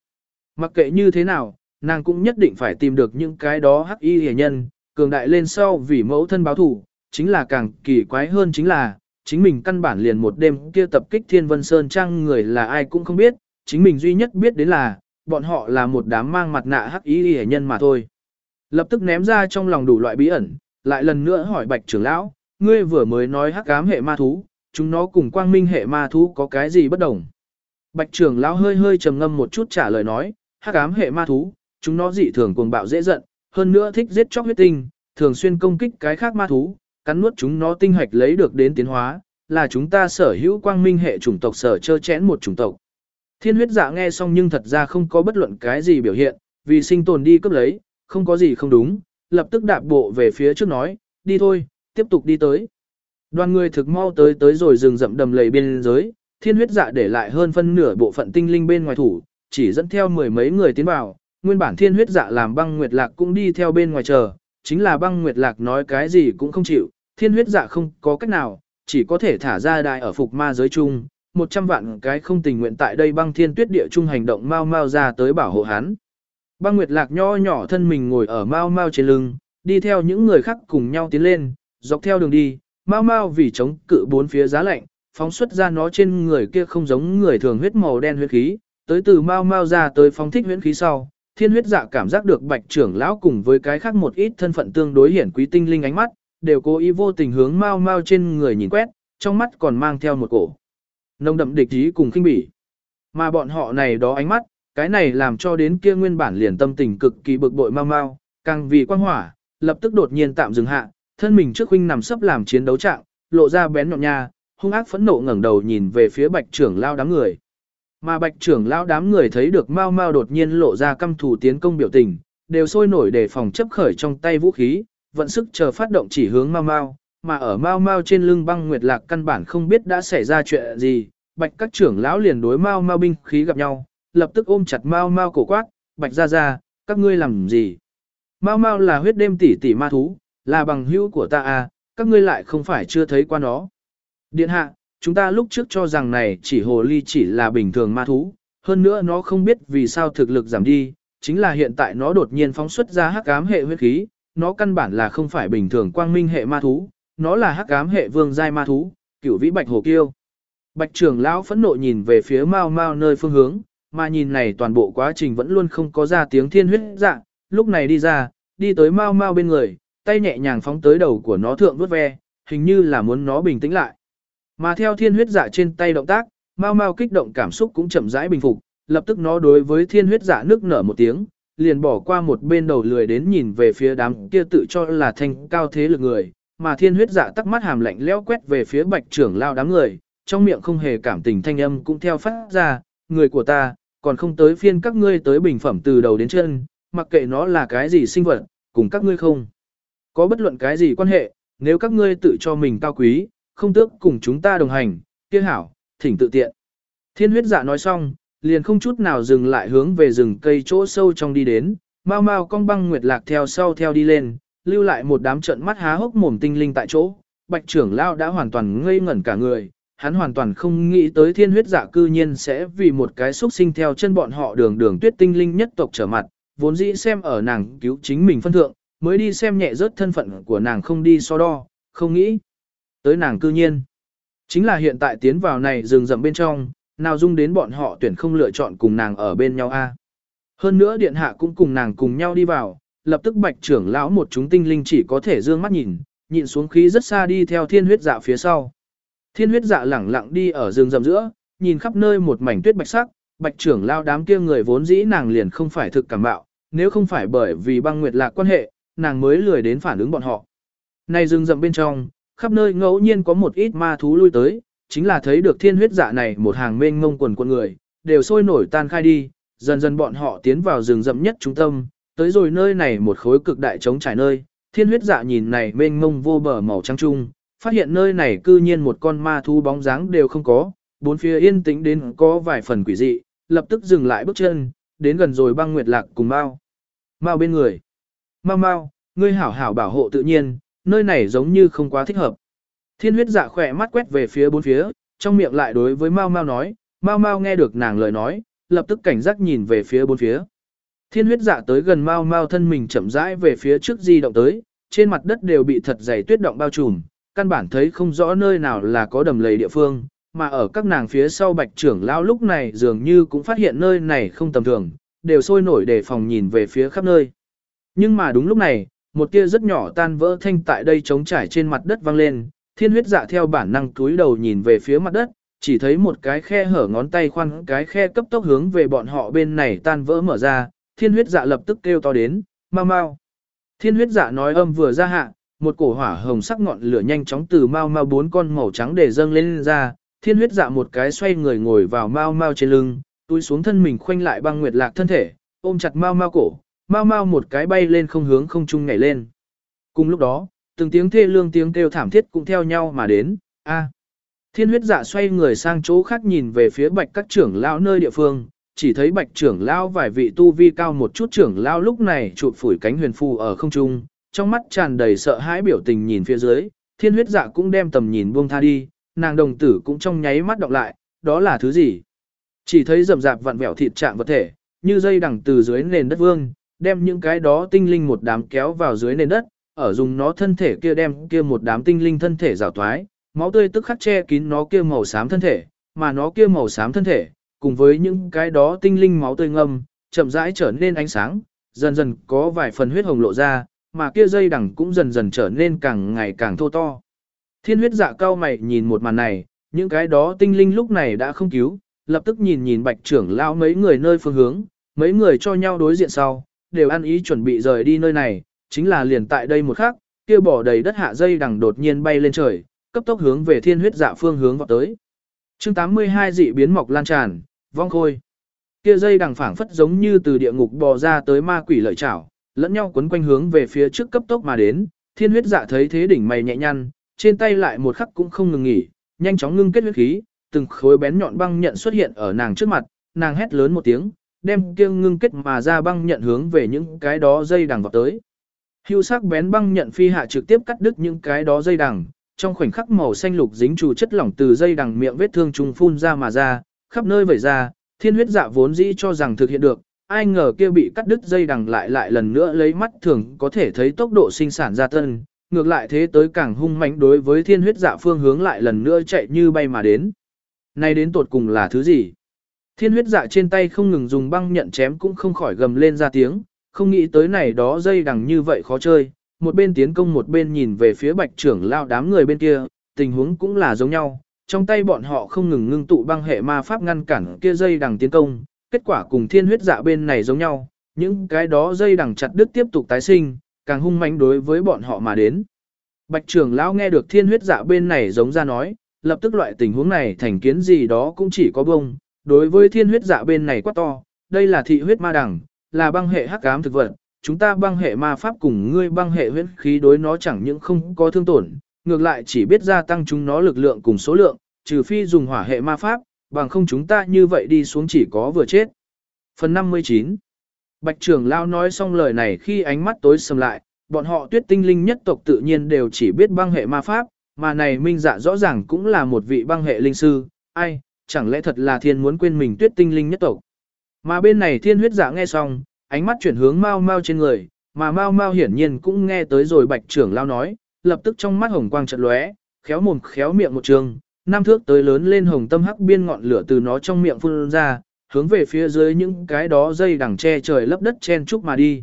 Mặc kệ như thế nào, nàng cũng nhất định phải tìm được những cái đó hắc y hề nhân, cường đại lên sau vì mẫu thân báo thủ, chính là càng kỳ quái hơn chính là, chính mình căn bản liền một đêm kia tập kích Thiên Vân Sơn Trang người là ai cũng không biết, chính mình duy nhất biết đến là, bọn họ là một đám mang mặt nạ hắc y hề nhân mà thôi. Lập tức ném ra trong lòng đủ loại bí ẩn, lại lần nữa hỏi bạch trưởng lão, ngươi vừa mới nói hắc ám hệ ma thú, chúng nó cùng quang minh hệ ma thú có cái gì bất đồng. Bạch trưởng lão hơi hơi trầm ngâm một chút trả lời nói, hắc ám hệ ma thú, chúng nó dị thường cuồng bạo dễ giận, hơn nữa thích giết chóc huyết tinh, thường xuyên công kích cái khác ma thú, cắn nuốt chúng nó tinh hạch lấy được đến tiến hóa, là chúng ta sở hữu quang minh hệ chủng tộc sở chơ chẽn một chủng tộc. Thiên huyết dạ nghe xong nhưng thật ra không có bất luận cái gì biểu hiện, vì sinh tồn đi cấp lấy, không có gì không đúng, lập tức đạp bộ về phía trước nói, đi thôi, tiếp tục đi tới. Đoàn người thực mau tới tới rồi rừng rậm đầm lầy biên giới, thiên huyết dạ để lại hơn phân nửa bộ phận tinh linh bên ngoài thủ, chỉ dẫn theo mười mấy người tiến vào, nguyên bản thiên huyết dạ làm băng nguyệt lạc cũng đi theo bên ngoài chờ, chính là băng nguyệt lạc nói cái gì cũng không chịu, thiên huyết dạ không có cách nào, chỉ có thể thả ra đại ở phục ma giới chung, một trăm vạn cái không tình nguyện tại đây băng thiên tuyết địa chung hành động mau mau ra tới bảo hộ hắn. Băng nguyệt lạc nho nhỏ thân mình ngồi ở mau mau trên lưng, đi theo những người khác cùng nhau tiến lên, dọc theo đường đi, mau mau vì chống cự bốn phía giá lạnh, phóng xuất ra nó trên người kia không giống người thường huyết màu đen huyết khí, tới từ mau mau ra tới phóng thích huyết khí sau, thiên huyết dạ cảm giác được bạch trưởng lão cùng với cái khác một ít thân phận tương đối hiển quý tinh linh ánh mắt, đều cố ý vô tình hướng mau mau trên người nhìn quét, trong mắt còn mang theo một cổ. Nông đậm địch ý cùng kinh bỉ. Mà bọn họ này đó ánh mắt, cái này làm cho đến kia nguyên bản liền tâm tình cực kỳ bực bội mau mau, càng vì quang hỏa, lập tức đột nhiên tạm dừng hạ, thân mình trước huynh nằm sấp làm chiến đấu trạng, lộ ra bén nhọn nha, hung ác phẫn nộ ngẩng đầu nhìn về phía bạch trưởng lao đám người. Mà bạch trưởng lão đám người thấy được mau mau đột nhiên lộ ra căm thủ tiến công biểu tình, đều sôi nổi để phòng chấp khởi trong tay vũ khí, vận sức chờ phát động chỉ hướng mau mau, mà ở mau mau trên lưng băng nguyệt lạc căn bản không biết đã xảy ra chuyện gì, bạch các trưởng lão liền đối mau mau binh khí gặp nhau, lập tức ôm chặt mau mau cổ quát, bạch ra ra, các ngươi làm gì? Mau mau là huyết đêm tỷ tỷ ma thú, là bằng hữu của ta à, các ngươi lại không phải chưa thấy qua nó. Điện hạ, chúng ta lúc trước cho rằng này chỉ hồ ly chỉ là bình thường ma thú, hơn nữa nó không biết vì sao thực lực giảm đi, chính là hiện tại nó đột nhiên phóng xuất ra hắc ám hệ huyết khí, nó căn bản là không phải bình thường quang minh hệ ma thú, nó là hắc ám hệ vương giai ma thú, cửu vĩ bạch hồ kiêu. Bạch trưởng lão phẫn nộ nhìn về phía Mao Mao nơi phương hướng, mà nhìn này toàn bộ quá trình vẫn luôn không có ra tiếng thiên huyết dạ, lúc này đi ra, đi tới Mao Mao bên người, tay nhẹ nhàng phóng tới đầu của nó thượng vuốt ve, hình như là muốn nó bình tĩnh lại. Mà theo thiên huyết dạ trên tay động tác, mau mau kích động cảm xúc cũng chậm rãi bình phục, lập tức nó đối với thiên huyết dạ nước nở một tiếng, liền bỏ qua một bên đầu lười đến nhìn về phía đám kia tự cho là thanh cao thế lực người, mà thiên huyết dạ tắc mắt hàm lạnh leo quét về phía bạch trưởng lao đám người, trong miệng không hề cảm tình thanh âm cũng theo phát ra, người của ta, còn không tới phiên các ngươi tới bình phẩm từ đầu đến chân, mặc kệ nó là cái gì sinh vật, cùng các ngươi không. Có bất luận cái gì quan hệ, nếu các ngươi tự cho mình cao quý, không tước cùng chúng ta đồng hành, kia hảo, thỉnh tự tiện. Thiên huyết dạ nói xong, liền không chút nào dừng lại hướng về rừng cây chỗ sâu trong đi đến, mau mau cong băng nguyệt lạc theo sau theo đi lên, lưu lại một đám trận mắt há hốc mồm tinh linh tại chỗ. Bạch trưởng lao đã hoàn toàn ngây ngẩn cả người, hắn hoàn toàn không nghĩ tới thiên huyết dạ cư nhiên sẽ vì một cái xúc sinh theo chân bọn họ đường đường tuyết tinh linh nhất tộc trở mặt, vốn dĩ xem ở nàng cứu chính mình phân thượng, mới đi xem nhẹ rớt thân phận của nàng không đi so đo, không nghĩ. Tới nàng cư nhiên. Chính là hiện tại tiến vào này rừng rậm bên trong, nào dung đến bọn họ tuyển không lựa chọn cùng nàng ở bên nhau a. Hơn nữa điện hạ cũng cùng nàng cùng nhau đi vào, lập tức bạch trưởng lão một chúng tinh linh chỉ có thể dương mắt nhìn, nhịn xuống khí rất xa đi theo thiên huyết dạ phía sau. Thiên huyết dạ lẳng lặng đi ở rừng rậm giữa, nhìn khắp nơi một mảnh tuyết bạch sắc, bạch trưởng lao đám kia người vốn dĩ nàng liền không phải thực cảm bạo, nếu không phải bởi vì băng nguyệt lạc quan hệ, nàng mới lười đến phản ứng bọn họ. Này rừng rậm bên trong, khắp nơi ngẫu nhiên có một ít ma thú lui tới, chính là thấy được thiên huyết dạ này một hàng mênh ngông quần quần người, đều sôi nổi tan khai đi, dần dần bọn họ tiến vào rừng rậm nhất trung tâm, tới rồi nơi này một khối cực đại trống trải nơi, thiên huyết dạ nhìn này mênh ngông vô bờ màu trắng trung, phát hiện nơi này cư nhiên một con ma thú bóng dáng đều không có, bốn phía yên tĩnh đến có vài phần quỷ dị, lập tức dừng lại bước chân, đến gần rồi băng nguyệt lạc cùng Mao. Mao bên người. Mao Mao, ngươi hảo hảo bảo hộ tự nhiên, nơi này giống như không quá thích hợp. Thiên huyết dạ khỏe mắt quét về phía bốn phía, trong miệng lại đối với Mao Mao nói, Mao Mao nghe được nàng lời nói, lập tức cảnh giác nhìn về phía bốn phía. Thiên huyết dạ tới gần Mao Mao thân mình chậm rãi về phía trước di động tới, trên mặt đất đều bị thật dày tuyết động bao trùm, căn bản thấy không rõ nơi nào là có đầm lầy địa phương, mà ở các nàng phía sau bạch trưởng lão lúc này dường như cũng phát hiện nơi này không tầm thường, đều sôi nổi để phòng nhìn về phía khắp nơi. Nhưng mà đúng lúc này, một tia rất nhỏ tan vỡ thanh tại đây trống trải trên mặt đất vang lên, thiên huyết dạ theo bản năng túi đầu nhìn về phía mặt đất, chỉ thấy một cái khe hở ngón tay khoan cái khe cấp tốc hướng về bọn họ bên này tan vỡ mở ra, thiên huyết dạ lập tức kêu to đến, mau mau. Thiên huyết dạ nói âm vừa ra hạ, một cổ hỏa hồng sắc ngọn lửa nhanh chóng từ mau mau bốn con màu trắng để dâng lên, lên ra, thiên huyết dạ một cái xoay người ngồi vào mau mau trên lưng, túi xuống thân mình khoanh lại băng nguyệt lạc thân thể, ôm chặt mau mau cổ, mau mau một cái bay lên không hướng không trung nhảy lên. Cùng lúc đó, từng tiếng thê lương tiếng kêu thảm thiết cũng theo nhau mà đến, a. À, thiên huyết dạ xoay người sang chỗ khác nhìn về phía bạch các trưởng lão nơi địa phương, chỉ thấy bạch trưởng lão vài vị tu vi cao một chút trưởng lão lúc này chụp phủi cánh huyền phù ở không trung, trong mắt tràn đầy sợ hãi biểu tình nhìn phía dưới, thiên huyết dạ cũng đem tầm nhìn buông tha đi, nàng đồng tử cũng trong nháy mắt đọc lại, đó là thứ gì? Chỉ thấy rầm rạp vặn vẹo thịt trạng vật thể, như dây đằng từ dưới nền đất vương, đem những cái đó tinh linh một đám kéo vào dưới nền đất, ở dùng nó thân thể kia đem kia một đám tinh linh thân thể rào toái, máu tươi tức khắc che kín nó kia màu xám thân thể, mà nó kia màu xám thân thể, cùng với những cái đó tinh linh máu tươi ngâm, chậm rãi trở nên ánh sáng, dần dần có vài phần huyết hồng lộ ra, mà kia dây đằng cũng dần dần trở nên càng ngày càng thô to. Thiên huyết dạ cao mày nhìn một màn này, những cái đó tinh linh lúc này đã không cứu, lập tức nhìn nhìn bạch trưởng lão mấy người nơi phương hướng, mấy người cho nhau đối diện sau, đều ăn ý chuẩn bị rời đi nơi này, chính là liền tại đây một khắc, kia bỏ đầy đất hạ dây đằng đột nhiên bay lên trời, cấp tốc hướng về thiên huyết dạ phương hướng vọt tới. Chương 82 dị biến mọc lan tràn, vong khôi. Kia dây đằng phảng phất giống như từ địa ngục bò ra tới ma quỷ lợi chảo, lẫn nhau quấn quanh hướng về phía trước cấp tốc mà đến, thiên huyết dạ thấy thế đỉnh mày nhẹ nhăn, trên tay lại một khắc cũng không ngừng nghỉ, nhanh chóng ngưng kết huyết khí, từng khối bén nhọn băng nhận xuất hiện ở nàng trước mặt, nàng hét lớn một tiếng, đem kia ngưng kết mà ra băng nhận hướng về những cái đó dây đằng vọt tới. Hưu sắc bén băng nhận phi hạ trực tiếp cắt đứt những cái đó dây đằng, trong khoảnh khắc màu xanh lục dính trù chất lỏng từ dây đằng miệng vết thương trùng phun ra mà ra, khắp nơi vẩy ra, thiên huyết dạ vốn dĩ cho rằng thực hiện được, ai ngờ kia bị cắt đứt dây đằng lại lại lần nữa lấy mắt thường có thể thấy tốc độ sinh sản ra tân, ngược lại thế tới càng hung mãnh đối với thiên huyết dạ phương hướng lại lần nữa chạy như bay mà đến. nay đến tột cùng là thứ gì? Thiên huyết dạ trên tay không ngừng dùng băng nhận chém cũng không khỏi gầm lên ra tiếng, không nghĩ tới này đó dây đằng như vậy khó chơi, một bên tiến công một bên nhìn về phía bạch trưởng lao đám người bên kia, tình huống cũng là giống nhau, trong tay bọn họ không ngừng ngưng tụ băng hệ ma pháp ngăn cản kia dây đằng tiến công, kết quả cùng thiên huyết dạ bên này giống nhau, những cái đó dây đằng chặt đứt tiếp tục tái sinh, càng hung mãnh đối với bọn họ mà đến. Bạch trưởng lão nghe được thiên huyết dạ bên này giống ra nói, lập tức loại tình huống này thành kiến gì đó cũng chỉ có bông, đối với thiên huyết dạ bên này quá to, đây là thị huyết ma đằng, là băng hệ hắc ám thực vật, chúng ta băng hệ ma pháp cùng ngươi băng hệ huyết khí đối nó chẳng những không có thương tổn, ngược lại chỉ biết gia tăng chúng nó lực lượng cùng số lượng, trừ phi dùng hỏa hệ ma pháp, bằng không chúng ta như vậy đi xuống chỉ có vừa chết. Phần 59 Bạch trưởng lao nói xong lời này khi ánh mắt tối sầm lại, bọn họ tuyết tinh linh nhất tộc tự nhiên đều chỉ biết băng hệ ma pháp, mà này minh dạ rõ ràng cũng là một vị băng hệ linh sư, ai, chẳng lẽ thật là thiên muốn quên mình tuyết tinh linh nhất tộc. Mà bên này thiên huyết giả nghe xong, ánh mắt chuyển hướng mau mau trên người, mà mau mau hiển nhiên cũng nghe tới rồi bạch trưởng lao nói, lập tức trong mắt hồng quang trận lóe, khéo mồm khéo miệng một trường, nam thước tới lớn lên hồng tâm hắc biên ngọn lửa từ nó trong miệng phun ra, hướng về phía dưới những cái đó dây đằng che trời lấp đất chen chúc mà đi.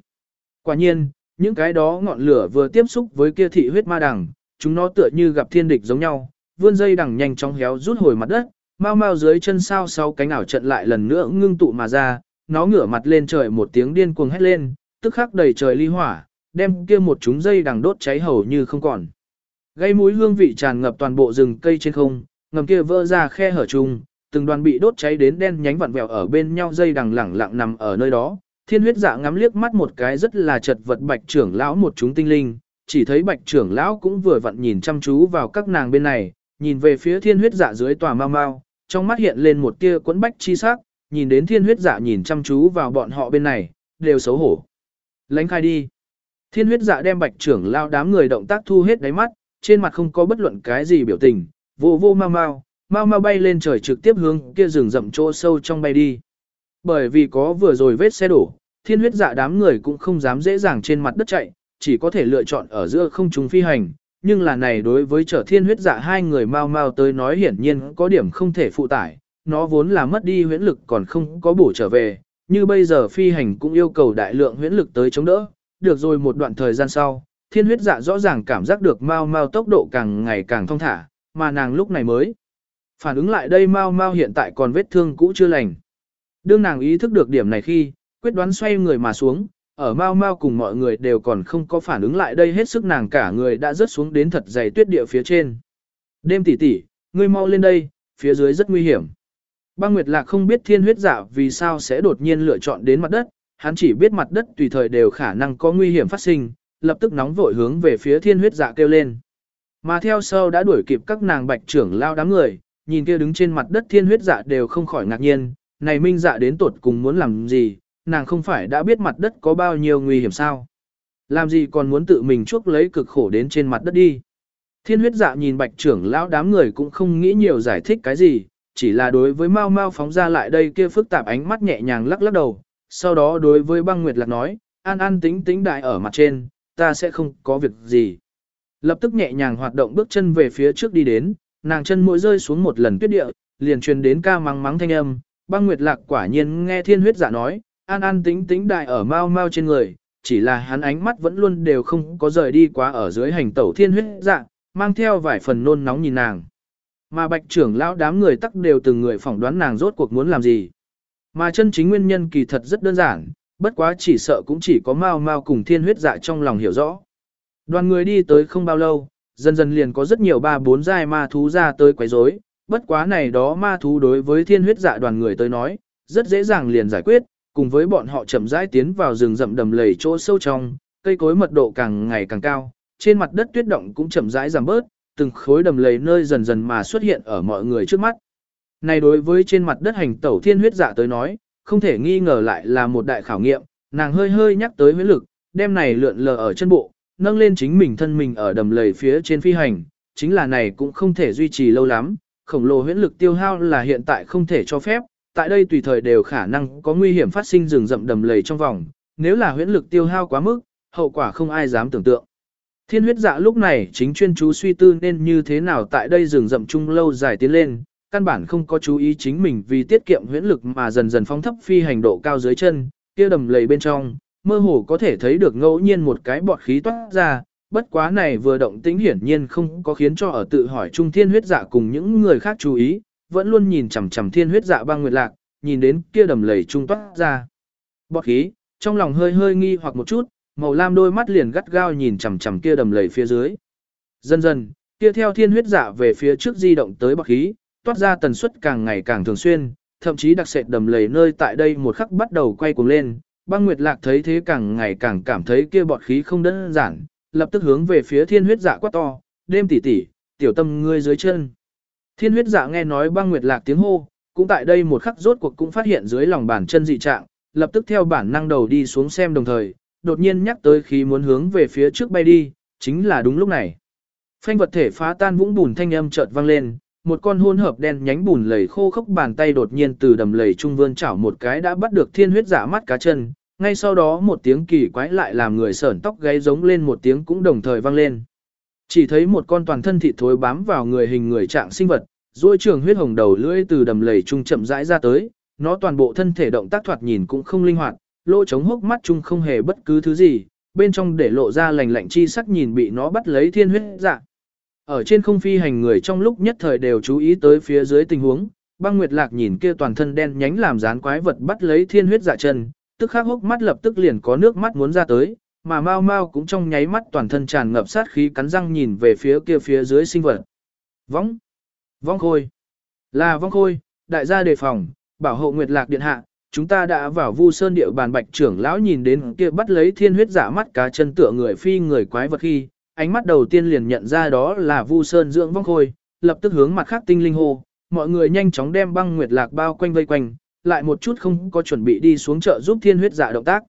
Quả nhiên, những cái đó ngọn lửa vừa tiếp xúc với kia thị huyết ma đằng, chúng nó tựa như gặp thiên địch giống nhau, vươn dây đằng nhanh chóng héo rút hồi mặt đất, mau mau dưới chân sao sau cánh ảo trận lại lần nữa ngưng tụ mà ra, nó ngửa mặt lên trời một tiếng điên cuồng hét lên, tức khắc đầy trời ly hỏa, đem kia một chúng dây đằng đốt cháy hầu như không còn. Gây mũi hương vị tràn ngập toàn bộ rừng cây trên không, ngầm kia vỡ ra khe hở chung, từng đoàn bị đốt cháy đến đen nhánh vặn vẹo ở bên nhau dây đằng lẳng lặng nằm ở nơi đó. Thiên huyết dạ ngắm liếc mắt một cái rất là chật vật bạch trưởng lão một chúng tinh linh, chỉ thấy bạch trưởng lão cũng vừa vặn nhìn chăm chú vào các nàng bên này, nhìn về phía thiên huyết dạ dưới tòa mau mau, trong mắt hiện lên một tia quẫn bách chi sắc, nhìn đến thiên huyết dạ nhìn chăm chú vào bọn họ bên này, đều xấu hổ. Lánh khai đi. Thiên huyết dạ đem bạch trưởng lao đám người động tác thu hết đáy mắt, trên mặt không có bất luận cái gì biểu tình, vô vô mau mau, mau mau bay lên trời trực tiếp hướng kia rừng rậm chỗ sâu trong bay đi. Bởi vì có vừa rồi vết xe đổ, thiên huyết dạ đám người cũng không dám dễ dàng trên mặt đất chạy, chỉ có thể lựa chọn ở giữa không trung phi hành. Nhưng là này đối với trở thiên huyết dạ hai người mau mau tới nói hiển nhiên có điểm không thể phụ tải, nó vốn là mất đi huyễn lực còn không có bổ trở về, như bây giờ phi hành cũng yêu cầu đại lượng huyễn lực tới chống đỡ, được rồi một đoạn thời gian sau, thiên huyết dạ rõ ràng cảm giác được mau mau tốc độ càng ngày càng thông thả, mà nàng lúc này mới phản ứng lại đây mau mau hiện tại còn vết thương cũ chưa lành. Đương nàng ý thức được điểm này khi, quyết đoán xoay người mà xuống, ở mau mau cùng mọi người đều còn không có phản ứng lại đây hết sức nàng cả người đã rớt xuống đến thật dày tuyết địa phía trên. Đêm tỷ tỷ, ngươi mau lên đây, phía dưới rất nguy hiểm. Băng Nguyệt Lạc không biết thiên huyết giả vì sao sẽ đột nhiên lựa chọn đến mặt đất, hắn chỉ biết mặt đất tùy thời đều khả năng có nguy hiểm phát sinh, lập tức nóng vội hướng về phía thiên huyết dạ kêu lên. Mà theo sau đã đuổi kịp các nàng bạch trưởng lao đám người, nhìn kia đứng trên mặt đất thiên huyết dạ đều không khỏi ngạc nhiên, này minh dạ đến tuột cùng muốn làm gì, nàng không phải đã biết mặt đất có bao nhiêu nguy hiểm sao. Làm gì còn muốn tự mình chuốc lấy cực khổ đến trên mặt đất đi. Thiên huyết dạ nhìn bạch trưởng lão đám người cũng không nghĩ nhiều giải thích cái gì, chỉ là đối với mau mau phóng ra lại đây kia phức tạp ánh mắt nhẹ nhàng lắc lắc đầu, sau đó đối với băng nguyệt lạc nói, an an tính tính đại ở mặt trên, ta sẽ không có việc gì. Lập tức nhẹ nhàng hoạt động bước chân về phía trước đi đến, nàng chân mỗi rơi xuống một lần tuyết địa, liền truyền đến ca mắng mắng thanh âm, băng nguyệt lạc quả nhiên nghe thiên huyết dạ nói, an an tính tính đại ở mau mau trên người, chỉ là hắn ánh mắt vẫn luôn đều không có rời đi quá ở dưới hành tẩu thiên huyết Dạng mang theo vài phần nôn nóng nhìn nàng. Mà bạch trưởng lão đám người tắc đều từng người phỏng đoán nàng rốt cuộc muốn làm gì. Mà chân chính nguyên nhân kỳ thật rất đơn giản, bất quá chỉ sợ cũng chỉ có mau mau cùng thiên huyết dạ trong lòng hiểu rõ. Đoàn người đi tới không bao lâu, dần dần liền có rất nhiều ba bốn giai ma thú ra tới quấy rối, bất quá này đó ma thú đối với thiên huyết dạ đoàn người tới nói, rất dễ dàng liền giải quyết, cùng với bọn họ chậm rãi tiến vào rừng rậm đầm lầy chỗ sâu trong, cây cối mật độ càng ngày càng cao, trên mặt đất tuyết động cũng chậm rãi giảm bớt, từng khối đầm lầy nơi dần dần mà xuất hiện ở mọi người trước mắt. Này đối với trên mặt đất hành tẩu thiên huyết dạ tới nói, không thể nghi ngờ lại là một đại khảo nghiệm, nàng hơi hơi nhắc tới huyết lực, đem này lượn lờ ở chân bộ, nâng lên chính mình thân mình ở đầm lầy phía trên phi hành, chính là này cũng không thể duy trì lâu lắm, khổng lồ huyễn lực tiêu hao là hiện tại không thể cho phép, tại đây tùy thời đều khả năng có nguy hiểm phát sinh rừng rậm đầm lầy trong vòng, nếu là huyễn lực tiêu hao quá mức, hậu quả không ai dám tưởng tượng. Thiên huyết dạ lúc này chính chuyên chú suy tư nên như thế nào tại đây rừng rậm chung lâu dài tiến lên, căn bản không có chú ý chính mình vì tiết kiệm huyễn lực mà dần dần phóng thấp phi hành độ cao dưới chân, kia đầm lầy bên trong, mơ hồ có thể thấy được ngẫu nhiên một cái bọt khí toát ra, bất quá này vừa động tĩnh hiển nhiên không có khiến cho ở tự hỏi trung thiên huyết dạ cùng những người khác chú ý, vẫn luôn nhìn chằm chằm thiên huyết dạ băng nguyệt lạc, nhìn đến kia đầm lầy trung toát ra. Bọt khí, trong lòng hơi hơi nghi hoặc một chút, màu lam đôi mắt liền gắt gao nhìn chằm chằm kia đầm lầy phía dưới. Dần dần, kia theo thiên huyết dạ về phía trước di động tới bọt khí, toát ra tần suất càng ngày càng thường xuyên, thậm chí đặc sệt đầm lầy nơi tại đây một khắc bắt đầu quay cuồng lên. Băng Nguyệt Lạc thấy thế càng ngày càng cảm thấy kia bọt khí không đơn giản, lập tức hướng về phía thiên huyết dạ quát to, đêm tỉ tỉ, tiểu tâm ngươi dưới chân. Thiên huyết dạ nghe nói băng nguyệt lạc tiếng hô, cũng tại đây một khắc rốt cuộc cũng phát hiện dưới lòng bàn chân dị trạng, lập tức theo bản năng đầu đi xuống xem đồng thời, đột nhiên nhắc tới khi muốn hướng về phía trước bay đi, chính là đúng lúc này. Phanh vật thể phá tan vũng bùn thanh âm chợt vang lên, một con hôn hợp đen nhánh bùn lầy khô khốc bàn tay đột nhiên từ đầm lầy trung vươn chảo một cái đã bắt được thiên huyết giả mắt cá chân, ngay sau đó một tiếng kỳ quái lại làm người sởn tóc gáy giống lên một tiếng cũng đồng thời vang lên. Chỉ thấy một con toàn thân thịt thối bám vào người hình người trạng sinh vật, duỗi trường huyết hồng đầu lưỡi từ đầm lầy trung chậm rãi ra tới, nó toàn bộ thân thể động tác thoạt nhìn cũng không linh hoạt, lỗ trống hốc mắt chung không hề bất cứ thứ gì, bên trong để lộ ra lành lạnh chi sắc nhìn bị nó bắt lấy thiên huyết dạ. Ở trên không phi hành người trong lúc nhất thời đều chú ý tới phía dưới tình huống, băng nguyệt lạc nhìn kia toàn thân đen nhánh làm dán quái vật bắt lấy thiên huyết dạ chân, tức khắc hốc mắt lập tức liền có nước mắt muốn ra tới, mà Mao Mao cũng trong nháy mắt toàn thân tràn ngập sát khí cắn răng nhìn về phía kia phía dưới sinh vật. Vong! Vong khôi! Là vong khôi, đại gia đề phòng, bảo hộ Nguyệt Lạc Điện Hạ, chúng ta đã vào vu sơn địa bàn bạch trưởng lão nhìn đến kia bắt lấy thiên huyết giả mắt cá chân tựa người phi người quái vật khi, ánh mắt đầu tiên liền nhận ra đó là vu sơn dưỡng vong khôi, lập tức hướng mặt khác tinh linh hô, mọi người nhanh chóng đem băng Nguyệt Lạc bao quanh vây quanh, lại một chút không có chuẩn bị đi xuống chợ giúp thiên huyết dạ động tác.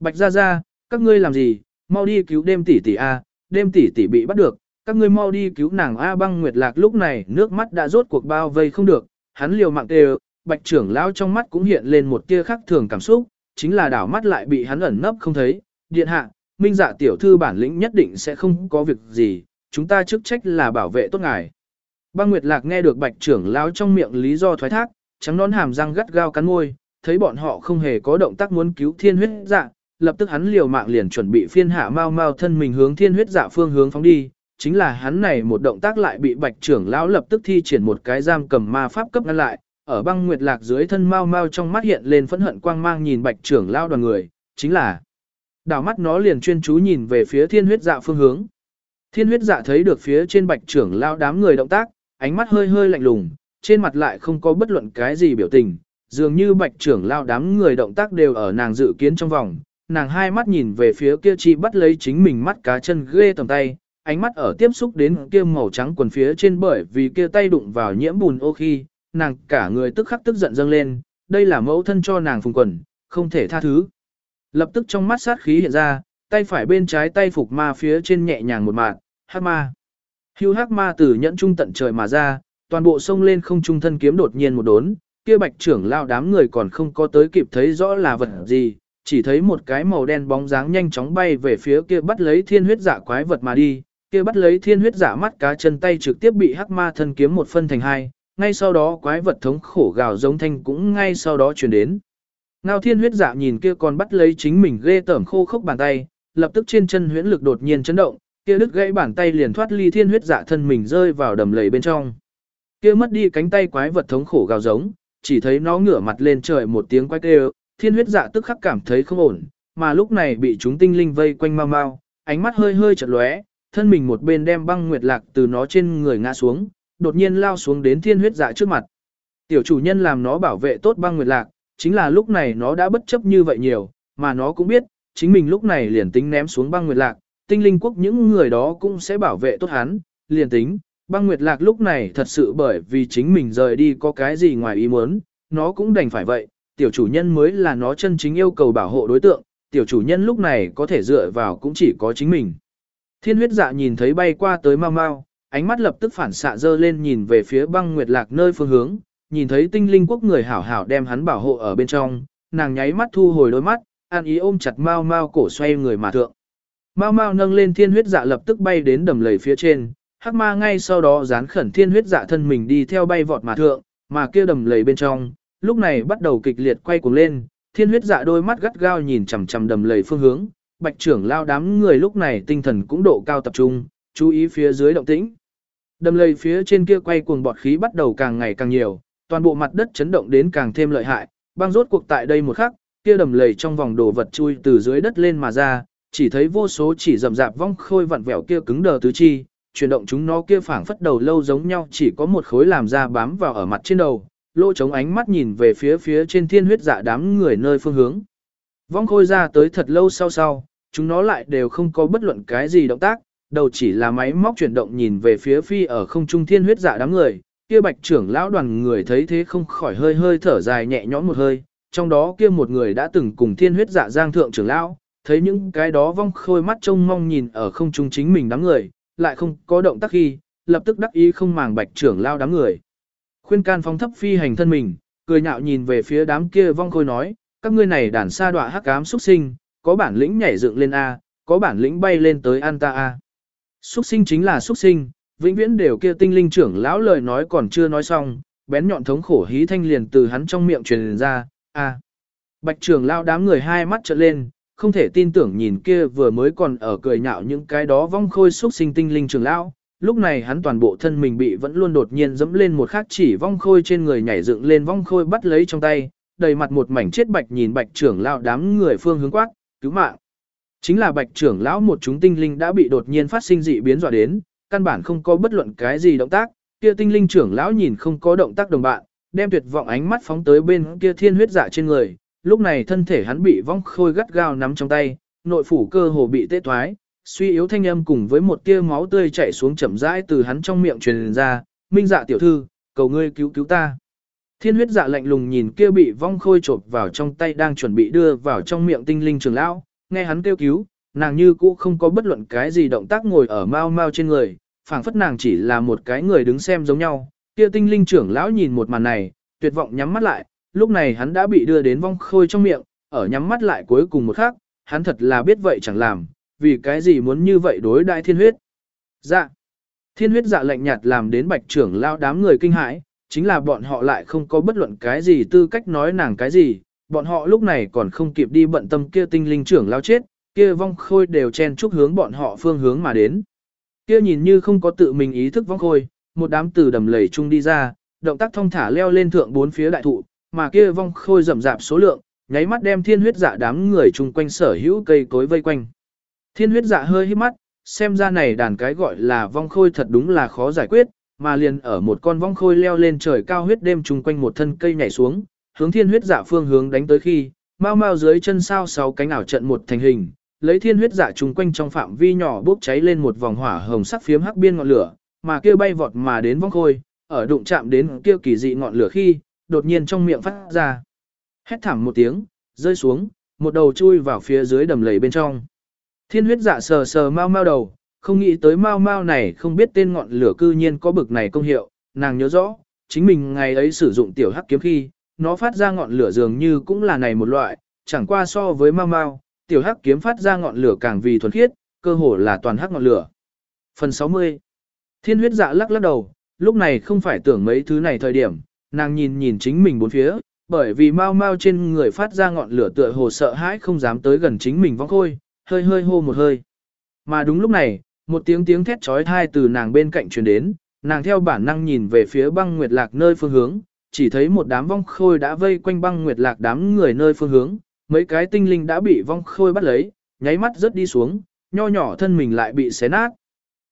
Bạch ra ra, các ngươi làm gì, mau đi cứu đêm tỷ tỷ A, đêm tỷ tỷ bị bắt được, các ngươi mau đi cứu nàng A băng nguyệt lạc lúc này nước mắt đã rốt cuộc bao vây không được, hắn liều mạng đều, bạch trưởng lão trong mắt cũng hiện lên một tia khắc thường cảm xúc, chính là đảo mắt lại bị hắn ẩn nấp không thấy, điện hạ, minh dạ tiểu thư bản lĩnh nhất định sẽ không có việc gì, chúng ta chức trách là bảo vệ tốt ngài. Băng Nguyệt Lạc nghe được bạch trưởng lão trong miệng lý do thoái thác, trắng nón hàm răng gắt gao cắn môi, thấy bọn họ không hề có động tác muốn cứu thiên huyết dạ, lập tức hắn liều mạng liền chuẩn bị phiên hạ mau mau thân mình hướng thiên huyết dạ phương hướng phóng đi, chính là hắn này một động tác lại bị bạch trưởng lão lập tức thi triển một cái giam cầm ma pháp cấp ngăn lại, ở băng nguyệt lạc dưới thân mau mau trong mắt hiện lên phẫn hận quang mang nhìn bạch trưởng lão đoàn người, chính là đảo mắt nó liền chuyên chú nhìn về phía thiên huyết dạ phương hướng. Thiên huyết dạ thấy được phía trên bạch trưởng lão đám người động tác, ánh mắt hơi hơi lạnh lùng, trên mặt lại không có bất luận cái gì biểu tình, dường như bạch trưởng lão đám người động tác đều ở nàng dự kiến trong vòng, nàng hai mắt nhìn về phía kia chi bắt lấy chính mình mắt cá chân ghê tầm tay, ánh mắt ở tiếp xúc đến kia màu trắng quần phía trên bởi vì kia tay đụng vào nhiễm bùn ô khi, nàng cả người tức khắc tức giận dâng lên, đây là mẫu thân cho nàng phùng quần, không thể tha thứ. Lập tức trong mắt sát khí hiện ra, tay phải bên trái tay phục ma phía trên nhẹ nhàng một mạng, hắc ma. Hưu hắc ma từ nhẫn trung tận trời mà ra, toàn bộ sông lên không trung thân kiếm đột nhiên một đốn, kia bạch trưởng lao đám người còn không có tới kịp thấy rõ là vật gì, chỉ thấy một cái màu đen bóng dáng nhanh chóng bay về phía kia bắt lấy thiên huyết giả quái vật mà đi, kia bắt lấy thiên huyết giả mắt cá chân tay trực tiếp bị hắc ma thân kiếm một phân thành hai, ngay sau đó quái vật thống khổ gào giống thanh cũng ngay sau đó truyền đến. Ngao thiên huyết giả nhìn kia còn bắt lấy chính mình ghê tởm khô khốc bàn tay, lập tức trên chân huyễn lực đột nhiên chấn động, kia đứt gãy bàn tay liền thoát ly thiên huyết dạ thân mình rơi vào đầm lầy bên trong. Kia mất đi cánh tay quái vật thống khổ gào giống, chỉ thấy nó ngửa mặt lên trời một tiếng quái kêu, thiên huyết dạ tức khắc cảm thấy không ổn, mà lúc này bị chúng tinh linh vây quanh mau mau, ánh mắt hơi hơi chợt lóe, thân mình một bên đem băng nguyệt lạc từ nó trên người ngã xuống, đột nhiên lao xuống đến thiên huyết dạ trước mặt. Tiểu chủ nhân làm nó bảo vệ tốt băng nguyệt lạc, chính là lúc này nó đã bất chấp như vậy nhiều, mà nó cũng biết, chính mình lúc này liền tính ném xuống băng nguyệt lạc, tinh linh quốc những người đó cũng sẽ bảo vệ tốt hắn, liền tính, băng nguyệt lạc lúc này thật sự bởi vì chính mình rời đi có cái gì ngoài ý muốn, nó cũng đành phải vậy, tiểu chủ nhân mới là nó chân chính yêu cầu bảo hộ đối tượng, tiểu chủ nhân lúc này có thể dựa vào cũng chỉ có chính mình. Thiên huyết dạ nhìn thấy bay qua tới mau mau, ánh mắt lập tức phản xạ dơ lên nhìn về phía băng nguyệt lạc nơi phương hướng, nhìn thấy tinh linh quốc người hảo hảo đem hắn bảo hộ ở bên trong, nàng nháy mắt thu hồi đôi mắt, an ý ôm chặt mau mau cổ xoay người mà thượng. Mau mau nâng lên thiên huyết dạ lập tức bay đến đầm lầy phía trên, hắc ma ngay sau đó dán khẩn thiên huyết dạ thân mình đi theo bay vọt mà thượng, mà kia đầm lầy bên trong, lúc này bắt đầu kịch liệt quay cuồng lên, thiên huyết dạ đôi mắt gắt gao nhìn chằm chằm đầm lầy phương hướng, bạch trưởng lao đám người lúc này tinh thần cũng độ cao tập trung, chú ý phía dưới động tĩnh. Đầm lầy phía trên kia quay cuồng bọt khí bắt đầu càng ngày càng nhiều, toàn bộ mặt đất chấn động đến càng thêm lợi hại, băng rốt cuộc tại đây một khắc, kia đầm lầy trong vòng đồ vật chui từ dưới đất lên mà ra, chỉ thấy vô số chỉ rậm rạp vong khôi vặn vẹo kia cứng đờ tứ chi, chuyển động chúng nó kia phảng phất đầu lâu giống nhau chỉ có một khối làm ra bám vào ở mặt trên đầu, lỗ trống ánh mắt nhìn về phía phía trên thiên huyết dạ đám người nơi phương hướng. Vong khôi ra tới thật lâu sau sau, chúng nó lại đều không có bất luận cái gì động tác, đầu chỉ là máy móc chuyển động nhìn về phía phi ở không trung thiên huyết dạ đám người, kia bạch trưởng lão đoàn người thấy thế không khỏi hơi hơi thở dài nhẹ nhõm một hơi, trong đó kia một người đã từng cùng thiên huyết dạ giang thượng trưởng lão, thấy những cái đó vong khôi mắt trông mong nhìn ở không trung chính mình đám người, lại không có động tác khi, lập tức đắc ý không màng bạch trưởng lao đám người. Khuyên can phóng thấp phi hành thân mình, cười nhạo nhìn về phía đám kia vong khôi nói, các ngươi này đàn sa đọa hắc ám xuất sinh, có bản lĩnh nhảy dựng lên A, có bản lĩnh bay lên tới an ta A. Xuất sinh chính là xuất sinh, vĩnh viễn đều kia tinh linh trưởng lão lời nói còn chưa nói xong, bén nhọn thống khổ hí thanh liền từ hắn trong miệng truyền ra, A. Bạch trưởng lão đám người hai mắt trợn lên, không thể tin tưởng nhìn kia vừa mới còn ở cười nhạo những cái đó vong khôi xuất sinh tinh linh trưởng lão. Lúc này hắn toàn bộ thân mình bị vẫn luôn đột nhiên dẫm lên một khắc chỉ vong khôi trên người nhảy dựng lên vong khôi bắt lấy trong tay, đầy mặt một mảnh chết bạch nhìn bạch trưởng lão đám người phương hướng quát, cứu mạng. Chính là bạch trưởng lão một chúng tinh linh đã bị đột nhiên phát sinh dị biến dọa đến, căn bản không có bất luận cái gì động tác, kia tinh linh trưởng lão nhìn không có động tác đồng bạn, đem tuyệt vọng ánh mắt phóng tới bên kia thiên huyết dạ trên người, lúc này thân thể hắn bị vong khôi gắt gao nắm trong tay, nội phủ cơ hồ bị tê thoái, suy yếu thanh âm cùng với một tia máu tươi chảy xuống chậm rãi từ hắn trong miệng truyền ra, minh dạ tiểu thư, cầu ngươi cứu cứu ta. Thiên huyết dạ lạnh lùng nhìn kia bị vong khôi chộp vào trong tay đang chuẩn bị đưa vào trong miệng tinh linh trường lão, nghe hắn kêu cứu, nàng như cũ không có bất luận cái gì động tác ngồi ở mau mau trên người, phảng phất nàng chỉ là một cái người đứng xem giống nhau. Kia tinh linh trưởng lão nhìn một màn này, tuyệt vọng nhắm mắt lại, lúc này hắn đã bị đưa đến vong khôi trong miệng, ở nhắm mắt lại cuối cùng một khắc, hắn thật là biết vậy chẳng làm, vì cái gì muốn như vậy đối đại thiên huyết. Dạ. Thiên huyết dạ lạnh nhạt làm đến bạch trưởng lao đám người kinh hãi, chính là bọn họ lại không có bất luận cái gì tư cách nói nàng cái gì, bọn họ lúc này còn không kịp đi bận tâm kia tinh linh trưởng lao chết, kia vong khôi đều chen chúc hướng bọn họ phương hướng mà đến. Kia nhìn như không có tự mình ý thức vong khôi, một đám từ đầm lầy chung đi ra, động tác thông thả leo lên thượng bốn phía đại thụ, mà kia vong khôi rậm rạp số lượng, nháy mắt đem thiên huyết dạ đám người chung quanh sở hữu cây cối vây quanh. Thiên huyết dạ hơi hít mắt, xem ra này đàn cái gọi là vong khôi thật đúng là khó giải quyết, mà liền ở một con vong khôi leo lên trời cao huyết đêm chung quanh một thân cây nhảy xuống, hướng thiên huyết dạ phương hướng đánh tới khi, mau mau dưới chân sao sáu cánh ảo trận một thành hình, lấy thiên huyết dạ chung quanh trong phạm vi nhỏ bốc cháy lên một vòng hỏa hồng sắc phiếm hắc biên ngọn lửa, mà kia bay vọt mà đến vong khôi, ở đụng chạm đến kia kỳ dị ngọn lửa khi, đột nhiên trong miệng phát ra. Hét thảm một tiếng, rơi xuống, một đầu chui vào phía dưới đầm lầy bên trong. Thiên huyết dạ sờ sờ mau mau đầu, không nghĩ tới mau mau này không biết tên ngọn lửa cư nhiên có bực này công hiệu, nàng nhớ rõ, chính mình ngày ấy sử dụng tiểu hắc kiếm khi, nó phát ra ngọn lửa dường như cũng là này một loại, chẳng qua so với mau mau, tiểu hắc kiếm phát ra ngọn lửa càng vì thuần khiết, cơ hồ là toàn hắc ngọn lửa. Phần 60 Thiên huyết dạ lắc lắc đầu, lúc này không phải tưởng mấy thứ này thời điểm, nàng nhìn nhìn chính mình bốn phía, bởi vì mau mau trên người phát ra ngọn lửa tựa hồ sợ hãi không dám tới gần chính mình vong khôi, hơi hơi hô một hơi. Mà đúng lúc này, một tiếng tiếng thét trói thai từ nàng bên cạnh truyền đến, nàng theo bản năng nhìn về phía băng nguyệt lạc nơi phương hướng, chỉ thấy một đám vong khôi đã vây quanh băng nguyệt lạc đám người nơi phương hướng, mấy cái tinh linh đã bị vong khôi bắt lấy, nháy mắt rớt đi xuống, nho nhỏ thân mình lại bị xé nát.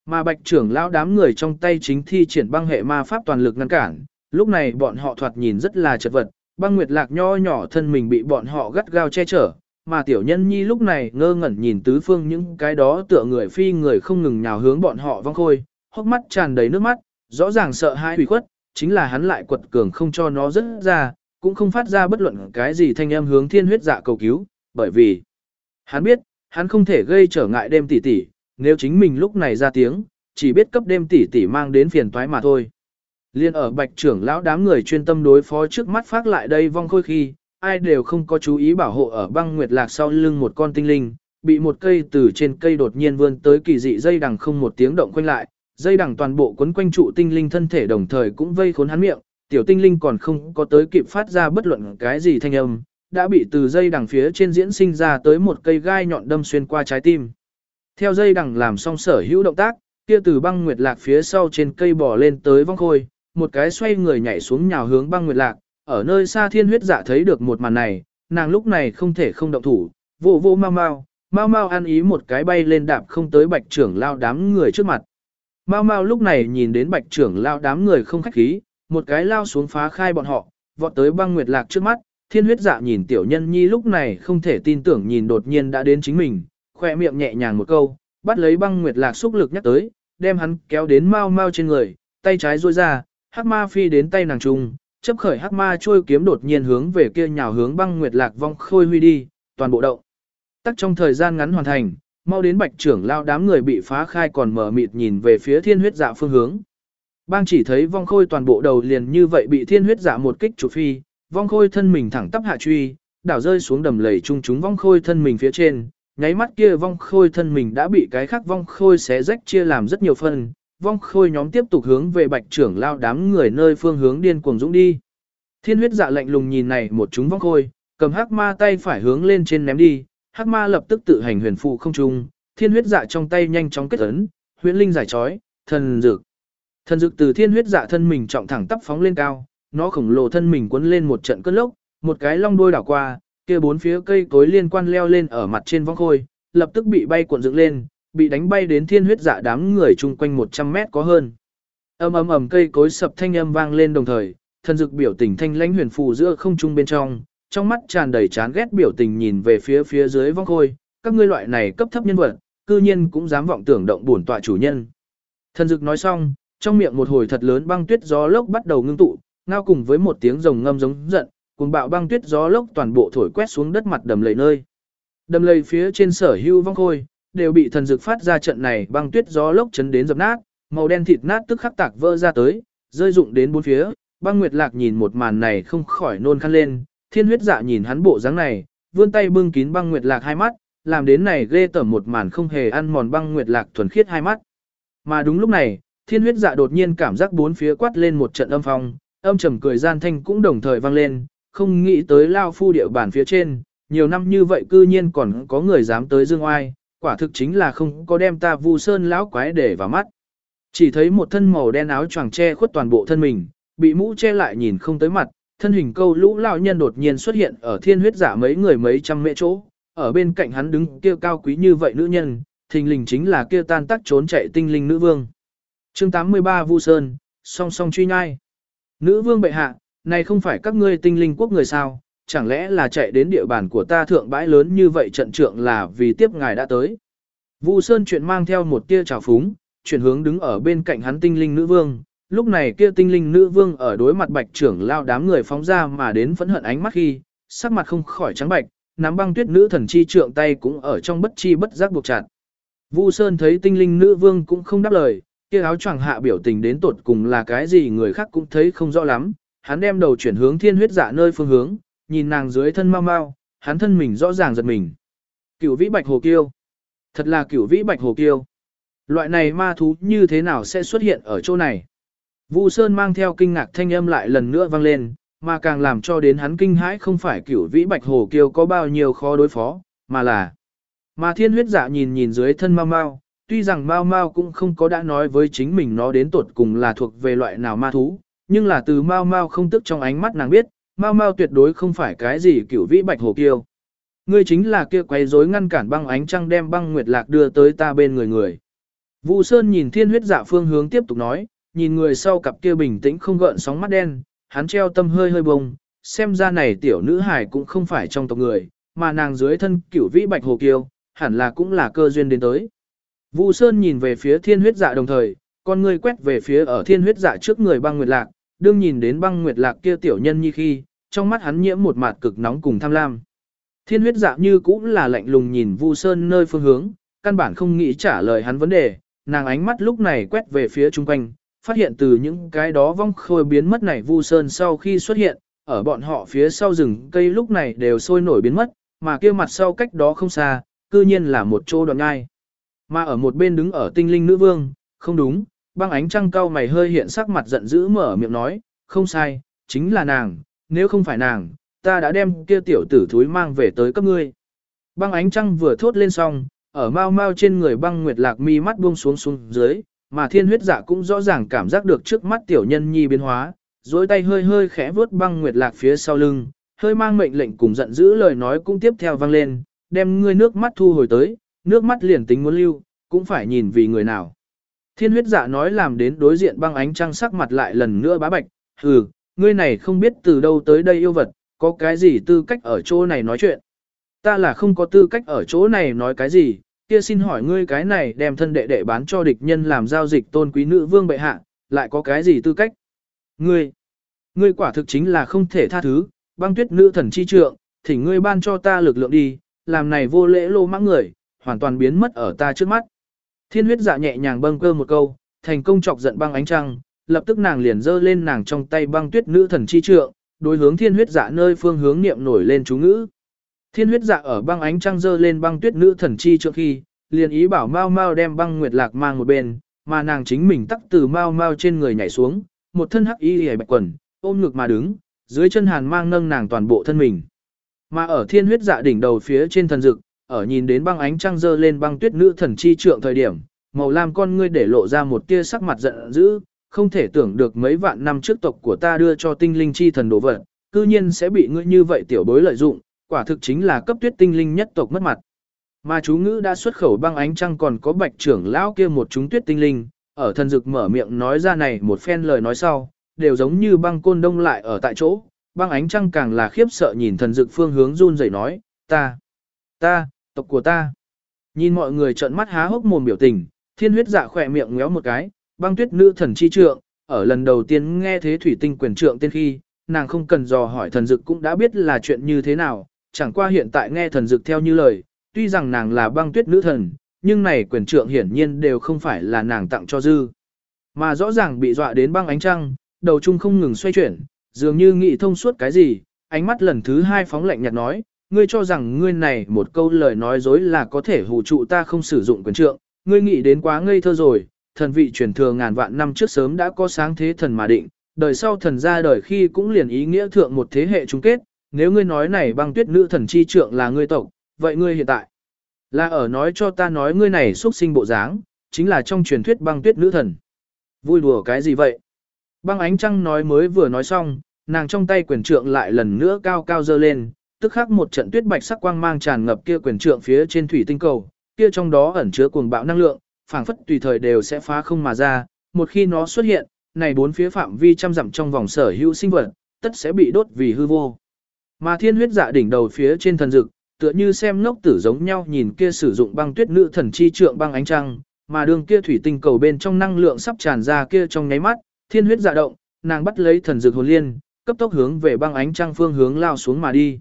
Mà bạch trưởng lão đám người trong tay chính thi triển băng hệ ma pháp toàn lực ngăn cản, lúc này bọn họ thoạt nhìn rất là chật vật, băng nguyệt lạc nho nhỏ thân mình bị bọn họ gắt gao che chở, mà tiểu nhân nhi lúc này ngơ ngẩn nhìn tứ phương những cái đó tựa người phi người không ngừng nhào hướng bọn họ vong khôi, hốc mắt tràn đầy nước mắt, rõ ràng sợ hãi hủy khuất, chính là hắn lại quật cường không cho nó rớt ra, cũng không phát ra bất luận cái gì thanh âm hướng thiên huyết dạ cầu cứu, bởi vì hắn biết, hắn không thể gây trở ngại đêm tỷ tỷ, nếu chính mình lúc này ra tiếng, chỉ biết cấp đêm tỷ tỷ mang đến phiền toái mà thôi. Liên ở bạch trưởng lão đám người chuyên tâm đối phó trước mắt phát lại đây vong khôi khi, ai đều không có chú ý bảo hộ ở băng nguyệt lạc sau lưng một con tinh linh, bị một cây từ trên cây đột nhiên vươn tới kỳ dị dây đằng không một tiếng động quanh lại, dây đằng toàn bộ quấn quanh trụ tinh linh thân thể đồng thời cũng vây khốn hắn miệng, tiểu tinh linh còn không có tới kịp phát ra bất luận cái gì thanh âm, đã bị từ dây đằng phía trên diễn sinh ra tới một cây gai nhọn đâm xuyên qua trái tim. Theo dây đằng làm xong sở hữu động tác, kia từ băng nguyệt lạc phía sau trên cây bò lên tới vong khôi, một cái xoay người nhảy xuống nhào hướng băng nguyệt lạc, ở nơi xa thiên huyết dạ thấy được một màn này, nàng lúc này không thể không động thủ, vô vô mau mau, mau mau ăn ý một cái bay lên đạp không tới bạch trưởng lao đám người trước mặt. Mau mau lúc này nhìn đến bạch trưởng lao đám người không khách khí, một cái lao xuống phá khai bọn họ, vọt tới băng nguyệt lạc trước mắt, thiên huyết dạ nhìn tiểu nhân nhi lúc này không thể tin tưởng nhìn đột nhiên đã đến chính mình, khoe miệng nhẹ nhàng một câu, bắt lấy băng nguyệt lạc xúc lực nhắc tới, đem hắn kéo đến mau mau trên người, tay trái duỗi ra, hắc ma phi đến tay nàng trung, chấp khởi hắc ma trôi kiếm đột nhiên hướng về kia nhào hướng băng nguyệt lạc vong khôi huy đi, toàn bộ động. Tắc trong thời gian ngắn hoàn thành, mau đến bạch trưởng lao đám người bị phá khai còn mở mịt nhìn về phía thiên huyết dạ phương hướng. Bang chỉ thấy vong khôi toàn bộ đầu liền như vậy bị thiên huyết dạ một kích chủ phi, vong khôi thân mình thẳng tắp hạ truy, đảo rơi xuống đầm lầy chung chúng vong khôi thân mình phía trên, nháy mắt kia vong khôi thân mình đã bị cái khác vong khôi xé rách chia làm rất nhiều phần, vong khôi nhóm tiếp tục hướng về bạch trưởng lao đám người nơi phương hướng điên cuồng dũng đi. Thiên huyết dạ lạnh lùng nhìn này một chúng vong khôi, cầm hắc ma tay phải hướng lên trên ném đi, hắc ma lập tức tự hành huyền phụ không trung, thiên huyết dạ trong tay nhanh chóng kết ấn, huyễn linh giải trói, thần dược. Thần dược từ thiên huyết dạ thân mình trọng thẳng tắp phóng lên cao, nó khổng lồ thân mình cuốn lên một trận cơn lốc, một cái long đuôi đảo qua, kia bốn phía cây cối liên quan leo lên ở mặt trên vong khôi, lập tức bị bay cuộn dựng lên, bị đánh bay đến thiên huyết dạ đám người chung quanh 100 mét có hơn. Ầm ầm ầm cây cối sập thanh âm vang lên đồng thời, thần dực biểu tình thanh lãnh huyền phù giữa không trung bên trong, trong mắt tràn đầy chán ghét biểu tình nhìn về phía phía dưới vong khôi, các ngươi loại này cấp thấp nhân vật, cư nhiên cũng dám vọng tưởng động bổn tọa chủ nhân. Thần dực nói xong, trong miệng một hồi thật lớn băng tuyết gió lốc bắt đầu ngưng tụ, ngao cùng với một tiếng rồng ngâm giống giận, cuồng bạo băng tuyết gió lốc toàn bộ thổi quét xuống đất mặt đầm lầy nơi. Đầm lầy phía trên sở hưu vong khôi, đều bị thần dược phát ra trận này băng tuyết gió lốc chấn đến dập nát, màu đen thịt nát tức khắc tạc vỡ ra tới, rơi rụng đến bốn phía. Băng Nguyệt Lạc nhìn một màn này không khỏi nôn khăn lên, thiên huyết dạ nhìn hắn bộ dáng này, vươn tay bưng kín băng Nguyệt Lạc hai mắt, làm đến này ghê tởm một màn không hề ăn mòn băng Nguyệt Lạc thuần khiết hai mắt. Mà đúng lúc này, thiên huyết dạ đột nhiên cảm giác bốn phía quát lên một trận âm phong, âm trầm cười gian thanh cũng đồng thời vang lên, không nghĩ tới lao phu địa bản phía trên, nhiều năm như vậy cư nhiên còn có người dám tới dương oai, quả thực chính là không có đem ta vu sơn lão quái để vào mắt. Chỉ thấy một thân màu đen áo choàng che khuất toàn bộ thân mình, bị mũ che lại nhìn không tới mặt, thân hình câu lũ lão nhân đột nhiên xuất hiện ở thiên huyết giả mấy người mấy trăm mễ chỗ, ở bên cạnh hắn đứng kia cao quý như vậy nữ nhân, thình lình chính là kia tan tác trốn chạy tinh linh nữ vương. Chương 83 Vu Sơn, song song truy nhai. Nữ vương bệ hạ, này không phải các ngươi tinh linh quốc người sao, chẳng lẽ là chạy đến địa bàn của ta thượng bãi lớn như vậy trận trượng là vì tiếp ngài đã tới. Vu Sơn chuyện mang theo một tia trào phúng, chuyển hướng đứng ở bên cạnh hắn tinh linh nữ vương. Lúc này kia tinh linh nữ vương ở đối mặt bạch trưởng lao đám người phóng ra mà đến phẫn hận ánh mắt khi, sắc mặt không khỏi trắng bạch, nắm băng tuyết nữ thần chi trượng tay cũng ở trong bất chi bất giác buộc chặt. Vu Sơn thấy tinh linh nữ vương cũng không đáp lời, kia áo choàng hạ biểu tình đến tột cùng là cái gì người khác cũng thấy không rõ lắm, hắn đem đầu chuyển hướng thiên huyết dạ nơi phương hướng, nhìn nàng dưới thân mau mau, hắn thân mình rõ ràng giật mình. Cửu vĩ bạch hồ kiêu. Thật là cửu vĩ bạch hồ kiêu. Loại này ma thú như thế nào sẽ xuất hiện ở chỗ này? Vu Sơn mang theo kinh ngạc thanh âm lại lần nữa vang lên, mà càng làm cho đến hắn kinh hãi không phải cửu vĩ bạch hồ kiêu có bao nhiêu khó đối phó, mà là mà thiên huyết dạ nhìn nhìn dưới thân mau mau, tuy rằng mau mau cũng không có đã nói với chính mình nó đến tuột cùng là thuộc về loại nào ma thú, nhưng là từ mau mau không tức trong ánh mắt nàng biết, Mao Mao tuyệt đối không phải cái gì cửu vĩ bạch hồ kiêu. Ngươi chính là kia quấy rối ngăn cản băng ánh trăng đem băng nguyệt lạc đưa tới ta bên người người. Vu Sơn nhìn thiên huyết dạ phương hướng tiếp tục nói, nhìn người sau cặp kia bình tĩnh không gợn sóng mắt đen, hắn treo tâm hơi hơi bông, xem ra này tiểu nữ hải cũng không phải trong tộc người, mà nàng dưới thân cửu vĩ bạch hồ kiêu, hẳn là cũng là cơ duyên đến tới. Vu Sơn nhìn về phía thiên huyết dạ đồng thời, con người quét về phía ở thiên huyết dạ trước người băng nguyệt lạc, đương nhìn đến băng nguyệt lạc kia tiểu nhân như khi, trong mắt hắn nhiễm một mạt cực nóng cùng tham lam. Thiên huyết dạ như cũng là lạnh lùng nhìn Vu Sơn nơi phương hướng, căn bản không nghĩ trả lời hắn vấn đề, nàng ánh mắt lúc này quét về phía chung quanh, phát hiện từ những cái đó vong khôi biến mất này Vu Sơn sau khi xuất hiện, ở bọn họ phía sau rừng cây lúc này đều sôi nổi biến mất, mà kia mặt sau cách đó không xa, cư nhiên là một chỗ đoạn ngai. Mà ở một bên đứng ở tinh linh nữ vương, không đúng, băng ánh trăng cao mày hơi hiện sắc mặt giận dữ mở miệng nói, không sai, chính là nàng, nếu không phải nàng, ta đã đem kia tiểu tử thúi mang về tới cấp ngươi. Băng ánh trăng vừa thốt lên xong, ở mau mau trên người băng nguyệt lạc mi mắt buông xuống xuống dưới, mà thiên huyết giả cũng rõ ràng cảm giác được trước mắt tiểu nhân nhi biến hóa, dối tay hơi hơi khẽ vuốt băng nguyệt lạc phía sau lưng, hơi mang mệnh lệnh cùng giận dữ lời nói cũng tiếp theo vang lên, đem ngươi nước mắt thu hồi tới, nước mắt liền tính muốn lưu, cũng phải nhìn vì người nào. Thiên huyết dạ nói làm đến đối diện băng ánh trăng sắc mặt lại lần nữa bá bạch, hừ, ngươi này không biết từ đâu tới đây yêu vật, có cái gì tư cách ở chỗ này nói chuyện. Ta là không có tư cách ở chỗ này nói cái gì, kia xin hỏi ngươi cái này đem thân đệ đệ bán cho địch nhân làm giao dịch tôn quý nữ vương bệ hạ, lại có cái gì tư cách? Ngươi, ngươi quả thực chính là không thể tha thứ, băng tuyết nữ thần chi trượng, thỉnh ngươi ban cho ta lực lượng đi, làm này vô lễ lô mãng người, hoàn toàn biến mất ở ta trước mắt. Thiên huyết dạ nhẹ nhàng bâng cơ một câu, thành công chọc giận băng ánh trăng, lập tức nàng liền giơ lên nàng trong tay băng tuyết nữ thần chi trượng, đối hướng thiên huyết dạ nơi phương hướng niệm nổi lên chú ngữ. Thiên huyết dạ ở băng ánh trăng giơ lên băng tuyết nữ thần chi trượng khi, liền ý bảo Mao Mao đem băng nguyệt lạc mang một bên, mà nàng chính mình tắc từ Mao Mao trên người nhảy xuống, một thân hắc y liễu bạch quần, ôm ngực mà đứng, dưới chân hàn mang nâng nàng toàn bộ thân mình. Mà ở thiên huyết dạ đỉnh đầu phía trên thần dực, ở nhìn đến băng ánh trăng dơ lên băng tuyết nữ thần chi trượng thời điểm, màu lam con ngươi để lộ ra một tia sắc mặt giận dữ, không thể tưởng được mấy vạn năm trước tộc của ta đưa cho tinh linh chi thần đồ vật, cư nhiên sẽ bị ngươi như vậy tiểu bối lợi dụng, quả thực chính là cấp tuyết tinh linh nhất tộc mất mặt. Mà chú ngữ đã xuất khẩu băng ánh trăng còn có bạch trưởng lão kia một chúng tuyết tinh linh, ở thần dực mở miệng nói ra này một phen lời nói sau, đều giống như băng côn đông lại ở tại chỗ, băng ánh trăng càng là khiếp sợ nhìn thần dực phương hướng run rẩy nói, ta, ta, tộc của ta. Nhìn mọi người trợn mắt há hốc mồm biểu tình, thiên huyết dạ khỏe miệng ngéo một cái, băng tuyết nữ thần chi trượng, ở lần đầu tiên nghe thế thủy tinh quyền trượng tên khi, nàng không cần dò hỏi thần dực cũng đã biết là chuyện như thế nào, chẳng qua hiện tại nghe thần dực theo như lời, tuy rằng nàng là băng tuyết nữ thần, nhưng này quyền trượng hiển nhiên đều không phải là nàng tặng cho dư. Mà rõ ràng bị dọa đến băng ánh trăng, đầu trung không ngừng xoay chuyển, dường như nghĩ thông suốt cái gì, ánh mắt lần thứ hai phóng lạnh nhạt nói, ngươi cho rằng ngươi này một câu lời nói dối là có thể hù trụ ta không sử dụng quyền trượng, ngươi nghĩ đến quá ngây thơ rồi, thần vị truyền thừa ngàn vạn năm trước sớm đã có sáng thế thần mà định, đời sau thần ra đời khi cũng liền ý nghĩa thượng một thế hệ chung kết, nếu ngươi nói này băng tuyết nữ thần chi trượng là ngươi tộc, vậy ngươi hiện tại là ở nói cho ta nói ngươi này xuất sinh bộ dáng, chính là trong truyền thuyết băng tuyết nữ thần. Vui đùa cái gì vậy? Băng ánh trăng nói mới vừa nói xong, nàng trong tay quyền trượng lại lần nữa cao cao dơ lên, tức khắc một trận tuyết bạch sắc quang mang tràn ngập kia quyền trượng phía trên thủy tinh cầu, kia trong đó ẩn chứa cuồng bạo năng lượng, phảng phất tùy thời đều sẽ phá không mà ra, một khi nó xuất hiện, này bốn phía phạm vi trăm dặm trong vòng sở hữu sinh vật, tất sẽ bị đốt vì hư vô. Mà thiên huyết dạ đỉnh đầu phía trên thần dực, tựa như xem ngốc tử giống nhau nhìn kia sử dụng băng tuyết nữ thần chi trượng băng ánh trăng, mà đường kia thủy tinh cầu bên trong năng lượng sắp tràn ra kia trong nháy mắt, thiên huyết dạ động, nàng bắt lấy thần dược hồn liên, cấp tốc hướng về băng ánh trăng phương hướng lao xuống mà đi.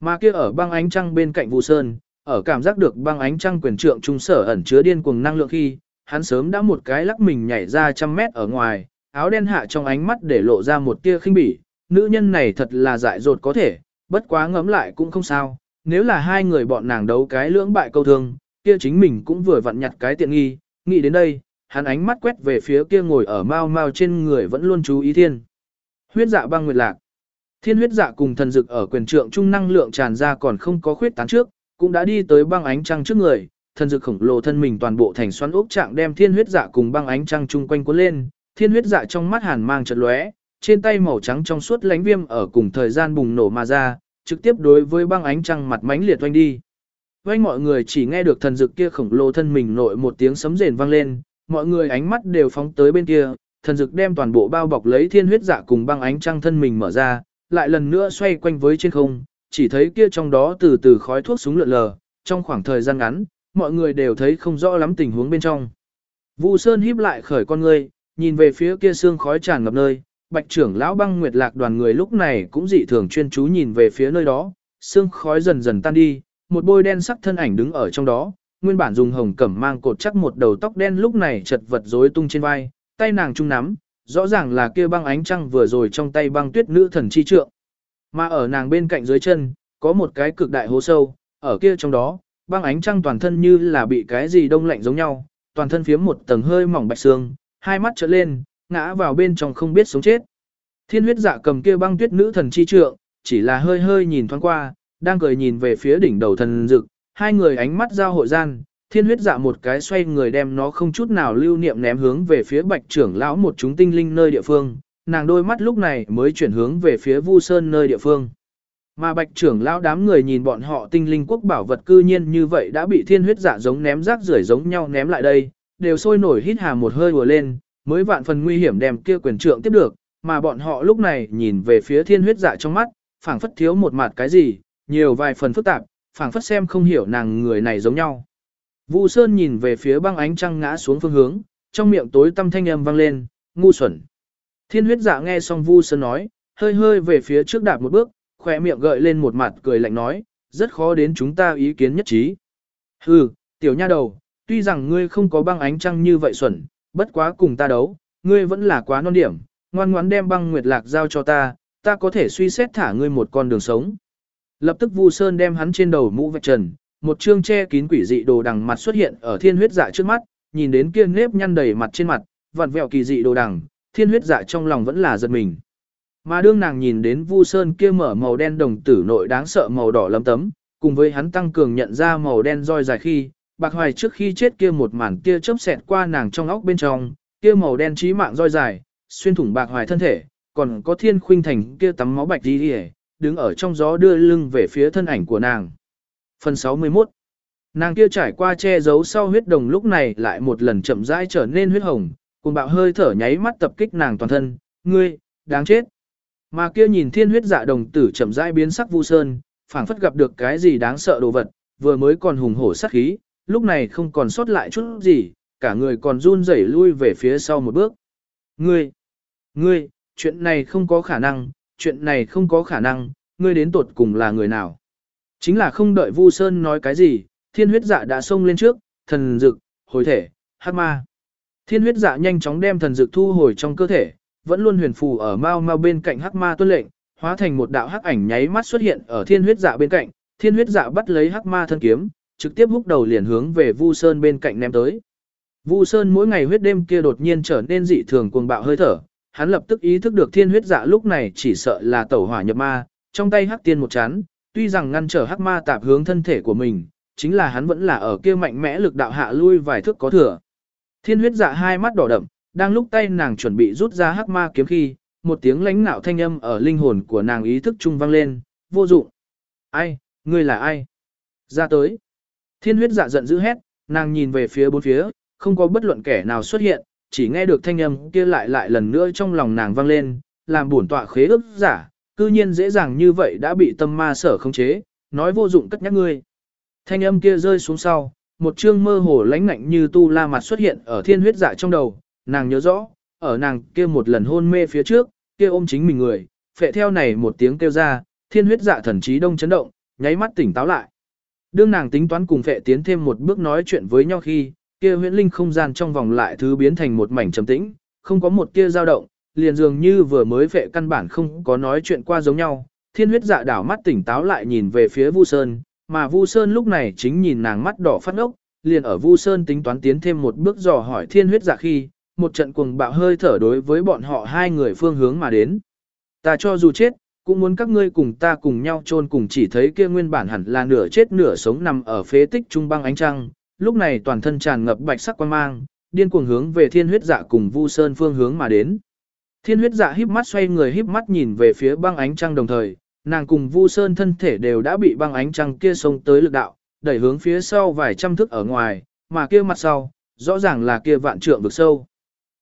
Mà kia ở băng ánh trăng bên cạnh Vu Sơn, ở cảm giác được băng ánh trăng quyền trượng trung sở ẩn chứa điên cuồng năng lượng khi, hắn sớm đã một cái lắc mình nhảy ra trăm mét ở ngoài, áo đen hạ trong ánh mắt để lộ ra một tia khinh bỉ, nữ nhân này thật là dại dột có thể, bất quá ngẫm lại cũng không sao, nếu là hai người bọn nàng đấu cái lưỡng bại câu thương, kia chính mình cũng vừa vặn nhặt cái tiện nghi, nghĩ đến đây, hắn ánh mắt quét về phía kia ngồi ở mau mau trên người vẫn luôn chú ý thiên. Huyết dạ băng nguyệt lạc. Thiên huyết dạ cùng thần dực ở quyền trượng trung năng lượng tràn ra còn không có khuyết tán trước, cũng đã đi tới băng ánh trăng trước người, thần dực khổng lồ thân mình toàn bộ thành xoắn ốc trạng đem thiên huyết dạ cùng băng ánh trăng chung quanh cuốn lên, thiên huyết dạ trong mắt hàn mang chợt lóe, trên tay màu trắng trong suốt lánh viêm ở cùng thời gian bùng nổ mà ra, trực tiếp đối với băng ánh trăng mặt mánh liệt oanh đi. Oanh mọi người chỉ nghe được thần dực kia khổng lồ thân mình nội một tiếng sấm rền vang lên, mọi người ánh mắt đều phóng tới bên kia, thần dực đem toàn bộ bao bọc lấy thiên huyết dạ cùng băng ánh trăng thân mình mở ra, lại lần nữa xoay quanh với trên không, chỉ thấy kia trong đó từ từ khói thuốc súng lượn lờ, trong khoảng thời gian ngắn, mọi người đều thấy không rõ lắm tình huống bên trong. Vu Sơn híp lại khởi con ngươi, nhìn về phía kia xương khói tràn ngập nơi, Bạch trưởng lão băng nguyệt lạc đoàn người lúc này cũng dị thường chuyên chú nhìn về phía nơi đó, xương khói dần dần tan đi, một bôi đen sắc thân ảnh đứng ở trong đó, nguyên bản dùng hồng cẩm mang cột chắc một đầu tóc đen lúc này chật vật rối tung trên vai, tay nàng trung nắm, rõ ràng là kia băng ánh trăng vừa rồi trong tay băng tuyết nữ thần chi trượng. Mà ở nàng bên cạnh dưới chân, có một cái cực đại hố sâu, ở kia trong đó, băng ánh trăng toàn thân như là bị cái gì đông lạnh giống nhau, toàn thân phiếm một tầng hơi mỏng bạch xương, hai mắt trợn lên, ngã vào bên trong không biết sống chết. Thiên huyết dạ cầm kia băng tuyết nữ thần chi trượng, chỉ là hơi hơi nhìn thoáng qua, đang cười nhìn về phía đỉnh đầu thần dực, hai người ánh mắt giao hội gian, thiên huyết dạ một cái xoay người đem nó không chút nào lưu niệm ném hướng về phía bạch trưởng lão một chúng tinh linh nơi địa phương, nàng đôi mắt lúc này mới chuyển hướng về phía vu sơn nơi địa phương. Mà bạch trưởng lão đám người nhìn bọn họ tinh linh quốc bảo vật cư nhiên như vậy đã bị thiên huyết dạ giống ném rác rưởi giống nhau ném lại đây, đều sôi nổi hít hà một hơi vừa lên, mới vạn phần nguy hiểm đem kia quyền trượng tiếp được, mà bọn họ lúc này nhìn về phía thiên huyết dạ trong mắt, phảng phất thiếu một mặt cái gì, nhiều vài phần phức tạp, phảng phất xem không hiểu nàng người này giống nhau. Vu Sơn nhìn về phía băng ánh trăng ngã xuống phương hướng, trong miệng tối tâm thanh âm vang lên, ngu xuẩn. Thiên huyết dạ nghe xong Vu Sơn nói, hơi hơi về phía trước đạp một bước, khỏe miệng gợi lên một mặt cười lạnh nói, rất khó đến chúng ta ý kiến nhất trí. Hừ, tiểu nha đầu, tuy rằng ngươi không có băng ánh trăng như vậy xuẩn, bất quá cùng ta đấu, ngươi vẫn là quá non điểm, ngoan ngoãn đem băng nguyệt lạc giao cho ta, ta có thể suy xét thả ngươi một con đường sống. Lập tức Vu Sơn đem hắn trên đầu mũ vạch trần, một chương che kín quỷ dị đồ đằng mặt xuất hiện ở thiên huyết dạ trước mắt, nhìn đến kia nếp nhăn đầy mặt trên mặt, vặn vẹo kỳ dị đồ đằng, thiên huyết dạ trong lòng vẫn là giật mình. Mà đương nàng nhìn đến Vu Sơn kia mở màu đen đồng tử nội đáng sợ màu đỏ lấm tấm, cùng với hắn tăng cường nhận ra màu đen roi dài khi, bạc hoài trước khi chết kia một màn kia chớp xẹt qua nàng trong óc bên trong, kia màu đen chí mạng roi dài, xuyên thủng bạc hoài thân thể, còn có thiên khuynh thành kia tắm máu bạch đi đi đứng ở trong gió đưa lưng về phía thân ảnh của nàng. Phần 61 Nàng kia trải qua che giấu sau huyết đồng lúc này lại một lần chậm rãi trở nên huyết hồng, cùng bạo hơi thở nháy mắt tập kích nàng toàn thân, ngươi, đáng chết. Mà kia nhìn thiên huyết dạ đồng tử chậm rãi biến sắc vu sơn, phảng phất gặp được cái gì đáng sợ đồ vật, vừa mới còn hùng hổ sát khí, lúc này không còn sót lại chút gì, cả người còn run rẩy lui về phía sau một bước. Ngươi, ngươi, chuyện này không có khả năng, chuyện này không có khả năng, ngươi đến tột cùng là người nào. Chính là không đợi Vu Sơn nói cái gì, thiên huyết dạ đã xông lên trước, thần dực, hồi thể, hắc ma. Thiên huyết dạ nhanh chóng đem thần dực thu hồi trong cơ thể, vẫn luôn huyền phù ở mau mau bên cạnh hắc ma tuân lệnh, hóa thành một đạo hắc ảnh nháy mắt xuất hiện ở thiên huyết dạ bên cạnh, thiên huyết dạ bắt lấy hắc ma thân kiếm, trực tiếp húc đầu liền hướng về Vu Sơn bên cạnh ném tới. Vu Sơn mỗi ngày huyết đêm kia đột nhiên trở nên dị thường cuồng bạo hơi thở, hắn lập tức ý thức được thiên huyết dạ lúc này chỉ sợ là tẩu hỏa nhập ma, trong tay hắc tiên một chán, tuy rằng ngăn trở hắc ma tạp hướng thân thể của mình, chính là hắn vẫn là ở kia mạnh mẽ lực đạo hạ lui vài thước có thừa. Thiên huyết dạ hai mắt đỏ đậm, đang lúc tay nàng chuẩn bị rút ra hắc ma kiếm khi, một tiếng lãnh nạo thanh âm ở linh hồn của nàng ý thức trung vang lên, vô dụng. Ai, ngươi là ai? Ra tới. Thiên huyết dạ giận dữ hét, nàng nhìn về phía bốn phía, không có bất luận kẻ nào xuất hiện, chỉ nghe được thanh âm kia lại lại lần nữa trong lòng nàng vang lên, làm buồn tọa khế ước giả, cư nhiên dễ dàng như vậy đã bị tâm ma sở khống chế, nói vô dụng cất nhắc ngươi. Thanh âm kia rơi xuống sau, một chương mơ hồ lãnh ngạnh như tu la mặt xuất hiện ở thiên huyết dạ trong đầu, nàng nhớ rõ, ở nàng kia một lần hôn mê phía trước, kia ôm chính mình người, phệ theo này một tiếng kêu ra, thiên huyết dạ thần trí đông chấn động, nháy mắt tỉnh táo lại. Đương nàng tính toán cùng phệ tiến thêm một bước nói chuyện với nhau khi, kia huyễn linh không gian trong vòng lại thứ biến thành một mảnh trầm tĩnh, không có một tia dao động, liền dường như vừa mới vệ căn bản không có nói chuyện qua giống nhau. Thiên huyết dạ đảo mắt tỉnh táo lại nhìn về phía Vu Sơn, mà Vu Sơn lúc này chính nhìn nàng mắt đỏ phát ốc, liền ở Vu Sơn tính toán tiến thêm một bước dò hỏi thiên huyết dạ khi, một trận cuồng bạo hơi thở đối với bọn họ hai người phương hướng mà đến. Ta cho dù chết, cũng muốn các ngươi cùng ta cùng nhau chôn cùng chỉ thấy kia nguyên bản hẳn là nửa chết nửa sống nằm ở phế tích trung băng ánh trăng, lúc này toàn thân tràn ngập bạch sắc quang mang, điên cuồng hướng về thiên huyết dạ cùng Vu Sơn phương hướng mà đến. Thiên huyết dạ híp mắt xoay người híp mắt nhìn về phía băng ánh trăng đồng thời, nàng cùng Vu Sơn thân thể đều đã bị băng ánh trăng kia xông tới lực đạo, đẩy hướng phía sau vài trăm thước ở ngoài, mà kia mặt sau, rõ ràng là kia vạn trượng vực sâu.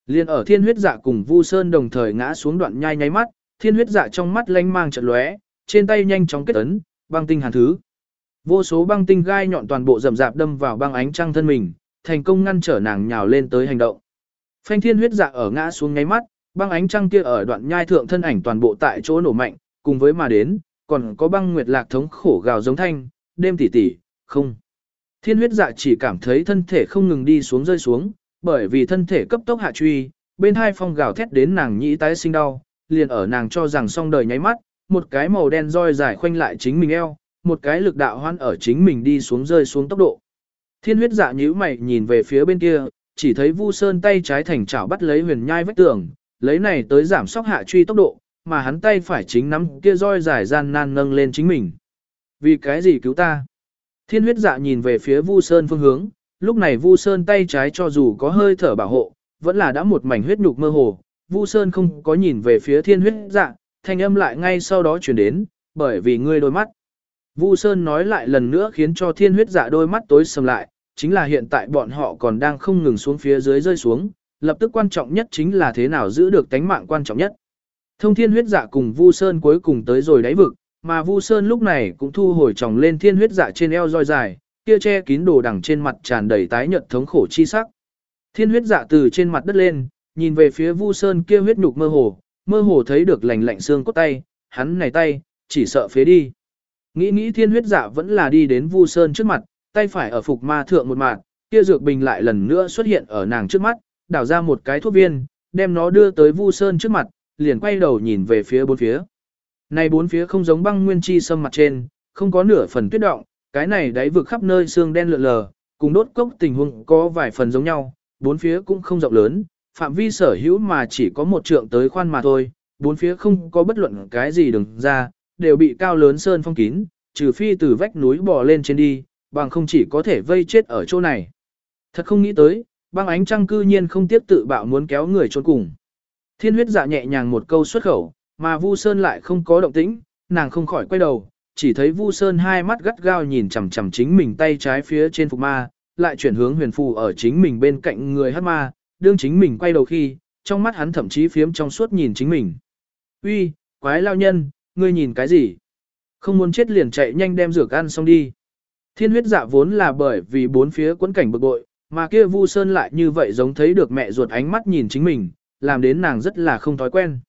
Liên ở thiên huyết dạ cùng Vu Sơn đồng thời ngã xuống đoạn nhai nháy mắt, thiên huyết dạ trong mắt lánh mang chợt lóe, trên tay nhanh chóng kết ấn, băng tinh hàn thứ. Vô số băng tinh gai nhọn toàn bộ rầm rạp đâm vào băng ánh trăng thân mình, thành công ngăn trở nàng nhào lên tới hành động. Phanh thiên huyết dạ ở ngã xuống nháy mắt, băng ánh trăng kia ở đoạn nhai thượng thân ảnh toàn bộ tại chỗ nổ mạnh, cùng với mà đến, còn có băng nguyệt lạc thống khổ gào giống thanh, đêm tỉ tỉ, không. Thiên huyết dạ chỉ cảm thấy thân thể không ngừng đi xuống rơi xuống, bởi vì thân thể cấp tốc hạ truy, bên hai phong gào thét đến nàng nhĩ tái sinh đau, liền ở nàng cho rằng xong đời nháy mắt, một cái màu đen roi dài khoanh lại chính mình eo, một cái lực đạo hoan ở chính mình đi xuống rơi xuống tốc độ. Thiên huyết dạ nhíu mày nhìn về phía bên kia, chỉ thấy Vu Sơn tay trái thành chảo bắt lấy huyền nhai vách tường, lấy này tới giảm sóc hạ truy tốc độ, mà hắn tay phải chính nắm kia roi dài gian nan nâng lên chính mình. Vì cái gì cứu ta? Thiên huyết dạ nhìn về phía Vu Sơn phương hướng, lúc này Vu Sơn tay trái cho dù có hơi thở bảo hộ, vẫn là đã một mảnh huyết nhục mơ hồ. Vu Sơn không có nhìn về phía thiên huyết dạ, thanh âm lại ngay sau đó truyền đến, bởi vì ngươi đôi mắt. Vu Sơn nói lại lần nữa khiến cho thiên huyết dạ đôi mắt tối sầm lại, chính là hiện tại bọn họ còn đang không ngừng xuống phía dưới rơi xuống, lập tức quan trọng nhất chính là thế nào giữ được tánh mạng quan trọng nhất. Thông thiên huyết dạ cùng Vu Sơn cuối cùng tới rồi đáy vực, mà Vu Sơn lúc này cũng thu hồi tròng lên thiên huyết dạ trên eo roi dài, kia che kín đồ đằng trên mặt tràn đầy tái nhợt thống khổ chi sắc. Thiên huyết dạ từ trên mặt đất lên, nhìn về phía Vu Sơn kia huyết nhục mơ hồ, mơ hồ thấy được lạnh lạnh xương cốt tay, hắn này tay, chỉ sợ phế đi. Nghĩ nghĩ thiên huyết dạ vẫn là đi đến Vu Sơn trước mặt, tay phải ở phục ma thượng một mạng, kia dược bình lại lần nữa xuất hiện ở nàng trước mắt, đảo ra một cái thuốc viên, đem nó đưa tới Vu Sơn trước mặt, liền quay đầu nhìn về phía bốn phía. Này bốn phía không giống băng nguyên chi sâm mặt trên, không có nửa phần tuyết động, cái này đáy vực khắp nơi xương đen lượn lờ, cùng đốt cốc tình huống có vài phần giống nhau, bốn phía cũng không rộng lớn, phạm vi sở hữu mà chỉ có một trượng tới khoan mà thôi, bốn phía không có bất luận cái gì đừng ra, đều bị cao lớn sơn phong kín, trừ phi từ vách núi bò lên trên đi, bằng không chỉ có thể vây chết ở chỗ này. Thật không nghĩ tới, băng ánh trăng cư nhiên không tiếp tự bạo muốn kéo người trốn cùng. Thiên huyết dạ nhẹ nhàng một câu xuất khẩu, mà Vu Sơn lại không có động tĩnh, nàng không khỏi quay đầu, chỉ thấy Vu Sơn hai mắt gắt gao nhìn chằm chằm chính mình tay trái phía trên phục ma, lại chuyển hướng huyền phù ở chính mình bên cạnh người hát ma, đương chính mình quay đầu khi, trong mắt hắn thậm chí phiếm trong suốt nhìn chính mình. Uy, quái lao nhân, ngươi nhìn cái gì? Không muốn chết liền chạy nhanh đem rửa ăn xong đi. Thiên huyết dạ vốn là bởi vì bốn phía quấn cảnh bực bội, mà kia Vu Sơn lại như vậy giống thấy được mẹ ruột ánh mắt nhìn chính mình, làm đến nàng rất là không thói quen.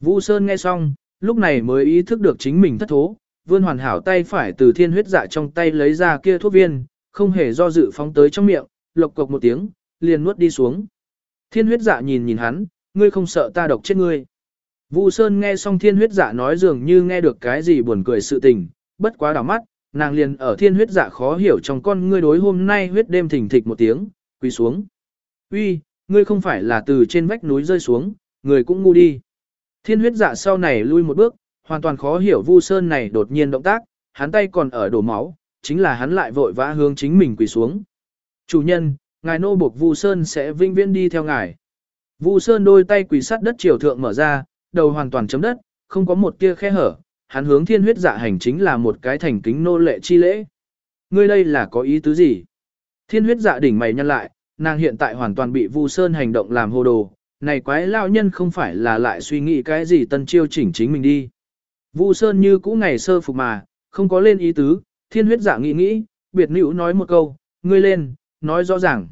Vu Sơn nghe xong, lúc này mới ý thức được chính mình thất thố, vươn hoàn hảo tay phải từ thiên huyết dạ trong tay lấy ra kia thuốc viên, không hề do dự phóng tới trong miệng, lộc cộc một tiếng, liền nuốt đi xuống. Thiên huyết dạ nhìn nhìn hắn, ngươi không sợ ta độc chết ngươi. Vu Sơn nghe xong thiên huyết dạ nói dường như nghe được cái gì buồn cười sự tình, bất quá đảo mắt, nàng liền ở thiên huyết dạ khó hiểu trong con ngươi đối hôm nay huyết đêm thỉnh thịch một tiếng, quỳ xuống. Uy, ngươi không phải là từ trên vách núi rơi xuống, người cũng ngu đi. Thiên huyết dạ sau này lui một bước, hoàn toàn khó hiểu Vu Sơn này đột nhiên động tác, hắn tay còn ở đổ máu, chính là hắn lại vội vã hướng chính mình quỳ xuống. Chủ nhân, ngài nô buộc Vu Sơn sẽ vinh viễn đi theo ngài. Vu Sơn đôi tay quỳ sát đất triều thượng mở ra, đầu hoàn toàn chấm đất, không có một tia khe hở, hắn hướng thiên huyết dạ hành chính là một cái thành kính nô lệ chi lễ. Ngươi đây là có ý tứ gì? Thiên huyết dạ đỉnh mày nhăn lại, nàng hiện tại hoàn toàn bị Vu Sơn hành động làm hồ đồ, này quái lao nhân không phải là lại suy nghĩ cái gì tân chiêu chỉnh chính mình đi. Vu Sơn như cũ ngày sơ phục mà, không có lên ý tứ, thiên huyết dạ nghĩ nghĩ, biệt nữ nói một câu, ngươi lên, nói rõ ràng.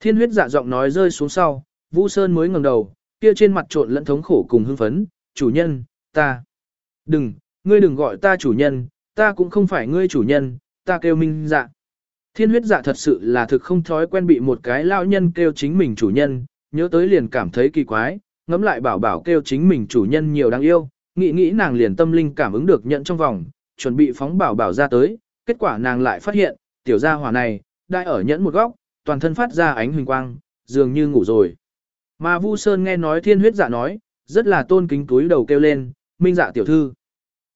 Thiên huyết dạ giọng nói rơi xuống sau, Vu Sơn mới ngẩng đầu, kia trên mặt trộn lẫn thống khổ cùng hưng phấn, chủ nhân, ta. Đừng, ngươi đừng gọi ta chủ nhân, ta cũng không phải ngươi chủ nhân, ta kêu minh dạ. Thiên huyết dạ thật sự là thực không thói quen bị một cái lao nhân kêu chính mình chủ nhân, nhớ tới liền cảm thấy kỳ quái, ngẫm lại bảo bảo kêu chính mình chủ nhân nhiều đáng yêu, nghĩ nghĩ nàng liền tâm linh cảm ứng được nhận trong vòng, chuẩn bị phóng bảo bảo ra tới, kết quả nàng lại phát hiện, tiểu gia hỏa này, đại ở nhẫn một góc, toàn thân phát ra ánh huỳnh quang, dường như ngủ rồi. Mà Vu Sơn nghe nói thiên huyết dạ nói, rất là tôn kính túi đầu kêu lên, minh dạ tiểu thư.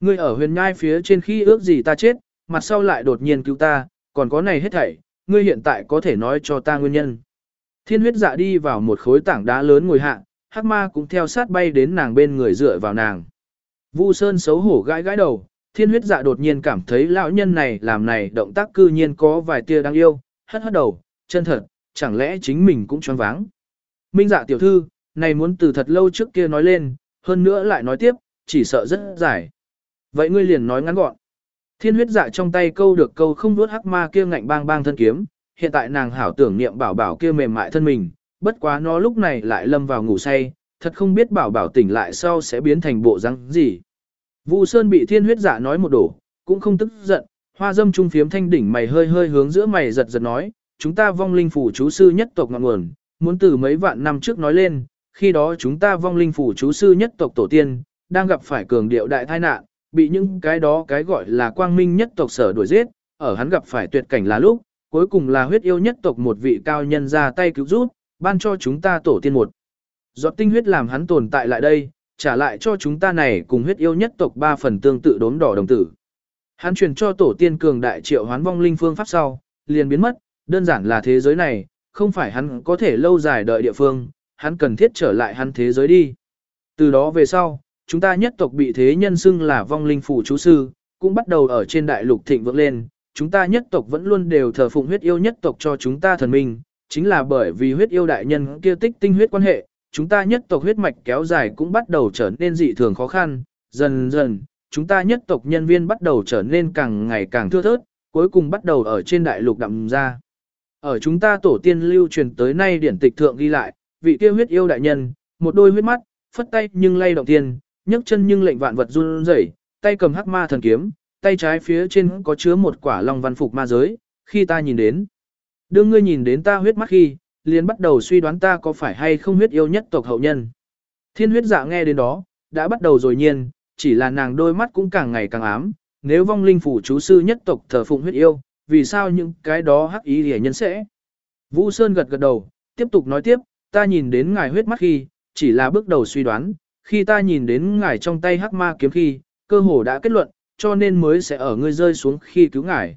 Ngươi ở huyền nhai phía trên khi ước gì ta chết, mặt sau lại đột nhiên cứu ta, còn có này hết thảy, ngươi hiện tại có thể nói cho ta nguyên nhân. Thiên huyết dạ đi vào một khối tảng đá lớn ngồi hạ, hắc ma cũng theo sát bay đến nàng bên người dựa vào nàng. Vu Sơn xấu hổ gãi gãi đầu, thiên huyết dạ đột nhiên cảm thấy lão nhân này làm này động tác cư nhiên có vài tia đáng yêu, hất hất đầu, chân thật, chẳng lẽ chính mình cũng choáng váng. Minh dạ tiểu thư, này muốn từ thật lâu trước kia nói lên, hơn nữa lại nói tiếp, chỉ sợ rất dài. Vậy ngươi liền nói ngắn gọn. Thiên huyết dạ trong tay câu được câu không vuốt hắc ma kia ngạnh bang bang thân kiếm, hiện tại nàng hảo tưởng niệm bảo bảo kia mềm mại thân mình, bất quá nó lúc này lại lâm vào ngủ say, thật không biết bảo bảo tỉnh lại sau sẽ biến thành bộ răng gì. Vu Sơn bị thiên huyết dạ nói một đổ, cũng không tức giận, hoa dâm trung phiếm thanh đỉnh mày hơi hơi hướng giữa mày giật giật nói, chúng ta vong linh phủ chú sư nhất tộc ngọn nguồn, muốn từ mấy vạn năm trước nói lên, khi đó chúng ta vong linh phủ chú sư nhất tộc tổ tiên, đang gặp phải cường điệu đại tai nạn, bị những cái đó cái gọi là quang minh nhất tộc sở đuổi giết, ở hắn gặp phải tuyệt cảnh là lúc, cuối cùng là huyết yêu nhất tộc một vị cao nhân ra tay cứu giúp, ban cho chúng ta tổ tiên một. Giọt tinh huyết làm hắn tồn tại lại đây, trả lại cho chúng ta này cùng huyết yêu nhất tộc ba phần tương tự đốm đỏ đồng tử. Hắn truyền cho tổ tiên cường đại triệu hoán vong linh phương pháp sau, liền biến mất, đơn giản là thế giới này, không phải hắn có thể lâu dài đợi địa phương, hắn cần thiết trở lại hắn thế giới đi. Từ đó về sau, chúng ta nhất tộc bị thế nhân xưng là vong linh phủ chú sư, cũng bắt đầu ở trên đại lục thịnh vượng lên, chúng ta nhất tộc vẫn luôn đều thờ phụng huyết yêu nhất tộc cho chúng ta thần minh, chính là bởi vì huyết yêu đại nhân kia tích tinh huyết quan hệ, chúng ta nhất tộc huyết mạch kéo dài cũng bắt đầu trở nên dị thường khó khăn, dần dần, chúng ta nhất tộc nhân viên bắt đầu trở nên càng ngày càng thưa thớt, cuối cùng bắt đầu ở trên đại lục đậm ra. Ở chúng ta tổ tiên lưu truyền tới nay điển tịch thượng ghi lại, vị kia huyết yêu đại nhân, một đôi huyết mắt, phất tay nhưng lay động tiền, nhấc chân nhưng lệnh vạn vật run rẩy, tay cầm hắc ma thần kiếm, tay trái phía trên có chứa một quả long văn phục ma giới, khi ta nhìn đến. Đương ngươi nhìn đến ta huyết mắt khi, liền bắt đầu suy đoán ta có phải hay không huyết yêu nhất tộc hậu nhân. Thiên huyết dạ nghe đến đó, đã bắt đầu rồi nhiên, chỉ là nàng đôi mắt cũng càng ngày càng ám, nếu vong linh phủ chú sư nhất tộc thờ phụng huyết yêu, vì sao những cái đó hắc ý hề nhân sẽ. Vũ Sơn gật gật đầu, tiếp tục nói tiếp, ta nhìn đến ngài huyết mắt khi, chỉ là bước đầu suy đoán, khi ta nhìn đến ngài trong tay hắc ma kiếm khi, cơ hồ đã kết luận, cho nên mới sẽ ở ngươi rơi xuống khi cứu ngài.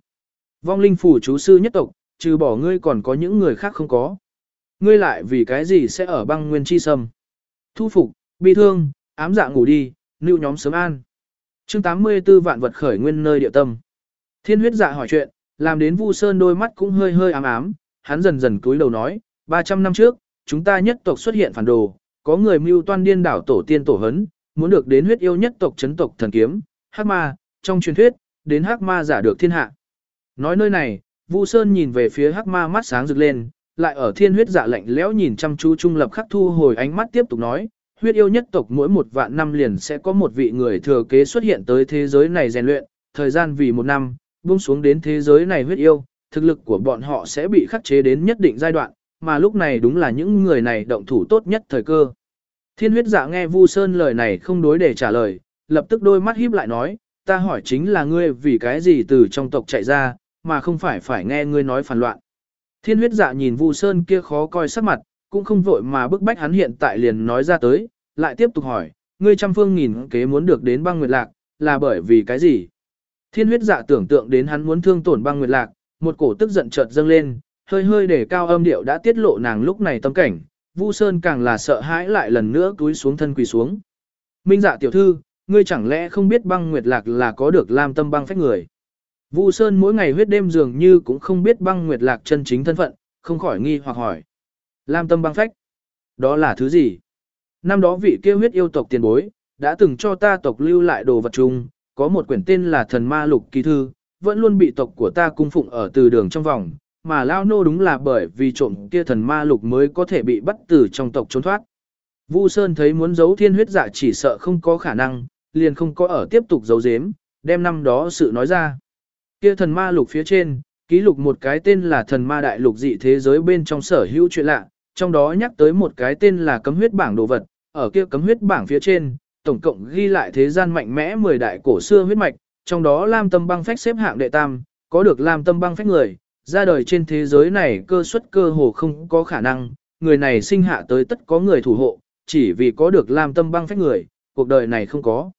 Vong linh phủ chú sư nhất tộc, trừ bỏ ngươi còn có những người khác không có. Ngươi lại vì cái gì sẽ ở băng nguyên chi sâm? Thu phục, bi thương, ám dạ ngủ đi, lưu nhóm sớm an. chương 84 vạn vật khởi nguyên nơi địa tâm. Thiên huyết dạ hỏi chuyện, làm đến Vu Sơn đôi mắt cũng hơi hơi ám ám, hắn dần dần cúi đầu nói, 300 năm trước, chúng ta nhất tộc xuất hiện phản đồ, có người mưu toan điên đảo tổ tiên tổ hấn, muốn được đến huyết yêu nhất tộc chấn tộc thần kiếm, hắc ma, trong truyền thuyết, đến hắc ma giả được thiên hạ. Nói nơi này, Vu Sơn nhìn về phía hắc ma mắt sáng rực lên, lại ở thiên huyết dạ lạnh lẽo nhìn chăm chú trung lập khắc thu hồi ánh mắt tiếp tục nói, huyết yêu nhất tộc mỗi một vạn năm liền sẽ có một vị người thừa kế xuất hiện tới thế giới này rèn luyện, thời gian vì một năm, buông xuống đến thế giới này huyết yêu, thực lực của bọn họ sẽ bị khắc chế đến nhất định giai đoạn, mà lúc này đúng là những người này động thủ tốt nhất thời cơ. Thiên huyết dạ nghe Vu Sơn lời này không đối để trả lời, lập tức đôi mắt híp lại nói, ta hỏi chính là ngươi vì cái gì từ trong tộc chạy ra, mà không phải phải nghe ngươi nói phản loạn. Thiên huyết dạ nhìn Vu Sơn kia khó coi sắc mặt, cũng không vội mà bức bách hắn hiện tại liền nói ra tới, lại tiếp tục hỏi, ngươi trăm phương nghìn kế muốn được đến băng nguyệt lạc, là bởi vì cái gì? Thiên huyết dạ tưởng tượng đến hắn muốn thương tổn băng nguyệt lạc, một cổ tức giận chợt dâng lên, hơi hơi để cao âm điệu đã tiết lộ nàng lúc này tâm cảnh, Vu Sơn càng là sợ hãi lại lần nữa túi xuống thân quỳ xuống. Minh dạ tiểu thư, ngươi chẳng lẽ không biết băng nguyệt lạc là có được làm tâm băng phách người. Vu Sơn mỗi ngày huyết đêm dường như cũng không biết băng nguyệt lạc chân chính thân phận, không khỏi nghi hoặc hỏi. Lam tâm băng phách? Đó là thứ gì? Năm đó vị kia huyết yêu tộc tiền bối, đã từng cho ta tộc lưu lại đồ vật chung, có một quyển tên là thần ma lục kỳ thư, vẫn luôn bị tộc của ta cung phụng ở từ đường trong vòng, mà lao nô đúng là bởi vì trộm kia thần ma lục mới có thể bị bắt từ trong tộc trốn thoát. Vu Sơn thấy muốn giấu thiên huyết dạ chỉ sợ không có khả năng, liền không có ở tiếp tục giấu giếm, đem năm đó sự nói ra. Kia thần ma lục phía trên, ký lục một cái tên là thần ma đại lục dị thế giới bên trong sở hữu chuyện lạ, trong đó nhắc tới một cái tên là cấm huyết bảng đồ vật, ở kia cấm huyết bảng phía trên, tổng cộng ghi lại thế gian mạnh mẽ 10 đại cổ xưa huyết mạch, trong đó Lam Tâm Băng Phách xếp hạng đệ tam, có được Lam Tâm Băng Phách người, ra đời trên thế giới này cơ suất cơ hồ không có khả năng, người này sinh hạ tới tất có người thủ hộ, chỉ vì có được làm Tâm Băng Phách người, cuộc đời này không có.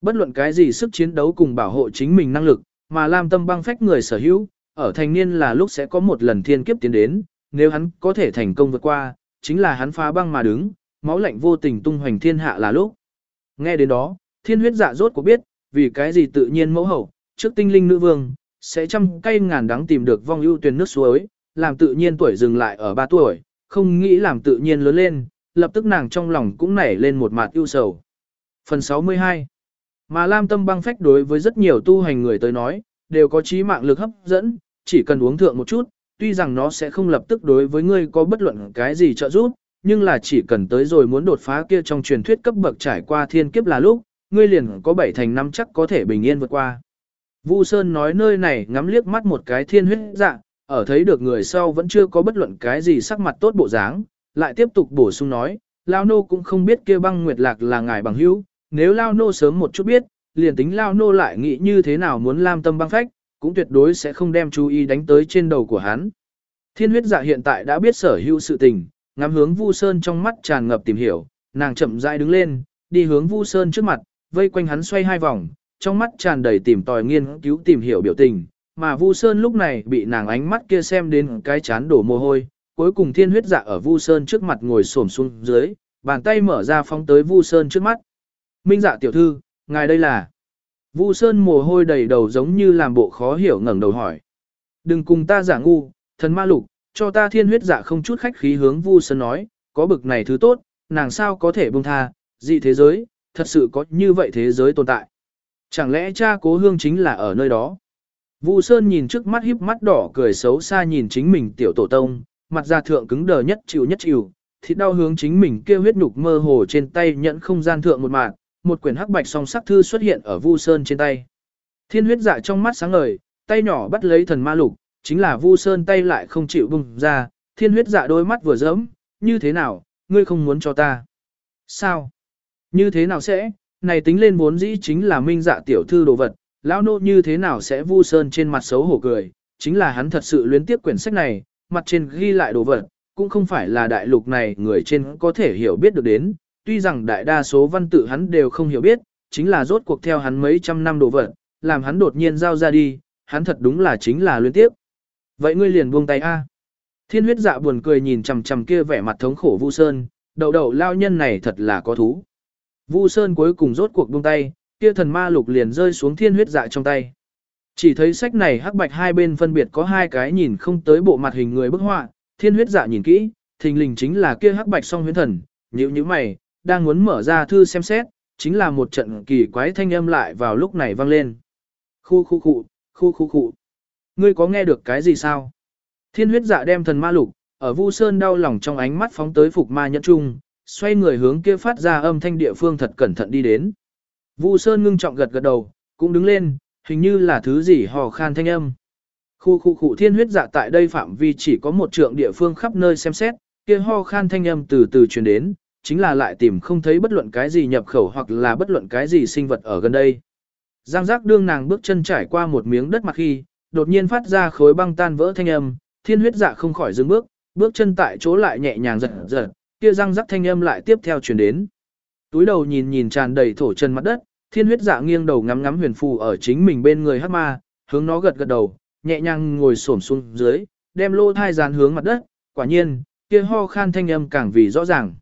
Bất luận cái gì sức chiến đấu cùng bảo hộ chính mình năng lực, mà Lam Tâm băng phách người sở hữu, ở thành niên là lúc sẽ có một lần thiên kiếp tiến đến, nếu hắn có thể thành công vượt qua, chính là hắn phá băng mà đứng, máu lạnh vô tình tung hoành thiên hạ là lúc. Nghe đến đó, thiên huyết dạ rốt có biết, vì cái gì tự nhiên mẫu hậu, trước tinh linh nữ vương, sẽ trăm cây ngàn đắng tìm được vong ưu tuyển nước suối, làm tự nhiên tuổi dừng lại ở 3 tuổi, không nghĩ làm tự nhiên lớn lên, lập tức nàng trong lòng cũng nảy lên một mặt ưu sầu. Phần 62 Mà Lam Tâm băng phách đối với rất nhiều tu hành người tới nói, đều có trí mạng lực hấp dẫn, chỉ cần uống thượng một chút, tuy rằng nó sẽ không lập tức đối với ngươi có bất luận cái gì trợ giúp, nhưng là chỉ cần tới rồi muốn đột phá kia trong truyền thuyết cấp bậc trải qua thiên kiếp là lúc, ngươi liền có bảy thành năm chắc có thể bình yên vượt qua. Vu Sơn nói nơi này ngắm liếc mắt một cái thiên huyết dạ, ở thấy được người sau vẫn chưa có bất luận cái gì sắc mặt tốt bộ dáng, lại tiếp tục bổ sung nói, Lao Nô cũng không biết kia băng nguyệt lạc là ngài bằng hữu, nếu Lao Nô sớm một chút biết, liền tính Lao Nô lại nghĩ như thế nào muốn lam tâm băng phách, cũng tuyệt đối sẽ không đem chú ý đánh tới trên đầu của hắn. Thiên huyết dạ hiện tại đã biết sở hữu sự tình, ngắm hướng Vu Sơn trong mắt tràn ngập tìm hiểu, nàng chậm rãi đứng lên, đi hướng Vu Sơn trước mặt, vây quanh hắn xoay hai vòng, trong mắt tràn đầy tìm tòi nghiên cứu tìm hiểu biểu tình, mà Vu Sơn lúc này bị nàng ánh mắt kia xem đến cái chán đổ mồ hôi, cuối cùng thiên huyết dạ ở Vu Sơn trước mặt ngồi xổm xuống dưới, bàn tay mở ra phóng tới Vu Sơn trước mắt. Minh dạ tiểu thư, ngài đây là... Vu Sơn mồ hôi đầy đầu giống như làm bộ khó hiểu ngẩng đầu hỏi. Đừng cùng ta giả ngu, thần ma lục, cho ta thiên huyết dạ không chút khách khí hướng Vu Sơn nói, có bực này thứ tốt, nàng sao có thể buông tha, dị thế giới, thật sự có như vậy thế giới tồn tại. Chẳng lẽ cha cố hương chính là ở nơi đó? Vu Sơn nhìn trước mắt híp mắt đỏ cười xấu xa nhìn chính mình tiểu tổ tông, mặt da thượng cứng đờ nhất chịu nhất chịu, thịt đau hướng chính mình kêu huyết nhục mơ hồ trên tay nhận không gian thượng một mạng, một quyển hắc bạch song sắc thư xuất hiện ở Vu Sơn trên tay. Thiên huyết dạ trong mắt sáng ngời, tay nhỏ bắt lấy thần ma lục, chính là Vu Sơn tay lại không chịu bung ra, thiên huyết dạ đôi mắt vừa dẫm, như thế nào, ngươi không muốn cho ta. Sao? Như thế nào sẽ, này tính lên vốn dĩ chính là minh dạ tiểu thư đồ vật, lão nô như thế nào sẽ Vu Sơn trên mặt xấu hổ cười, chính là hắn thật sự luyến tiếp quyển sách này, mặt trên ghi lại đồ vật, cũng không phải là đại lục này người trên có thể hiểu biết được đến, tuy rằng đại đa số văn tự hắn đều không hiểu biết, chính là rốt cuộc theo hắn mấy trăm năm đồ vật, làm hắn đột nhiên giao ra đi, hắn thật đúng là chính là luyến tiếp. Vậy ngươi liền buông tay a. Thiên huyết dạ buồn cười nhìn chằm chằm kia vẻ mặt thống khổ Vu Sơn, đầu đầu lao nhân này thật là có thú. Vu Sơn cuối cùng rốt cuộc buông tay, kia thần ma lục liền rơi xuống thiên huyết dạ trong tay. Chỉ thấy sách này hắc bạch hai bên phân biệt có hai cái nhìn không tới bộ mặt hình người bức họa, thiên huyết dạ nhìn kỹ, thình lình chính là kia hắc bạch song huyễn thần, nhíu nhíu mày, đang muốn mở ra thư xem xét, chính là một trận kỳ quái thanh âm lại vào lúc này vang lên. Khu khu khu, khu khu khu. Ngươi có nghe được cái gì sao? Thiên huyết dạ đem thần ma lục, ở Vu Sơn đau lòng trong ánh mắt phóng tới phục ma nhẫn trung, xoay người hướng kia phát ra âm thanh địa phương thật cẩn thận đi đến. Vu Sơn ngưng trọng gật gật đầu, cũng đứng lên, hình như là thứ gì hò khan thanh âm. Khu khu khu thiên huyết dạ tại đây phạm vi chỉ có một trượng địa phương khắp nơi xem xét, kia ho khan thanh âm từ từ truyền đến, chính là lại tìm không thấy bất luận cái gì nhập khẩu hoặc là bất luận cái gì sinh vật ở gần đây. Giang giác đương nàng bước chân trải qua một miếng đất mặt khi, đột nhiên phát ra khối băng tan vỡ thanh âm, thiên huyết dạ không khỏi dừng bước, bước chân tại chỗ lại nhẹ nhàng giật giật, kia răng rắc thanh âm lại tiếp theo truyền đến. Túi đầu nhìn nhìn tràn đầy thổ chân mặt đất, thiên huyết dạ nghiêng đầu ngắm ngắm huyền phù ở chính mình bên người hắc ma, hướng nó gật gật đầu, nhẹ nhàng ngồi xổm xuống dưới, đem lô thai dán hướng mặt đất, quả nhiên, kia ho khan thanh âm càng vì rõ ràng.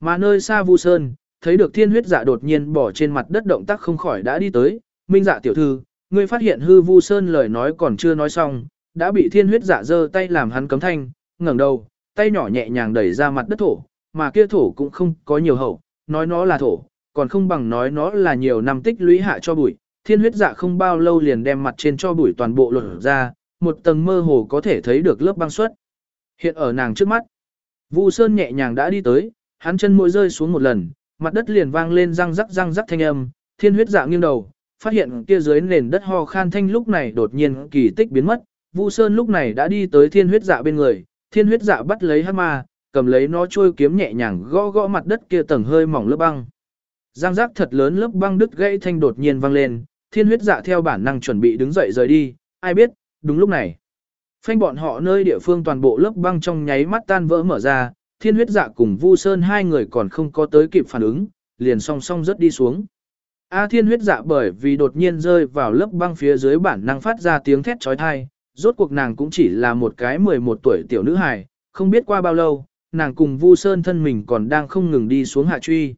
Mà nơi xa Vu Sơn, thấy được thiên huyết dạ đột nhiên bỏ trên mặt đất động tác không khỏi đã đi tới, minh dạ tiểu thư, ngươi phát hiện hư Vu Sơn lời nói còn chưa nói xong, đã bị thiên huyết dạ giơ tay làm hắn cấm thanh, ngẩng đầu, tay nhỏ nhẹ nhàng đẩy ra mặt đất thổ, mà kia thổ cũng không có nhiều hậu, nói nó là thổ, còn không bằng nói nó là nhiều năm tích lũy hạ cho bụi, thiên huyết dạ không bao lâu liền đem mặt trên cho bụi toàn bộ lột ra, một tầng mơ hồ có thể thấy được lớp băng suất. Hiện ở nàng trước mắt, Vu Sơn nhẹ nhàng đã đi tới, hắn chân mũi rơi xuống một lần, mặt đất liền vang lên răng rắc răng rắc thanh âm, thiên huyết dạ nghiêng đầu, phát hiện kia dưới nền đất ho khan thanh lúc này đột nhiên kỳ tích biến mất, Vu Sơn lúc này đã đi tới thiên huyết dạ bên người, thiên huyết dạ bắt lấy hắc ma, cầm lấy nó trôi kiếm nhẹ nhàng gõ gõ mặt đất kia tầng hơi mỏng lớp băng. Giang giác thật lớn lớp băng đứt gãy thanh đột nhiên vang lên, thiên huyết dạ theo bản năng chuẩn bị đứng dậy rời đi, ai biết, đúng lúc này. Phanh bọn họ nơi địa phương toàn bộ lớp băng trong nháy mắt tan vỡ mở ra, thiên huyết dạ cùng Vu Sơn hai người còn không có tới kịp phản ứng, liền song song rất đi xuống. A thiên huyết dạ bởi vì đột nhiên rơi vào lớp băng phía dưới bản năng phát ra tiếng thét trói thai, rốt cuộc nàng cũng chỉ là một cái 11 tuổi tiểu nữ hài, không biết qua bao lâu, nàng cùng Vu Sơn thân mình còn đang không ngừng đi xuống hạ truy.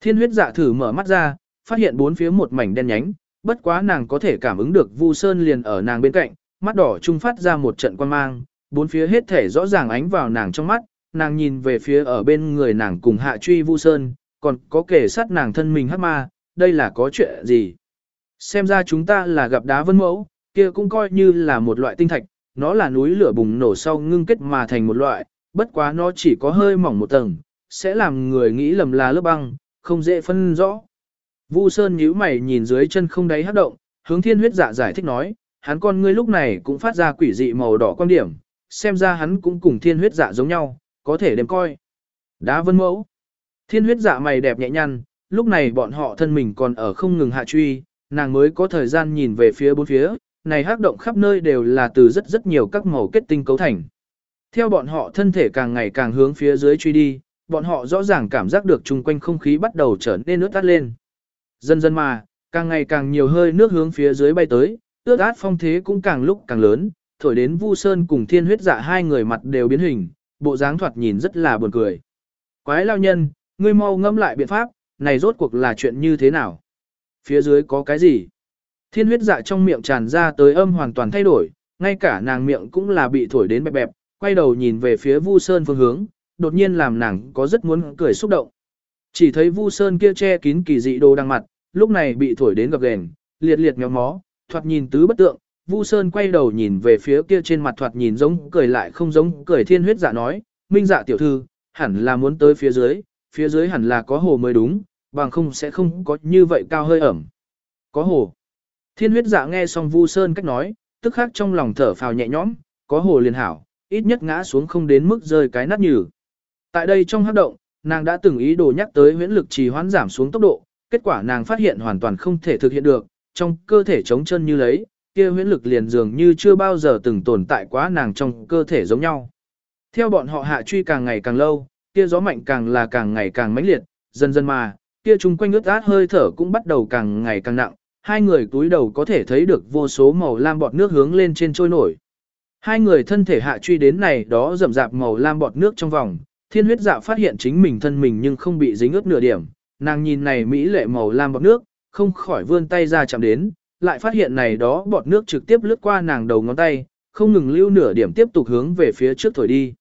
Thiên huyết dạ thử mở mắt ra, phát hiện bốn phía một mảnh đen nhánh, bất quá nàng có thể cảm ứng được Vu Sơn liền ở nàng bên cạnh, mắt đỏ trung phát ra một trận quan mang, bốn phía hết thể rõ ràng ánh vào nàng trong mắt, nàng nhìn về phía ở bên người nàng cùng hạ truy Vu Sơn, còn có kể sát nàng thân mình hắc ma, đây là có chuyện gì? Xem ra chúng ta là gặp đá vân mẫu, kia cũng coi như là một loại tinh thạch, nó là núi lửa bùng nổ sau ngưng kết mà thành một loại, bất quá nó chỉ có hơi mỏng một tầng, sẽ làm người nghĩ lầm là lớp băng, không dễ phân rõ. Vu Sơn nhíu mày nhìn dưới chân không đáy hấp động, hướng thiên huyết dạ giải thích nói, hắn con ngươi lúc này cũng phát ra quỷ dị màu đỏ quan điểm, xem ra hắn cũng cùng thiên huyết dạ giống nhau, có thể đem coi. Đá vân mẫu. Thiên huyết dạ mày đẹp nhẹ nhăn, lúc này bọn họ thân mình còn ở không ngừng hạ truy, nàng mới có thời gian nhìn về phía bốn phía, này hắc động khắp nơi đều là từ rất rất nhiều các màu kết tinh cấu thành. Theo bọn họ thân thể càng ngày càng hướng phía dưới truy đi, bọn họ rõ ràng cảm giác được chung quanh không khí bắt đầu trở nên ướt át lên. Dần dần mà, càng ngày càng nhiều hơi nước hướng phía dưới bay tới, ướt át phong thế cũng càng lúc càng lớn, thổi đến Vu Sơn cùng Thiên Huyết Dạ hai người mặt đều biến hình, bộ dáng thoạt nhìn rất là buồn cười. Quái lao nhân, ngươi mau ngẫm lại biện pháp, này rốt cuộc là chuyện như thế nào? Phía dưới có cái gì? Thiên huyết dạ trong miệng tràn ra tới âm hoàn toàn thay đổi, ngay cả nàng miệng cũng là bị thổi đến bẹp bẹp, quay đầu nhìn về phía Vu Sơn phương hướng, đột nhiên làm nàng có rất muốn cười xúc động. Chỉ thấy Vu Sơn kia che kín kỳ dị đồ đằng mặt, lúc này bị thổi đến gập ghềnh, liệt liệt méo mó, thoạt nhìn tứ bất tượng. Vu Sơn quay đầu nhìn về phía kia trên mặt thoạt nhìn giống cười lại không giống cười thiên huyết dạ nói, minh dạ tiểu thư, hẳn là muốn tới phía dưới, phía dưới hẳn là có hồ mới đúng, bằng không sẽ không có như vậy cao hơi ẩm. Có hồ. Thiên huyết dạ nghe xong Vu Sơn cách nói, tức khắc trong lòng thở phào nhẹ nhõm, có hồ liền hảo, ít nhất ngã xuống không đến mức rơi cái nát nhừ. Tại đây trong hấp động, nàng đã từng ý đồ nhắc tới huyễn lực trì hoãn giảm xuống tốc độ, kết quả nàng phát hiện hoàn toàn không thể thực hiện được, trong cơ thể chống chân như lấy, kia huyễn lực liền dường như chưa bao giờ từng tồn tại quá nàng trong cơ thể giống nhau. Theo bọn họ hạ truy càng ngày càng lâu, kia gió mạnh càng là càng ngày càng mãnh liệt, dần dần mà, kia chung quanh ướt át hơi thở cũng bắt đầu càng ngày càng nặng, hai người túi đầu có thể thấy được vô số màu lam bọt nước hướng lên trên trôi nổi. Hai người thân thể hạ truy đến này đó rậm rạp màu lam bọt nước trong vòng, thiên huyết dạ phát hiện chính mình thân mình nhưng không bị dính ướt nửa điểm, nàng nhìn này mỹ lệ màu lam bọt nước, không khỏi vươn tay ra chạm đến, lại phát hiện này đó bọt nước trực tiếp lướt qua nàng đầu ngón tay, không ngừng lưu nửa điểm tiếp tục hướng về phía trước thổi đi.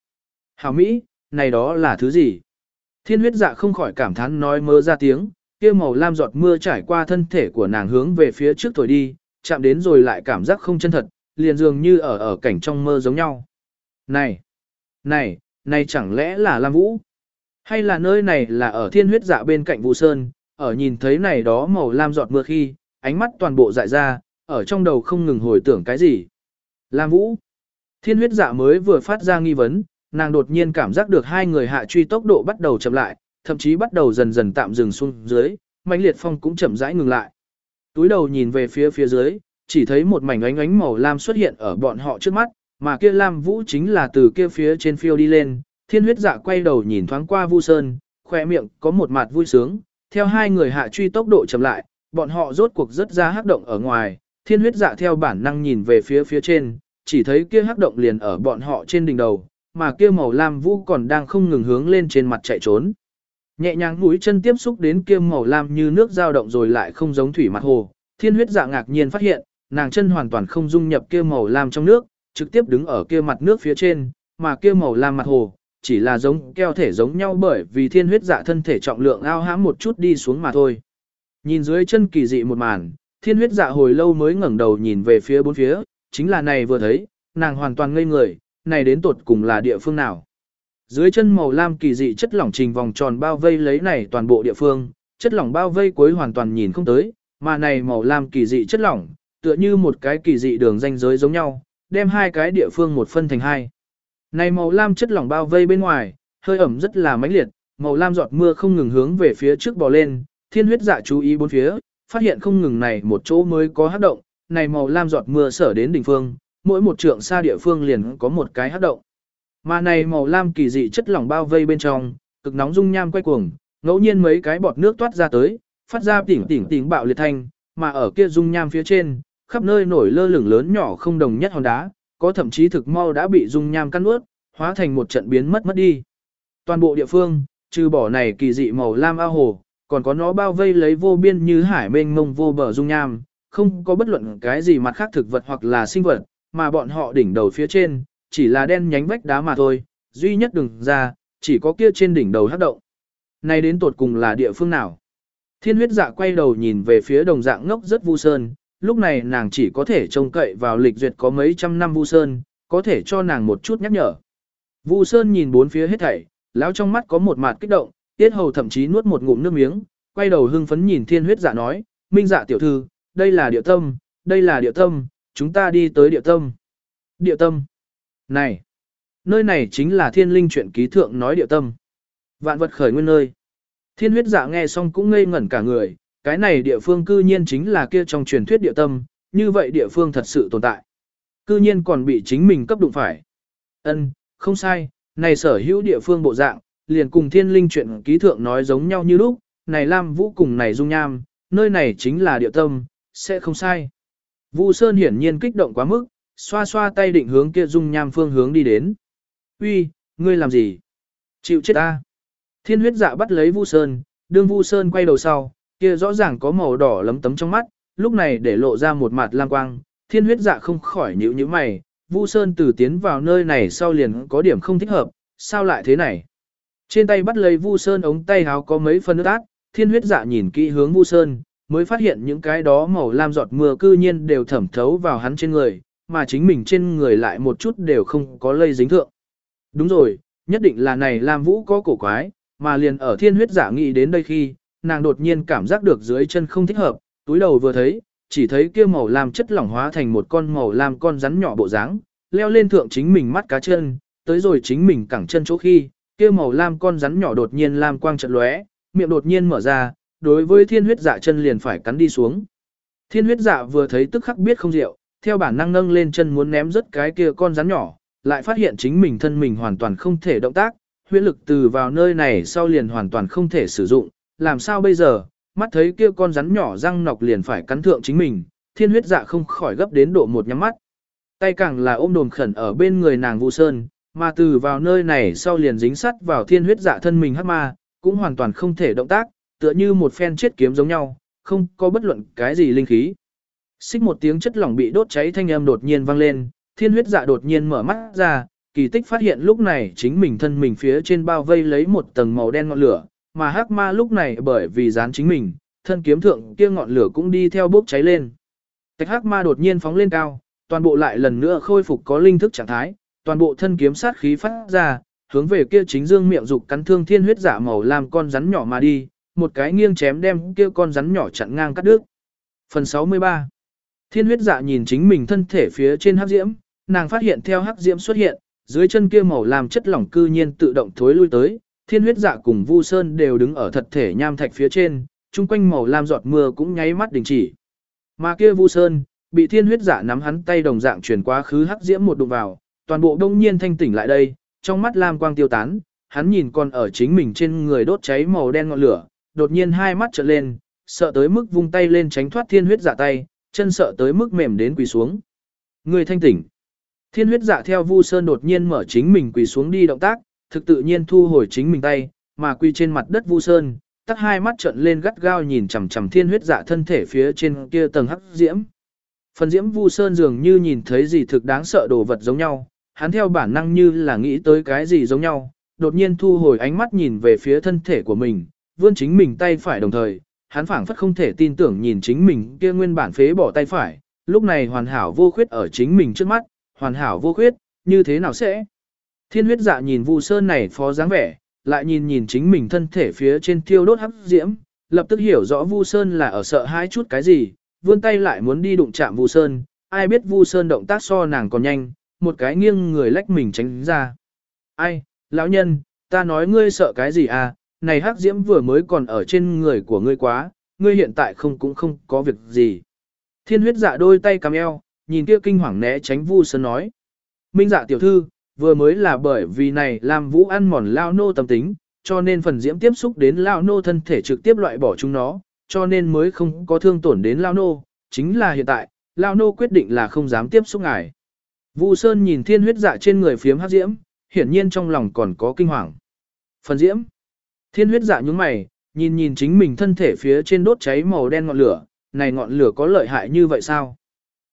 Hảo Mỹ, này đó là thứ gì? Thiên huyết dạ không khỏi cảm thán nói mơ ra tiếng, kia màu lam giọt mưa trải qua thân thể của nàng hướng về phía trước thổi đi, chạm đến rồi lại cảm giác không chân thật, liền dường như ở ở cảnh trong mơ giống nhau. Này, này, này chẳng lẽ là Lam Vũ? Hay là nơi này là ở thiên huyết dạ bên cạnh Vũ Sơn, ở nhìn thấy này đó màu lam giọt mưa khi, ánh mắt toàn bộ dại ra, ở trong đầu không ngừng hồi tưởng cái gì. Lam Vũ. Thiên huyết dạ mới vừa phát ra nghi vấn, nàng đột nhiên cảm giác được hai người hạ truy tốc độ bắt đầu chậm lại, thậm chí bắt đầu dần dần tạm dừng xuống dưới, mãnh liệt phong cũng chậm rãi ngừng lại. Túi đầu nhìn về phía phía dưới, chỉ thấy một mảnh ánh ánh màu lam xuất hiện ở bọn họ trước mắt, mà kia lam vũ chính là từ kia phía trên phiêu đi lên, thiên huyết dạ quay đầu nhìn thoáng qua vu sơn, khỏe miệng có một mặt vui sướng, theo hai người hạ truy tốc độ chậm lại, bọn họ rốt cuộc rất ra hắc động ở ngoài, thiên huyết dạ theo bản năng nhìn về phía phía trên, chỉ thấy kia hắc động liền ở bọn họ trên đỉnh đầu, mà kia màu lam vũ còn đang không ngừng hướng lên trên mặt chạy trốn. Nhẹ nhàng mũi chân tiếp xúc đến kia màu lam như nước dao động rồi lại không giống thủy mặt hồ, thiên huyết dạ ngạc nhiên phát hiện, nàng chân hoàn toàn không dung nhập kia màu lam trong nước, trực tiếp đứng ở kia mặt nước phía trên, mà kia màu lam mặt hồ, chỉ là giống keo thể giống nhau bởi vì thiên huyết dạ thân thể trọng lượng ao hãm một chút đi xuống mà thôi. Nhìn dưới chân kỳ dị một màn, thiên huyết dạ hồi lâu mới ngẩng đầu nhìn về phía bốn phía, chính là này vừa thấy, nàng hoàn toàn ngây người, này đến tột cùng là địa phương nào. Dưới chân màu lam kỳ dị chất lỏng trình vòng tròn bao vây lấy này toàn bộ địa phương, chất lỏng bao vây cuối hoàn toàn nhìn không tới, mà này màu lam kỳ dị chất lỏng, tựa như một cái kỳ dị đường ranh giới giống nhau, đem hai cái địa phương một phân thành hai. Này màu lam chất lỏng bao vây bên ngoài, hơi ẩm rất là mãnh liệt, màu lam giọt mưa không ngừng hướng về phía trước bò lên, thiên huyết dạ chú ý bốn phía, phát hiện không ngừng này một chỗ mới có hát động, này màu lam giọt mưa sở đến đỉnh phương, mỗi một trượng xa địa phương liền có một cái hát động. Mà này màu lam kỳ dị chất lỏng bao vây bên trong, cực nóng dung nham quay cuồng, ngẫu nhiên mấy cái bọt nước toát ra tới, phát ra tỉnh tỉnh tỉnh bạo liệt thanh, mà ở kia dung nham phía trên, khắp nơi nổi lơ lửng lớn nhỏ không đồng nhất hòn đá, có thậm chí thực mau đã bị dung nham căn nuốt, hóa thành một trận biến mất mất đi. Toàn bộ địa phương, trừ bỏ này kỳ dị màu lam ao hồ, còn có nó bao vây lấy vô biên như hải mênh mông vô bờ dung nham, không có bất luận cái gì mặt khác thực vật hoặc là sinh vật, mà bọn họ đỉnh đầu phía trên, chỉ là đen nhánh vách đá mà thôi, duy nhất đừng ra, chỉ có kia trên đỉnh đầu hắc động. Này đến tột cùng là địa phương nào? Thiên huyết dạ quay đầu nhìn về phía đồng dạng ngốc rất vu sơn, lúc này nàng chỉ có thể trông cậy vào lịch duyệt có mấy trăm năm vu sơn, có thể cho nàng một chút nhắc nhở. Vu sơn nhìn bốn phía hết thảy, lão trong mắt có một mặt kích động, tiết hầu thậm chí nuốt một ngụm nước miếng, quay đầu hưng phấn nhìn thiên huyết dạ nói, minh dạ tiểu thư, đây là địa tâm, đây là địa tâm, chúng ta đi tới địa tâm. Địa tâm. Này, nơi này chính là thiên linh chuyện ký thượng nói địa tâm. Vạn vật khởi nguyên nơi. Thiên huyết dạ nghe xong cũng ngây ngẩn cả người, cái này địa phương cư nhiên chính là kia trong truyền thuyết địa tâm, như vậy địa phương thật sự tồn tại. Cư nhiên còn bị chính mình cấp đụng phải. Ân, không sai, này sở hữu địa phương bộ dạng, liền cùng thiên linh chuyện ký thượng nói giống nhau như lúc, này Lam Vũ cùng này Dung Nham, nơi này chính là địa tâm, sẽ không sai. Vu Sơn hiển nhiên kích động quá mức, xoa xoa tay định hướng kia Dung Nham phương hướng đi đến. Uy, ngươi làm gì? Chịu chết ta. Thiên huyết dạ bắt lấy Vu Sơn, đương Vu Sơn quay đầu sau, kia rõ ràng có màu đỏ lấm tấm trong mắt, lúc này để lộ ra một mặt lang quang, thiên huyết dạ không khỏi nhíu nhíu mày, Vu Sơn từ tiến vào nơi này sau liền có điểm không thích hợp, sao lại thế này? Trên tay bắt lấy Vu Sơn ống tay háo có mấy phân nước thiên huyết dạ nhìn kỹ hướng Vu Sơn, mới phát hiện những cái đó màu lam giọt mưa cư nhiên đều thẩm thấu vào hắn trên người, mà chính mình trên người lại một chút đều không có lây dính thượng. Đúng rồi, nhất định là này Lam Vũ có cổ quái, mà liền ở thiên huyết giả nghĩ đến đây khi, nàng đột nhiên cảm giác được dưới chân không thích hợp, túi đầu vừa thấy, chỉ thấy kia màu lam chất lỏng hóa thành một con màu lam con rắn nhỏ bộ dáng, leo lên thượng chính mình mắt cá chân, tới rồi chính mình cẳng chân chỗ khi, kia màu lam con rắn nhỏ đột nhiên lam quang trận lóe, miệng đột nhiên mở ra, đối với thiên huyết dạ chân liền phải cắn đi xuống. Thiên huyết dạ vừa thấy tức khắc biết không rượu, theo bản năng nâng lên chân muốn ném rớt cái kia con rắn nhỏ, lại phát hiện chính mình thân mình hoàn toàn không thể động tác, huyết lực từ vào nơi này sau liền hoàn toàn không thể sử dụng, làm sao bây giờ, mắt thấy kia con rắn nhỏ răng nọc liền phải cắn thượng chính mình, thiên huyết dạ không khỏi gấp đến độ một nhắm mắt. Tay càng là ôm đồn khẩn ở bên người nàng Vu Sơn, mà từ vào nơi này sau liền dính sắt vào thiên huyết dạ thân mình hắc ma, cũng hoàn toàn không thể động tác, tựa như một phen chết kiếm giống nhau, không có bất luận cái gì linh khí. Xích một tiếng chất lỏng bị đốt cháy thanh âm đột nhiên vang lên, thiên huyết dạ đột nhiên mở mắt ra, kỳ tích phát hiện lúc này chính mình thân mình phía trên bao vây lấy một tầng màu đen ngọn lửa, mà hắc ma lúc này bởi vì dán chính mình, thân kiếm thượng kia ngọn lửa cũng đi theo bốc cháy lên. Tạch hắc ma đột nhiên phóng lên cao, toàn bộ lại lần nữa khôi phục có linh thức trạng thái, toàn bộ thân kiếm sát khí phát ra, hướng về kia chính dương miệng dục cắn thương thiên huyết giả màu làm con rắn nhỏ mà đi, một cái nghiêng chém đem kia con rắn nhỏ chặn ngang cắt đứt. Phần 63 Thiên huyết dạ nhìn chính mình thân thể phía trên hắc diễm, nàng phát hiện theo hắc diễm xuất hiện, dưới chân kia màu làm chất lỏng cư nhiên tự động thối lui tới, thiên huyết dạ cùng Vu Sơn đều đứng ở thật thể nham thạch phía trên, chung quanh màu lam giọt mưa cũng nháy mắt đình chỉ. Mà kia Vu Sơn, bị thiên huyết dạ nắm hắn tay đồng dạng truyền quá khứ hắc diễm một đụng vào, toàn bộ đông nhiên thanh tỉnh lại đây, trong mắt lam quang tiêu tán, hắn nhìn còn ở chính mình trên người đốt cháy màu đen ngọn lửa, đột nhiên hai mắt trợn lên, sợ tới mức vung tay lên tránh thoát thiên huyết dạ tay, chân sợ tới mức mềm đến quỳ xuống. Người thanh tỉnh. Thiên huyết dạ theo Vu Sơn đột nhiên mở chính mình quỳ xuống đi động tác, thực tự nhiên thu hồi chính mình tay, mà quỳ trên mặt đất Vu Sơn, tắt hai mắt trợn lên gắt gao nhìn chằm chằm thiên huyết dạ thân thể phía trên kia tầng hắc diễm. Phần diễm Vu Sơn dường như nhìn thấy gì thực đáng sợ đồ vật giống nhau, hắn theo bản năng như là nghĩ tới cái gì giống nhau, đột nhiên thu hồi ánh mắt nhìn về phía thân thể của mình, vươn chính mình tay phải đồng thời, hắn phảng phất không thể tin tưởng nhìn chính mình kia nguyên bản phế bỏ tay phải, lúc này hoàn hảo vô khuyết ở chính mình trước mắt, hoàn hảo vô khuyết, như thế nào sẽ? Thiên huyết dạ nhìn Vu Sơn này phó dáng vẻ, lại nhìn nhìn chính mình thân thể phía trên thiêu đốt hấp diễm, lập tức hiểu rõ Vu Sơn là ở sợ hãi chút cái gì, vươn tay lại muốn đi đụng chạm Vu Sơn, ai biết Vu Sơn động tác so nàng còn nhanh, một cái nghiêng người lách mình tránh ra. Ai, lão nhân, ta nói ngươi sợ cái gì à, này hắc diễm vừa mới còn ở trên người của ngươi quá, ngươi hiện tại không cũng không có việc gì. Thiên huyết dạ đôi tay cầm eo, nhìn kia kinh hoàng né tránh Vu Sơn nói. Minh dạ tiểu thư, vừa mới là bởi vì này làm vũ ăn mòn lao nô tâm tính, cho nên phần diễm tiếp xúc đến lao nô thân thể trực tiếp loại bỏ chúng nó, cho nên mới không có thương tổn đến Lao Nô, chính là hiện tại, Lao Nô quyết định là không dám tiếp xúc ngài. Vu Sơn nhìn thiên huyết dạ trên người phiếm hắc diễm, hiển nhiên trong lòng còn có kinh hoàng. Phần diễm. Thiên huyết dạ nhúng mày, nhìn nhìn chính mình thân thể phía trên đốt cháy màu đen ngọn lửa, này ngọn lửa có lợi hại như vậy sao?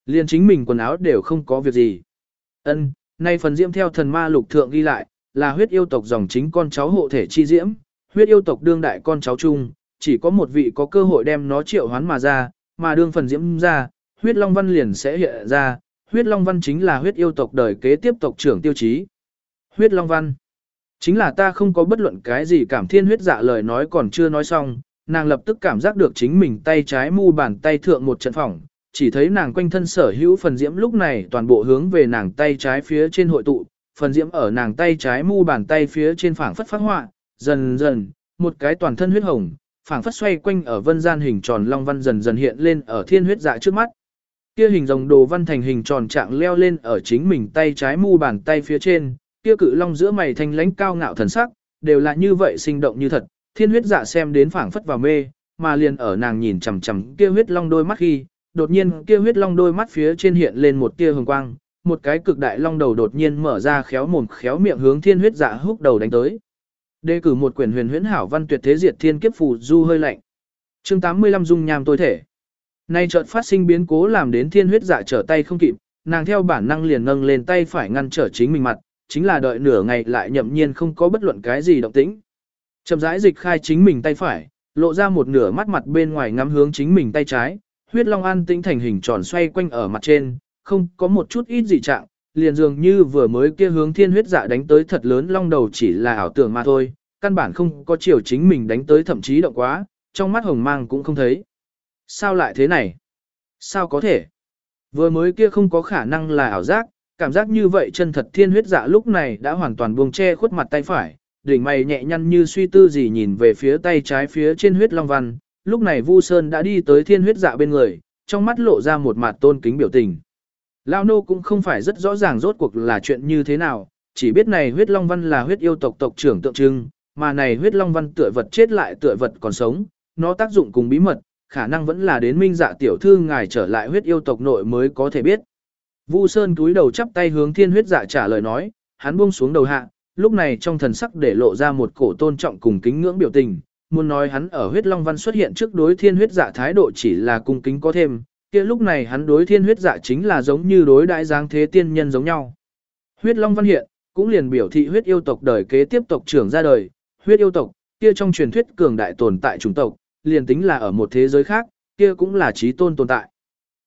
Liên chính mình quần áo đều không có việc gì. Ân, nay phần diễm theo thần ma lục thượng ghi lại, là huyết yêu tộc dòng chính con cháu hộ thể chi diễm, huyết yêu tộc đương đại con cháu chung, chỉ có một vị có cơ hội đem nó triệu hoán mà ra, mà đương phần diễm ra, huyết long văn liền sẽ hiện ra, huyết long văn chính là huyết yêu tộc đời kế tiếp tộc trưởng tiêu chí. Huyết long văn Chính là ta không có bất luận cái gì cảm thiên huyết dạ lời nói còn chưa nói xong, nàng lập tức cảm giác được chính mình tay trái mu bàn tay thượng một trận phỏng, chỉ thấy nàng quanh thân sở hữu phần diễm lúc này toàn bộ hướng về nàng tay trái phía trên hội tụ, phần diễm ở nàng tay trái mu bàn tay phía trên phảng phất phát họa, dần dần, một cái toàn thân huyết hồng, phảng phất xoay quanh ở vân gian hình tròn long văn dần dần hiện lên ở thiên huyết dạ trước mắt. Kia hình rồng đồ văn thành hình tròn trạng leo lên ở chính mình tay trái mu bàn tay phía trên, kia cự long giữa mày thanh lãnh cao ngạo thần sắc, đều là như vậy sinh động như thật, thiên huyết dạ xem đến phảng phất vào mê, mà liền ở nàng nhìn chằm chằm kia huyết long đôi mắt khi, đột nhiên kia huyết long đôi mắt phía trên hiện lên một tia hồng quang, một cái cực đại long đầu đột nhiên mở ra khéo mồm khéo miệng hướng thiên huyết dạ húc đầu đánh tới. Đề cử một quyển huyền huyễn hảo văn tuyệt thế diệt thiên kiếp phù du hơi lạnh. Chương 85 dung nham tối thể. Nay chợt phát sinh biến cố làm đến thiên huyết dạ trở tay không kịp, nàng theo bản năng liền nâng lên tay phải ngăn trở chính mình mặt, chính là đợi nửa ngày lại nhậm nhiên không có bất luận cái gì động tĩnh. Chậm rãi dịch khai chính mình tay phải, lộ ra một nửa mắt mặt bên ngoài ngắm hướng chính mình tay trái, huyết long an tĩnh thành hình tròn xoay quanh ở mặt trên, không có một chút ít gì trạng, liền dường như vừa mới kia hướng thiên huyết dạ đánh tới thật lớn long đầu chỉ là ảo tưởng mà thôi, căn bản không có chiều chính mình đánh tới thậm chí động quá, trong mắt hồng mang cũng không thấy. Sao lại thế này? Sao có thể? Vừa mới kia không có khả năng là ảo giác, cảm giác như vậy chân thật thiên huyết dạ lúc này đã hoàn toàn buông che khuất mặt tay phải, đỉnh mày nhẹ nhăn như suy tư gì nhìn về phía tay trái phía trên huyết long văn, lúc này Vu Sơn đã đi tới thiên huyết dạ bên người, trong mắt lộ ra một mặt tôn kính biểu tình. Lao nô cũng không phải rất rõ ràng rốt cuộc là chuyện như thế nào, chỉ biết này huyết long văn là huyết yêu tộc tộc trưởng tượng trưng, mà này huyết long văn tựa vật chết lại tựa vật còn sống, nó tác dụng cùng bí mật, khả năng vẫn là đến minh dạ tiểu thư ngài trở lại huyết yêu tộc nội mới có thể biết. Vu Sơn túi đầu chắp tay hướng thiên huyết dạ trả lời nói, hắn buông xuống đầu hạ, lúc này trong thần sắc để lộ ra một cổ tôn trọng cùng kính ngưỡng biểu tình, muốn nói hắn ở huyết long văn xuất hiện trước đối thiên huyết dạ thái độ chỉ là cung kính có thêm, kia lúc này hắn đối thiên huyết dạ chính là giống như đối đại giáng thế tiên nhân giống nhau. Huyết long văn hiện, cũng liền biểu thị huyết yêu tộc đời kế tiếp tộc trưởng ra đời, huyết yêu tộc, kia trong truyền thuyết cường đại tồn tại chủng tộc, liền tính là ở một thế giới khác, kia cũng là trí tôn tồn tại.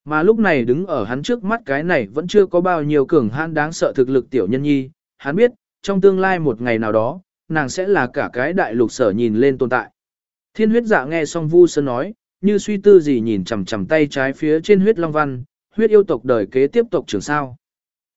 Mà lúc này đứng ở hắn trước mắt cái này vẫn chưa có bao nhiêu cường hãn đáng sợ thực lực tiểu nhân nhi, hắn biết, trong tương lai một ngày nào đó, nàng sẽ là cả cái đại lục sở nhìn lên tồn tại. Thiên huyết dạ nghe xong Vu Sơn nói, như suy tư gì nhìn chằm chằm tay trái phía trên huyết long văn, huyết yêu tộc đời kế tiếp tộc trưởng sao.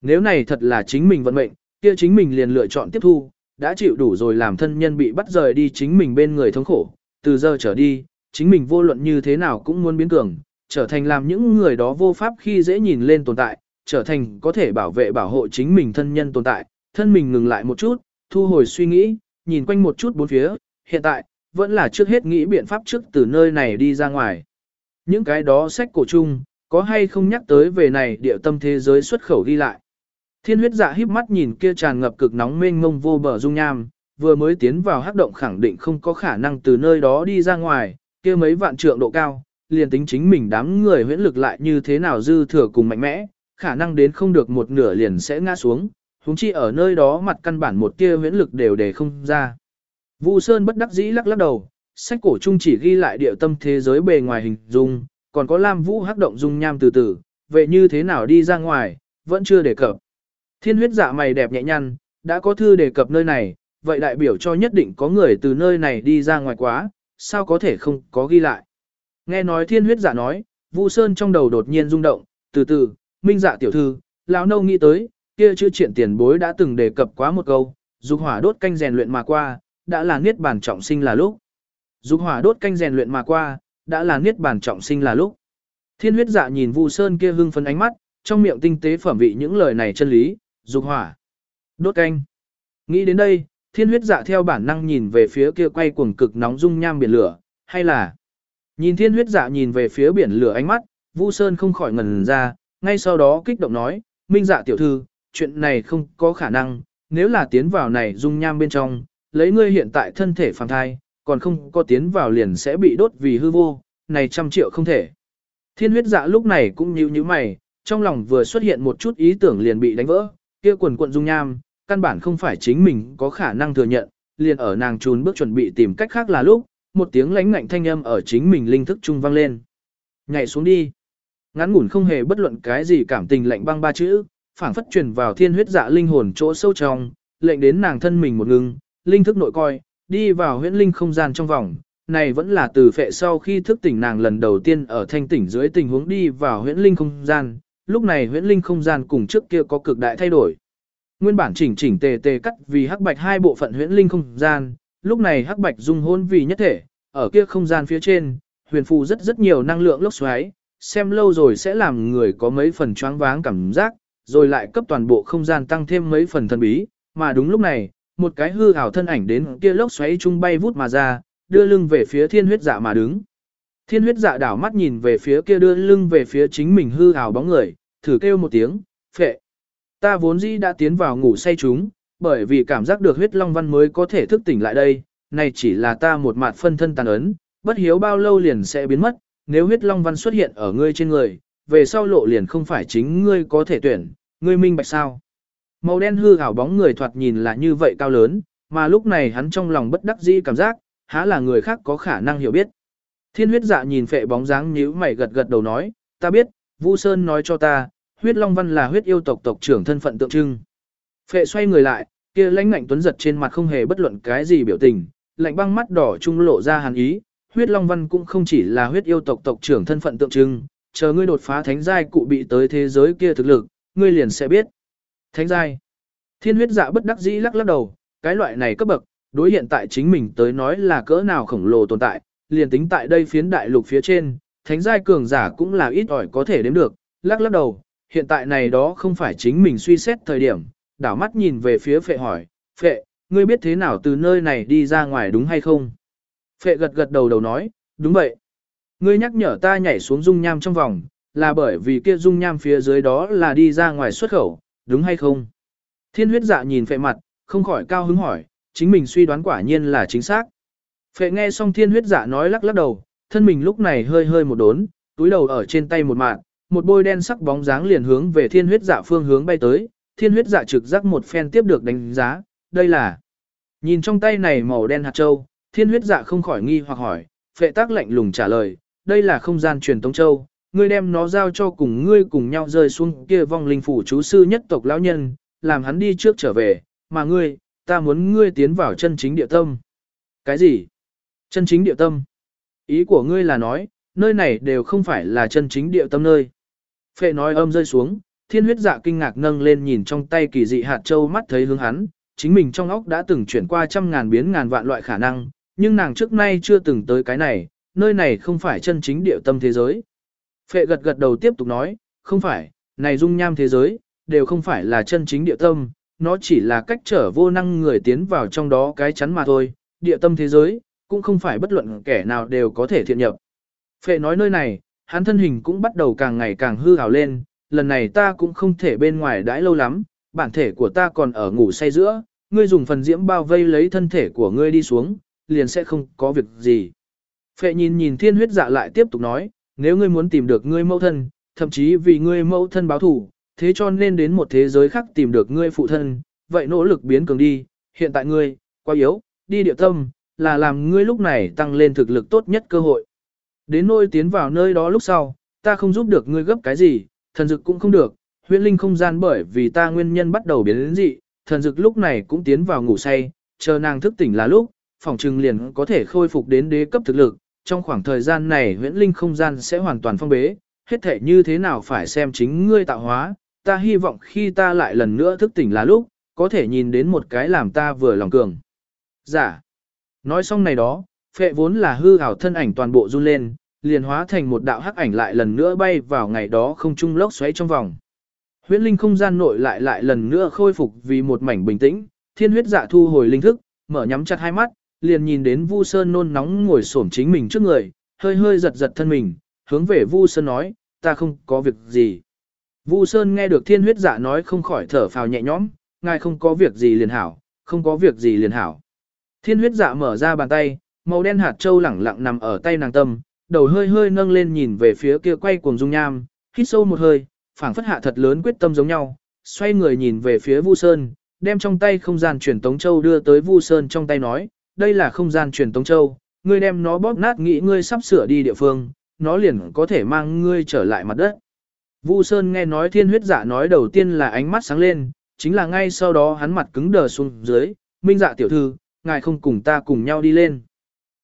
Nếu này thật là chính mình vận mệnh, kia chính mình liền lựa chọn tiếp thu, đã chịu đủ rồi làm thân nhân bị bắt rời đi chính mình bên người thống khổ, từ giờ trở đi, chính mình vô luận như thế nào cũng muốn biến cường, trở thành làm những người đó vô pháp khi dễ nhìn lên tồn tại, trở thành có thể bảo vệ bảo hộ chính mình thân nhân tồn tại, thân mình ngừng lại một chút, thu hồi suy nghĩ, nhìn quanh một chút bốn phía, hiện tại, vẫn là trước hết nghĩ biện pháp trước từ nơi này đi ra ngoài. Những cái đó sách cổ chung, có hay không nhắc tới về này địa tâm thế giới xuất khẩu đi lại. Thiên huyết dạ híp mắt nhìn kia tràn ngập cực nóng mênh mông vô bờ dung nham, vừa mới tiến vào hắc động khẳng định không có khả năng từ nơi đó đi ra ngoài, kia mấy vạn trượng độ cao, liền tính chính mình đám người huyễn lực lại như thế nào dư thừa cùng mạnh mẽ, khả năng đến không được một nửa liền sẽ ngã xuống, huống chi ở nơi đó mặt căn bản một tia huyễn lực đều để không ra. Vu Sơn bất đắc dĩ lắc lắc đầu, sách cổ trung chỉ ghi lại địa tâm thế giới bề ngoài hình dung, còn có Lam Vũ hắc động dung nham từ từ, vậy như thế nào đi ra ngoài, vẫn chưa đề cập. Thiên huyết dạ mày đẹp nhẹ nhăn, đã có thư đề cập nơi này, vậy đại biểu cho nhất định có người từ nơi này đi ra ngoài quá, sao có thể không có ghi lại. Nghe nói thiên huyết dạ nói, Vu Sơn trong đầu đột nhiên rung động, từ từ, minh dạ tiểu thư, lão nâu nghĩ tới, kia chữ triển tiền bối đã từng đề cập quá một câu, dục hỏa đốt canh rèn luyện mà qua, đã là niết bàn trọng sinh là lúc. Dục hỏa đốt canh rèn luyện mà qua, đã là niết bàn trọng sinh là lúc. Thiên huyết dạ nhìn Vu Sơn kia hưng phấn ánh mắt, trong miệng tinh tế phẩm vị những lời này chân lý, dục hỏa, đốt canh. Nghĩ đến đây, thiên huyết dạ theo bản năng nhìn về phía kia quay cuồng cực nóng dung nham biển lửa, hay là Nhìn thiên huyết dạ nhìn về phía biển lửa ánh mắt, Vu Sơn không khỏi ngần ra, ngay sau đó kích động nói, Minh dạ tiểu thư, chuyện này không có khả năng, nếu là tiến vào này dung nham bên trong, lấy ngươi hiện tại thân thể phàm thai, còn không có tiến vào liền sẽ bị đốt vì hư vô, này trăm triệu không thể. Thiên huyết dạ lúc này cũng nhíu nhíu mày, trong lòng vừa xuất hiện một chút ý tưởng liền bị đánh vỡ, kia quần quận dung nham, căn bản không phải chính mình có khả năng thừa nhận, liền ở nàng trùn bước chuẩn bị tìm cách khác là lúc, một tiếng lãnh ngạnh thanh âm ở chính mình linh thức trung vang lên. Nhảy xuống đi. Ngắn ngủn không hề bất luận cái gì cảm tình lạnh băng ba chữ, phảng phất truyền vào thiên huyết dạ linh hồn chỗ sâu trong, lệnh đến nàng thân mình một ngừng, linh thức nội coi, đi vào huyễn linh không gian trong vòng. Này vẫn là từ phệ sau khi thức tỉnh nàng lần đầu tiên ở thanh tỉnh dưới tình huống đi vào huyễn linh không gian, lúc này huyễn linh không gian cùng trước kia có cực đại thay đổi. Nguyên bản chỉnh chỉnh tề tề cắt vì hắc bạch hai bộ phận huyễn linh không gian, lúc này hắc bạch dung hôn vì nhất thể, ở kia không gian phía trên, huyền phù rất rất nhiều năng lượng lốc xoáy, xem lâu rồi sẽ làm người có mấy phần choáng váng cảm giác, rồi lại cấp toàn bộ không gian tăng thêm mấy phần thần bí, mà đúng lúc này, một cái hư ảo thân ảnh đến kia lốc xoáy trung bay vút mà ra, đưa lưng về phía thiên huyết dạ mà đứng. Thiên huyết dạ đảo mắt nhìn về phía kia đưa lưng về phía chính mình hư ảo bóng người, thử kêu một tiếng, phệ. Ta vốn dĩ đã tiến vào ngủ say chúng, bởi vì cảm giác được huyết long văn mới có thể thức tỉnh lại đây, này chỉ là ta một mạt phân thân tàn ấn, bất hiếu bao lâu liền sẽ biến mất, nếu huyết long văn xuất hiện ở ngươi trên người, về sau lộ liền không phải chính ngươi có thể tuyển, ngươi minh bạch sao. Màu đen hư ảo bóng người thoạt nhìn là như vậy cao lớn, mà lúc này hắn trong lòng bất đắc dĩ cảm giác, há là người khác có khả năng hiểu biết. Thiên huyết dạ nhìn phệ bóng dáng nhíu mày gật gật đầu nói, ta biết, Vu Sơn nói cho ta, huyết long văn là huyết yêu tộc tộc trưởng thân phận tượng trưng. Phệ xoay người lại, kia lãnh ngạnh tuấn giật trên mặt không hề bất luận cái gì biểu tình, lạnh băng mắt đỏ trung lộ ra hàn ý, huyết long văn cũng không chỉ là huyết yêu tộc tộc trưởng thân phận tượng trưng, chờ ngươi đột phá thánh giai cụ bị tới thế giới kia thực lực, ngươi liền sẽ biết. Thánh giai. Thiên huyết dạ bất đắc dĩ lắc lắc đầu, cái loại này cấp bậc, đối hiện tại chính mình tới nói là cỡ nào khổng lồ tồn tại, liền tính tại đây phiến đại lục phía trên, thánh giai cường giả cũng là ít ỏi có thể đếm được, lắc lắc đầu, hiện tại này đó không phải chính mình suy xét thời điểm, đảo mắt nhìn về phía phệ hỏi, phệ, ngươi biết thế nào từ nơi này đi ra ngoài đúng hay không? Phệ gật gật đầu đầu nói, đúng vậy. Ngươi nhắc nhở ta nhảy xuống dung nham trong vòng, là bởi vì kia dung nham phía dưới đó là đi ra ngoài xuất khẩu, đúng hay không? Thiên huyết dạ nhìn phệ mặt, không khỏi cao hứng hỏi, chính mình suy đoán quả nhiên là chính xác. Phệ nghe xong thiên huyết dạ nói lắc lắc đầu, thân mình lúc này hơi hơi một đốn, túi đầu ở trên tay một mạng, một bôi đen sắc bóng dáng liền hướng về thiên huyết dạ phương hướng bay tới, thiên huyết dạ trực giác một phen tiếp được đánh giá, đây là. Nhìn trong tay này màu đen hạt châu, thiên huyết dạ không khỏi nghi hoặc hỏi, phệ tác lạnh lùng trả lời, đây là không gian truyền tống châu, ngươi đem nó giao cho cùng ngươi cùng nhau rơi xuống kia vong linh phủ chú sư nhất tộc lão nhân, làm hắn đi trước trở về, mà ngươi, ta muốn ngươi tiến vào chân chính địa tâm. Cái gì? Chân chính địa tâm? Ý của ngươi là nói, nơi này đều không phải là chân chính địa tâm nơi. Phệ nói âm rơi xuống, thiên huyết dạ kinh ngạc nâng lên nhìn trong tay kỳ dị hạt châu mắt thấy hướng hắn, chính mình trong óc đã từng chuyển qua trăm ngàn biến ngàn vạn loại khả năng, nhưng nàng trước nay chưa từng tới cái này, nơi này không phải chân chính địa tâm thế giới. Phệ gật gật đầu tiếp tục nói, không phải, này dung nham thế giới, đều không phải là chân chính địa tâm, nó chỉ là cách trở vô năng người tiến vào trong đó cái chắn mà thôi, địa tâm thế giới, cũng không phải bất luận kẻ nào đều có thể thiện nhập. Phệ nói nơi này, hắn thân hình cũng bắt đầu càng ngày càng hư hào lên, lần này ta cũng không thể bên ngoài đãi lâu lắm, bản thể của ta còn ở ngủ say giữa, ngươi dùng phần diễm bao vây lấy thân thể của ngươi đi xuống, liền sẽ không có việc gì. Phệ nhìn nhìn thiên huyết dạ lại tiếp tục nói, nếu ngươi muốn tìm được ngươi mẫu thân, thậm chí vì ngươi mẫu thân báo thù, thế cho nên đến một thế giới khác tìm được ngươi phụ thân, vậy nỗ lực biến cường đi, hiện tại ngươi, quá yếu, đi địa tâm, là làm ngươi lúc này tăng lên thực lực tốt nhất cơ hội. Đến nôi tiến vào nơi đó lúc sau, ta không giúp được ngươi gấp cái gì, thần dực cũng không được, huyễn linh không gian bởi vì ta nguyên nhân bắt đầu biến đến dị, thần dực lúc này cũng tiến vào ngủ say, chờ nàng thức tỉnh là lúc, phòng trừng liền có thể khôi phục đến đế cấp thực lực, trong khoảng thời gian này huyễn linh không gian sẽ hoàn toàn phong bế, hết thể như thế nào phải xem chính ngươi tạo hóa, ta hy vọng khi ta lại lần nữa thức tỉnh là lúc, có thể nhìn đến một cái làm ta vừa lòng cường. Giả. Dạ. Nói xong này đó, phệ vốn là hư ảo thân ảnh toàn bộ run lên, liền hóa thành một đạo hắc ảnh lại lần nữa bay vào ngày đó không trung lốc xoáy trong vòng. Huyễn linh không gian nội lại lại lần nữa khôi phục vì một mảnh bình tĩnh, thiên huyết dạ thu hồi linh thức, mở nhắm chặt hai mắt, liền nhìn đến Vu Sơn nôn nóng ngồi xổm chính mình trước người, hơi hơi giật giật thân mình, hướng về Vu Sơn nói, ta không có việc gì. Vu Sơn nghe được thiên huyết dạ nói không khỏi thở phào nhẹ nhõm, ngài không có việc gì liền hảo, không có việc gì liền hảo. Thiên huyết dạ mở ra bàn tay, màu đen hạt châu lẳng lặng nằm ở tay nàng tâm, đầu hơi hơi nâng lên nhìn về phía kia quay cuồng dung nham, hít sâu một hơi, phảng phất hạ thật lớn quyết tâm giống nhau, xoay người nhìn về phía Vu Sơn, đem trong tay không gian truyền tống châu đưa tới Vu Sơn trong tay nói, đây là không gian truyền tống châu, ngươi đem nó bóp nát nghĩ ngươi sắp sửa đi địa phương, nó liền có thể mang ngươi trở lại mặt đất. Vu Sơn nghe nói thiên huyết dạ nói đầu tiên là ánh mắt sáng lên, chính là ngay sau đó hắn mặt cứng đờ xuống dưới, minh dạ tiểu thư, ngài không cùng ta cùng nhau đi lên.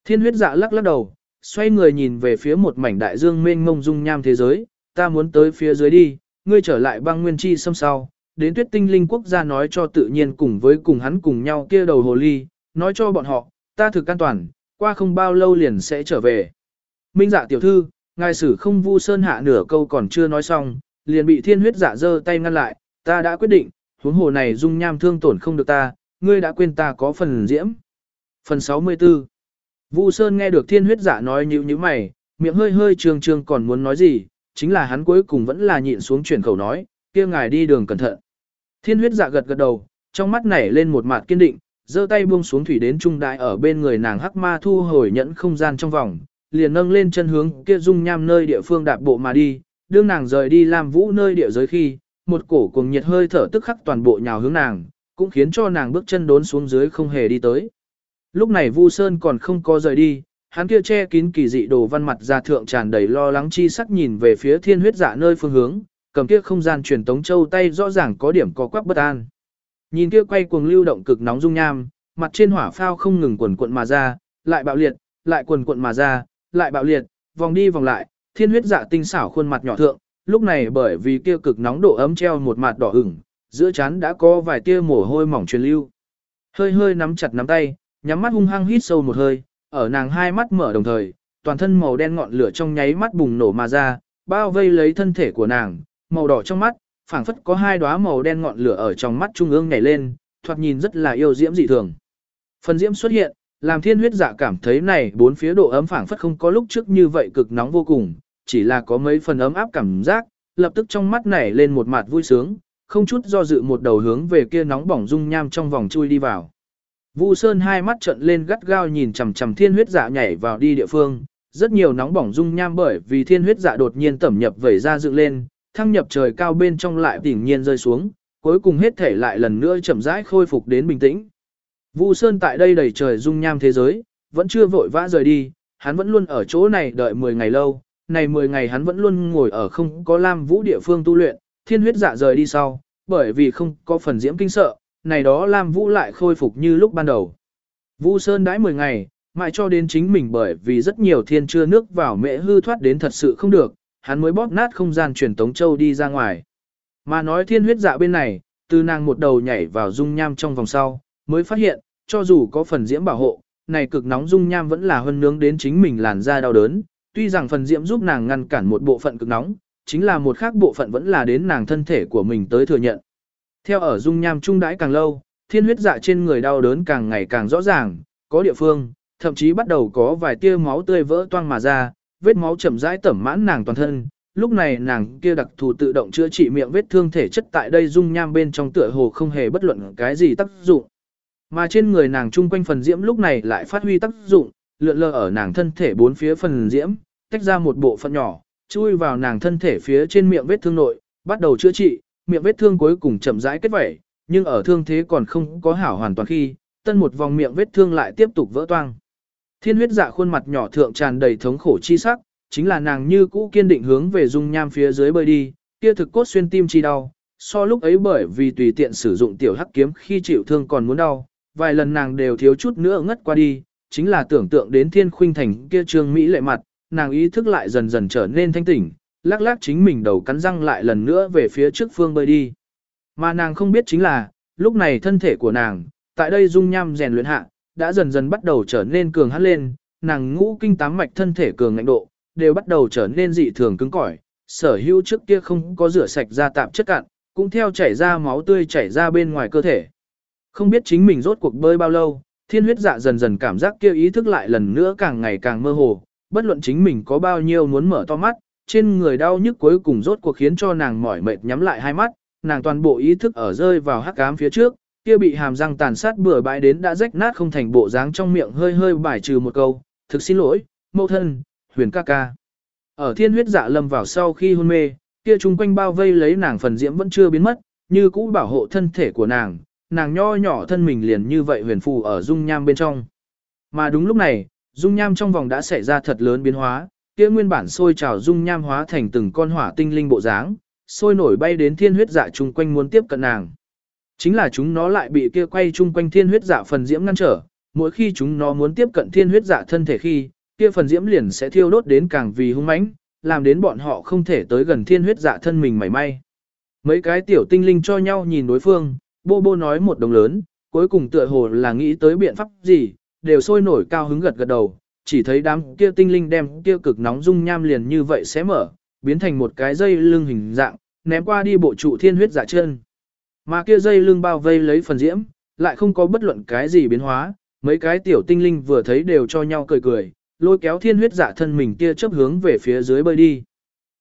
Thiên huyết dạ lắc lắc đầu, xoay người nhìn về phía một mảnh đại dương mênh mông dung nham thế giới, ta muốn tới phía dưới đi, ngươi trở lại băng nguyên chi xâm sau, đến tuyết tinh linh quốc gia nói cho tự nhiên cùng với cùng hắn cùng nhau kia đầu hồ ly, nói cho bọn họ, ta thực an toàn, qua không bao lâu liền sẽ trở về. Minh dạ tiểu thư, ngài sử không vu sơn hạ nửa câu còn chưa nói xong, liền bị thiên huyết dạ giơ tay ngăn lại, ta đã quyết định, huống hồ này dung nham thương tổn không được ta, ngươi đã quên ta có phần diễm. Phần 64 Vu Sơn nghe được thiên huyết dạ nói như như mày, miệng hơi hơi trường trường còn muốn nói gì, chính là hắn cuối cùng vẫn là nhịn xuống chuyển khẩu nói, kia ngài đi đường cẩn thận. Thiên huyết dạ gật gật đầu, trong mắt nảy lên một mặt kiên định, giơ tay buông xuống thủy đến trung đại ở bên người nàng hắc ma thu hồi nhẫn không gian trong vòng, liền nâng lên chân hướng kia dung nham nơi địa phương đạp bộ mà đi, đương nàng rời đi làm vũ nơi địa giới khi, một cổ cuồng nhiệt hơi thở tức khắc toàn bộ nhào hướng nàng, cũng khiến cho nàng bước chân đốn xuống dưới không hề đi tới. Lúc này Vu Sơn còn không có rời đi, hắn kia che kín kỳ dị đồ văn mặt ra thượng tràn đầy lo lắng chi sắc nhìn về phía thiên huyết dạ nơi phương hướng, cầm kia không gian truyền tống châu tay rõ ràng có điểm có quắc bất an. Nhìn kia quay cuồng lưu động cực nóng dung nham, mặt trên hỏa phao không ngừng quần cuộn mà ra, lại bạo liệt, lại quần cuộn mà ra, lại bạo liệt, vòng đi vòng lại, thiên huyết dạ tinh xảo khuôn mặt nhỏ thượng, lúc này bởi vì kia cực nóng độ ấm treo một mặt đỏ ửng, giữa chán đã có vài tia mồ hôi mỏng truyền lưu. Hơi hơi nắm chặt nắm tay, nhắm mắt hung hăng hít sâu một hơi, ở nàng hai mắt mở đồng thời, toàn thân màu đen ngọn lửa trong nháy mắt bùng nổ mà ra, bao vây lấy thân thể của nàng, màu đỏ trong mắt, phảng phất có hai đóa màu đen ngọn lửa ở trong mắt trung ương nhảy lên, thoạt nhìn rất là yêu diễm dị thường. Phần diễm xuất hiện, làm thiên huyết dạ cảm thấy này bốn phía độ ấm phảng phất không có lúc trước như vậy cực nóng vô cùng, chỉ là có mấy phần ấm áp cảm giác, lập tức trong mắt nảy lên một mặt vui sướng, không chút do dự một đầu hướng về kia nóng bỏng dung nham trong vòng chui đi vào. Vu Sơn hai mắt trợn lên gắt gao nhìn chằm chằm thiên huyết dạ nhảy vào đi địa phương, rất nhiều nóng bỏng dung nham bởi vì thiên huyết dạ đột nhiên tẩm nhập vẩy ra dựng lên, thăng nhập trời cao bên trong lại đỉnh nhiên rơi xuống, cuối cùng hết thể lại lần nữa chậm rãi khôi phục đến bình tĩnh. Vu Sơn tại đây đầy trời dung nham thế giới, vẫn chưa vội vã rời đi, hắn vẫn luôn ở chỗ này đợi 10 ngày lâu, này 10 ngày hắn vẫn luôn ngồi ở không có Lam Vũ địa phương tu luyện, thiên huyết dạ rời đi sau, bởi vì không có phần diễm kinh sợ, này đó Lam Vũ lại khôi phục như lúc ban đầu. Vu Sơn đãi 10 ngày, mãi cho đến chính mình bởi vì rất nhiều thiên chưa nước vào mẹ hư thoát đến thật sự không được, hắn mới bóp nát không gian truyền tống châu đi ra ngoài. Mà nói thiên huyết dạ bên này, từ nàng một đầu nhảy vào dung nham trong vòng sau, mới phát hiện, cho dù có phần diễm bảo hộ, này cực nóng dung nham vẫn là hơn nướng đến chính mình làn da đau đớn, tuy rằng phần diễm giúp nàng ngăn cản một bộ phận cực nóng, chính là một khác bộ phận vẫn là đến nàng thân thể của mình tới thừa nhận. Theo ở dung nham trung đãi càng lâu, thiên huyết dạ trên người đau đớn càng ngày càng rõ ràng, có địa phương, thậm chí bắt đầu có vài tia máu tươi vỡ toang mà ra, vết máu chậm rãi tẩm mãn nàng toàn thân. Lúc này nàng kia đặc thù tự động chữa trị miệng vết thương thể chất tại đây dung nham bên trong tựa hồ không hề bất luận cái gì tác dụng. Mà trên người nàng chung quanh phần diễm lúc này lại phát huy tác dụng, lượn lờ ở nàng thân thể bốn phía phần diễm, tách ra một bộ phận nhỏ, chui vào nàng thân thể phía trên miệng vết thương nội, bắt đầu chữa trị, miệng vết thương cuối cùng chậm rãi kết vẩy, nhưng ở thương thế còn không có hảo hoàn toàn khi, tân một vòng miệng vết thương lại tiếp tục vỡ toang. Thiên huyết dạ khuôn mặt nhỏ thượng tràn đầy thống khổ chi sắc, chính là nàng như cũ kiên định hướng về dung nham phía dưới bơi đi, kia thực cốt xuyên tim chi đau, so lúc ấy bởi vì tùy tiện sử dụng tiểu hắc kiếm khi chịu thương còn muốn đau, vài lần nàng đều thiếu chút nữa ngất qua đi, chính là tưởng tượng đến thiên khuynh thành kia trương Mỹ lệ mặt, nàng ý thức lại dần dần trở nên thanh tỉnh, lắc lắc chính mình đầu cắn răng lại lần nữa về phía trước phương bơi đi. Mà nàng không biết chính là, lúc này thân thể của nàng, tại đây dung nham rèn luyện hạ, đã dần dần bắt đầu trở nên cường hãn lên, nàng ngũ kinh tám mạch thân thể cường ngạnh độ, đều bắt đầu trở nên dị thường cứng cỏi, sở hữu trước kia không có rửa sạch ra tạp chất cạn, cũng theo chảy ra máu tươi chảy ra bên ngoài cơ thể. Không biết chính mình rốt cuộc bơi bao lâu, thiên huyết dạ dần dần cảm giác kia ý thức lại lần nữa càng ngày càng mơ hồ, bất luận chính mình có bao nhiêu muốn mở to mắt, trên người đau nhức cuối cùng rốt cuộc khiến cho nàng mỏi mệt nhắm lại hai mắt, nàng toàn bộ ý thức ở rơi vào hắc ám phía trước, kia bị hàm răng tàn sát bừa bãi đến đã rách nát không thành bộ dáng trong miệng hơi hơi bài trừ một câu, thực xin lỗi, mẫu thân, huyền ca ca. Ở thiên huyết dạ lâm vào sau khi hôn mê, kia chung quanh bao vây lấy nàng phần diễm vẫn chưa biến mất, như cũ bảo hộ thân thể của nàng, nàng nho nhỏ thân mình liền như vậy huyền phù ở dung nham bên trong. Mà đúng lúc này, dung nham trong vòng đã xảy ra thật lớn biến hóa, kia nguyên bản sôi trào dung nham hóa thành từng con hỏa tinh linh bộ dáng, sôi nổi bay đến thiên huyết dạ chung quanh muốn tiếp cận nàng. Chính là chúng nó lại bị kia quay chung quanh thiên huyết dạ phần diễm ngăn trở, mỗi khi chúng nó muốn tiếp cận thiên huyết dạ thân thể khi, kia phần diễm liền sẽ thiêu đốt đến càng vì hung mãnh, làm đến bọn họ không thể tới gần thiên huyết dạ thân mình mảy may. Mấy cái tiểu tinh linh cho nhau nhìn đối phương, bô bô nói một đồng lớn, cuối cùng tựa hồ là nghĩ tới biện pháp gì, đều sôi nổi cao hứng gật gật đầu, chỉ thấy đám kia tinh linh đem kia cực nóng dung nham liền như vậy sẽ mở, biến thành một cái dây lưng hình dạng, ném qua đi bộ trụ thiên huyết dạ chân. Mà kia dây lưng bao vây lấy phần diễm, lại không có bất luận cái gì biến hóa, mấy cái tiểu tinh linh vừa thấy đều cho nhau cười cười, lôi kéo thiên huyết dạ thân mình kia chấp hướng về phía dưới bơi đi.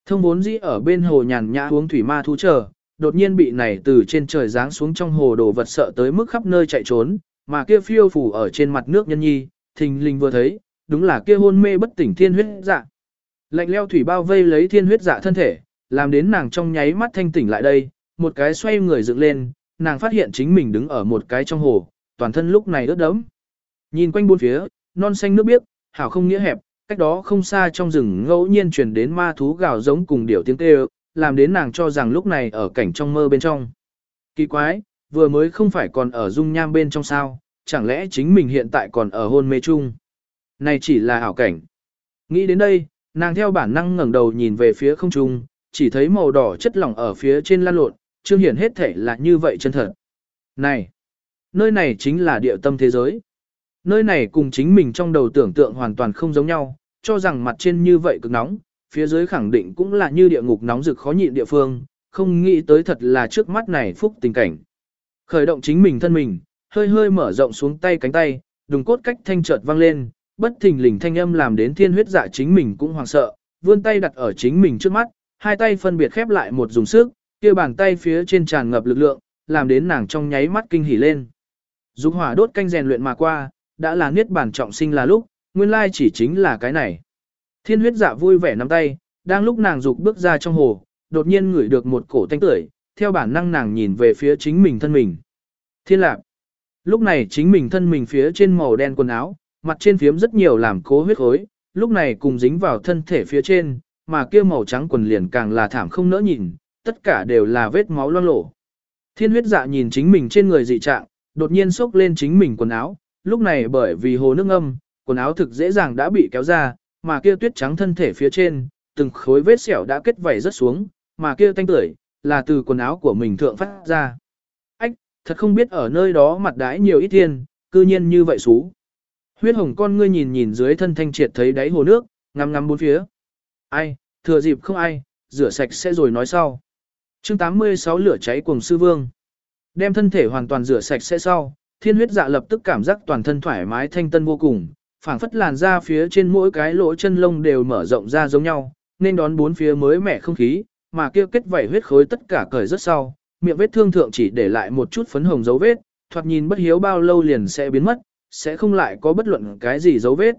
Thông vốn dĩ ở bên hồ nhàn nhã uống thủy ma thú chờ, đột nhiên bị này từ trên trời giáng xuống trong hồ đồ vật sợ tới mức khắp nơi chạy trốn, mà kia phiêu phủ ở trên mặt nước nhân nhi, thình linh vừa thấy, đúng là kia hôn mê bất tỉnh thiên huyết dạ. Lạnh leo thủy bao vây lấy thiên huyết dạ thân thể, làm đến nàng trong nháy mắt thanh tỉnh lại đây, một cái xoay người dựng lên, nàng phát hiện chính mình đứng ở một cái trong hồ, toàn thân lúc này ướt đẫm. Nhìn quanh bốn phía, non xanh nước biếc, hảo không nghĩa hẹp, cách đó không xa trong rừng ngẫu nhiên truyền đến ma thú gào giống cùng điểu tiếng kêu, làm đến nàng cho rằng lúc này ở cảnh trong mơ bên trong. Kỳ quái, vừa mới không phải còn ở dung nham bên trong sao, chẳng lẽ chính mình hiện tại còn ở hôn mê chung. Này chỉ là ảo cảnh. Nghĩ đến đây, nàng theo bản năng ngẩng đầu nhìn về phía không trung, chỉ thấy màu đỏ chất lỏng ở phía trên lan lộn, trương hiển hết thể là như vậy chân thật. Này, nơi này chính là địa tâm thế giới. Nơi này cùng chính mình trong đầu tưởng tượng hoàn toàn không giống nhau, cho rằng mặt trên như vậy cực nóng, phía dưới khẳng định cũng là như địa ngục nóng rực khó nhịn địa phương, không nghĩ tới thật là trước mắt này phúc tình cảnh. Khởi động chính mình thân mình, hơi hơi mở rộng xuống tay cánh tay, đùng cốt cách thanh chợt vang lên, bất thình lình thanh âm làm đến thiên huyết dạ chính mình cũng hoảng sợ, vươn tay đặt ở chính mình trước mắt, hai tay phân biệt khép lại một dùng sức, kia bàn tay phía trên tràn ngập lực lượng, làm đến nàng trong nháy mắt kinh hỉ lên. Dục hỏa đốt canh rèn luyện mà qua, đã là niết bàn trọng sinh là lúc, nguyên lai chỉ chính là cái này. Thiên huyết dạ vui vẻ nắm tay, đang lúc nàng dục bước ra trong hồ, đột nhiên ngửi được một cổ tanh tưởi, theo bản năng nàng nhìn về phía chính mình thân mình. Thiên lạc. Lúc này chính mình thân mình phía trên màu đen quần áo, mặt trên phiếm rất nhiều làm cố huyết khối, lúc này cùng dính vào thân thể phía trên, mà kia màu trắng quần liền càng là thảm không nỡ nhìn, tất cả đều là vết máu loang lổ. Thiên huyết dạ nhìn chính mình trên người dị trạng, đột nhiên xốc lên chính mình quần áo, lúc này bởi vì hồ nước âm, quần áo thực dễ dàng đã bị kéo ra, mà kia tuyết trắng thân thể phía trên, từng khối vết sẹo đã kết vảy rất xuống, mà kia tanh tưởi, là từ quần áo của mình thượng phát ra. Ách, thật không biết ở nơi đó mặt đái nhiều ít thiên, cư nhiên như vậy xú. Huyết hồng con ngươi nhìn nhìn dưới thân thanh triệt thấy đáy hồ nước, ngắm ngắm bốn phía. Ai, thừa dịp không ai, rửa sạch sẽ rồi nói sau. chương 86 lửa cháy cùng sư vương. Đem thân thể hoàn toàn rửa sạch sẽ sau, thiên huyết dạ lập tức cảm giác toàn thân thoải mái thanh tân vô cùng, phảng phất làn da phía trên mỗi cái lỗ chân lông đều mở rộng ra giống nhau, nên đón bốn phía mới mẻ không khí, mà kia kết vảy huyết khối tất cả cởi rất sau, miệng vết thương thượng chỉ để lại một chút phấn hồng dấu vết, thoạt nhìn bất hiếu bao lâu liền sẽ biến mất, sẽ không lại có bất luận cái gì dấu vết.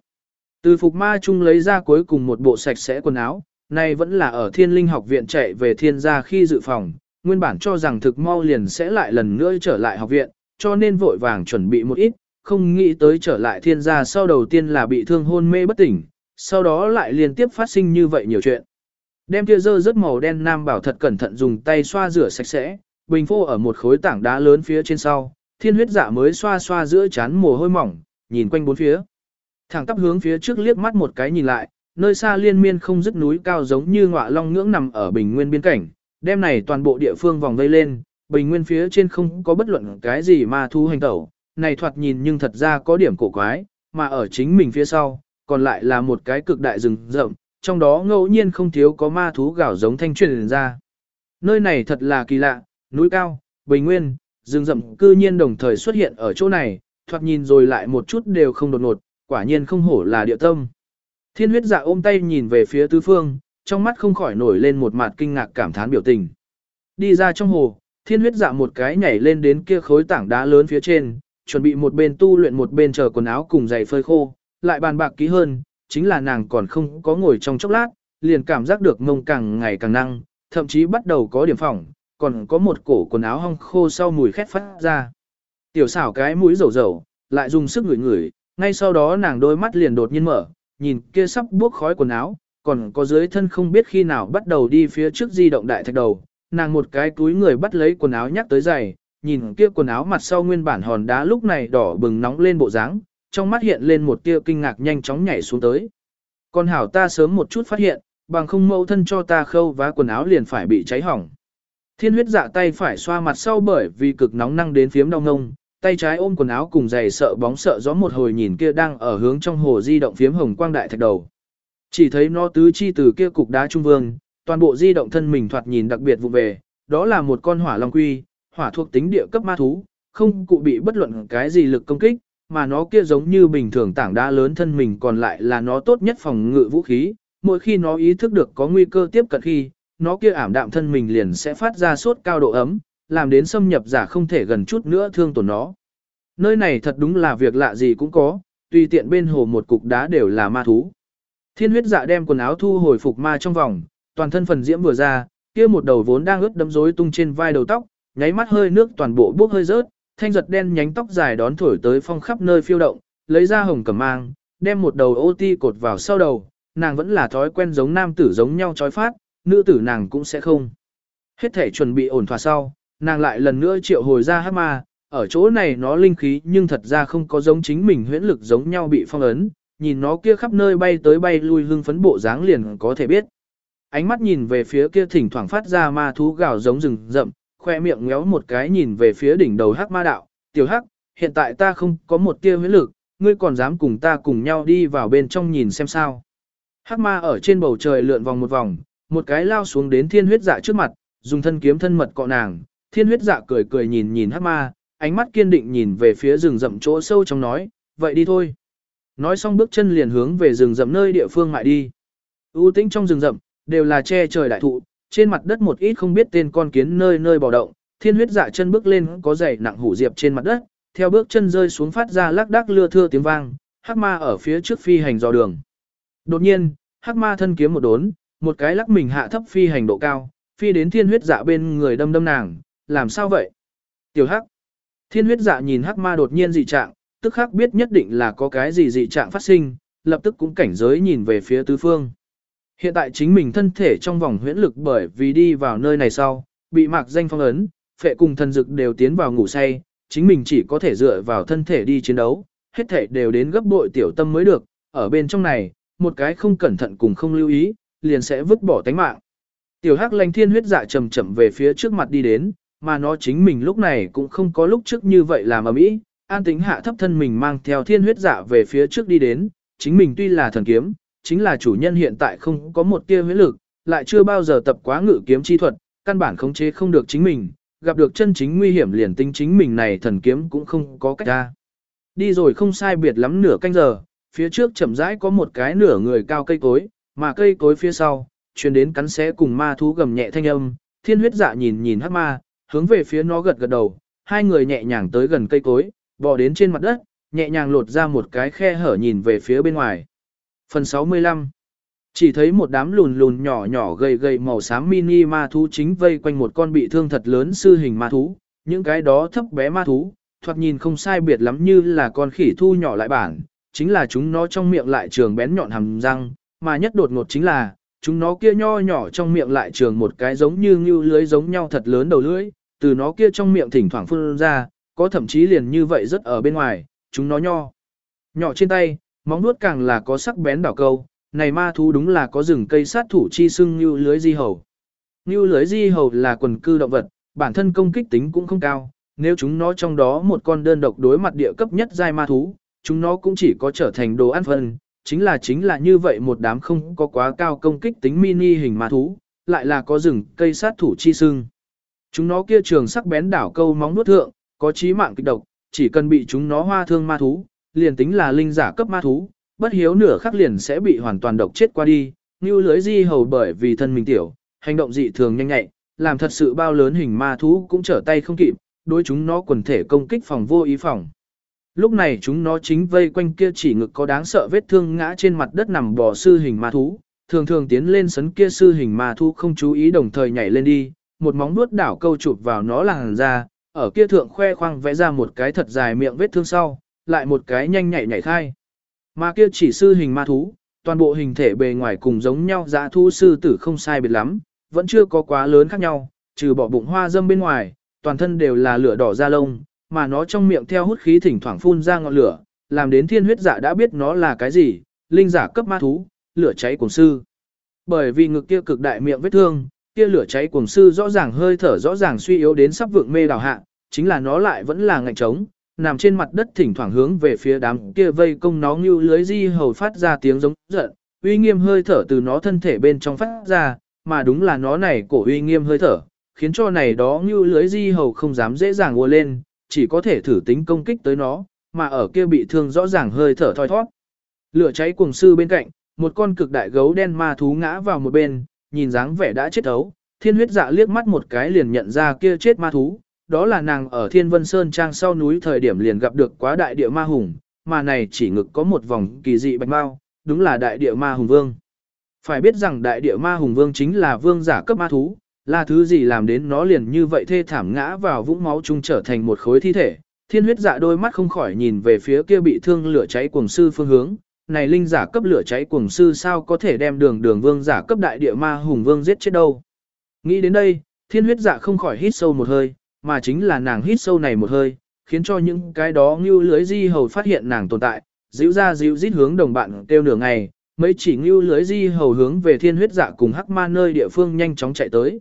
Từ phục ma chung lấy ra cuối cùng một bộ sạch sẽ quần áo, này vẫn là ở thiên linh học viện chạy về thiên gia khi dự phòng, nguyên bản cho rằng thực mau liền sẽ lại lần nữa trở lại học viện, cho nên vội vàng chuẩn bị một ít, không nghĩ tới trở lại thiên gia sau đầu tiên là bị thương hôn mê bất tỉnh, sau đó lại liên tiếp phát sinh như vậy nhiều chuyện. Đem kia dơ rất màu đen nam bảo thật cẩn thận dùng tay xoa rửa sạch sẽ, bình phô ở một khối tảng đá lớn phía trên sau, thiên huyết dạ mới xoa xoa giữa chán mồ hôi mỏng, nhìn quanh bốn phía. Thẳng tắp hướng phía trước liếc mắt một cái nhìn lại, nơi xa liên miên không dứt núi cao giống như ngọa long ngưỡng nằm ở bình nguyên biên cảnh, đem này toàn bộ địa phương vòng vây lên, bình nguyên phía trên không có bất luận cái gì mà thu hành tẩu, này thoạt nhìn nhưng thật ra có điểm cổ quái, mà ở chính mình phía sau, còn lại là một cái cực đại rừng rậm, trong đó ngẫu nhiên không thiếu có ma thú gạo giống thanh truyền ra. Nơi này thật là kỳ lạ, núi cao, bình nguyên, rừng rậm cư nhiên đồng thời xuất hiện ở chỗ này, thoạt nhìn rồi lại một chút đều không đột ngột, quả nhiên không hổ là địa tâm. Thiên huyết dạ ôm tay nhìn về phía tứ phương, trong mắt không khỏi nổi lên một mặt kinh ngạc cảm thán biểu tình. Đi ra trong hồ, thiên huyết dạ một cái nhảy lên đến kia khối tảng đá lớn phía trên, chuẩn bị một bên tu luyện một bên chờ quần áo cùng giày phơi khô, lại bàn bạc kỹ hơn, chính là nàng còn không có ngồi trong chốc lát, liền cảm giác được mông càng ngày càng năng, thậm chí bắt đầu có điểm phỏng, còn có một cổ quần áo hong khô sau mùi khét phát ra. Tiểu xảo cái mũi dầu dầu, lại dùng sức ngửi ngửi, ngay sau đó nàng đôi mắt liền đột nhiên mở, nhìn kia sắp buốc khói quần áo, còn có dưới thân không biết khi nào bắt đầu đi phía trước di động đại thạch đầu, nàng một cái túi người bắt lấy quần áo nhắc tới giày, nhìn kia quần áo mặt sau nguyên bản hòn đá lúc này đỏ bừng nóng lên bộ dáng, trong mắt hiện lên một tia kinh ngạc nhanh chóng nhảy xuống tới. Con hảo ta sớm một chút phát hiện, bằng không mâu thân cho ta khâu vá quần áo liền phải bị cháy hỏng. Thiên huyết dạ tay phải xoa mặt sau bởi vì cực nóng năng đến phiếm đau ngông, tay trái ôm quần áo cùng giày sợ bóng sợ gió một hồi nhìn kia đang ở hướng trong hồ di động phiếm hồng quang đại thạch đầu. Chỉ thấy nó tứ chi từ kia cục đá trung vương, toàn bộ di động thân mình thoạt nhìn đặc biệt vụ về, đó là một con hỏa long quy, hỏa thuộc tính địa cấp ma thú, không cụ bị bất luận cái gì lực công kích, mà nó kia giống như bình thường tảng đá lớn thân mình còn lại là nó tốt nhất phòng ngự vũ khí, mỗi khi nó ý thức được có nguy cơ tiếp cận khi, nó kia ảm đạm thân mình liền sẽ phát ra sốt cao độ ấm, làm đến xâm nhập giả không thể gần chút nữa thương tổn nó. Nơi này thật đúng là việc lạ gì cũng có, tùy tiện bên hồ một cục đá đều là ma thú. Thiên huyết dạ đem quần áo thu hồi phục ma trong vòng, toàn thân phần diễm vừa ra, kia một đầu vốn đang ướt đấm rối tung trên vai đầu tóc, nháy mắt hơi nước toàn bộ bốc hơi rớt, thanh giật đen nhánh tóc dài đón thổi tới phong khắp nơi phiêu động, lấy ra hồng cẩm mang, đem một đầu ô ti cột vào sau đầu, nàng vẫn là thói quen giống nam tử giống nhau chói phát, nữ tử nàng cũng sẽ không. Hết thể chuẩn bị ổn thỏa sau, nàng lại lần nữa triệu hồi ra hắc ma, ở chỗ này nó linh khí nhưng thật ra không có giống chính mình huyễn lực giống nhau bị phong ấn, nhìn nó kia khắp nơi bay tới bay lui hưng phấn bộ dáng liền có thể biết. Ánh mắt nhìn về phía kia thỉnh thoảng phát ra ma thú gào giống rừng rậm, khoe miệng ngéo một cái nhìn về phía đỉnh đầu hắc ma đạo, tiểu hắc, hiện tại ta không có một tia huyễn lực, ngươi còn dám cùng ta cùng nhau đi vào bên trong nhìn xem sao. Hắc ma ở trên bầu trời lượn vòng một vòng, một cái lao xuống đến thiên huyết dạ trước mặt, dùng thân kiếm thân mật cọ nàng, thiên huyết dạ cười cười nhìn nhìn Hát ma, ánh mắt kiên định nhìn về phía rừng rậm chỗ sâu trong nói, vậy đi thôi. Nói xong bước chân liền hướng về rừng rậm nơi địa phương mại đi. U tĩnh trong rừng rậm, đều là che trời đại thụ, trên mặt đất một ít không biết tên con kiến nơi nơi bò động, thiên huyết dạ chân bước lên có giày nặng hủ diệp trên mặt đất, theo bước chân rơi xuống phát ra lắc đắc lưa thưa tiếng vang, hắc ma ở phía trước phi hành dò đường. Đột nhiên, hắc ma thân kiếm một đốn, một cái lắc mình hạ thấp phi hành độ cao, phi đến thiên huyết dạ bên người đâm đâm nàng, làm sao vậy? Tiểu hắc. Thiên huyết dạ nhìn hắc ma đột nhiên dị trạng, tức khắc biết nhất định là có cái gì dị trạng phát sinh, lập tức cũng cảnh giới nhìn về phía tứ phương. Hiện tại chính mình thân thể trong vòng huyễn lực bởi vì đi vào nơi này sau, bị mạc danh phong ấn, phệ cùng thần dực đều tiến vào ngủ say, chính mình chỉ có thể dựa vào thân thể đi chiến đấu, hết thể đều đến gấp bội tiểu tâm mới được, ở bên trong này, một cái không cẩn thận cùng không lưu ý, liền sẽ vứt bỏ tánh mạng. Tiểu hắc lành thiên huyết dạ chậm chậm về phía trước mặt đi đến, mà nó chính mình lúc này cũng không có lúc trước như vậy làm ở mỹ, an tính hạ thấp thân mình mang theo thiên huyết dạ về phía trước đi đến, chính mình tuy là thần kiếm, chính là chủ nhân hiện tại không có một tia huyết lực, lại chưa bao giờ tập quá ngự kiếm chi thuật, căn bản khống chế không được chính mình, gặp được chân chính nguy hiểm liền tính chính mình này thần kiếm cũng không có cách ra. Đi rồi không sai biệt lắm nửa canh giờ, phía trước chậm rãi có một cái nửa người cao cây cối, mà cây cối phía sau, truyền đến cắn xé cùng ma thú gầm nhẹ thanh âm, thiên huyết dạ nhìn nhìn hắc ma, hướng về phía nó gật gật đầu, hai người nhẹ nhàng tới gần cây cối, bò đến trên mặt đất, nhẹ nhàng lột ra một cái khe hở nhìn về phía bên ngoài. Phần 65 Chỉ thấy một đám lùn lùn nhỏ nhỏ gầy gầy màu xám mini ma thú chính vây quanh một con bị thương thật lớn sư hình ma thú, những cái đó thấp bé ma thú, thoạt nhìn không sai biệt lắm như là con khỉ thu nhỏ lại bản, chính là chúng nó trong miệng lại trường bén nhọn hàm răng, mà nhất đột ngột chính là, chúng nó kia nho nhỏ trong miệng lại trường một cái giống như ngưu lưới giống nhau thật lớn đầu lưỡi, từ nó kia trong miệng thỉnh thoảng phun ra, có thậm chí liền như vậy rất ở bên ngoài, chúng nó nho. Nhỏ trên tay, móng nuốt càng là có sắc bén đảo câu, này ma thú đúng là có rừng cây sát thủ chi sưng như lưới di hầu. Như lưới di hầu là quần cư động vật, bản thân công kích tính cũng không cao, nếu chúng nó trong đó một con đơn độc đối mặt địa cấp nhất giai ma thú, chúng nó cũng chỉ có trở thành đồ ăn phân, chính là chính là như vậy một đám không có quá cao công kích tính mini hình ma thú, lại là có rừng cây sát thủ chi sưng. Chúng nó kia trường sắc bén đảo câu móng nuốt thượng, có chí mạng kịch độc, chỉ cần bị chúng nó hoa thương ma thú, liền tính là linh giả cấp ma thú, bất hiếu nửa khắc liền sẽ bị hoàn toàn độc chết qua đi. Như lưới di hầu bởi vì thân mình tiểu, hành động dị thường nhanh nhạy, làm thật sự bao lớn hình ma thú cũng trở tay không kịp, đối chúng nó quần thể công kích phòng vô ý phòng. Lúc này chúng nó chính vây quanh kia chỉ ngực có đáng sợ vết thương ngã trên mặt đất nằm bò sư hình ma thú, thường thường tiến lên sấn kia sư hình ma thú không chú ý đồng thời nhảy lên đi, một móng vuốt đảo câu chụp vào nó làn ra, ở kia thượng khoe khoang vẽ ra một cái thật dài miệng vết thương sau, lại một cái nhanh nhảy nhảy khai. Mà kia chỉ sư hình ma thú, toàn bộ hình thể bề ngoài cùng giống nhau dã thu sư tử không sai biệt lắm, vẫn chưa có quá lớn khác nhau, trừ bỏ bụng hoa dâm bên ngoài, toàn thân đều là lửa đỏ da lông, mà nó trong miệng theo hút khí thỉnh thoảng phun ra ngọn lửa, làm đến thiên huyết giả đã biết nó là cái gì, linh giả cấp ma thú, lửa cháy cuồng sư. Bởi vì ngực kia cực đại miệng vết thương, kia lửa cháy cuồng sư rõ ràng hơi thở rõ ràng suy yếu đến sắp vượng mê đào hạ, chính là nó lại vẫn là ngạnh trống, nằm trên mặt đất thỉnh thoảng hướng về phía đám kia vây công nó như lưới di hầu phát ra tiếng giống giận, uy nghiêm hơi thở từ nó thân thể bên trong phát ra, mà đúng là nó này cổ uy nghiêm hơi thở, khiến cho này đó như lưới di hầu không dám dễ dàng ùa lên, chỉ có thể thử tính công kích tới nó, mà ở kia bị thương rõ ràng hơi thở thoi thoát. Lửa cháy cuồng sư bên cạnh, một con cực đại gấu đen ma thú ngã vào một bên, nhìn dáng vẻ đã chết thấu, thiên huyết dạ liếc mắt một cái liền nhận ra kia chết ma thú, đó là nàng ở thiên vân sơn trang sau núi thời điểm liền gặp được quá đại địa ma hùng, mà này chỉ ngực có một vòng kỳ dị bạch mau, đúng là đại địa ma hùng vương. Phải biết rằng đại địa ma hùng vương chính là vương giả cấp ma thú, là thứ gì làm đến nó liền như vậy thê thảm ngã vào vũng máu chung trở thành một khối thi thể. Thiên huyết dạ đôi mắt không khỏi nhìn về phía kia bị thương lửa cháy cuồng sư phương hướng, này linh giả cấp lửa cháy cuồng sư sao có thể đem đường đường vương giả cấp đại địa ma hùng vương giết chết đâu. Nghĩ đến đây, thiên huyết dạ không khỏi hít sâu một hơi, mà chính là nàng hít sâu này một hơi, khiến cho những cái đó như lưới di hầu phát hiện nàng tồn tại, dịu ra dịu rít hướng đồng bạn kêu nửa ngày, mấy chỉ như lưới di hầu hướng về thiên huyết dạ cùng hắc ma nơi địa phương nhanh chóng chạy tới.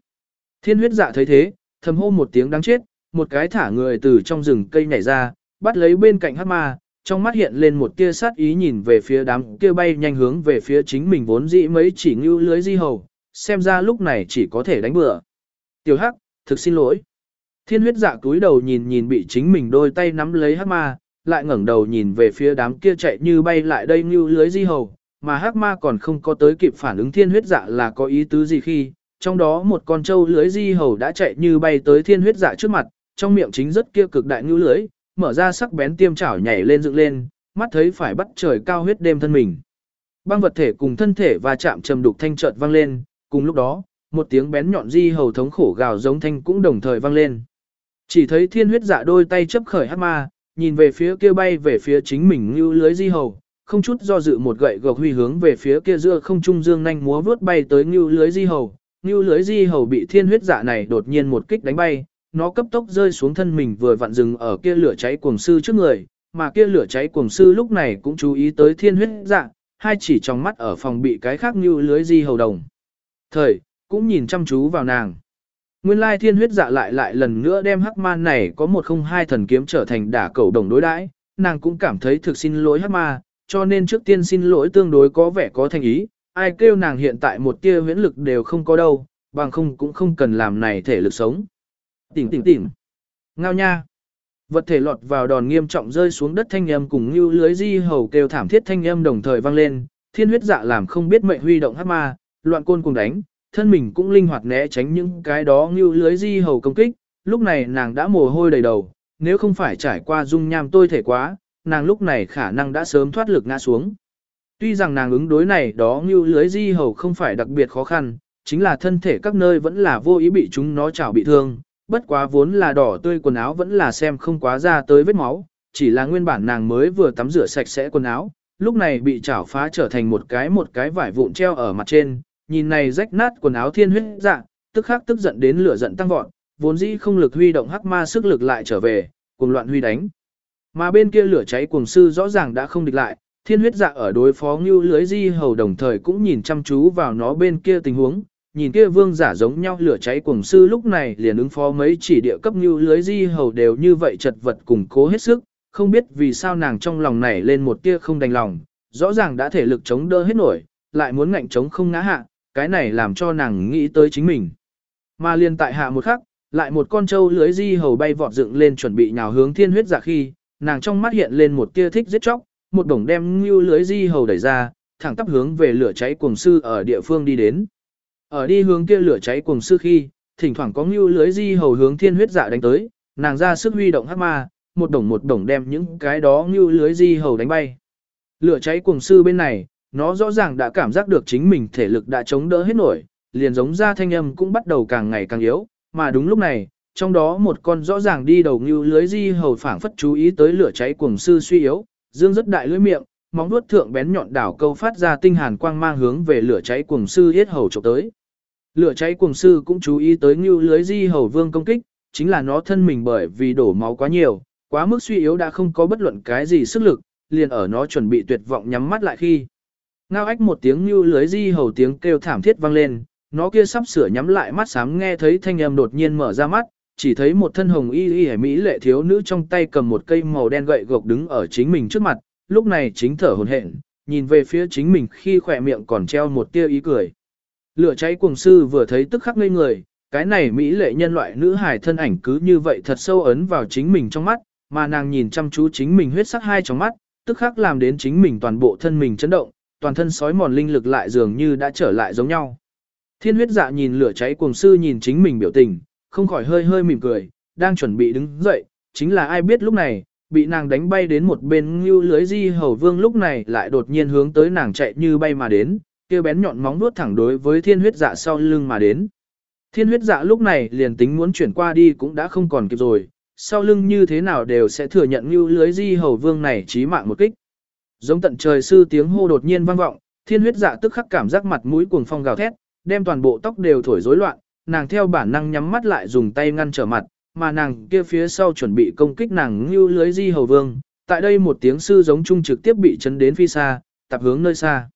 Thiên huyết dạ thấy thế, thầm hô một tiếng đáng chết, một cái thả người từ trong rừng cây nhảy ra, bắt lấy bên cạnh hắc ma, trong mắt hiện lên một tia sát ý nhìn về phía đám kia bay nhanh hướng về phía chính mình vốn dĩ mấy chỉ ngưu lưới di hầu, xem ra lúc này chỉ có thể đánh bừa. Tiểu hắc, thực xin lỗi. Thiên huyết dạ túi đầu nhìn nhìn bị chính mình đôi tay nắm lấy hắc ma, lại ngẩng đầu nhìn về phía đám kia chạy như bay lại đây ngưu lưới di hầu, mà hắc ma còn không có tới kịp phản ứng thiên huyết dạ là có ý tứ gì khi, trong đó một con trâu lưới di hầu đã chạy như bay tới thiên huyết dạ trước mặt, trong miệng chính rất kia cực đại ngưu lưới, mở ra sắc bén tiêm chảo nhảy lên dựng lên, mắt thấy phải bắt trời cao huyết đêm thân mình. Băng vật thể cùng thân thể và chạm trầm đục thanh chợt vang lên, cùng lúc đó, một tiếng bén nhọn di hầu thống khổ gào giống thanh cũng đồng thời vang lên. Chỉ thấy thiên huyết dạ đôi tay chấp khởi hát ma, nhìn về phía kia bay về phía chính mình như lưới di hầu, không chút do dự một gậy gộc huy hướng về phía kia giữa không trung dương nhanh múa vướt bay tới như lưới di hầu. Như lưới di hầu bị thiên huyết dạ này đột nhiên một kích đánh bay, nó cấp tốc rơi xuống thân mình vừa vặn dừng ở kia lửa cháy cuồng sư trước người, mà kia lửa cháy cuồng sư lúc này cũng chú ý tới thiên huyết dạ, hai chỉ trong mắt ở phòng bị cái khác như lưới di hầu đồng. Thời, cũng nhìn chăm chú vào nàng. Nguyên lai thiên huyết dạ lại lại lần nữa đem hắc ma này có một không hai thần kiếm trở thành đả cầu đồng đối đãi, nàng cũng cảm thấy thực xin lỗi hắc ma, cho nên trước tiên xin lỗi tương đối có vẻ có thành ý, ai kêu nàng hiện tại một tia huyễn lực đều không có đâu, bằng không cũng không cần làm này thể lực sống. Tỉnh tỉnh tỉnh. Ngao nha. Vật thể lọt vào đòn nghiêm trọng rơi xuống đất thanh âm cùng như lưới di hầu kêu thảm thiết thanh âm đồng thời vang lên, thiên huyết dạ làm không biết mệnh huy động hát ma, loạn côn cùng đánh, thân mình cũng linh hoạt né tránh những cái đó như lưới di hầu công kích, lúc này nàng đã mồ hôi đầy đầu, nếu không phải trải qua dung nham tôi thể quá, nàng lúc này khả năng đã sớm thoát lực ngã xuống. Tuy rằng nàng ứng đối này đó như lưới di hầu không phải đặc biệt khó khăn, chính là thân thể các nơi vẫn là vô ý bị chúng nó chảo bị thương, bất quá vốn là đỏ tươi quần áo vẫn là xem không quá ra tới vết máu, chỉ là nguyên bản nàng mới vừa tắm rửa sạch sẽ quần áo, lúc này bị chảo phá trở thành một cái một cái vải vụn treo ở mặt trên, nhìn này rách nát quần áo thiên huyết dạng, tức khắc tức giận đến lửa giận tăng vọt, vốn dĩ không lực huy động hắc ma sức lực lại trở về, cùng loạn huy đánh. Mà bên kia lửa cháy cuồng sư rõ ràng đã không địch lại, thiên huyết dạ ở đối phó như lưới di hầu đồng thời cũng nhìn chăm chú vào nó bên kia tình huống, nhìn kia vương giả giống nhau lửa cháy cuồng sư lúc này liền ứng phó mấy chỉ địa cấp như lưới di hầu đều như vậy chật vật củng cố hết sức, không biết vì sao nàng trong lòng này lên một tia không đành lòng, rõ ràng đã thể lực chống đỡ hết nổi, lại muốn ngạnh chống không ngã hạ, cái này làm cho nàng nghĩ tới chính mình. Mà liền tại hạ một khắc, lại một con trâu lưới di hầu bay vọt dựng lên chuẩn bị nhào hướng thiên huyết giả khi, nàng trong mắt hiện lên một tia thích giết chóc, một đồng đem như lưới di hầu đẩy ra, thẳng tắp hướng về lửa cháy cuồng sư ở địa phương đi đến. Ở đi hướng kia lửa cháy cuồng sư khi, thỉnh thoảng có như lưới di hầu hướng thiên huyết dạ đánh tới, nàng ra sức huy động hắc ma, một đồng một đồng đem những cái đó như lưới di hầu đánh bay. Lửa cháy cuồng sư bên này, nó rõ ràng đã cảm giác được chính mình thể lực đã chống đỡ hết nổi, liền giống ra thanh âm cũng bắt đầu càng ngày càng yếu, mà đúng lúc này, trong đó một con rõ ràng đi đầu như lưới di hầu phảng phất chú ý tới lửa cháy cuồng sư suy yếu, dương rất đại lưỡi miệng, móng vuốt thượng bén nhọn đảo câu phát ra tinh hàn quang mang hướng về lửa cháy cuồng sư yết hầu chụp tới. Lửa cháy cuồng sư cũng chú ý tới như lưới di hầu vương công kích, chính là nó thân mình bởi vì đổ máu quá nhiều, quá mức suy yếu đã không có bất luận cái gì sức lực, liền ở nó chuẩn bị tuyệt vọng nhắm mắt lại khi. Ngao ách một tiếng như lưới di hầu tiếng kêu thảm thiết vang lên, nó kia sắp sửa nhắm lại mắt sáng nghe thấy thanh âm đột nhiên mở ra mắt, chỉ thấy một thân hồng y y mỹ lệ thiếu nữ trong tay cầm một cây màu đen gậy gộc đứng ở chính mình trước mặt, lúc này chính thở hồn hển, nhìn về phía chính mình khi khỏe miệng còn treo một tia ý cười. Lửa cháy cuồng sư vừa thấy tức khắc ngây người, cái này mỹ lệ nhân loại nữ hài thân ảnh cứ như vậy thật sâu ấn vào chính mình trong mắt, mà nàng nhìn chăm chú chính mình huyết sắc hai trong mắt, tức khắc làm đến chính mình toàn bộ thân mình chấn động, toàn thân sói mòn linh lực lại dường như đã trở lại giống nhau. Thiên huyết dạ nhìn lửa cháy cuồng sư nhìn chính mình biểu tình, không khỏi hơi hơi mỉm cười, đang chuẩn bị đứng dậy, chính là ai biết lúc này, bị nàng đánh bay đến một bên như lưới di hầu vương lúc này lại đột nhiên hướng tới nàng chạy như bay mà đến, kia bén nhọn móng vuốt thẳng đối với thiên huyết dạ sau lưng mà đến. Thiên huyết dạ lúc này liền tính muốn chuyển qua đi cũng đã không còn kịp rồi, sau lưng như thế nào đều sẽ thừa nhận như lưới di hầu vương này chí mạng một kích. Giống tận trời sư tiếng hô đột nhiên vang vọng, thiên huyết dạ tức khắc cảm giác mặt mũi cuồng phong gào thét, đem toàn bộ tóc đều thổi rối loạn, nàng theo bản năng nhắm mắt lại dùng tay ngăn trở mặt, mà nàng kia phía sau chuẩn bị công kích nàng như lưới di hầu vương. Tại đây một tiếng sư giống chung trực tiếp bị chấn đến phi xa, tập hướng nơi xa.